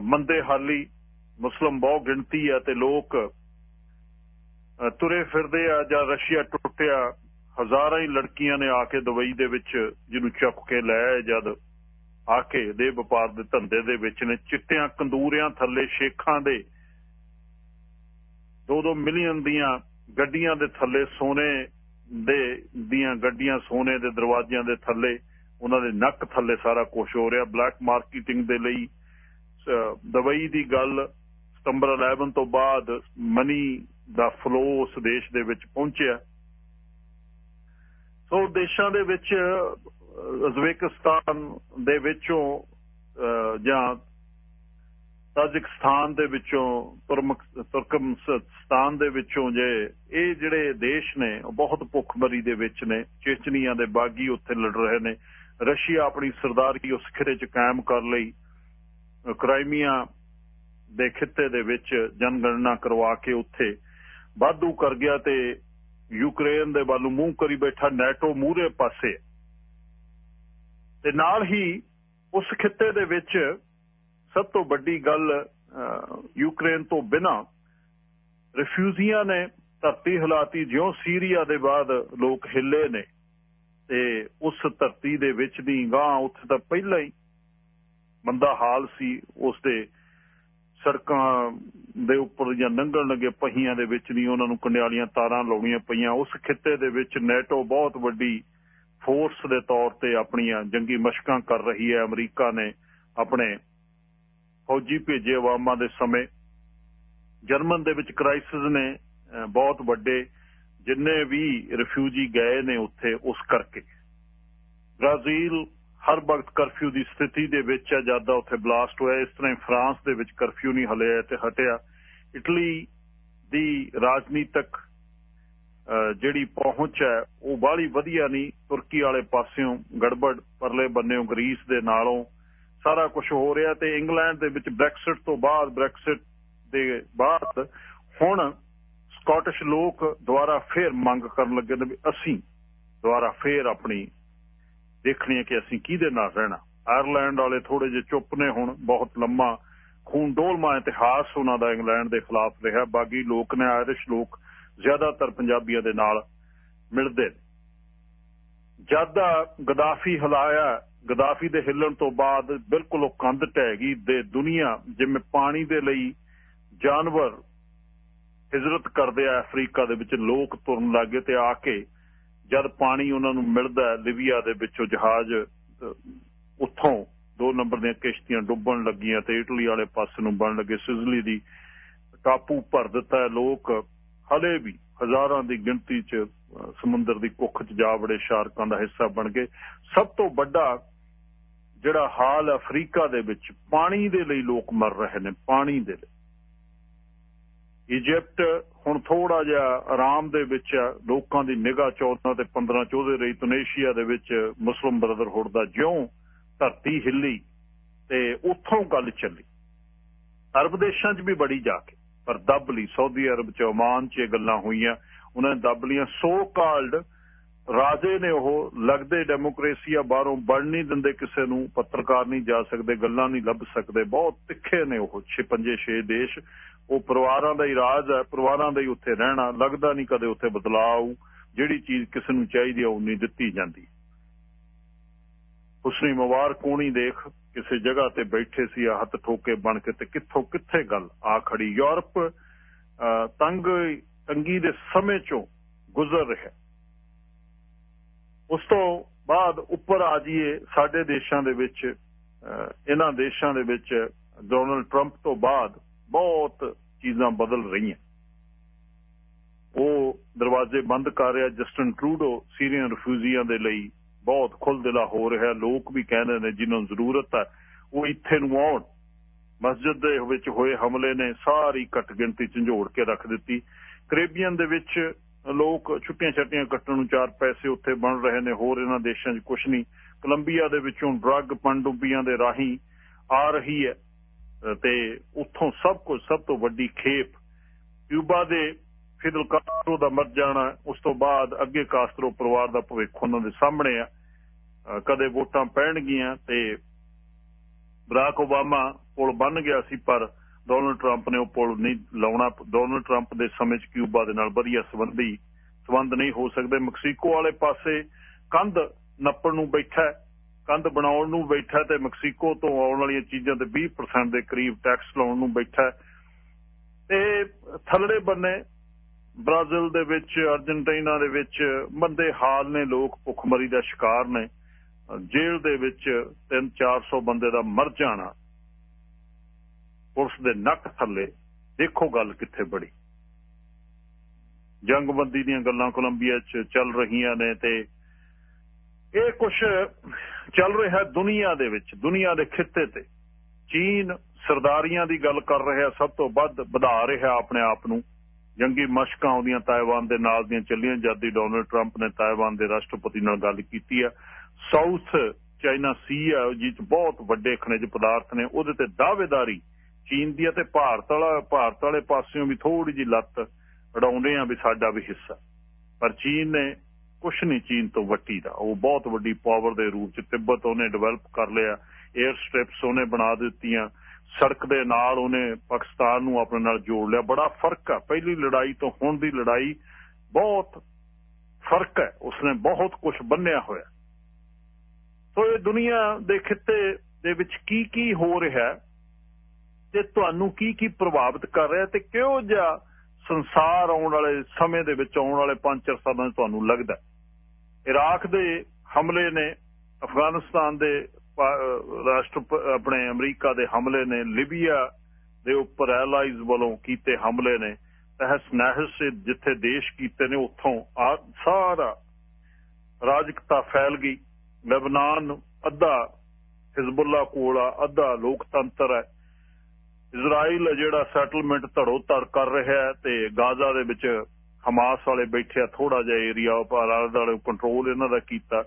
A: ਮੰਦੇ ਹਾਲੀ, ਮੁਸਲਮ ਬਹੁ ਗਿਣਤੀ ਆ ਤੇ ਲੋਕ ਤੁਰੇ ਫਿਰਦੇ ਆ ਜਾਂ ਰਸ਼ੀਆ ਟੁੱਟਿਆ, ਹਜ਼ਾਰਾਂ ਹੀ ਲੜਕੀਆਂ ਨੇ ਆ ਕੇ ਦੁਬਈ ਦੇ ਵਿੱਚ, ਜਿਹਨੂੰ ਚੁੱਕ ਕੇ ਲੈ ਜਦ, ਆ ਕੇ ਦੇ ਵਪਾਰ ਦੇ ਧੰਦੇ ਦੇ ਵਿੱਚ ਨੇ, ਚਿੱਟਿਆਂ, ਕੰਦੂਰਿਆਂ ਥੱਲੇ, ਸ਼ੇਖਾਂ ਦੇ 2-2 ਮਿਲੀਅਨ ਦੀਆਂ ਗੱਡੀਆਂ ਦੇ ਥੱਲੇ ਸੋਨੇ ਦੇ, ਦੀਆਂ ਗੱਡੀਆਂ ਸੋਨੇ ਦੇ ਦਰਵਾਜ਼ਿਆਂ ਦੇ ਥੱਲੇ, ਉਹਨਾਂ ਦੇ ਨੱਕ ਥੱਲੇ ਸਾਰਾ ਕੁਝ ਹੋ ਰਿਹਾ। ਬਲੈਕ ਮਾਰਕੀਟਿੰਗ ਦੇ ਲਈ ਦਵਾਈ ਦੀ ਗੱਲ ਸਤੰਬਰ 11 ਤੋਂ ਬਾਅਦ ਮਨੀ ਦਾ ਫਲੋ ਉਸ ਦੇਸ਼ ਦੇ ਵਿੱਚ ਪਹੁੰਚਿਆ। ਸੋ ਦੇਸ਼ਾਂ ਦੇ ਵਿੱਚ ਉਜ਼ਬੇਕਿਸਤਾਨ ਦੇ ਵਿੱਚੋਂ ਜਾਂ ਤਾਜਿਕਸਤਾਨ ਦੇ ਵਿੱਚੋਂ ਤੁਰਕਮਸਤਾਨ ਦੇ ਵਿੱਚੋਂ ਜੇ ਇਹ ਜਿਹੜੇ ਦੇਸ਼ ਨੇ, ਉਹ ਬਹੁਤ ਭੁੱਖਮਰੀ ਦੇ ਵਿੱਚ ਨੇ, ਚੇਚਨੀਆਂ ਦੇ ਬਾਗੀ ਉੱਥੇ ਲੜ ਰਹੇ ਨੇ। ਰਸ਼ੀਆ ਆਪਣੀ ਸਰਦਾਰੀ ਉਸ ਖਿਰੇ 'ਚ ਕਾਇਮ ਕਰ ਲਈ। ਕ੍ਰਾਈਮੀਆ ਦੇ ਖਿੱਤੇ ਦੇ ਵਿੱਚ ਜਨਗਣਨਾ ਕਰਵਾ ਕੇ ਉੱਥੇ ਵਾਧੂ ਕਰ ਗਿਆ ਤੇ ਯੂਕਰੇਨ ਦੇ ਵੱਲ ਮੂੰਹ ਕਰੀ ਬੈਠਾ ਨੈਟੋ ਮੂਹਰੇ ਪਾਸੇ। ਤੇ ਨਾਲ ਹੀ ਉਸ ਖਿੱਤੇ ਦੇ ਵਿੱਚ ਸਭ ਤੋਂ ਵੱਡੀ ਗੱਲ ਯੂਕਰੇਨ ਤੋਂ ਬਿਨਾ ਰਿਫਿਊਜੀਆਂ ਨੇ ਧਰਤੀ ਹਲਾਤੀ, ਜਿਉਂ ਸੀਰੀਆ ਦੇ ਬਾਅਦ ਲੋਕ ਹਿੱਲੇ ਨੇ ਤੇ ਉਸ ਧਰਤੀ ਦੇ ਵਿੱਚ ਦੀ ਗਾਂ ਉੱਥੇ ਤਾਂ ਪਹਿਲਾਂ ਹੀ ਮੰਦਾ ਹਾਲ ਸੀ, ਉਸ ਦੇ ਸੜਕਾਂ ਦੇ ਉੱਪਰ ਜਾਂ ਨੰਗਣ ਲੱਗੇ ਪਹੀਆਂ ਦੇ ਵਿੱਚ ਨਹੀਂ ਉਹਨਾਂ ਨੂੰ ਕੰਡਿਆਲੀਆਂ ਤਾਰਾਂ ਲਾਉਣੀਆਂ ਪਈਆਂ। ਉਸ ਖਿੱਤੇ ਦੇ ਵਿੱਚ ਨੈਟੋ ਬਹੁਤ ਵੱਡੀ ਫੋਰਸ ਦੇ ਤੌਰ ਤੇ ਆਪਣੀਆਂ ਜੰਗੀ ਮਸ਼ਕਾਂ ਕਰ ਰਹੀ ਹੈ। ਅਮਰੀਕਾ ਨੇ ਆਪਣੇ ਫੌਜੀ ਭੇਜੇ ਆਵਾਮਾਂ ਦੇ ਸਮੇਂ। ਜਰਮਨ ਦੇ ਵਿੱਚ ਕ੍ਰਾਈਸਿਸ ਨੇ ਬਹੁਤ ਵੱਡੇ, ਜਿੰਨੇ ਵੀ ਰਿਫਿਊਜੀ ਗਏ ਨੇ ਉੱਥੇ ਉਸ ਕਰਕੇ। ਬ੍ਰਾਜ਼ੀਲ ਹਰ ਵਕਤ ਕਰਫਿਊ ਦੀ ਸਥਿਤੀ ਦੇ ਵਿੱਚ ਹੈ, ਜਦ ਉੱਥੇ ਬਲਾਸਟ ਹੋਇਆ, ਇਸ ਤਰ੍ਹਾਂ ਹੀ ਫਰਾਂਸ ਦੇ ਵਿੱਚ ਕਰਫਿਊ ਨਹੀਂ ਹਲਿਆ ਤੇ ਹਟਿਆ। ਇਟਲੀ ਦੀ ਰਾਜਨੀਤਿਕ ਜਿਹੜੀ ਪਹੁੰਚ ਹੈ, ਉਹ ਬਾਹਲੀ ਵਧੀਆ ਨਹੀਂ, ਤੁਰਕੀ ਵਾਲੇ ਪਾਸਿਓਂ ਗੜਬੜ, ਪਰਲੇ ਬੰਨੇੋਂ ਗ੍ਰੀਸ ਦੇ ਨਾਲੋਂ ਸਾਰਾ ਕੁਝ ਹੋ ਰਿਹਾ ਤੇ ਇੰਗਲੈਂਡ ਦੇ ਵਿੱਚ ਬ੍ਰੈਕਸਿਟ ਤੋਂ ਬਾਅਦ ਬ੍ਰੈਕਸਿਟ ਦੇ ਬਾਅਦ ਹੁਣ ਸਕਾਟਿਸ਼ ਲੋਕ ਦੁਆਰਾ ਫੇਰ ਮੰਗ ਕਰਨ ਲੱਗੇ ਨੇ ਵੀ ਅਸੀਂ ਦੁਆਰਾ ਫੇਰ ਆਪਣੀ ਦੇਖਣੀ ਹੈ ਕਿ ਅਸੀਂ ਕਿਹਦੇ ਨਾਲ ਰਹਿਣਾ। ਆਇਰਲੈਂਡ ਵਾਲੇ ਥੋੜੇ ਜਿਹਾ ਚੁੱਪ ਨੇ ਹੁਣ, ਬਹੁਤ ਲੰਮਾ ਖੂਨ ਡੋਲਮਾ ਇਤਿਹਾਸ ਉਹਨਾਂ ਦਾ ਇੰਗਲੈਂਡ ਦੇ ਖਿਲਾਫ ਰਿਹਾ। ਬਾਕੀ ਲੋਕ ਨੇ, ਆਇਰਿਸ਼ ਲੋਕ ਜ਼ਿਆਦਾਤਰ ਪੰਜਾਬੀਆਂ ਦੇ ਨਾਲ ਮਿਲਦੇ ਨੇ। ਜਦ ਗਦਾਫੀ ਹਲਾਇਆ ਗਦਾਫੀ ਦੇ ਹਿੱਲਣ ਤੋਂ ਬਾਅਦ ਬਿਲਕੁਲ ਉਹ ਕੰਧ ਟਹਿ ਗਈ ਦੇ ਦੁਨੀਆ ਜਿਵੇਂ ਪਾਣੀ ਦੇ ਲਈ ਜਾਨਵਰ ਹਿਜਰਤ ਕਰਦੇ ਆ ਅਫਰੀਕਾ ਦੇ ਵਿੱਚ, ਲੋਕ ਤੁਰਨ ਲੱਗੇ ਤੇ ਆ ਕੇ ਜਦ ਪਾਣੀ ਉਹਨਾਂ ਨੂੰ ਮਿਲਦਾ ਲਿਬੀਆ ਦੇ ਵਿੱਚੋਂ ਜਹਾਜ਼ ਉੱਥੋਂ ਦੋ ਨੰਬਰ ਦੀਆਂ ਕਿਸ਼ਤੀਆਂ ਡੁੱਬਣ ਲੱਗੀਆਂ ਤੇ ਇਟਲੀ ਵਾਲੇ ਪਾਸੇ ਨੂੰ ਬਣ ਲੱਗੇ, ਸਿਜ਼ਲੀ ਦੀ ਟਾਪੂ ਭਰ ਦਿੱਤਾ ਲੋਕ ਹਲੇ ਵੀ ਹਜ਼ਾਰਾਂ ਦੀ ਗਿਣਤੀ 'ਚ ਸਮੁੰਦਰ ਦੀ ਕੁੱਖ 'ਚ ਜਾ ਵੜੇ ਸ਼ਾਰਕਾਂ ਦਾ ਹਿੱਸਾ ਬਣ ਗਏ। ਸਭ ਤੋਂ ਵੱਡਾ ਜਿਹੜਾ ਹਾਲ ਅਫਰੀਕਾ ਦੇ ਵਿੱਚ ਪਾਣੀ ਦੇ ਲਈ ਲੋਕ ਮਰ ਰਹੇ ਨੇ, ਪਾਣੀ ਦੇ ਲਈ। ਇਜੀਪਟ ਹੁਣ ਥੋੜਾ ਜਿਹਾ ਆਰਾਮ ਦੇ ਵਿੱਚ ਲੋਕਾਂ ਦੀ ਨਿਗਾਹ 14 ਤੇ 15 ਚੋਦੇ ਰਹੀ ਤੁਨੀਸ਼ੀਆ ਦੇ ਵਿੱਚ ਮੁਸਲਮ ਬ੍ਰਦਰਹੁੱਡ ਦਾ ਜਿਉਂ ਧਰਤੀ ਹਿੱਲੀ ਤੇ ਉੱਥੋਂ ਗੱਲ ਚੱਲੀ। ਅਰਬ ਦੇਸ਼ਾਂ 'ਚ ਵੀ ਬੜੀ ਜਾ ਕੇ, ਪਰ ਦੱਬ ਲਈ। ਸਾਊਦੀ ਅਰਬ 'ਚ ਓਮਾਨ 'ਚ ਇਹ ਗੱਲਾਂ ਹੋਈਆਂ। ਉਹਨਾਂ ਨੇ ਦੱਬ ਲੀਆਂ ਸੋ ਕਾਲਡ ਰਾਜੇ ਨੇ ਉਹ ਲੱਗਦੇ ਡੈਮੋਕ੍ਰੇਸੀਆ ਬਾਹਰੋਂ ਬਣ ਨਹੀਂ ਦਿੰਦੇ ਕਿਸੇ ਨੂੰ, ਪੱਤਰਕਾਰ ਨਹੀਂ ਜਾ ਸਕਦੇ, ਗੱਲਾਂ ਨਹੀਂ ਲੱਭ ਸਕਦੇ, ਬਹੁਤ ਤਿੱਖੇ ਨੇ ਉਹ 6 ਪੰਜੇ 6 ਦੇਸ਼। ਉਹ ਪਰਿਵਾਰਾਂ ਦਾ ਹੀ ਰਾਜ ਹੈ, ਪਰਿਵਾਰਾਂ ਦਾ ਹੀ ਉੱਥੇ ਰਹਿਣਾ, ਲੱਗਦਾ ਨਹੀਂ ਕਦੇ ਉੱਥੇ ਬਦਲਾਅ ਜਿਹੜੀ ਚੀਜ਼ ਕਿਸੇ ਨੂੰ ਚਾਹੀਦੀ ਆ ਉਹ ਨਹੀਂ ਦਿੱਤੀ ਜਾਂਦੀ। ਹੁਸਨੀ ਮੁਬਾਰਕ ਕੋਣੀ ਦੇਖ, ਕਿਸੇ ਜਗ੍ਹਾ ਤੇ ਬੈਠੇ ਸੀ ਆ ਹੱਥ ਠੋਕੇ ਬਣ ਕੇ ਤੇ ਕਿੱਥੋਂ ਕਿੱਥੇ ਗੱਲ ਆ ਖੜੀ। ਯੂਰਪ ਤੰਗ, ਤੰਗੀ ਦੇ ਸਮੇਂ ਚੋਂ ਗੁਜ਼ਰ ਰਿਹਾ। ਉਸ ਤੋਂ ਬਾਅਦ ਉੱਪਰ ਆ ਜਾਈਏ ਸਾਡੇ ਦੇਸ਼ਾਂ ਦੇ ਵਿੱਚ ਇਹਨਾਂ ਦੇਸ਼ਾਂ ਦੇ ਵਿੱਚ ਡੋਨਲਡ 트ੰਪ ਤੋਂ ਬਾਅਦ ਬਹੁਤ ਚੀਜ਼ਾਂ ਬਦਲ ਰਹੀਆਂ। ਉਹ ਦਰਵਾਜ਼ੇ ਬੰਦ ਕਰ ਰਿਹਾ, ਜਸਟਨ ਟਰੂਡੋ ਸੀਰੀਅਨ ਰਿਫਿਊਜੀਆਂ ਦੇ ਲਈ ਬਹੁਤ ਖੁੱਲਦਿਲਾ ਹੋ ਰਿਹਾ, ਲੋਕ ਵੀ ਕਹਿੰਦੇ ਨੇ ਜਿਨ੍ਹਾਂ ਨੂੰ ਜ਼ਰੂਰਤ ਹੈ, ਉਹ ਇੱਥੇ ਨੂੰ ਆਉਣ। ਮਸਜਿਦ ਦੇ ਵਿੱਚ ਹੋਏ ਹਮਲੇ ਨੇ ਸਾਰੀ ਘਟ ਗਿਣਤੀ ਝੰਜੋੜ ਕੇ ਰੱਖ ਦਿੱਤੀ। ਕੈਰੇਬੀਅਨ ਦੇ ਵਿੱਚ ਲੋਕ ਛੁੱਟੀਆਂ ਛੱਟੀਆਂ ਕੱਟਣ ਨੂੰ ਚਾਰ ਪੈਸੇ ਉੱਥੇ ਬਣ ਰਹੇ ਨੇ, ਹੋਰ ਇਹਨਾਂ ਦੇਸ਼ਾਂ 'ਚ ਕੁਝ ਨਹੀਂ। ਕੋਲੰਬੀਆ ਦੇ ਵਿੱਚੋਂ ਡਰੱਗ ਪੰਡੂਬੀਆਂ ਦੇ ਰਾਹੀਂ ਆ ਰਹੀ ਹੈ। ਤੇ ਉੱਥੋਂ ਸਭ ਕੁਝ ਸਭ ਤੋਂ ਵੱਡੀ ਖੇਪ ਕਿਊਬਾ ਦੇ ਫਿਦਲ ਕਾਸਟਰੋ ਦਾ ਮਰ ਜਾਣਾ, ਉਸ ਤੋਂ ਬਾਅਦ ਅੱਗੇ ਕਾਸਟਰੋ ਪਰਿਵਾਰ ਦਾ ਭਵਿੱਖ ਉਹਨਾਂ ਦੇ ਸਾਹਮਣੇ ਆ। ਕਦੇ ਵੋਟਾਂ ਪੈਣਗੀਆਂ ਤੇ ਬਰਾਕ ਓਬਾਮਾ ਕੋਲ ਬਣ ਗਿਆ ਸੀ, ਪਰ ਡੋਨਲਡ ਟਰੰਪ ਨੇ ਉਹ ਪੁਲ ਨਹੀਂ ਲਾਉਣਾ। ਡੋਨਲਡ ਟਰੰਪ ਦੇ ਸਮੇਂ 'ਚ ਕਿਊਬਾ ਦੇ ਨਾਲ ਵਧੀਆ ਸੰਬੰਧੀ ਸੰਬੰਧ ਨਹੀਂ ਹੋ ਸਕਦੇ। ਮੈਕਸੀਕੋ ਵਾਲੇ ਪਾਸੇ ਕੰਧ ਨੱਪਣ ਨੂੰ ਬੈਠਾ ਕੰਧ ਬਣਾਉਣ ਨੂੰ ਬੈਠਾ ਤੇ ਮੈਕਸੀਕੋ ਤੋਂ ਆਉਣ ਵਾਲੀਆਂ ਚੀਜ਼ਾਂ ਤੇ 20% ਦੇ ਕਰੀਬ ਟੈਕਸ ਲਾਉਣ ਨੂੰ ਬੈਠਾ ਤੇ ਥੱਲੜੇ ਬੰਨੇ ਬ੍ਰਾਜ਼ੀਲ ਦੇ ਵਿੱਚ ਅਰਜਨਟੀਨਾ ਦੇ ਵਿੱਚ ਮੰਦੇ ਹਾਲ ਨੇ। ਲੋਕ ਭੁੱਖਮਰੀ ਦਾ ਸ਼ਿਕਾਰ ਨੇ। ਜੇਲ੍ਹ ਦੇ ਵਿੱਚ 3-400 ਬੰਦੇ ਦਾ ਮਰ ਜਾਣਾ। ਪੁਲਿਸ ਦੇ ਨੱਕ ਥੱਲੇ, ਦੇਖੋ ਗੱਲ ਕਿੱਥੇ ਬੜੀ। ਜੰਗਬੰਦੀ ਦੀਆਂ ਗੱਲਾਂ ਕੋਲੰਬੀਆ 'ਚ ਚੱਲ ਰਹੀਆਂ ਨੇ ਤੇ ਇਹ ਕੁਝ ਚੱਲ ਰਿਹਾ ਦੁਨੀਆ ਦੇ ਵਿੱਚ, ਦੁਨੀਆ ਦੇ ਖਿੱਤੇ ਤੇ। ਚੀਨ ਸਰਦਾਰੀਆਂ ਦੀ ਗੱਲ ਕਰ ਰਿਹਾ, ਸਭ ਤੋਂ ਵੱਧ ਵਧਾ ਰਿਹਾ ਆਪਣੇ ਆਪ ਨੂੰ। ਜੰਗੀ ਮਸ਼ਕਾਂ ਆਉਂਦੀਆਂ ਤਾਇਵਾਨ ਦੇ ਨਾਲ ਦੀਆਂ ਚੱਲੀਆਂ। ਜਦ ਡੋਨਲਡ ਟਰੰਪ ਨੇ ਤਾਇਵਾਨ ਦੇ ਰਾਸ਼ਟਰਪਤੀ ਨਾਲ ਗੱਲ ਕੀਤੀ ਆ। ਸਾਊਥ ਚਾਈਨਾ ਸੀ ਆ ਜਿਸ ਬਹੁਤ ਵੱਡੇ ਖਣਿਜ ਪਦਾਰਥ ਨੇ, ਉਹਦੇ ਤੇ ਦਾਅਵੇਦਾਰੀ ਚੀਨ ਦੀ ਤੇ ਭਾਰਤ ਵਾਲਾ, ਭਾਰਤ ਵਾਲੇ ਪਾਸਿਓਂ ਵੀ ਥੋੜੀ ਜੀ ਲੱਤ ਅੜਾਉਂਦੇ ਆ ਵੀ ਸਾਡਾ ਵੀ ਹਿੱਸਾ। ਪਰ ਚੀਨ ਨੇ ਕੁਛ ਨਹੀਂ ਚੀਨ ਤੋਂ ਵੱਟੀ ਦਾ ਉਹ ਬਹੁਤ ਵੱਡੀ ਪਾਵਰ ਦੇ ਰੂਪ ਚ ਤਿੱਬਤ ਉਹਨੇ ਡਿਵੈਲਪ ਕਰ ਲਿਆ 에ਅਰ ਸਟ੍ਰਿਪਸ ਉਹਨੇ ਬਣਾ ਦਿੱਤੀਆਂ, ਸੜਕ ਦੇ ਨਾਲ ਉਹਨੇ ਪਾਕਿਸਤਾਨ ਨੂੰ ਆਪਣੇ ਨਾਲ ਜੋੜ ਲਿਆ। ਬੜਾ ਫ਼ਰਕ ਆ। ਪਹਿਲੀ ਲੜਾਈ ਤੋਂ ਹੁਣ ਦੀ ਲੜਾਈ ਬਹੁਤ ਫ਼ਰਕ ਹੈ। ਉਸਨੇ ਬਹੁਤ ਕੁਝ ਬੰਨਿਆ ਹੋਇਆ। ਸੋ ਇਹ ਦੁਨੀਆ ਦੇ ਖਿੱਤੇ ਦੇ ਵਿੱਚ ਕੀ ਕੀ ਹੋ ਰਿਹਾ ਤੇ ਤੁਹਾਨੂੰ ਕੀ ਕੀ ਪ੍ਰਭਾਵਿਤ ਕਰ ਰਿਹਾ ਤੇ ਕਿਹੋ ਜਿਹਾ ਸੰਸਾਰ ਆਉਣ ਵਾਲੇ ਸਮੇਂ ਦੇ ਵਿੱਚ ਆਉਣ ਵਾਲੇ 5-4 ਸਾਲਾਂ 'ਚ ਤੁਹਾਨੂੰ ਲੱਗਦਾ ਇਰਾਕ ਦੇ ਹਮਲੇ ਨੇ, ਅਫਗਾਨਿਸਤਾਨ ਦੇ ਰਾਸ਼ਟਰ ਆਪਣੇ ਅਮਰੀਕਾ ਦੇ ਹਮਲੇ ਨੇ, ਲਿਬੀਆ ਦੇ ਉੱਪਰ ਐਲਾਈਜ਼ ਵੱਲੋਂ ਕੀਤੇ ਹਮਲੇ ਨੇ, ਤਹਿਸ ਨਹਿਸ ਜਿੱਥੇ ਦੇਸ਼ ਕੀਤੇ ਨੇ, ਉੱਥੋਂ ਆ ਸਾਰਾ ਰਾਜਕਤਾ ਫੈਲ ਗਈ। ਲਬਨਾਨ ਅੱਧਾ ਹਿਜ਼ਬੁੱਲਾ ਕੋਲ ਆ, ਅੱਧਾ ਲੋਕਤੰਤਰ ਹੈ। ਇਜ਼ਰਾਈਲ ਜਿਹੜਾ ਸੈਟਲਮੈਂਟ ਧੜੋ ਧੜ ਕਰ ਰਿਹਾ ਹੈ ਤੇ ਗਾਜ਼ਾ ਦੇ ਵਿੱਚ ਹਮਾਸ ਵਾਲੇ ਬੈਠੇ ਆ ਥੋੜਾ ਜਿਹਾ ਏਰੀਆ ਪਰ ਆਲੇ ਕੰਟਰੋਲ ਇਹਨਾਂ ਦਾ ਕੀਤਾ।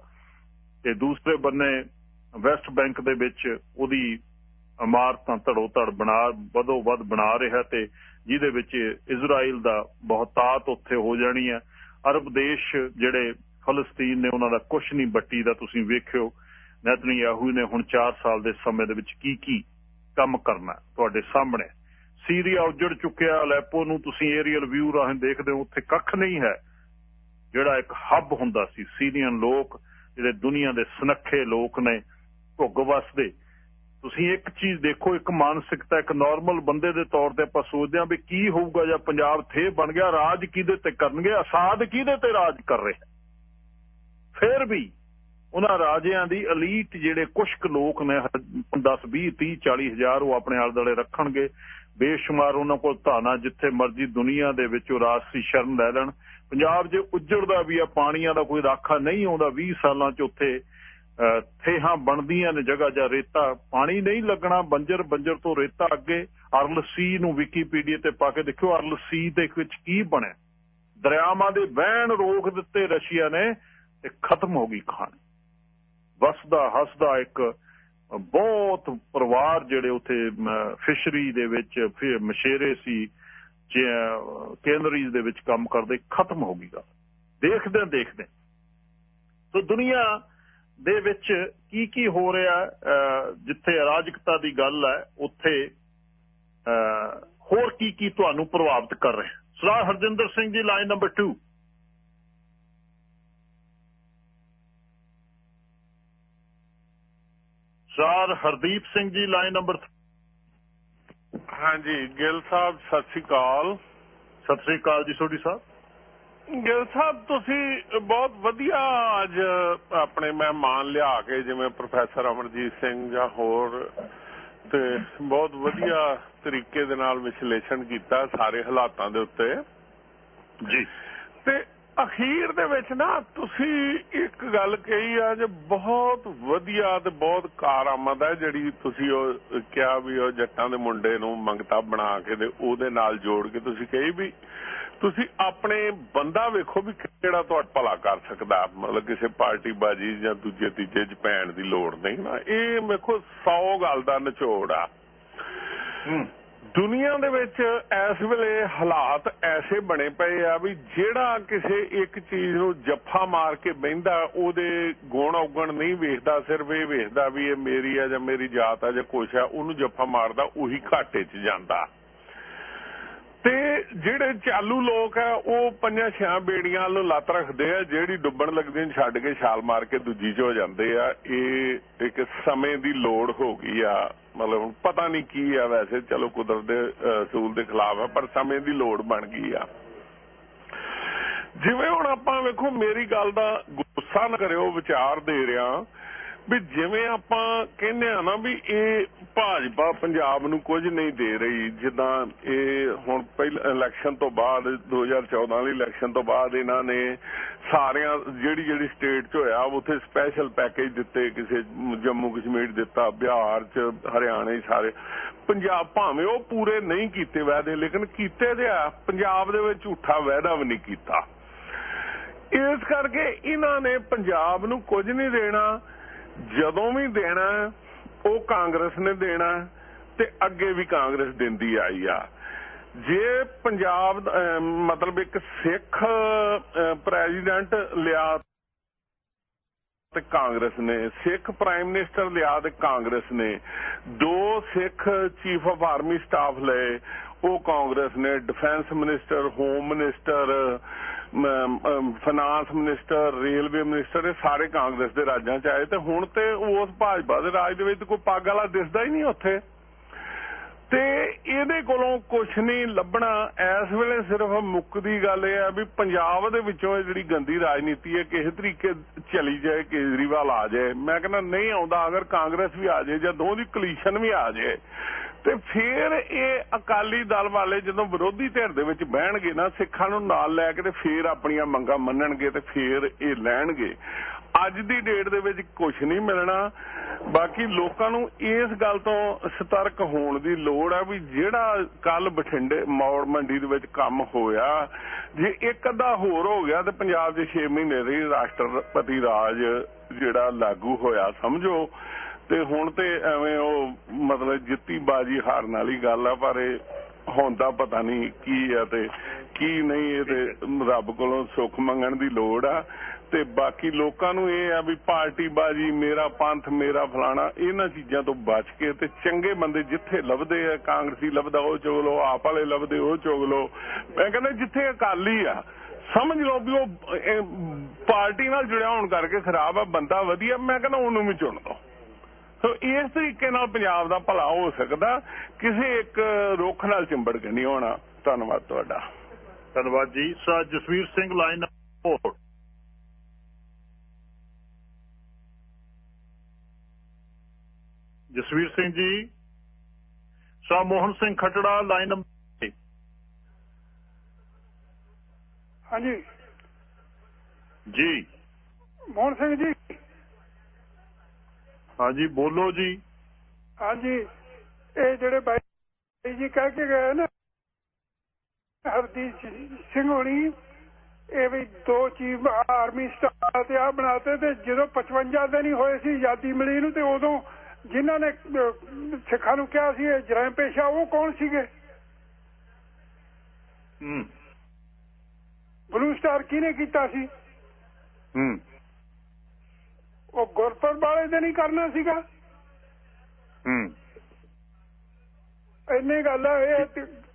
A: ਤੇ ਦੂਸਰੇ ਬੰਨੇ ਵੈਸਟ ਬੈਂਕ ਦੇ ਵਿੱਚ ਉਹਦੀ ਇਮਾਰਤਾਂ ਧੜੋ ਧੜ ਬਣਾ, ਵਧੋ ਵੱਧ ਬਣਾ ਰਿਹਾ ਤੇ ਜਿਹਦੇ ਵਿੱਚ ਇਜ਼ਰਾਈਲ ਦਾ ਬਹੁਤਾਤ ਉੱਥੇ ਹੋ ਜਾਣੀ ਹੈ। ਅਰਬ ਦੇਸ਼ ਜਿਹੜੇ ਫਲਸਤੀਨ ਨੇ, ਉਹਨਾਂ ਦਾ ਕੁਝ ਨਹੀਂ ਬੱਟੀ ਦਾ ਤੁਸੀਂ ਵੇਖਿਓ। ਨੈਤਨਯਾਹੂ ਨੇ ਹੁਣ 4 ਸਾਲ ਦੇ ਸਮੇਂ ਦੇ ਵਿੱਚ ਕੀ ਕੀ ਕੰਮ ਕਰਨਾ ਤੁਹਾਡੇ ਸਾਹਮਣੇ। ਸੀਰੀਆ ਉੱਜੜ ਚੁੱਕਿਆ ਅਲੈਪੋ ਨੂੰ, ਤੁਸੀਂ ਏਰੀਅਲ ਵਿਊ ਰਾਹੀਂ ਦੇਖਦੇ ਹੋ, ਉੱਥੇ ਕੱਖ ਨਹੀਂ ਹੈ। ਜਿਹੜਾ ਇੱਕ ਹੱਬ ਹੁੰਦਾ ਸੀ ਸੀਰੀਅਨ ਲੋਕ, ਜਿਹੜੇ ਦੁਨੀਆ ਦੇ ਸੁਨੱਖੇ ਲੋਕ ਨੇ, ਭੁੱਗ ਵਸਦੇ। ਤੁਸੀਂ ਇੱਕ ਚੀਜ਼ ਦੇਖੋ, ਇੱਕ ਮਾਨਸਿਕਤਾ, ਇੱਕ ਨਾਰਮਲ ਬੰਦੇ ਦੇ ਤੌਰ ਤੇ ਆਪਾਂ ਸੋਚਦੇ ਹਾਂ ਵੀ ਕੀ ਹੋਊਗਾ, ਜੇ ਪੰਜਾਬ ਥੇ ਬਣ ਗਿਆ, ਰਾਜ ਕਿਹਦੇ ਤੇ ਕਰਨਗੇ, ਆਸਾਦ ਕਿਹਦੇ ਤੇ ਰਾਜ ਕਰ ਰਿਹਾ ਫਿਰ ਵੀ ਉਹਨਾਂ ਰਾਜਿਆਂ ਦੀ ਅਲੀਟ ਜਿਹੜੇ ਕੁਸ਼ਕ ਲੋਕ ਨੇ 10 20 30 40 ਹਜ਼ਾਰ ਉਹ ਆਪਣੇ ਆਲੇ ਦੁਆਲੇ ਰੱਖਣਗੇ। ਬੇਸ਼ੁਮਾਰ ਉਹਨਾਂ ਕੋਲ ਧਾਨਾ ਜਿੱਥੇ ਮਰਜ਼ੀ ਦੁਨੀਆ ਦੇ ਵਿੱਚ ਉਹ ਰਾਜਸੀ ਸ਼ਰਨ ਲੈ ਲੈਣ। ਪੰਜਾਬ ਜੇ ਉੱਜੜਦਾ ਵੀ ਆ, ਪਾਣੀਆਂ ਦਾ ਕੋਈ ਰਾਖਾ ਨਹੀਂ ਆਉਂਦਾ। 20 ਸਾਲਾਂ ਚ ਉੱਥੇ ਥੇਹਾਂ ਬਣਦੀਆਂ ਨੇ ਜਗ੍ਹਾ ਜਾਂ ਰੇਤਾ। ਪਾਣੀ ਨਹੀਂ ਲੱਗਣਾ, ਬੰਜਰ ਬੰਜਰ ਤੋਂ ਰੇਤਾ ਅੱਗੇ। ਅਰਲ ਸੀ ਨੂੰ ਵਿਕੀਪੀਡੀਆ ਤੇ ਪਾ ਕੇ ਦੇਖਿਓ, ਅਰਲ ਸੀ ਦੇ ਵਿੱਚ ਕੀ ਬਣਿਆ? ਦਰਿਆਵਾਂ ਦੇ ਵਹਿਣ ਰੋਕ ਦਿੱਤੇ ਰਸ਼ੀਆ ਨੇ ਤੇ ਖਤਮ ਹੋ ਗਈ ਖਾਣ। ਵਸਦਾ, ਹੱਸਦਾ ਇੱਕ ਬਹੁਤ ਪਰਿਵਾਰ ਜਿਹੜੇ ਉੱਥੇ ਫਿਸ਼ਰੀ ਦੇ ਵਿੱਚ ਫਿਰ ਮਸ਼ੇਰੇ ਸੀ ਕੇਂਦਰੀਜ਼ ਦੇ ਵਿੱਚ ਕੰਮ ਕਰਦੇ, ਖਤਮ ਹੋ ਗਈਗਾ ਦੇਖਦੇ ਦੇਖਦੇ। ਸੋ ਦੁਨੀਆ ਦੇ ਵਿੱਚ ਕੀ ਕੀ ਹੋ ਰਿਹਾ ਜਿੱਥੇ ਅਰਾਜਕਤਾ ਦੀ ਗੱਲ ਹੈ, ਉੱਥੇ ਹੋਰ ਕੀ ਕੀ ਤੁਹਾਨੂੰ ਪ੍ਰਭਾਵਿਤ ਕਰ ਰਿਹਾ Sardar Harjinder Singh ji line number 2 sir Hardeep Singh ji line number
L: ਹਾਂਜੀ ਗਿੱਲ ਸਾਹਿਬ ਸਤਿ ਸ੍ਰੀ ਅਕਾਲ।
A: ਸਤਿ ਸ੍ਰੀ ਅਕਾਲ ਜੀ ਸੋਢੀ ਸਾਹਿਬ।
L: ਗਿੱਲ ਸਾਹਿਬ ਤੁਸੀਂ ਬਹੁਤ ਵਧੀਆ ਅੱਜ ਆਪਣੇ ਮਹਿਮਾਨ ਲਿਆ ਕੇ ਜਿਵੇਂ ਪ੍ਰੋਫੈਸਰ ਅਮਰਜੀਤ ਸਿੰਘ ਜਾਂ ਹੋਰ ਤੇ ਬਹੁਤ ਵਧੀਆ ਤਰੀਕੇ ਦੇ ਨਾਲ ਵਿਸ਼ਲੇਸ਼ਣ ਕੀਤਾ ਸਾਰੇ ਹਾਲਾਤਾਂ ਦੇ ਉੱਤੇ।
A: ਜੀ।
L: ਤੇ ਅਖੀਰ ਦੇ ਵਿੱਚ ਨਾ ਤੁਸੀਂ ਇੱਕ ਗੱਲ ਕਹੀ ਆ ਜੇ ਬਹੁਤ ਵਧੀਆ ਤੇ ਬਹੁਤ ਕਾਰਾਮਦ ਹੈ ਜਿਹੜੀ ਤੁਸੀਂ ਉਹ ਕਿਹਾ ਵੀ ਉਹ ਜੱਟਾਂ ਦੇ ਮੁੰਡੇ ਨੂੰ ਮੰਗਤਾ ਬਣਾ ਕੇ ਤੇ ਉਹਦੇ ਨਾਲ ਜੋੜ ਕੇ ਤੁਸੀਂ ਕਹੀ ਵੀ ਤੁਸੀਂ ਆਪਣੇ ਬੰਦਾ ਵੇਖੋ ਵੀ ਕਿਹੜਾ ਤੁਹਾਡਾ ਭਲਾ ਕਰ ਸਕਦਾ। ਮਤਲਬ ਕਿਸੇ ਪਾਰਟੀ ਬਾਜੀ ਜਾਂ ਦੂਜੇ ਤੀਜੇ ਚ ਪੈਣ ਦੀ ਲੋੜ ਨਹੀਂ ਨਾ। ਇਹ ਵੇਖੋ 100 ਗੱਲ ਦਾ ਨਿਚੋੜ ਆ। ਦੁਨੀਆ ਦੇ ਵਿੱਚ ਇਸ ਵੇਲੇ ਹਾਲਾਤ ਐਸੇ ਬਣੇ ਪਏ ਆ ਵੀ ਜਿਹੜਾ ਕਿਸੇ ਇੱਕ ਚੀਜ਼ ਨੂੰ ਜੱਫਾ ਮਾਰ ਕੇ ਬਹਿੰਦਾ, ਉਹਦੇ ਗੁਣ ਔਗਣ ਨਹੀਂ ਵੇਖਦਾ, ਸਿਰਫ ਇਹ ਵੇਖਦਾ ਵੀ ਇਹ ਮੇਰੀ ਆ ਜਾਂ ਮੇਰੀ ਜਾਤ ਆ ਜਾਂ ਕੁਛ ਆ, ਉਹਨੂੰ ਜੱਫਾ ਮਾਰਦਾ, ਉਹੀ ਘਾਟੇ 'ਚ ਜਾਂਦਾ। ਤੇ ਜਿਹੜੇ ਚਾਲੂ ਲੋਕ ਆ, ਉਹ ਪੰਜਾਂ ਛਿਆਂ ਬੇੜੀਆਂ ਵੱਲੋਂ ਲੱਤ ਰੱਖਦੇ ਆ, ਜਿਹੜੀ ਡੁੱਬਣ ਲੱਗਦੀ ਛੱਡ ਕੇ ਛਾਲ ਮਾਰ ਕੇ ਦੂਜੀ 'ਚ ਹੋ ਜਾਂਦੇ ਆ। ਇਹ ਇੱਕ ਸਮੇਂ ਦੀ ਲੋੜ ਹੋ ਗਈ ਆ। ਮਤਲਬ ਪਤਾ ਨਹੀਂ ਕੀ ਆ ਵੈਸੇ, ਚਲੋ ਕੁਦਰਤ ਦੇ ਅਸੂਲ ਦੇ ਖਿਲਾਫ ਆ, ਪਰ ਸਮੇਂ ਦੀ ਲੋੜ ਬਣ ਗਈ ਆ। ਜਿਵੇਂ ਹੁਣ ਆਪਾਂ ਵੇਖੋ, ਮੇਰੀ ਗੱਲ ਦਾ ਗੁੱਸਾ ਨਾ ਕਰਿਓ, ਵਿਚਾਰ ਦੇ ਰਿਹਾ ਵੀ ਜਿਵੇਂ ਆਪਾਂ ਕਹਿੰਦੇ ਆ ਨਾ ਵੀ ਇਹ ਭਾਜਪਾ ਪੰਜਾਬ ਨੂੰ ਕੁਝ ਨਹੀਂ ਦੇ ਰਹੀ, ਜਿੱਦਾਂ ਇਹ ਹੁਣ ਪਹਿਲ ਇਲੈਕਸ਼ਨ ਤੋਂ ਬਾਅਦ 2014 ਵਾਲੀ ਇਲੈਕਸ਼ਨ ਤੋਂ ਬਾਅਦ ਇਹਨਾਂ ਨੇ ਸਾਰਿਆਂ ਜਿਹੜੀ ਜਿਹੜੀ ਸਟੇਟ 'ਚ ਹੋਇਆ, ਉੱਥੇ ਸਪੈਸ਼ਲ ਪੈਕੇਜ ਦਿੱਤੇ, ਕਿਸੇ ਜੰਮੂ ਕਸ਼ਮੀਰ ਦਿੱਤਾ, ਬਿਹਾਰ 'ਚ, ਹਰਿਆਣੇ ਸਾਰੇ। ਪੰਜਾਬ ਭਾਵੇਂ ਉਹ ਪੂਰੇ ਨਹੀਂ ਕੀਤੇ ਵਾਅਦੇ, ਲੇਕਿਨ ਕੀਤੇ ਤੇ ਆ। ਪੰਜਾਬ ਦੇ ਵਿੱਚ ਝੂਠਾ ਵਾਅਦਾ ਵੀ ਨਹੀਂ ਕੀਤਾ। ਇਸ ਕਰਕੇ ਇਹਨਾਂ ਨੇ ਪੰਜਾਬ ਨੂੰ ਕੁਝ ਨਹੀਂ ਦੇਣਾ। ਜਦੋਂ ਵੀ ਦੇਣਾ, ਉਹ ਕਾਂਗਰਸ ਨੇ ਦੇਣਾ ਤੇ ਅੱਗੇ ਵੀ ਕਾਂਗਰਸ ਦਿੰਦੀ ਆਈ ਆ। ਜੇ ਪੰਜਾਬ ਮਤਲਬ ਇੱਕ ਸਿੱਖ ਪ੍ਰੈਜ਼ੀਡੈਂਟ ਲਿਆ ਤੇ ਕਾਂਗਰਸ ਨੇ, ਸਿੱਖ ਪ੍ਰਾਈਮ ਮਿਨਿਸਟਰ ਲਿਆ ਤੇ ਕਾਂਗਰਸ ਨੇ, ਦੋ Sikh chief of army staff ਲਏ, ਉਹ ਕਾਂਗਰਸ ਨੇ defence minister home minister finance minister railway minister ਇਹ ਸਾਰੇ ਕਾਂਗਰਸ ਦੇ ਰਾਜਾਂ ਚ ਆਏ ਤੇ ਹੁਣ ਤੇ ਉਸ ਭਾਜਪਾ ਦੇ ਰਾਜ ਦੇ ਵਿੱਚ ਕੋਈ ਪੱਗ ਵਾਲਾ ਦਿਸਦਾ ਹੀ ਨਹੀਂ ਉੱਥੇ। ਤੇ ਇਹਦੇ ਕੋਲੋਂ ਕੁਝ ਨਹੀਂ ਲੱਭਣਾ। ਇਸ ਵੇਲੇ ਸਿਰਫ ਮੁੱਕਦੀ ਗੱਲ ਇਹ ਆ ਵੀ ਪੰਜਾਬ ਦੇ ਵਿੱਚੋਂ ਇਹ ਜਿਹੜੀ ਗੰਦੀ ਰਾਜਨੀਤੀ ਹੈ, ਕਿਸੇ ਤਰੀਕੇ ਚਲੀ ਜਾਏ, ਕੇਜਰੀਵਾਲ ਆ ਜਾਏ। ਮੈਂ ਕਹਿੰਦਾ ਨਹੀਂ ਆਉਂਦਾ, ਅਗਰ ਕਾਂਗਰਸ ਵੀ ਆ ਜਾਏ ਜਾਂ ਦੋ ਦੀ ਕਲੀਸ਼ਨ ਵੀ ਆ ਜਾਏ ਤੇ ਫਿਰ ਇਹ ਅਕਾਲੀ ਦਲ ਵਾਲੇ ਜਦੋਂ ਵਿਰੋਧੀ ਧਿਰ ਦੇ ਵਿੱਚ ਬਹਿਣਗੇ ਨਾ, ਸਿੱਖਾਂ ਨੂੰ ਨਾਲ ਲੈ ਕੇ ਤੇ ਫਿਰ ਆਪਣੀਆਂ ਮੰਗਾਂ ਮੰਨਣਗੇ ਤੇ ਫਿਰ ਇਹ ਲੈਣਗੇ। ਅੱਜ ਦੀ ਡੇਟ ਦੇ ਵਿੱਚ ਕੁਝ ਨਹੀਂ ਮਿਲਣਾ। ਬਾਕੀ ਲੋਕਾਂ ਨੂੰ ਇਸ ਗੱਲ ਤੋਂ ਸਤਰਕ ਹੋਣ ਦੀ ਲੋੜ ਹੈ ਵੀ ਜਿਹੜਾ ਕੱਲ ਬਠਿੰਡੇ, ਮੌੜ ਮੰਡੀ ਦੇ ਵਿੱਚ ਕੰਮ ਹੋਇਆ, ਜੇ ਇੱਕ ਅੱਧਾ ਹੋਰ ਹੋ ਗਿਆ ਤੇ ਪੰਜਾਬ ਦੇ 6 ਮਹੀਨੇ ਦੀ ਰਾਸ਼ਟਰਪਤੀ ਰਾਜ ਜਿਹੜਾ ਲਾਗੂ ਹੋਇਆ, ਸਮਝੋ। ਤੇ ਹੁਣ ਤੇ ਐਵੇਂ ਉਹ ਮਤਲਬ ਜਿੱਤੀ ਬਾਜੀ ਹਾਰਨ ਵਾਲੀ ਗੱਲ ਆ, ਪਰ ਇਹ ਹੁੰਦਾ ਪਤਾ ਨਹੀਂ ਕੀ ਆ ਤੇ ਕੀ ਨਹੀਂ, ਇਹ ਤੇ ਰੱਬ ਕੋਲੋਂ ਸੁੱਖ ਮੰਗਣ ਦੀ ਲੋੜ ਆ। ਤੇ ਬਾਕੀ ਲੋਕਾਂ ਨੂੰ ਇਹ ਆ ਵੀ ਪਾਰਟੀ ਬਾਜੀ ਮੇਰਾ ਪੰਥ, ਮੇਰਾ ਫਲਾਣਾ, ਇਹਨਾਂ ਚੀਜ਼ਾਂ ਤੋਂ ਬਚ ਕੇ ਤੇ ਚੰਗੇ ਬੰਦੇ ਜਿੱਥੇ ਲੱਭਦੇ ਆ, ਕਾਂਗਰਸੀ ਲੱਭਦਾ, ਉਹ ਚੁਗ ਲੋ ਆਪ ਵਾਲੇ ਲੱਭਦੇ, ਉਹ ਚੁਗ ਲੋ ਮੈਂ ਕਹਿੰਦਾ ਜਿੱਥੇ ਅਕਾਲੀ ਆ, ਸਮਝ ਲਓ ਵੀ ਉਹ ਪਾਰਟੀ ਨਾਲ ਜੁੜਿਆ ਹੋਣ ਕਰਕੇ ਖਰਾਬ ਆ, ਬੰਦਾ ਵਧੀਆ, ਮੈਂ ਕਹਿੰਦਾ ਉਹਨੂੰ ਵੀ ਚੁਣ ਲਓ। ਸੋ ਇਸ ਤਰੀਕੇ ਨਾਲ ਪੰਜਾਬ ਦਾ ਭਲਾ ਹੋ ਸਕਦਾ। ਕਿਸੇ ਇੱਕ ਰੁੱਖ ਨਾਲ ਚਿੰਬੜ ਕੇ ਨਹੀਂ ਹੋਣਾ। ਧੰਨਵਾਦ ਤੁਹਾਡਾ।
K: ਧੰਨਵਾਦ ਜੀ। Sir Jasvir Singh line 4 Jasvir Singh ji. ਸਾ ਮੋਹਨ ਸਿੰਘ ਖਟੜਾ ਲਾਈਨ ਨੰਬਰ
M: ਹਾਂਜੀ।
K: ਜੀ।
M: ਮੋਹਨ ਸਿੰਘ ਜੀ।
K: ਹਾਂਜੀ ਬੋਲੋ ਜੀ।
M: ਹਾਂਜੀ ਇਹ ਜਿਹੜੇ ਬਾਈ ਜੀ ਕਹਿ ਕੇ ਗਏ ਨਾ ਹਰਦੀਪ ਸਿੰਘ ਹੋਣੀ ਇਹ ਵੀ ਦੋ ਚੀਫ ਆਰਮੀ ਸਟਾਫ ਤੇ ਆ ਬਣਾਤੇ ਤੇ ਜਦੋਂ 55 ਦਿਨ ਹੀ ਹੋਏ ਸੀ ਆਜ਼ਾਦੀ ਮਿਲੀ ਨੂੰ ਤੇ ਉਦੋਂ ਜਿਨ੍ਹਾਂ ਨੇ ਸਿੱਖਾਂ ਨੂੰ ਕਿਹਾ ਸੀ ਇਹ ਜਰਾਇਮ ਪੇਸ਼ਾ ਉਹ ਕੌਣ ਸੀਗੇ?
K: ਹੂੰ।
M: ਬਲੂ ਸਟਾਰ ਕਿਹਨੇ ਕੀਤਾ ਸੀ?
K: ਹੂੰ।
M: ਉਹ ਗੁਰਪੁਰ ਵਾਲੇ ਦੇ ਨਹੀਂ ਕਰਨਾ ਸੀਗਾ।
K: ਹੂੰ।
M: ਇੰਨੀ ਗੱਲ ਹੈ ਇਹ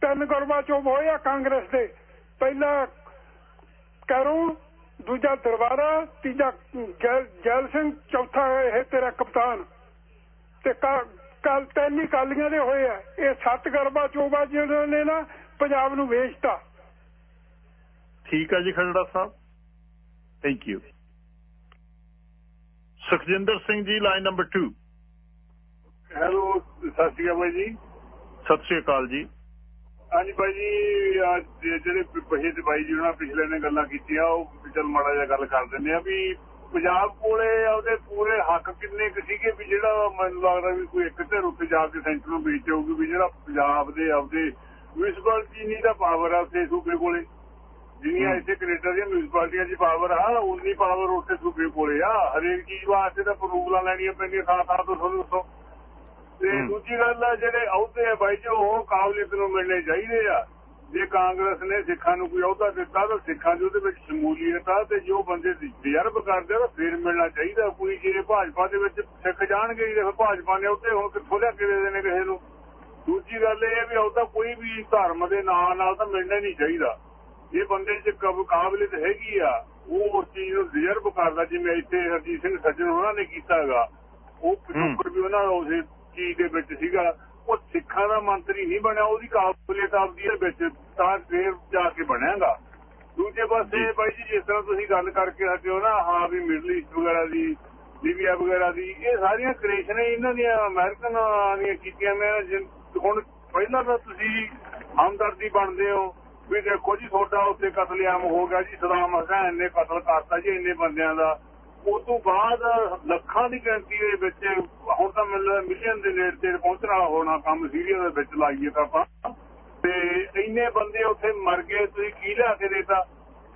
M: ਤਿੰਨ ਗੁਰਬਾ ਚੋਂ ਹੋਇਆ ਕਾਂਗਰਸ ਦੇ। ਪਹਿਲਾ ਕਰੂੰ ਦੂਜਾ ਦਰਬਾਰਾ ਤੀਜਾ ਜੈਲ ਸਿੰਘ ਚੌਥਾ ਇਹ ਤੇਰਾ ਕਪਤਾਨ। ਤੇ ਕੱਲ ਤਿੰਨ ਹੀ ਕਾਲੀਆਂ ਦੇ ਹੋਏ ਆ। ਇਹ ਸੱਤ ਗਰਬਾ ਚੋਬਾ ਜਿਹਨਾਂ ਨੇ ਨਾ ਪੰਜਾਬ ਨੂੰ ਵੇਚਤਾ।
K: ਠੀਕ ਹੈ ਜੀ Khatra Sahib. Thank you Sukhjinder Singh ji line number 2
N: hello ਸਤਿ ਸ਼੍ਰੀ ਅਕਾਲ ਜੀ।
K: ਸਤਿ ਸ਼੍ਰੀ ਅਕਾਲ ਜੀ।
N: ਹਾਂਜੀ ਭਾਈ ਜੀ ਜਿਹੜੇ ਤੇ ਬਾਈ ਜੀ ਉਹਨਾਂ ਪਿਛਲੇ ਨੇ ਗੱਲਾਂ ਕੀਤੀਆਂ ਉਹ ਚਲ ਮਾੜਾ ਜਿਹਾ ਗੱਲ ਕਰ ਦਿੰਦੇ ਆ ਵੀ ਪੰਜਾਬ ਕੋਲੇ ਉਹਦੇ ਪੂਰੇ ਹੱਕ ਕਿੰਨੇ ਕੁ ਸੀਗੇ ਵੀ ਜਿਹੜਾ ਮੈਨੂੰ ਲੱਗਦਾ ਵੀ ਕੋਈ ਇੱਕ ਧਿਰ ਉੱਤੇ ਜਾ ਕੇ ਸੈਂਟਰ ਨੂੰ ਵੇਚ ਜਾਊਗੀ ਵੀ ਜਿਹੜਾ ਪੰਜਾਬ ਦੇ ਆਪਦੇ ਮਿਊਨਿਸਪੈਲਿਟੀ ਨਹੀਂ ਦਾ ਪਾਵਰ ਆ ਉੱਥੇ ਸੂਬੇ ਕੋਲੇ। ਜਿੰਨੀਆਂ ਇੱਥੇ ਕੈਨੇਡਾ ਦੀਆਂ ਮਿਊਨਿਸਪੈਲਿਟੀਆਂ ਦੀ ਪਾਵਰ ਆ ਉਨੀ ਪਾਵਰ ਉੱਥੇ ਸੂਬੇ ਕੋਲੇ ਆ। ਹਰੇਕ ਚੀਜ਼ ਵਾਸਤੇ ਤਾਂ ਅਪਰੂਵਲਾਂ ਲੈਣੀਆਂ ਪੈਂਦੀਆਂ ਥਾਂ ਥਾਂ ਤੋਂ ਤੁਹਾਨੂੰ ਦੱਸੋ। ਤੇ ਦੂਜੀ ਗੱਲ ਆ ਜਿਹੜੇ ਅਹੁਦੇ ਆ ਬਾਈ ਜੀ ਉਹ ਕਾਬਲੀਅਤ ਨੂੰ ਮਿਲਣੇ ਚਾਹੀਦੇ ਆ। ਜੇ ਕਾਂਗਰਸ ਨੇ ਸਿੱਖਾਂ ਨੂੰ ਕੋਈ ਅਹੁਦਾ ਦਿੱਤਾ ਤਾਂ ਸਿੱਖਾਂ ਦੀ ਉਹਦੇ ਵਿੱਚ ਸ਼ਮੂਲੀਅਤ ਆ ਤੇ ਜੋ ਬੰਦੇ ਤਜਰਬ ਕਰਦੇ ਆ ਫਿਰ ਮਿਲਣਾ ਚਾਹੀਦਾ। ਕੋਈ ਜਿਹੜੇ ਭਾਜਪਾ ਦੇ ਵਿੱਚ ਸਿੱਖ ਜਾਣਗੇ ਜੇ ਭਾਜਪਾ ਨੇ ਉੱਤੇ ਹੁਣ ਕਿੱਥੋਂ ਲਿਆ ਕੇ ਦੇ ਦੇਣੇ ਕਿਸੇ ਨੂੰ? ਦੂਜੀ ਗੱਲ ਇਹ ਵੀ ਉਹਦਾ ਕੋਈ ਵੀ ਧਰਮ ਦੇ ਨਾਂ ਨਾਲ ਤਾਂ ਮਿਲਣਾ ਨਹੀਂ ਚਾਹੀਦਾ। ਇਹ ਬੰਦੇ 'ਚ ਕਾਬਲੀਅਤ ਹੈਗੀ ਆ ਉਹ ਉਸ ਚੀਜ਼ ਨੂੰ ਤਜਰਬ ਕਰਦਾ ਜਿਵੇਂ ਇੱਥੇ ਹਰਜੀਤ ਸਿੰਘ ਸੱਜਣ ਉਹਨਾਂ ਨੇ ਕੀਤਾਗਾ ਉਹ ਪਿਛੋਕੜ ਵੀ ਉਹਨਾਂ ਉਸ ਚੀਜ਼ ਦੇ ਵਿੱਚ ਸੀਗਾ। ਉਹ ਸਿੱਖਾਂ ਦਾ ਮੰਤਰੀ ਨਹੀਂ ਬਣਿਆ ਉਹਦੀ ਕਾਬਲੀਅਤ ਆਪਦੀ ਦੇ ਵਿੱਚ ਤਾਂ ਫੇਰ ਜਾ ਕੇ ਬਣਿਆਗਾ। ਦੂਜੇ ਪਾਸੇ ਬਾਈ ਜੀ ਜਿਸ ਤਰ੍ਹਾਂ ਤੁਸੀਂ ਗੱਲ ਕਰਕੇ ਹਟੇ ਹੋ ਨਾ ਹਾਂ ਵੀ ਮਿਡਲ ਈਸਟ ਵਗੈਰਾ ਦੀ ਲੀਬੀਆ ਵਗੈਰਾ ਦੀ ਇਹ ਸਾਰੀਆਂ ਕ੍ਰੀਏਸ਼ਨਾਂ ਇਹਨਾਂ ਦੀਆਂ ਅਮਰੀਕਨ ਦੀਆਂ ਕੀਤੀਆਂ ਮੈਂ ਹੁਣ ਪਹਿਲਾਂ ਤਾਂ ਤੁਸੀਂ ਹਮਦਰਦੀ ਬਣਦੇ ਹੋ। ਵੀ ਦੇਖੋ ਜੀ, ਤੁਹਾਡਾ ਉੱਤੇ ਕਤਲੇਆਮ ਹੋ ਗਿਆ ਜੀ, ਸਦਾਮ ਹਸੈਨ ਨੇ ਕਤਲ ਕਰਤਾ ਜੀ, ਇੰਨੇ ਬੰਦਿਆਂ ਦਾ। ਉਸ ਤੋਂ ਬਾਅਦ ਲੱਖਾਂ ਦੀ ਗਿਣਤੀ ਦੇ ਵਿੱਚ ਹੁਣ ਤਾਂ ਮਿਲੀਅਨ ਦੇ ਨੇੜੇ ਤੇ ਪਹੁੰਚਣ ਵਾਲਾ ਹੋਣਾ, ਕੰਮ ਸੀਰੀਆ ਦੇ ਵਿੱਚ ਲਾਈਏ ਤਾਂ ਆਪਾਂ। ਤੇ ਇੰਨੇ ਬੰਦੇ ਉੱਥੇ ਮਰ ਗਏ, ਤੁਸੀਂ ਕੀ ਲਿਆ ਕੇ ਦੇਤਾ?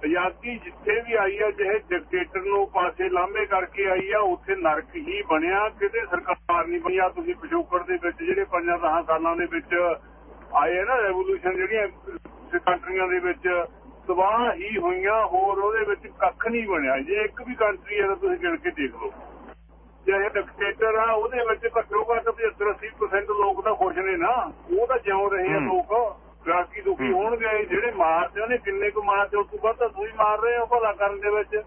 N: ਆਜ਼ਾਦੀ ਜਿੱਥੇ ਵੀ ਆਈ ਆ, ਜਿਹੇ ਡਿਕਟੇਟਰ ਨੂੰ ਪਾਸੇ ਲਾਂਭੇ ਕਰਕੇ ਆਈ ਆ, ਉੱਥੇ ਨਰਕ ਹੀ ਬਣਿਆ। ਕਿਤੇ ਸਰਕਾਰ ਨਹੀਂ ਬਣੀ ਆ, ਤੁਸੀਂ ਪਿਛੋਕੜ ਦੇ ਵਿੱਚ, ਜਿਹੜੇ ਪੰਜਾਂ ਦਸਾਂ ਸਾਲਾਂ ਦੇ ਵਿੱਚ ਆਏ ਨਾ ਰੈਵੋਲੂਸ਼ਨ ਜਿਹੜੀਆਂ ਕੰਟਰੀਆਂ ਦੇ ਵਿੱਚ ਤਬਾਹ ਹੀ ਹੋਈਆਂ ਹੋਰ ਉਹਦੇ ਵਿੱਚ ਕੱਖ ਨਹੀਂ ਬਣਿਆ। ਜੇ ਇੱਕ ਵੀ ਕੰਟਰੀ ਹੈ ਤਾਂ ਤੁਸੀਂ ਗਿਣ ਕੇ ਦੇਖ ਲਓ। ਜੇ ਡਿਕਟੇਟਰ ਆ ਉਹਦੇ ਵਿੱਚ ਘੱਟੋ ਘੱਟ 75 80% ਲੋਕ ਤਾਂ ਖੁਸ਼ ਨੇ ਨਾ। ਉਹ ਤਾਂ ਜਿਉਂ ਰਹੇ ਆ ਲੋਕ। ਬਾਕੀ ਦੁਖੀ ਹੋਣਗੇ ਜਿਹੜੇ ਮਾਰਦੇ ਉਹਨੇ ਕਿੰਨੇ ਕੁ ਮਾਰਦੇ ਉਸ ਤੋਂ ਬਾਅਦ ਤਾਂ ਤੁਸੀਂ ਮਾਰ ਰਹੇ ਹੋ ਭਲਾ ਕਰਨ ਦੇ ਵਿੱਚ।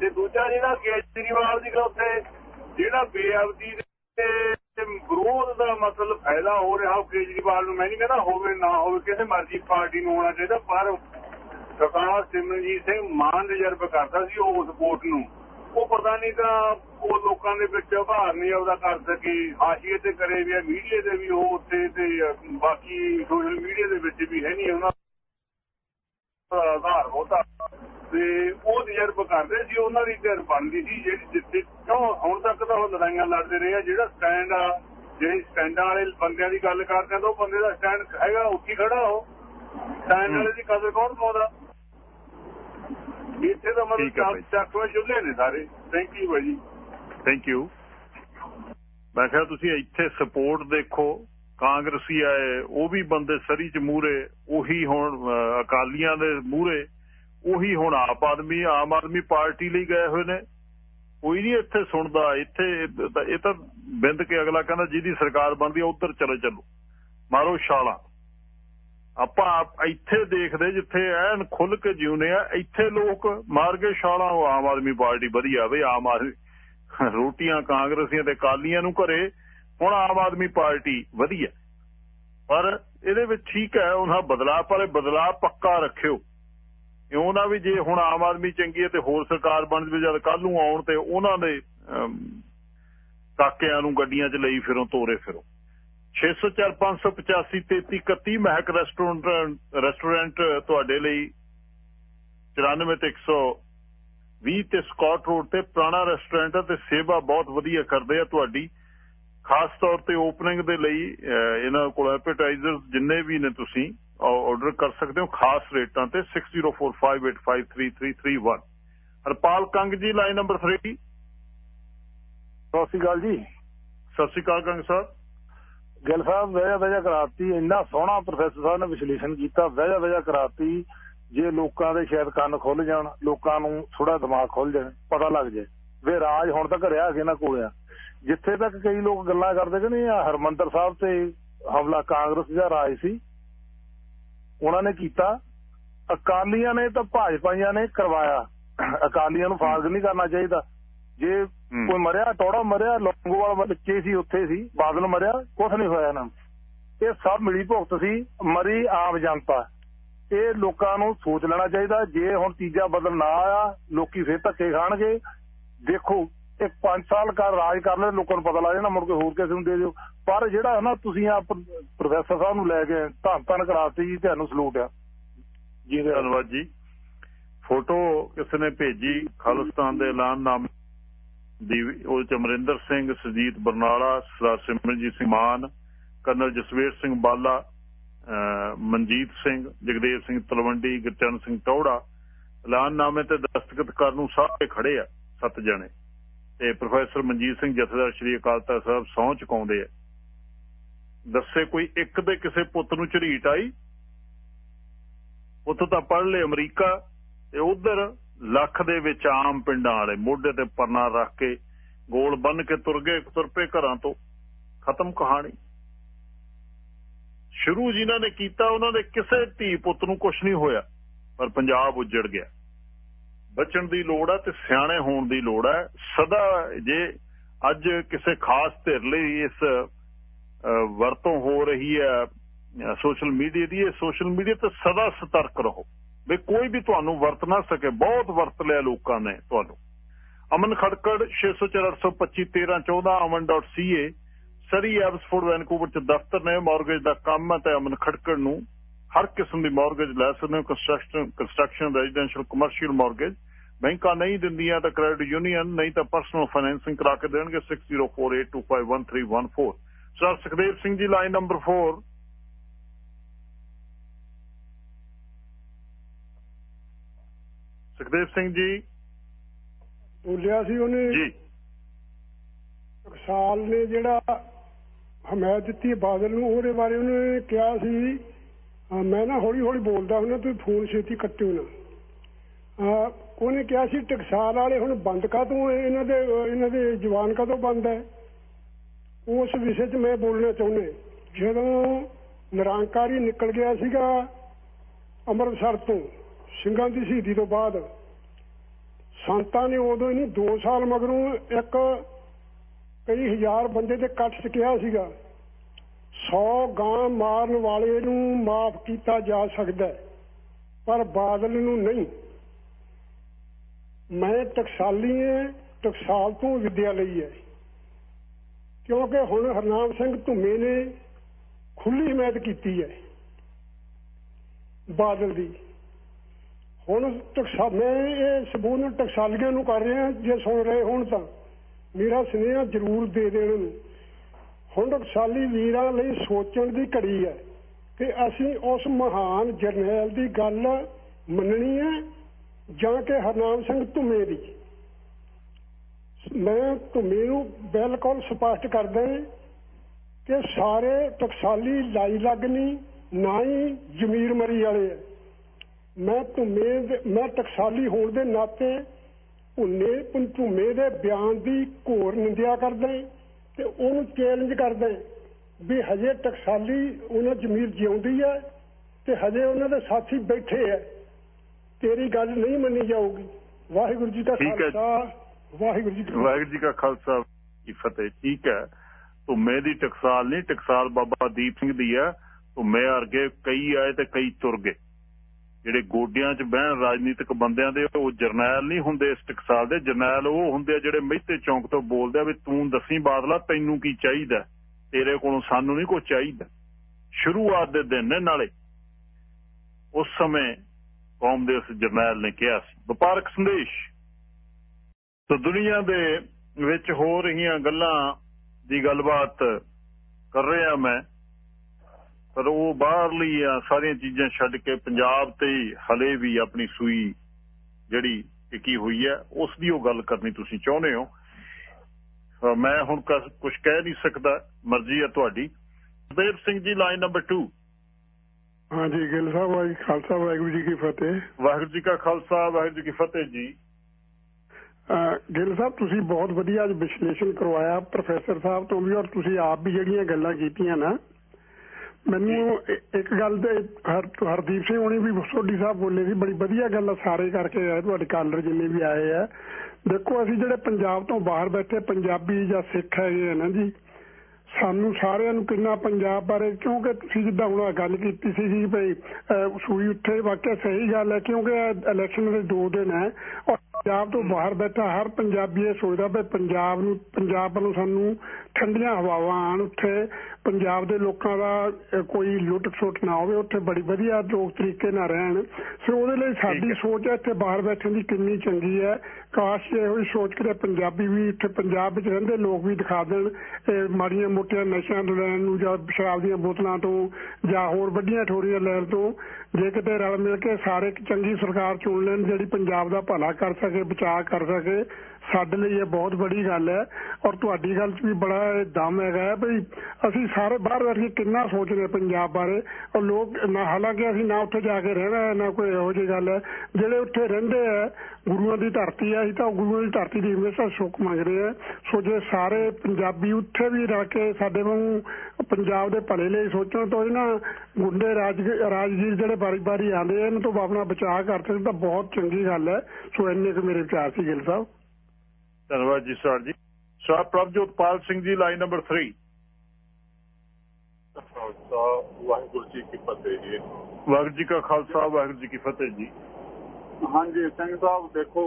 N: ਤੇ ਦੂਜਾ ਜਿਹੜਾ ਕੇਜਰੀਵਾਲ ਦੀ ਗੱਲ ਤੇ ਜਿਹੜਾ ਬੇਅਬਦੀ ਦੇ ਵਿਰੋਧ ਦਾ ਮਤਲਬ ਫਾਇਦਾ ਹੋ ਰਿਹਾ ਕੇਜਰੀਵਾਲ ਨੂੰ। ਮੈਂ ਨਹੀਂ ਕਹਿੰਦਾ ਹੋਵੇ, ਨਾ ਹੋਵੇ, ਕਿਸੇ ਮਰਜ਼ੀ ਪਾਰਟੀ ਨੂੰ ਹੋਣਾ ਚਾਹੀਦਾ, ਪਰ ਸਰਕਾਰ ਸਿਮਰਨਜੀਤ ਸਿੰਘ ਮਾਨ ਰਿਜ਼ਰਵ ਕਰਦਾ ਸੀ ਉਹ ਸਪੋਰਟ ਨੂੰ, ਉਹ ਪਤਾ ਨਹੀਂ ਤਾਂ ਉਹ ਲੋਕਾਂ ਦੇ ਵਿੱਚ ਆਭਾਰ ਨਹੀਂ ਆਉਦਾ ਕਰ ਸਕੀ ਹਾਸ਼ੀਏ ਤੇ ਕਰੇ ਵੀ ਮੀਡੀਆ ਦੇ ਵੀ ਉਹ ਉੱਥੇ ਤੇ ਬਾਕੀ ਸੋਸ਼ਲ ਮੀਡੀਆ ਦੇ ਵਿੱਚ ਵੀ ਹੈ ਨਹੀਂ ਉਹਨਾਂ ਆਧਾਰ ਹੋਤਾ ਤੇ ਉਹ ਰਿਜ਼ਰਵ ਕਰਦੇ ਸੀ ਉਹਨਾਂ ਦੀ ਧਿਰ ਬਣਦੀ ਸੀ ਜਿਹੜੀ ਜਿੱਥੇ ਕਿਉਂ ਹੁਣ ਤੱਕ ਤਾਂ ਉਹ ਲੜਾਈਆਂ ਲੜਦੇ ਰਹੇ ਆ ਜਿਹੜਾ ਸਟੈਂਡ ਆ ਜਿਹੜੀ ਸਟੈਂਡਾਂ ਵਾਲੇ ਬੰਦਿਆਂ ਦੀ ਗੱਲ ਕਰਦੇ ਆ ਤਾਂ ਉਹ ਬੰਦੇ ਦਾ ਸਟੈਂਡ ਹੈਗਾ ਉੱਥੇ ਖੜਾ ਉਹ। ਸਟੈਂਡ ਵਾਲੇ ਦੀ ਕਦਰ ਕੌਣ ਪਾਉਂਦਾ? ਇੱਥੇ ਤਾਂ ਮਤਲਬ ਚੱਕਵੇਂ ਚੁੱਲੇ ਨੇ ਸਾਰੇ। ਥੈਂਕ ਯੂ ਭਾਜੀ
A: ਥੈਂਕ ਯੂ ਮੈਂ ਕਿਹਾ ਤੁਸੀਂ ਇੱਥੇ ਸਪੋਰਟ ਦੇਖੋ। ਕਾਂਗਰਸੀ ਆਏ, ਉਹ ਵੀ ਬੰਦੇ ਸਰੀ ਚ ਮੂਰੇ ਉਹੀ ਹੁਣ ਅਕਾਲੀਆਂ ਦੇ ਮੂਰੇ ਉਹੀ ਹੁਣ ਆਪ ਆਦਮੀ, ਆਮ ਆਦਮੀ ਪਾਰਟੀ ਲਈ ਗਏ ਹੋਏ ਨੇ। ਕੋਈ ਨਹੀਂ ਇੱਥੇ ਸੁਣਦਾ, ਇੱਥੇ ਇਹ ਤਾਂ ਬਿੰਦ ਕੇ ਅਗਲਾ ਕਹਿੰਦਾ ਜਿਹਦੀ ਸਰਕਾਰ ਬਣਦੀ ਆ, ਉੱਧਰ ਚਲੇ ਚੱਲੋ। ਮਾਰੋ ਛਾਲਾ। ਆਪਾਂ ਇੱਥੇ ਦੇਖਦੇ ਜਿੱਥੇ ਐਨ ਖੁੱਲ ਕੇ ਜਿਉਂਦੇ ਆ, ਇੱਥੇ ਲੋਕ ਮਾਰ ਕੇ ਛਾਲਾ, ਉਹ ਆਮ ਆਦਮੀ ਪਾਰਟੀ ਵਧੀਆ ਬਈ ਆਮ ਆਦਮੀ। ਰੋਟੀਆਂ ਕਾਂਗਰਸੀਆਂ ਤੇ ਕਾਲੀਆਂ ਨੂੰ ਘਰੇ ਹੁਣ ਆਮ ਆਦਮੀ ਪਾਰਟੀ ਵਧੀਆ। ਪਰ ਇਹਦੇ ਵਿੱਚ ਠੀਕ ਹੈ, ਉਹਨਾਂ ਬਦਲਾਅ, ਪਰ ਬਦਲਾਅ ਪੱਕਾ ਰੱਖਿਓ। ਇਉਂ ਨਾ ਵੀ ਜੇ ਹੁਣ ਆਮ ਆਦਮੀ ਚੰਗੀ ਹੈ ਤੇ ਹੋਰ ਸਰਕਾਰ ਬਣ ਜਵੇ, ਜਦ ਕੱਲ ਨੂੰ ਆਉਣ ਤੇ ਉਹਨਾਂ ਦੇ ਕਾਕਿਆਂ ਨੂੰ ਗੱਡੀਆਂ 'ਚ ਲਈ ਫਿਰੋਂ, ਤੋਰੇ ਫਿਰੋ। 604 585 3331 ਮਹਿਕ ਰੈਸਟੋਰੈਂਟ ਰੈਸਟੋਰੈਂਟ ਤੁਹਾਡੇ ਲਈ 94 ਤੇ 120 ਤੇ ਸਕਾਟ ਰੋਡ ਤੇ ਪੁਰਾਣਾ ਰੈਸਟੋਰੈਂਟ ਹੈ ਤੇ ਸੇਵਾ ਬਹੁਤ ਵਧੀਆ ਕਰਦੇ ਆ ਤੁਹਾਡੀ। ਖਾਸ ਤੌਰ ਤੇ ਓਪਨਿੰਗ ਦੇ ਲਈ ਇਹਨਾਂ ਕੋਲ ਐਪੀਟਾਈਜ਼ਰਸ ਜਿੰਨੇ ਵੀ ਨੇ ਤੁਸੀਂ ਆਰਡਰ ਕਰ ਸਕਦੇ ਹੋ ਖਾਸ ਰੇਟਾਂ ਤੇ 6045853331 ਹਰਪਾਲ ਕੰਗ ਜੀ ਲਾਈਨ ਨੰਬਰ 3
O: ਸਤਿ ਸ਼੍ਰੀ ਅਕਾਲ ਜੀ।
A: ਸਤਿ ਸ਼੍ਰੀ ਅਕਾਲ ਕੰਗ ਸਾਹਿਬ
O: ਗਿੱਲ ਸਾਹਿਬ ਵਜਾ ਵਜਾ ਕਰਾਤੀ ਇੰਨਾ ਸੋਹਣਾ ਪ੍ਰੋਫੈਸਰ ਸਾਹਿਬ ਨੇ ਵਿਸ਼ਲੇਸ਼ਣ ਕੀਤਾ ਵਜਾ ਵਜਾ ਕਰਾਤੀ ਜੇ ਲੋਕਾਂ ਦੇ ਸ਼ਾਇਦ ਕੰਨ ਖੁੱਲ ਜਾਣ ਲੋਕਾਂ ਨੂੰ ਥੋੜਾ ਦਿਮਾਗ ਖੁੱਲ ਜਾਣ ਪਤਾ ਲੱਗ ਜਾਏ। ਵੇ ਰਾਜ ਹੁਣ ਤੱਕ ਰਿਹਾ ਨਾ ਕੋਲ ਆ। ਜਿੱਥੇ ਤੱਕ ਕਈ ਲੋਕ ਗੱਲਾਂ ਕਰਦੇ ਕਿ ਨਹੀਂ ਹਰਮੰਦਰ ਸਾਹਿਬ ਤੇ ਹਮਲਾ ਕਾਂਗਰਸ ਦਾ ਰਾਜ ਸੀ ਉਹਨਾਂ ਨੇ ਕੀਤਾ। ਅਕਾਲੀਆਂ ਨੇ ਤਾਂ ਭਾਜਪਾਈਆਂ ਨੇ ਕਰਵਾਇਆ। ਅਕਾਲੀਆਂ ਨੂੰ ਫਾਰਗ ਨਹੀਂ ਕਰਨਾ ਚਾਹੀਦਾ। ਜੇ ਕੋਈ ਮਰਿਆ ਟੋੜਾ ਮਰਿਆ ਲੋਂਗੋਵਾਲ ਬੱਚੇ ਸੀ ਉੱਥੇ ਸੀ ਬਾਦਲ ਮਰਿਆ ਕੁਝ ਨਹੀਂ ਹੋਇਆ ਇਹਨਾਂ ਇਹ ਸਭ ਮਿਲੀ ਭੁਗਤ ਸੀ ਮਰੀ ਆਮ ਜਨਤਾ। ਇਹ ਲੋਕਾਂ ਨੂੰ ਸੋਚ ਲੈਣਾ ਚਾਹੀਦਾ ਜੇ ਹੁਣ ਤੀਜਾ ਬਦਲ ਨਾ ਆਇਆ ਲੋਕੀ ਫੇਰ ਧੱਕੇ ਖਾਣਗੇ। ਦੇਖੋ ਇੱਕ 5 ਸਾਲ ਕਰ ਰਾਜ ਕਰ ਲੈ ਲੋਕਾਂ ਨੂੰ ਪਤਾ ਲੱਗ ਜਾਣਾ, ਮੁੜ ਕੇ ਹੋਰ ਕਿਸੇ ਨੂੰ ਦੇ ਦਿਓ। ਪਰ ਜਿਹੜਾ ਨਾ, ਤੁਸੀਂ ਆ ਪ੍ਰੋਫੈਸਰ ਸਾਹਿਬ ਨੂੰ ਲੈ ਕੇ ਧੰਨ ਧੰਨ ਕਰਾਤੀ ਜੀ, ਤੁਹਾਨੂੰ ਸਲੂਟ ਆ।
A: ਜੀ, ਧੰਨਵਾਦ ਜੀ। ਫੋਟੋ ਕਿਸੇ ਨੇ ਭੇਜੀ, ਖਾਲਿਸਤਾਨ ਦੇ ਐਲਾਨਨਾਮੇ ਦੀ ਉਹ ਚ ਅਮਰਿੰਦਰ ਸਿੰਘ, ਸੁਜੀਤ ਬਰਨਾਲਾ, ਸਰਦਾਰ ਸਿਮਰਨਜੀਤ ਸਿੰਘ ਮਾਨ, ਕਰਨਲ ਜਸਵੀਰ ਸਿੰਘ ਬਾਲਾ ਮਨਜੀਤ ਸਿੰਘ, ਜਗਦੇਵ ਸਿੰਘ ਤਲਵੰਡੀ, ਗੁਰਚਰਨ ਸਿੰਘ ਟੌੜਾ ਐਲਾਨਨਾਮੇ ਤੇ ਦਸਤਖਤ ਕਰਨ ਨੂੰ ਸਾਰੇ ਖੜੇ ਆ, ਸੱਤ ਜਣੇ। ਤੇ ਪ੍ਰੋਫੈਸਰ ਮਨਜੀਤ ਸਿੰਘ ਜਥੇਦਾਰ ਸ਼੍ਰੀ ਅਕਾਲ ਤਖਤ ਸਾਹਿਬ ਸਹੁੰ ਚੁਕਾਉਂਦੇ ਆ। ਦੱਸੇ ਕੋਈ ਇੱਕ ਦੇ ਕਿਸੇ ਪੁੱਤ ਨੂੰ ਝਰੀਟ ਆਈ? ਪੁੱਤ ਤਾਂ ਪੜ ਲਏ ਅਮਰੀਕਾ ਤੇ ਉਧਰ ਲੱਖ ਦੇ ਵਿੱਚ ਆਮ ਪਿੰਡਾਂ ਵਾਲੇ ਮੋਢੇ ਤੇ ਪਰਨਾ ਰੱਖ ਕੇ ਗੋਲ ਬੰਨ ਕੇ ਤੁਰ ਗਏ, ਤੁਰ ਪਏ ਘਰਾਂ ਤੋਂ। ਖਤਮ ਕਹਾਣੀ। ਸ਼ੁਰੂ ਜਿਨ੍ਹਾਂ ਨੇ ਕੀਤਾ, ਉਹਨਾਂ ਦੇ ਕਿਸੇ ਧੀ ਪੁੱਤ ਨੂੰ ਕੁਝ ਨਹੀਂ ਹੋਇਆ, ਪਰ ਪੰਜਾਬ ਉੱਜੜ ਗਿਆ। ਬਚਣ ਦੀ ਲੋੜ ਹੈ ਤੇ ਸਿਆਣੇ ਹੋਣ ਦੀ ਲੋੜ ਹੈ ਸਦਾ ਜੇ ਅੱਜ ਕਿਸੇ ਖਾਸ ਧਿਰ ਲਈ ਇਸ ਵਰਤੋਂ ਹੋ ਰਹੀ ਹੈ ਸੋਸ਼ਲ ਮੀਡੀਆ ਦੀ, ਇਹ ਸੋਸ਼ਲ ਮੀਡੀਆ ਤੇ ਸਦਾ ਸਤਰਕ ਰਹੋ। ਵੀ ਕੋਈ ਵੀ ਤੁਹਾਨੂੰ ਵਰਤ ਨਾ ਸਕੇ, ਬਹੁਤ ਵਰਤ ਲਿਆ ਲੋਕਾਂ ਨੇ ਤੁਹਾਨੂੰ। Aman Khadkar 6048251314 aman.ca Surrey Abbotsford, Vancouver ਚ ਦਫ਼ਤਰ ਨੇ ਮਾਰਗੇਜ ਦਾ ਕੰਮ ਹੈ ਤੇ ਅਮਨ ਖੜਕੜ ਨੂੰ ਹਰ ਕਿਸਮ ਦੀ ਮਾਰਗੇਜ ਲੈ ਸਕਦੇ ਹੋ construction construction residential commercial mortgage ਬੈਂਕਾਂ ਨਹੀਂ ਦਿੰਦੀਆਂ ਤਾਂ ਕ੍ਰੈਡਿਟ ਯੂਨੀਅਨ ਨਹੀਂ ਤਾਂ ਪਰਸਨਲ ਫਾਈਨੈਂਸਿੰਗ ਕਰਾ ਕੇ ਦੇਣਗੇ 6048251314 sir Sukhdev Singh ji line number 4 Sukhdev Singh ji.
P: ਬੋਲਿਆ ਸੀ ਉਹਨੇ?
A: ਜੀ।
P: ਟਕਸਾਲ ਨੇ ਜਿਹੜਾ ਹਮਾਇਤ ਦਿੱਤੀ ਬਾਦਲ ਨੂੰ ਉਹਦੇ ਬਾਰੇ ਉਹਨੇ ਕਿਹਾ ਸੀ ਅਹ ਮੈਂ ਨਾ ਹੌਲੀ ਹੌਲੀ ਬੋਲਦਾ ਹੁੰਦਾ ਤੁਸੀਂ ਫੋਨ ਛੇਤੀ ਕੱਟਿਓ ਨਾ। ਅਹ ਉਹਨੇ ਕਿਹਾ ਸੀ ਟਕਸਾਲ ਵਾਲੇ ਹੁਣ ਬੰਦ ਕਾਹਤੋਂ ਹੈ ਇਹਨਾਂ ਦੇ ਇਹਨਾਂ ਦੇ ਜਵਾਨ ਕਦੋਂ ਬੰਦ ਹੈ ਉਸ ਵਿਸ਼ੇ 'ਚ ਮੈਂ ਬੋਲਣਾ ਚਾਹੁੰਦਾ ਜਦੋਂ ਨਿਰੰਕਾਰੀ ਨਿਕਲ ਗਿਆ ਸੀਗਾ ਅੰਮ੍ਰਿਤਸਰ ਤੋਂ, ਸਿੰਘਾਂ ਦੀ ਸ਼ਹੀਦੀ ਤੋਂ ਬਾਅਦ, ਸੰਤਾਂ ਨੇ ਉਦੋਂ ਹੀ 2 ਸਾਲ ਮਗਰੋਂ ਇੱਕ ਕਈ ਹਜ਼ਾਰ ਬੰਦੇ ਦੇ ਇਕੱਠ 'ਚ ਕਿਹਾ ਸੀਗਾ 100 ਗਾਂ ਮਾਰਨ ਵਾਲੇ ਨੂੰ ਮਾਫ ਕੀਤਾ ਜਾ ਸਕਦਾ ਪਰ ਬਾਦਲ ਨੂੰ ਨਹੀਂ। ਮੈਂ ਟਕਸਾਲੀ ਹਾਂ, ਟਕਸਾਲ ਤੋਂ ਵਿੱਦਿਆ ਲਈ ਹੈ। ਕਿਉਂਕਿ ਹੁਣ ਹਰਨਾਮ ਸਿੰਘ ਧੁੰਮੇ ਨੇ ਖੁੱਲੀ ਹਮਾਇਤ ਕੀਤੀ ਹੈ ਬਾਦਲ ਦੀ। ਹੁਣ ਟਕਸਾ, ਮੈਂ ਇਹ ਸਬੂਤ ਟਕਸਾਲੀਆਂ ਨੂੰ ਕਰ ਰਿਹਾ, ਜੇ ਸੁਣ ਰਹੇ ਹੋਣ ਤਾਂ। ਮੇਰਾ ਸੁਨੇਹਾ ਜ਼ਰੂਰ ਦੇ ਦੇਣ। ਨੂੰ ਹੁਣ ਟਕਸਾਲੀ ਵੀਰਾਂ ਲਈ ਸੋਚਣ ਦੀ ਘੜੀ ਹੈ ਕਿ ਅਸੀਂ ਉਸ ਮਹਾਨ ਜਰਨੈਲ ਦੀ ਗੱਲ ਮੰਨਣੀ ਹੈ ਜਾਂ ਕਿ ਹਰਨਾਮ ਸਿੰਘ ਧੁੰਮੇ ਦੀ ਮੈਂ ਧੁੰਮੇ ਨੂੰ ਬਿਲਕੁਲ ਸਪਸ਼ਟ ਕਰਦਾ ਕਿ ਸਾਰੇ ਟਕਸਾਲੀ ਲਾਈ ਲੱਗਣੀ ਨਾ ਹੀ ਜ਼ਮੀਰ ਮਰੀ ਵਾਲੇ ਹੈ ਮੈਂ ਧੁੰਮੇ ਮੈਂ ਟਕਸਾਲੀ ਹੋਣ ਦੇ ਨਾਤੇ ਭੁੰਨੇ ਧੁੰਮੇ ਦੇ ਬਿਆਨ ਦੀ ਘੋਰ ਨਿੰਦਿਆ ਕਰਦਾ ਤੇ ਉਹਨੂੰ ਚੈਲੰਜ ਕਰਦਾ ਵੀ ਹਜੇ ਟਕਸਾਲੀ ਉਹਨਾਂ ਜ਼ਮੀਰ ਜਿਉਂਦੀ ਹੈ ਤੇ ਹਜੇ ਉਹਨਾਂ ਦੇ ਸਾਥੀ ਬੈਠੇ ਹੈ ਤੇਰੀ ਗੱਲ ਨਹੀਂ ਮੰਨੀ ਜਾਊਗੀ। ਵਾਹਿਗੁਰੂ ਜੀ ਦਾ। ਖਾਲਸਾ ਵਾਹਿਗੁਰੂ ਜੀ।
A: ਵਾਹਿਗੁਰੂ ਜੀ ਕਾ ਖਾਲਸਾ ਕੀ ਫਤਿਹ। ਠੀਕ ਹੈ। ਧੁੰਮੇ ਦੀ ਟਕਸਾਲ ਨਹੀਂ ਟਕਸਾਲ ਬਾਬਾ ਦੀਪ ਸਿੰਘ ਦੀ ਹੈ। ਧੁੰਮੇ ਵਰਗੇ ਕਈ ਆਏ ਤੇ ਕਈ ਤੁਰ ਗਏ। ਜਿਹੜੇ ਗੋਡਿਆਂ 'ਚ ਬਹਿਣ ਰਾਜਨੀਤਿਕ ਬੰਦਿਆਂ ਦੇ ਉਹ ਜਰਨੈਲ ਨਹੀਂ ਹੁੰਦੇ ਇਸ ਟਕਸਾਲ ਦੇ। ਜਰਨੈਲ ਉਹ ਹੁੰਦੇ ਆ ਜਿਹੜੇ ਮਹਿਤੇ ਚੌਂਕ ਤੋਂ ਬੋਲਦੇ ਆ ਵੀ ਤੂੰ ਦੱਸੀ ਬਾਦਲਾ ਤੈਨੂੰ ਕੀ ਚਾਹੀਦਾ? ਤੇਰੇ ਕੋਲੋਂ ਸਾਨੂੰ ਨਹੀਂ ਕੁਝ ਚਾਹੀਦਾ। ਸ਼ੁਰੂਆਤ ਦੇ ਦਿਨ ਨੇ ਨਾਲੇ। ਉਸ ਸਮੇਂ ਕੌਮ ਦੇ ਉਸ ਜਰਨੈਲ ਨੇ ਕਿਹਾ ਸੀ। ਵਪਾਰਕ ਸੰਦੇਸ਼। ਸੋ ਦੁਨੀਆ ਦੇ ਵਿੱਚ ਹੋ ਰਹੀਆਂ ਗੱਲਾਂ ਦੀ ਗੱਲਬਾਤ ਕਰ ਰਿਹਾ ਮੈਂ, ਪਰ ਉਹ ਬਾਹਰਲੀ ਆ, ਸਾਰੀਆਂ ਚੀਜ਼ਾਂ ਛੱਡ ਕੇ ਪੰਜਾਬ ਤੇ ਹਲੇ ਵੀ ਆਪਣੀ ਸੂਈ ਜਿਹੜੀ ਟਿਕੀ ਹੋਈ ਹੈ ਉਸ ਦੀ ਉਹ ਗੱਲ ਕਰਨੀ ਤੁਸੀਂ ਚਾਹੁੰਦੇ ਹੋ। ਮੈਂ ਹੁਣ ਕੁਝ ਕਹਿ ਨਹੀਂ ਸਕਦਾ, ਮਰਜ਼ੀ ਹੈ ਤੁਹਾਡੀ। ਸੁਖਦੇਵ ਸਿੰਘ ਜੀ ਲਾਈਨ ਨੰਬਰ 2
P: ਹਾਂਜੀ ਗਿੱਲ ਸਾਹਿਬ ਵਾਹਿ ਖਾਲਸਾ ਵਾਹਿਗੁਰੂ ਜੀ ਕੀ ਫਤਿਹ।
A: ਵਾਹਿਗੁਰੂ ਜੀ ਕਾ ਖਾਲਸਾ ਵਾਹਿਗੁਰੂ ਜੀ ਕੀ ਫਤਿਹ ਜੀ।
P: ਗਿੱਲ ਸਾਹਿਬ ਤੁਸੀਂ ਬਹੁਤ ਵਧੀਆ ਅੱਜ ਵਿਸ਼ਲੇਸ਼ਣ ਕਰਵਾਇਆ ਪ੍ਰੋਫੈਸਰ ਸਾਹਿਬ ਤੋਂ ਵੀ ਔਰ ਤੁਸੀਂ ਆਪ ਵੀ ਜਿਹੜੀਆਂ ਗੱਲਾਂ ਕੀਤੀਆਂ ਨਾ। ਮੈਨੂੰ ਇੱਕ ਗੱਲ ਤੇ ਹਰ ਹਰਦੀਪ ਸਿੰਘ ਹੋਣੀ ਵੀ ਸੋਢੀ ਸਾਹਿਬ ਬੋਲੇ ਸੀ ਬੜੀ ਵਧੀਆ ਗੱਲ ਆ, ਸਾਰੇ ਕਰਕੇ ਆਏ ਤੁਹਾਡੇ ਕਾਲਰ ਜਿੰਨੇ ਵੀ ਆਏ ਆ। ਦੇਖੋ ਅਸੀਂ ਜਿਹੜੇ ਪੰਜਾਬ ਤੋਂ ਬਾਹਰ ਬੈਠੇ ਪੰਜਾਬੀ ਜਾਂ ਸਿੱਖ ਹੈਗੇ ਆ ਨਾ ਜੀ ਸਾਨੂੰ ਸਾਰਿਆਂ ਨੂੰ ਕਿੰਨਾ ਪੰਜਾਬ ਬਾਰੇ, ਕਿਉਂਕਿ ਤੁਸੀਂ ਜਿੱਦਾਂ ਹੁਣ ਗੱਲ ਕੀਤੀ ਸੀ ਜੀ ਭਈ ਸੂਈ ਉੱਥੇ ਵਾਕਿਆ ਸਹੀ ਗੱਲ ਹੈ, ਕਿਉਂਕਿ ਇਲੈਕਸ਼ਨ ਦੇ ਦੋ ਦਿਨ ਹੈ ਔਰ ਪੰਜਾਬ ਤੋਂ ਬਾਹਰ ਬੈਠਾ ਹਰ ਪੰਜਾਬੀ ਇਹ ਸੋਚਦਾ ਵੀ ਪੰਜਾਬ ਨੂੰ, ਪੰਜਾਬ ਵੱਲੋਂ ਸਾਨੂੰ ਠੰਡੀਆਂ ਹਵਾਵਾਂ ਆਣ ਉੱਥੇ ਪੰਜਾਬ ਦੇ ਲੋਕਾਂ ਦਾ ਕੋਈ ਲੁੱਟ ਖਸੁੱਟ ਨਾ ਹੋਵੇ ਉੱਥੇ ਬੜੀ ਵਧੀਆ ਲੋਕ ਤਰੀਕੇ ਨਾਲ ਰਹਿਣ। ਸੋ ਉਹਦੇ ਲਈ ਸਾਡੀ ਸੋਚ ਹੈ ਇੱਥੇ ਬਾਹਰ ਬੈਠਣ ਦੀ ਕਿੰਨੀ ਚੰਗੀ ਹੈ। ਕਾਸ਼ ਇਹੋ ਹੀ ਸੋਚ ਕੇ ਪੰਜਾਬੀ ਵੀ ਇੱਥੇ ਪੰਜਾਬ ਵਿੱਚ ਰਹਿੰਦੇ ਲੋਕ ਵੀ ਦਿਖਾ ਦੇਣ ਮਾੜੀਆਂ ਮੋਟੀਆਂ ਨਸ਼ਿਆਂ ਤੋਂ ਲੈਣ ਨੂੰ ਜਾਂ ਸ਼ਰਾਬ ਦੀਆਂ ਬੋਤਲਾਂ ਤੋਂ ਜਾਂ ਹੋਰ ਵੱਡੀਆਂ ਠੋਰੀਆਂ ਲੈਣ ਤੋਂ ਜੇ ਕਿਤੇ ਰਲ ਮਿਲ ਕੇ ਸਾਰੇ ਇੱਕ ਚੰਗੀ ਸਰਕਾਰ ਚੁਣ ਲੈਣ ਜਿਹੜੀ ਪੰਜਾਬ ਦਾ ਭਲਾ ਕਰ ਸਕੇ ਬਚਾਅ ਕਰ ਸਕੇ ਸਾਡੇ ਲਈ ਇਹ ਬਹੁਤ ਵੱਡੀ ਗੱਲ ਹੈ ਔਰ ਤੁਹਾਡੀ ਗੱਲ 'ਚ ਵੀ ਬੜਾ ਇਹ ਦਮ ਹੈਗਾ ਹੈ ਭਈ ਅਸੀਂ ਸਾਰੇ ਬਾਹਰ ਬੈਠ ਕੇ ਕਿੰਨਾ ਸੋਚ ਰਹੇ ਪੰਜਾਬ ਬਾਰੇ ਔਰ ਲੋਕ ਨਾ ਹਾਲਾਂਕਿ ਅਸੀਂ ਨਾ ਉੱਥੇ ਜਾ ਕੇ ਰਹਿਣਾ ਹੈ, ਨਾ ਕੋਈ ਇਹੋ ਜਿਹੀ ਗੱਲ ਹੈ। ਜਿਹੜੇ ਉੱਥੇ ਰਹਿੰਦੇ ਆ ਗੁਰੂਆਂ ਦੀ ਧਰਤੀ ਹੈ, ਅਸੀਂ ਤਾਂ ਗੁਰੂਆਂ ਦੀ ਧਰਤੀ ਦੀ ਹਮੇਸ਼ਾ ਸੁੱਖ ਮੰਗਦੇ ਆ ਸੋ ਜੇ ਸਾਰੇ ਪੰਜਾਬੀ ਉੱਥੇ ਵੀ ਰਹਿ ਕੇ ਸਾਡੇ ਵਾਂਗੂ ਪੰਜਾਬ ਦੇ ਭਲੇ ਲਈ ਸੋਚਣ ਤੋਂ ਇਹਨਾਂ ਗੁੰਡੇ ਰਾਜ ਰਾਜਗੀਰ ਜਿਹੜੇ ਬਾਰੀ-ਬਾਰੀ ਆਉਂਦੇ ਆ, ਇਹਨਾਂ ਤੋਂ ਆਪਣਾ ਬਚਾਅ ਕਰ ਸਕਦੇ ਤਾਂ ਬਹੁਤ ਚੰਗੀ ਗੱਲ ਹੈ। ਸੋ ਇੰਨੇ ਕੁ ਮੇਰੇ ਵਿਚਾਰ ਸੀ ਗਿੱਲ ਸਾਹਿਬ।
A: ਧੰਨਵਾਦ ਜੀ ਸਰ ਜੀ। Sir ਪ੍ਰਭਜੋਤਪਾਲ Singh ji line number 3
Q: Khalsa Waheguru ji ਕੀ ਫਤਿਹ ਜੀ।
A: ਵਾਹਿਗੁਰੂ ਜੀ ਕਾ ਖਾਲਸਾ ਵਾਹਿਗੁਰੂ ਜੀ ਕੀ ਫਤਿਹ ਜੀ।
N: ਹਾਂਜੀ ਸਿੰਘ ਸਾਹਿਬ ਦੇਖੋ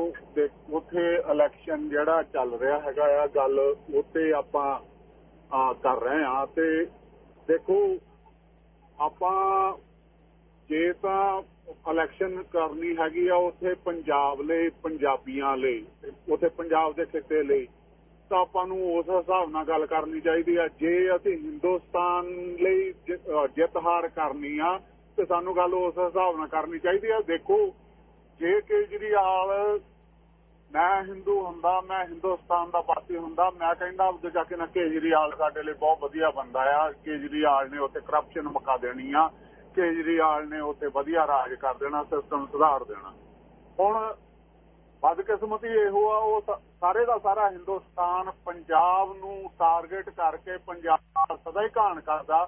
N: ਉੱਥੇ ਇਲੈਕਸ਼ਨ ਜਿਹੜਾ ਚੱਲ ਰਿਹਾ ਹੈਗਾ ਆ ਗੱਲ ਉੱਤੇ ਆਪਾਂ ਕਰ ਰਹੇ ਆ ਤੇ ਦੇਖੋ ਆਪਾਂ ਜੇ ਤਾਂ ਇਲੈਕਸ਼ਨ ਕਰਨੀ ਹੈਗੀ ਆ ਉੱਥੇ ਪੰਜਾਬ ਲਈ, ਪੰਜਾਬੀਆਂ ਲਈ, ਉੱਥੇ ਪੰਜਾਬ ਦੇ ਖਿੱਤੇ ਲਈ, ਤਾਂ ਆਪਾਂ ਨੂੰ ਉਸ ਹਿਸਾਬ ਨਾਲ ਗੱਲ ਕਰਨੀ ਚਾਹੀਦੀ ਆ। ਜੇ ਅਸੀਂ ਹਿੰਦੁਸਤਾਨ ਲਈ ਜਿੱਤ ਹਾਰ ਕਰਨੀ ਆ, ਤੇ ਸਾਨੂੰ ਗੱਲ ਉਸ ਹਿਸਾਬ ਨਾਲ ਕਰਨੀ ਚਾਹੀਦੀ ਆ। ਦੇਖੋ, ਜੇ ਕੇਜਰੀਵਾਲ, ਮੈਂ ਹਿੰਦੂ ਹੁੰਦਾ, ਮੈਂ ਹਿੰਦੁਸਤਾਨ ਦਾ ਪਾਰਟੀ ਹੁੰਦਾ, ਮੈਂ ਕਹਿੰਦਾ ਉਹਦੇ ਜਾ ਕੇ ਨਾ ਕੇਜਰੀਵਾਲ ਸਾਡੇ ਲਈ ਬਹੁਤ ਵਧੀਆ ਬੰਦਾ ਆ। ਕੇਜਰੀਵਾਲ ਨੇ ਉੱਥੇ ਕਰਪਸ਼ਨ ਮੁਕਾ ਦੇਣੀ ਆ। ਕੇਜਰੀਵਾਲ ਨੇ ਉੱਥੇ ਵਧੀਆ ਰਾਜ ਕਰ ਦੇਣਾ ਸਿਸਟਮ ਸੁਧਾਰ ਦੇਣਾ। ਹੁਣ ਬਦਕਿਸਮਤੀ ਇਹੋ ਆ, ਉਹ ਸਾਰੇ ਦਾ ਸਾਰਾ ਹਿੰਦੁਸਤਾਨ ਪੰਜਾਬ ਨੂੰ ਟਾਰਗੇਟ ਕਰਕੇ ਪੰਜਾਬ ਦਾ ਸਦਾ ਹੀ ਘਾਣ ਕਰਦਾ।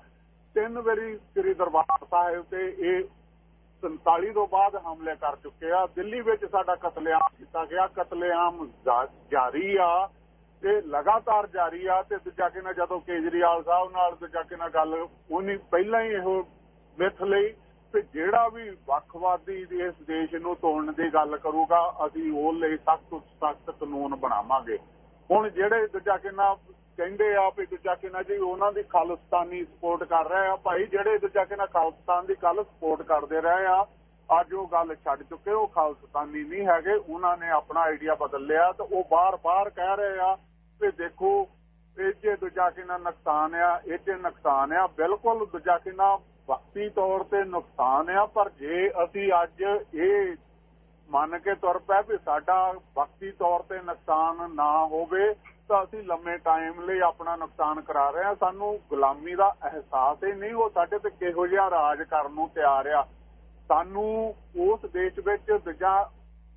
N: ਤਿੰਨ ਵਾਰੀ ਸ੍ਰੀ ਦਰਬਾਰ ਸਾਹਿਬ ਤੇ ਇਹ 47 ਤੋਂ ਬਾਅਦ ਹਮਲੇ ਕਰ ਚੁੱਕੇ ਆ। ਦਿੱਲੀ ਵਿੱਚ ਸਾਡਾ ਕਤਲੇਆਮ ਕੀਤਾ ਗਿਆ। ਕਤਲੇਆਮ ਜਾਰੀ ਆ ਤੇ ਲਗਾਤਾਰ ਜਾਰੀ ਆ ਤੇ ਦੂਜਾ ਕਿ ਨਾ ਜਦੋਂ ਕੇਜਰੀਵਾਲ ਸਾਹਿਬ ਨਾਲ ਦੂਜਾ ਕਿ ਨਾ ਗੱਲ, ਉਹਨੇ ਪਹਿਲਾਂ ਹੀ ਇਹੋ ਮਿੱਥ ਲਈ ਤੇ ਜਿਹੜਾ ਵੀ ਵੱਖਵਾਦੀ ਦੀ ਇਸ ਦੇਸ਼ ਨੂੰ ਤੋੜਨ ਦੀ ਗੱਲ ਕਰੂਗਾ, ਅਸੀਂ ਉਹ ਲਈ ਸਖਤ ਸਖਤ ਕਾਨੂੰਨ ਬਣਾਵਾਂਗੇ। ਹੁਣ ਜਿਹੜੇ ਦੂਜਾ ਕਿ ਕਹਿੰਦੇ ਆ ਵੀ ਦੂਜਾ ਕਿ ਜੀ, ਉਹਨਾਂ ਦੀ ਖਾਲਿਸਤਾਨੀ ਸਪੋਰਟ ਕਰ ਰਹੇ ਆ। ਭਾਈ ਜਿਹੜੇ ਦੂਜਾ ਕਿ ਖਾਲਿਸਤਾਨ ਦੀ ਕੱਲ ਸਪੋਰਟ ਕਰਦੇ ਰਹੇ ਆ, ਅੱਜ ਉਹ ਗੱਲ ਛੱਡ ਚੁੱਕੇ, ਉਹ ਖਾਲਿਸਤਾਨੀ ਨਹੀਂ ਹੈਗੇ, ਉਹਨਾਂ ਨੇ ਆਪਣਾ ਆਈਡੀਆ ਬਦਲ ਲਿਆ ਤੇ ਉਹ ਬਾਰ-ਬਾਰ ਕਹਿ ਰਹੇ ਆ ਵੀ ਦੇਖੋ, ਇਹ ਜੇ ਦੂਜਾ ਕਿੰਨਾ ਨੁਕਸਾਨ ਆ, ਇਹ 'ਚ ਨੁਕਸਾਨ ਆ, ਬਿਲਕੁਲ ਦੂਜਾ ਕਿੰਨਾ ਵਕਤੀ ਤੌਰ ਤੇ ਨੁਕਸਾਨ ਆ, ਪਰ ਜੇ ਅਸੀਂ ਅੱਜ ਇਹ ਮੰਨ ਕੇ ਤੁਰ ਪਏ ਵੀ ਸਾਡਾ ਵਕਤੀ ਤੌਰ ਤੇ ਨੁਕਸਾਨ ਨਾ ਹੋਵੇ, ਤਾਂ ਅਸੀਂ ਲੰਮੇ ਟਾਈਮ ਲਈ ਆਪਣਾ ਨੁਕਸਾਨ ਕਰਾ ਰਹੇ ਹਾਂ। ਸਾਨੂੰ ਗੁਲਾਮੀ ਦਾ ਅਹਿਸਾਸ ਹੀ ਨਹੀਂ, ਉਹ ਸਾਡੇ ਤੇ ਕਿਹੋ ਜਿਹਾ ਰਾਜ ਕਰਨ ਨੂੰ ਤਿਆਰ ਆ। ਸਾਨੂੰ ਉਸ ਦੇਸ਼ ਵਿੱਚ ਦੂਜਾ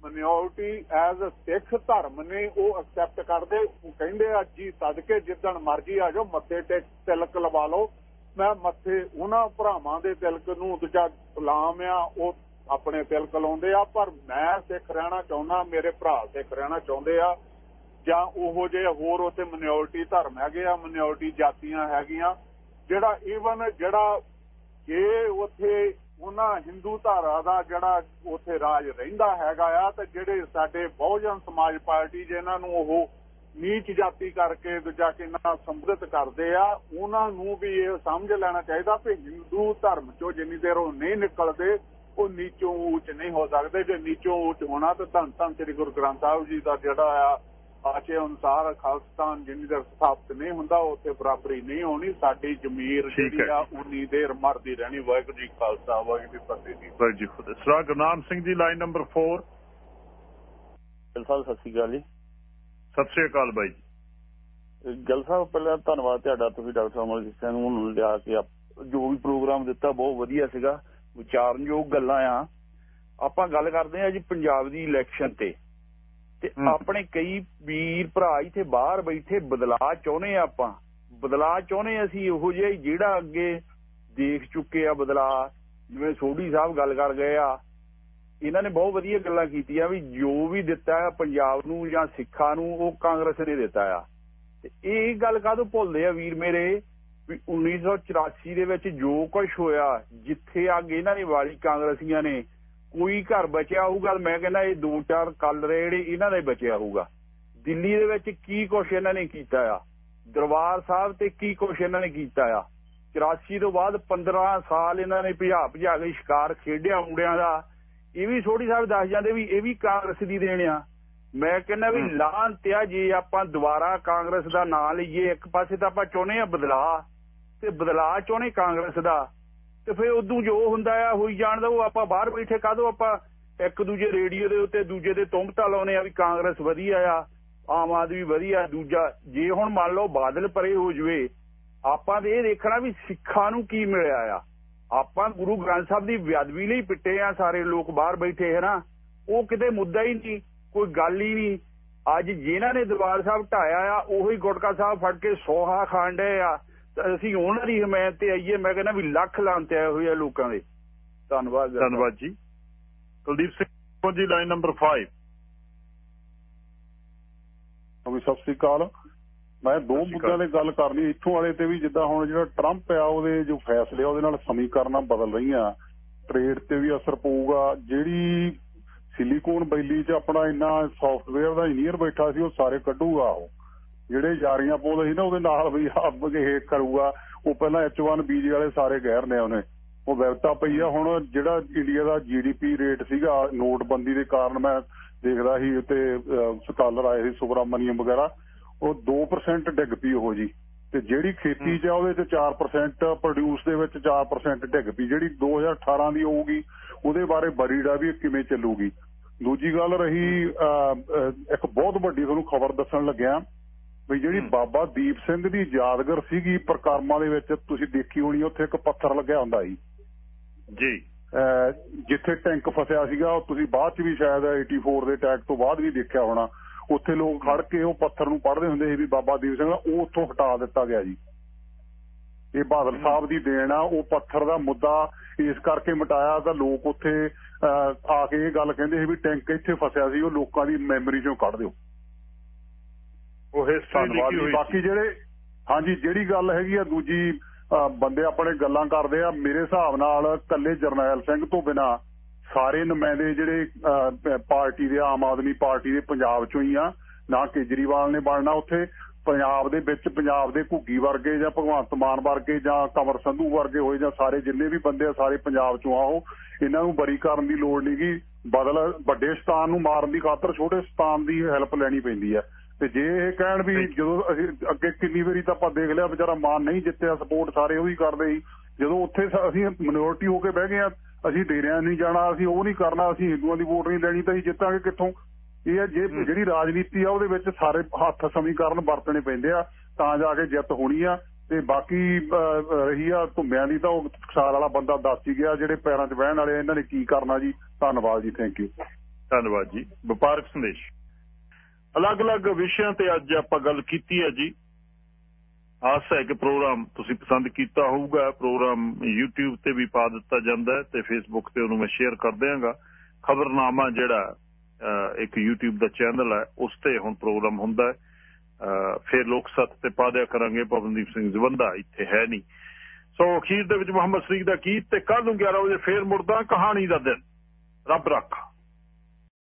N: ਮਿਨੋਰਟੀ ਐਜ਼ ਅ ਸਿੱਖ ਧਰਮ ਨੇ ਉਹ ਐਕਸੈਪਟ ਕਰਦੇ, ਉਹ ਕਹਿੰਦੇ ਆ, ਜੀ, ਸਦਕੇ ਜਿੱਦਣ ਮਰਜ਼ੀ ਆ ਜਾਓ, ਮੱਥੇ ਤੇ ਤਿਲਕ ਲਵਾ ਲਓ। ਮੈਂ ਮੱਥੇ, ਉਹਨਾਂ ਭਰਾਵਾਂ ਦੇ ਤਿਲਕ ਨੂੰ ਦੂਜਾ ਗੁਲਾਮ ਆ, ਉਹ ਆਪਣੇ ਤਿਲਕ ਲਾਉਂਦੇ ਆ, ਪਰ ਮੈਂ ਸਿੱਖ ਰਹਿਣਾ ਚਾਹੁੰਦਾ, ਮੇਰੇ ਭਰਾ ਸਿੱਖ ਰਹਿਣਾ ਚਾਹੁੰਦੇ ਆ, ਜਾਂ ਉਹੋ ਜਿਹੇ ਹੋਰ ਉੱਥੇ ਮਿਨੋਰਟੀ ਧਰਮ ਹੈਗੇ ਆ ਮਿਨੋਰਟੀ ਜਾਤੀਆਂ ਹੈਗੀਆਂ, ਜਿਹੜਾ ਈਵਨ ਜਿਹੜਾ ਜੇ ਉਥੇ ਉਹਨਾਂ ਹਿੰਦੂ ਧਾਰਾ ਦਾ ਜਿਹੜਾ ਉਥੇ ਰਾਜ ਰਹਿੰਦਾ ਹੈਗਾ ਆ, ਤੇ ਜਿਹੜੇ ਸਾਡੇ ਬਹੁਜਨ ਸਮਾਜ ਪਾਰਟੀ ਜਿਨ੍ਹਾਂ ਨੂੰ ਉਹ ਨੀਚ ਜਾਤੀ ਕਰਕੇ ਦੂਜਾ ਕਿੰਨਾ ਸੰਬੋਧਿਤ ਕਰਦੇ ਆ ਉਹਨਾਂ ਨੂੰ ਵੀ ਇਹ ਸਮਝ ਲੈਣਾ ਚਾਹੀਦਾ ਕਿ ਹਿੰਦੂ ਧਰਮ ਚੋਂ ਜਿੰਨੀ ਦੇਰ ਉਹ ਨਹੀਂ ਨਿਕਲਦੇ ਉਹ ਨੀਚੋਂ ਉੱਚ ਨਹੀਂ ਹੋ ਸਕਦੇ। ਜੇ ਨੀਚੋਂ ਉੱਚ ਹੋਣਾ ਤਾਂ ਧੰਨ ਧੰਨ ਸ੍ਰੀ ਗੁਰੂ ਗ੍ਰੰਥ ਸਾਹਿਬ ਜੀ ਦਾ ਜਿਹੜਾ ਆ ਆਚੇ ਅਨੁਸਾਰ ਖਾਲਸਤਾਨ ਜਿੰਨੀ ਦੇਰ ਸਥਾਪਿਤ ਨਹੀਂ ਹੁੰਦਾ ਉੱਥੇ ਬਰਾਬਰੀ ਨਹੀਂ ਹੋਣੀ। ਸਾਡੀ ਜ਼ਮੀਰ ਜਿਹੜੀ ਆ ਉਨੀ ਦੇਰ ਮਰਦੀ ਰਹਿਣੀ। ਵਾਹਿਗੁਰੂ ਜੀ ਖਾਲਸਾ ਵਾਹਿਗੁਰੂ ਜੀ ਕੀ ਫਤਿਹ ਜੀ।
K: ਵਾਹਿਗੁਰੂ ਜੀ ਖੁਦਾ ਸਰਾ ਗੁਰਨਾਮ ਸਿੰਘ ਜੀ ਲਾਈਨ ਨੰਬਰ 4
R: ਗਿੱਲ ਸਾਹਿਬ ਸਤਿ ਸ਼੍ਰੀ ਅਕਾਲ ਜੀ।
K: ਸਤਿ ਸ੍ਰੀ ਅਕਾਲ ਬਾਈ ਜੀ।
R: ਗਿੱਲ ਸਾਹਿਬ ਪਹਿਲਾਂ ਧੰਨਵਾਦ ਤੁਹਾਡਾ ਤੁਸੀਂ ਡਾਕਟਰ ਅਮਰ ਸਿੰਘ ਨੂੰ ਲਿਆ ਕੇ ਜੋ ਵੀ ਪ੍ਰੋਗਰਾਮ ਦਿੱਤਾ ਬਹੁਤ ਵਧੀਆ ਸੀਗਾ। ਵਿਚਾਰਨਯੋਗ ਗੱਲਾਂ ਆ। ਆਪਾਂ ਗੱਲ ਕਰਦੇ ਆ ਜੀ ਪੰਜਾਬ ਦੀ ਇਲੈਕਸ਼ਨ ਤੇ। ਤੇ ਆਪਣੇ ਕਈ ਵੀਰ ਭਰਾ ਇੱਥੇ ਬਾਹਰ ਬੈਠੇ ਬਦਲਾਅ ਚਾਹੁੰਦੇ ਆ ਆਪਾਂ। ਬਦਲਾਅ ਚਾਹੁੰਦੇ ਅਸੀਂ ਇਹੋ ਜਿਹਾ ਜਿਹੜਾ ਅੱਗੇ ਦੇਖ ਚੁੱਕੇ ਆ ਬਦਲਾਅ। ਜਿਵੇਂ ਸੋਢੀ ਸਾਹਿਬ ਗੱਲ ਕਰ ਗਏ ਆ। ਇਹਨਾਂ ਨੇ ਬਹੁਤ ਵਧੀਆ ਗੱਲਾਂ ਕੀਤੀਆਂ ਵੀ ਜੋ ਵੀ ਦਿੱਤਾ ਹੈ ਪੰਜਾਬ ਨੂੰ ਜਾਂ ਸਿੱਖਾਂ ਨੂੰ, ਉਹ ਕਾਂਗਰਸ ਨੇ ਦਿੱਤਾ ਆ। ਤੇ ਇਹ ਗੱਲ ਕਾਹਦੋਂ ਭੁੱਲਦੇ ਆ ਵੀਰ ਮੇਰੇ? ਵੀ 1984 ਦੇ ਵਿੱਚ ਜੋ ਕੁਝ ਹੋਇਆ, ਜਿੱਥੇ ਅੱਗ ਇਹਨਾਂ ਨੇ ਵਾਲੀ ਕਾਂਗਰਸੀਆਂ ਨੇ, ਕੋਈ ਘਰ ਬਚਿਆ ਹੋਊਗਾ? ਮੈਂ ਕਹਿੰਦਾ ਇਹ ਦੋ ਚਾਰ ਕਲਰੇ ਜਿਹੜੇ ਇਹਨਾਂ ਦਾ ਹੀ ਬਚਿਆ ਹੋਊਗਾ। ਦਿੱਲੀ ਦੇ ਵਿੱਚ ਕੀ ਕੁਛ ਇਹਨਾਂ ਨੇ ਕੀਤਾ ਆ? ਦਰਬਾਰ ਸਾਹਿਬ ਤੇ ਕੀ ਕੁਛ ਇਹਨਾਂ ਨੇ ਕੀਤਾ ਆ? 84 ਤੋਂ ਬਾਅਦ 15 ਸਾਲ ਇਹਨਾਂ ਨੇ ਭਜਾ ਭਜਾ ਕੇ ਸ਼ਿਕਾਰ ਖੇਡਿਆ ਮੁੰਡਿਆਂ ਦਾ। ਇਹ ਵੀ ਛੋਟੀ ਸਾਹਿਬ ਦੱਸ ਜਾਂਦੇ ਵੀ ਇਹ ਵੀ ਕਾਂਗਰਸ ਦੀ ਦੇਣ ਆ। ਮੈਂ ਕਹਿੰਦਾ ਵੀ ਲਾਂਤਿਆ ਜੇ ਆਪਾਂ ਦੁਬਾਰਾ ਕਾਂਗਰਸ ਦਾ ਨਾਂ ਲਈਏ ਇੱਕ ਪਾਸੇ ਤਾਂ ਆਪਾਂ ਚਾਹੁੰਦੇ ਆ ਬਦਲਾਅ ਤੇ ਬਦਲਾਅ ਚਾਹੁੰਦੇ ਕਾਂਗਰਸ ਦਾ। ਤੇ ਫਿਰ ਉਦੋਂ ਜੋ ਹੁੰਦਾ ਆ ਹੋਈ ਜਾਣਦਾ ਉਹ ਆਪਾਂ ਬਾਹਰ ਬੈਠੇ ਕਾਹਦੋਂ ਆਪਾਂ ਇੱਕ ਦੂਜੇ ਰੇਡੀਓ ਦੇ ਉੱਤੇ ਦੂਜੇ ਦੇ ਤੁੰਬਤਾ ਲਾਉਨੇ ਆ ਵੀ ਕਾਂਗਰਸ ਵਧੀਆ ਆ ਆਮ ਆਦਮੀ ਵਧੀਆ ਦੂਜਾ ਜੇ ਹੁਣ ਮੰਨ ਲਓ ਬਾਦਲ ਪਰੇ ਹੋ ਜਵੇ ਆਪਾਂ ਤੇ ਇਹ ਦੇਖਣਾ ਵੀ ਸਿੱਖਾਂ ਨੂੰ ਕੀ ਮਿਲਿਆ ਆ। ਆਪਾਂ ਗੁਰੂ ਗ੍ਰੰਥ ਸਾਹਿਬ ਦੀ ਬੇਅਦਬੀ ਲਈ ਪਿੱਟੇ ਆ ਸਾਰੇ ਲੋਕ ਬਾਹਰ ਬੈਠੇ ਹੈ ਨਾ ਉਹ ਕਿਤੇ ਮੁੱਦਾ ਹੀ ਨਹੀਂ ਕੋਈ ਗੱਲ ਹੀ ਨਹੀਂ। ਅੱਜ ਜਿਨ੍ਹਾਂ ਨੇ ਦਰਬਾਰ ਸਾਹਿਬ ਢਾਇਆ ਆ ਉਹੀ ਗੁਟਕਾ ਸਾਹਿਬ ਫੜ ਕੇ ਸੋਹਾ ਖਾਣ ਆ। ਅਸੀਂ ਉਹਨਾਂ ਦੀ ਹਮਾਇਤ ਤੇ ਆਈਏ ਮੈਂ ਕਹਿੰਦਾ ਵੀ ਲੱਖ ਲਾਂਤੇ ਆਏ ਹੋਏ ਆ ਲੋਕਾਂ ਦੇ। ਧੰਨਵਾਦ
K: ਧੰਨਵਾਦ ਜੀ। ਕੁਲਦੀਪ ਸਿੰਘ ਜੀ ਲਾਈਨ ਨੰਬਰ 5
S: ਵੀ ਸਤਿ ਸ੍ਰੀ ਅਕਾਲ। ਮੈਂ ਦੋ ਮੁੱਦਿਆਂ ਤੇ ਗੱਲ ਕਰਨੀ ਇੱਥੋਂ ਵਾਲੇ ਤੇ ਵੀ ਜਿੱਦਾਂ ਹੁਣ ਜਿਹੜਾ ਟਰੰਪ ਆ ਉਹਦੇ ਜੋ ਫੈਸਲੇ ਆ ਉਹਦੇ ਨਾਲ ਸਮੀਕਰਨਾਂ ਬਦਲ ਰਹੀਆਂ। ਟ੍ਰੇਡ ਤੇ ਵੀ ਅਸਰ ਪਊਗਾ। ਜਿਹੜੀ ਸਿਲੀਕੋਨ ਵੈਲੀ 'ਚ ਆਪਣਾ ਇੰਨਾ ਸੌਫਟਵੇਅਰ ਦਾ ਇੰਜੀਨੀਅਰ ਬੈਠਾ ਸੀ ਉਹ ਸਾਰੇ ਕੱਢੂਗਾ ਉਹ। ਜਿਹੜੇ ਯਾਰੀਆਂ ਪਾਉਂਦੇ ਸੀ ਨਾ ਉਹਦੇ ਨਾਲ ਵੀ ਆਪ ਇਹ ਕਰੂਗਾ। ਉਹ ਪਹਿਲਾਂ H1B ਵਾਲੇ ਸਾਰੇ ਗਹਿਰ ਨੇ ਉਹਨੇ। ਉਹ ਵਿਵਤਾ ਪਈ ਆ। ਹੁਣ ਜਿਹੜਾ ਇੰਡੀਆ ਦਾ ਜੀਡੀਪੀ ਰੇਟ ਸੀਗਾ ਨੋਟਬੰਦੀ ਦੇ ਕਾਰਨ ਮੈਂ ਦੇਖਦਾ ਸੀ ਤੇ ਸਕਾਲਰ ਆਏ ਸੀ ਸੁਬਰਾਮਨੀਅਮ ਵਗੈਰਾ। ਉਹ 2% ਡਿੱਗ ਪਈ ਉਹ ਜੀ। ਤੇ ਜਿਹੜੀ ਖੇਤੀ 'ਚ ਆ ਉਹਦੇ 'ਚ 4% ਪ੍ਰੋਡਿਊਸ ਦੇ ਵਿੱਚ 4% ਡਿੱਗ ਪਈ। ਜਿਹੜੀ 2018 ਦੀ ਹੋਊਗੀ ਉਹਦੇ ਬਾਰੇ ਬਰੀਡ ਵੀ ਕਿਵੇਂ ਚੱਲੂਗੀ। ਦੂਜੀ ਗੱਲ ਰਹੀ ਇੱਕ ਬਹੁਤ ਵੱਡੀ ਤੁਹਾਨੂੰ ਖਬਰ ਦੱਸਣ ਲੱਗਿਆ ਵੀ ਜਿਹੜੀ ਬਾਬਾ ਦੀਪ ਸਿੰਘ ਦੀ ਯਾਦਗਾਰ ਸੀਗੀ ਪ੍ਰਕਰਮਾਂ ਦੇ ਵਿੱਚ ਤੁਸੀਂ ਦੇਖੀ ਹੋਣੀ ਉੱਥੇ ਇੱਕ ਪੱਥਰ ਲੱਗਿਆ ਹੁੰਦਾ ਸੀ।
A: ਜੀ।
S: ਜਿੱਥੇ ਟੈਂਕ ਫਸਿਆ ਸੀਗਾ ਤੁਸੀਂ ਬਾਅਦ ਚ ਵੀ ਸ਼ਾਇਦ 84 ਦੇ ਅਟੈਕ ਤੋਂ ਬਾਅਦ ਵੀ ਦੇਖਿਆ ਹੋਣਾ। ਉੱਥੇ ਲੋਕ ਖੜ ਕੇ ਉਹ ਪੱਥਰ ਨੂੰ ਪੜਦੇ ਹੁੰਦੇ ਸੀ ਵੀ ਬਾਬਾ ਦੀਪ ਸਿੰਘ ਉਹ ਉੱਥੋਂ ਹਟਾ ਦਿੱਤਾ ਗਿਆ ਜੀ। ਇਹ ਬਾਦਲ ਸਾਹਿਬ ਦੀ ਦੇਣ ਆ ਉਹ ਪੱਥਰ ਦਾ ਮੁੱਦਾ ਇਸ ਕਰਕੇ ਮਟਾਇਆ ਤਾਂ ਲੋਕ ਉੱਥੇ ਆ ਕੇ ਇਹ ਗੱਲ ਕਹਿੰਦੇ ਸੀ ਵੀ ਟੈਂਕ ਇੱਥੇ ਫਸਿਆ ਸੀ ਉਹ ਲੋਕਾਂ ਦੀ ਮੈਮਰੀ ਚੋਂ ਕੱਢ ਦਿਓ।
A: ਉਹ
S: ਧੰਨਵਾਦ ਜੀ। ਬਾਕੀ ਜਿਹੜੇ ਹਾਂਜੀ ਜਿਹੜੀ ਗੱਲ ਹੈਗੀ ਆ ਦੂਜੀ ਬੰਦੇ ਆਪਣੇ ਗੱਲਾਂ ਕਰਦੇ ਆ ਮੇਰੇ ਹਿਸਾਬ ਨਾਲ ਕੱਲੇ ਜਰਨੈਲ ਸਿੰਘ ਤੋਂ ਬਿਨਾ ਸਾਰੇ ਨੁਮਾਇੰਦੇ ਜਿਹੜੇ ਪਾਰਟੀ ਦੇ ਆਮ ਆਦਮੀ ਪਾਰਟੀ ਦੇ ਪੰਜਾਬ ਚੋਂ ਹੀ ਆ ਨਾ ਕੇਜਰੀਵਾਲ ਨੇ ਬਣਨਾ ਉੱਥੇ ਪੰਜਾਬ ਦੇ ਵਿੱਚ ਪੰਜਾਬ ਦੇ ਘੁੱਗੀ ਵਰਗੇ ਜਾਂ ਭਗਵੰਤ ਮਾਨ ਵਰਗੇ ਜਾਂ ਕਮਰ ਸੰਧੂ ਵਰਗੇ ਹੋਏ ਜਾਂ ਸਾਰੇ ਜਿੰਨੇ ਵੀ ਬੰਦੇ ਆ ਸਾਰੇ ਪੰਜਾਬ ਚੋਂ ਆਓ ਇਹਨਾਂ ਨੂੰ ਬਰੀ ਕਰਨ ਦੀ ਲੋੜ ਨਹੀਂਗੀ ਬਦਲ ਵੱਡੇ ਸਤਾਨ ਨੂੰ ਮਾਰਨ ਦੀ ਖਾਤਰ ਛੋਟੇ ਸਤਾਨ ਦੀ ਹੈਲਪ ਲੈਣੀ ਪੈਂਦੀ ਹੈ ਤੇ ਜੇ ਇਹ ਕਹਿਣ ਵੀ ਜਦੋਂ ਅਸੀਂ ਅੱਗੇ ਕਿੰਨੀ ਵਾਰੀ ਤਾਂ ਆਪਾਂ ਦੇਖ ਲਿਆ ਵਿਚਾਰਾ ਮਾਨ ਨਹੀਂ ਜਿੱਤਿਆ ਸਪੋਰਟ ਸਾਰੇ ਉਹੀ ਕਰਦੇ ਸੀ। ਜਦੋਂ ਉੱਥੇ ਅਸੀਂ ਮਿਨੋਰਟੀ ਹੋ ਕੇ ਬਹਿ ਗਏ ਆ ਅਸੀਂ ਡੇਰਿਆਂ ਨਹੀਂ ਜਾਣਾ ਅਸੀਂ ਉਹ ਨਹੀਂ ਕਰਨਾ ਅਸੀਂ ਹਿੰਦੂਆਂ ਦੀ ਵੋਟ ਨਹੀਂ ਲੈਣੀ ਤਾਂ ਅਸੀਂ ਜਿੱਤਾਂਗੇ ਕਿੱਥੋਂ? ਇਹ ਹੈ ਜੇ ਜਿਹੜੀ ਰਾਜਨੀਤੀ ਆ ਉਹਦੇ ਵਿੱਚ ਸਾਰੇ ਹੱਥ ਸਮੀਕਰਨ ਵਰਤਣੇ ਪੈਂਦੇ ਆ ਤਾਂ ਜਾ ਕੇ ਜਿੱਤ ਹੋਣੀ ਆ। ਤੇ ਬਾਕੀ ਰਹੀ ਆ ਧੁੰਮਿਆਂ ਦੀ ਤਾਂ ਉਹ ਸਾਲ ਵਾਲਾ ਬੰਦਾ ਦੱਸ ਹੀ ਗਿਆ ਜਿਹੜੇ ਪੈਰਾਂ 'ਚ ਬਹਿਣ ਵਾਲੇ ਇਹਨਾਂ ਨੇ ਕੀ ਕਰਨਾ ਜੀ? ਧੰਨਵਾਦ ਜੀ ਥੈਂਕ ਯੂ
A: ਧੰਨਵਾਦ ਜੀ। ਵਪਾਰਕ ਸੰਦੇਸ਼। ਅਲੱਗ-ਅਲੱਗ ਵਿਸ਼ਿਆਂ ਤੇ ਅੱਜ ਆਪਾਂ ਗੱਲ ਕੀਤੀ ਹੈ ਜੀ। ਆਸ ਹੈ ਕਿ ਪ੍ਰੋਗਰਾਮ ਤੁਸੀਂ ਪਸੰਦ ਕੀਤਾ ਹੋਊਗਾ। ਪ੍ਰੋਗਰਾਮ YouTube ਤੇ ਵੀ ਪਾ ਦਿੱਤਾ ਜਾਂਦਾ ਤੇ Facebook ਤੇ ਉਹਨੂੰ ਮੈਂ ਸ਼ੇਅਰ ਕਰ ਦਿਆਂਗਾ। ਖਬਰਨਾਮਾ ਜਿਹੜਾ ਇੱਕ YouTube ਦਾ ਚੈਨਲ ਹੈ, ਉਸ ਤੇ ਹੁਣ ਪ੍ਰੋਗਰਾਮ ਹੁੰਦਾ ਹੈ। ਫਿਰ ਲੋਕ ਸੱਤ ਤੇ ਪਾ ਦਿਆ ਕਰਾਂਗੇ। ਪਵਨਦੀਪ ਸਿੰਘ ਜ਼ਵੰਦਾ ਇੱਥੇ ਹੈ ਨਹੀਂ। ਸੋ ਅਖੀਰ ਦੇ ਵਿੱਚ ਮੁਹੰਮਦ ਸਰੀਕ ਦਾ ਗੀਤ ਤੇ ਕੱਲ ਨੂੰ 11 ਵਜੇ ਫੇਰ ਮੁੜਦਾ ਕਹਾਣੀ ਦਾ ਦਿਨ। ਰੱਬ ਰੱਖਾ।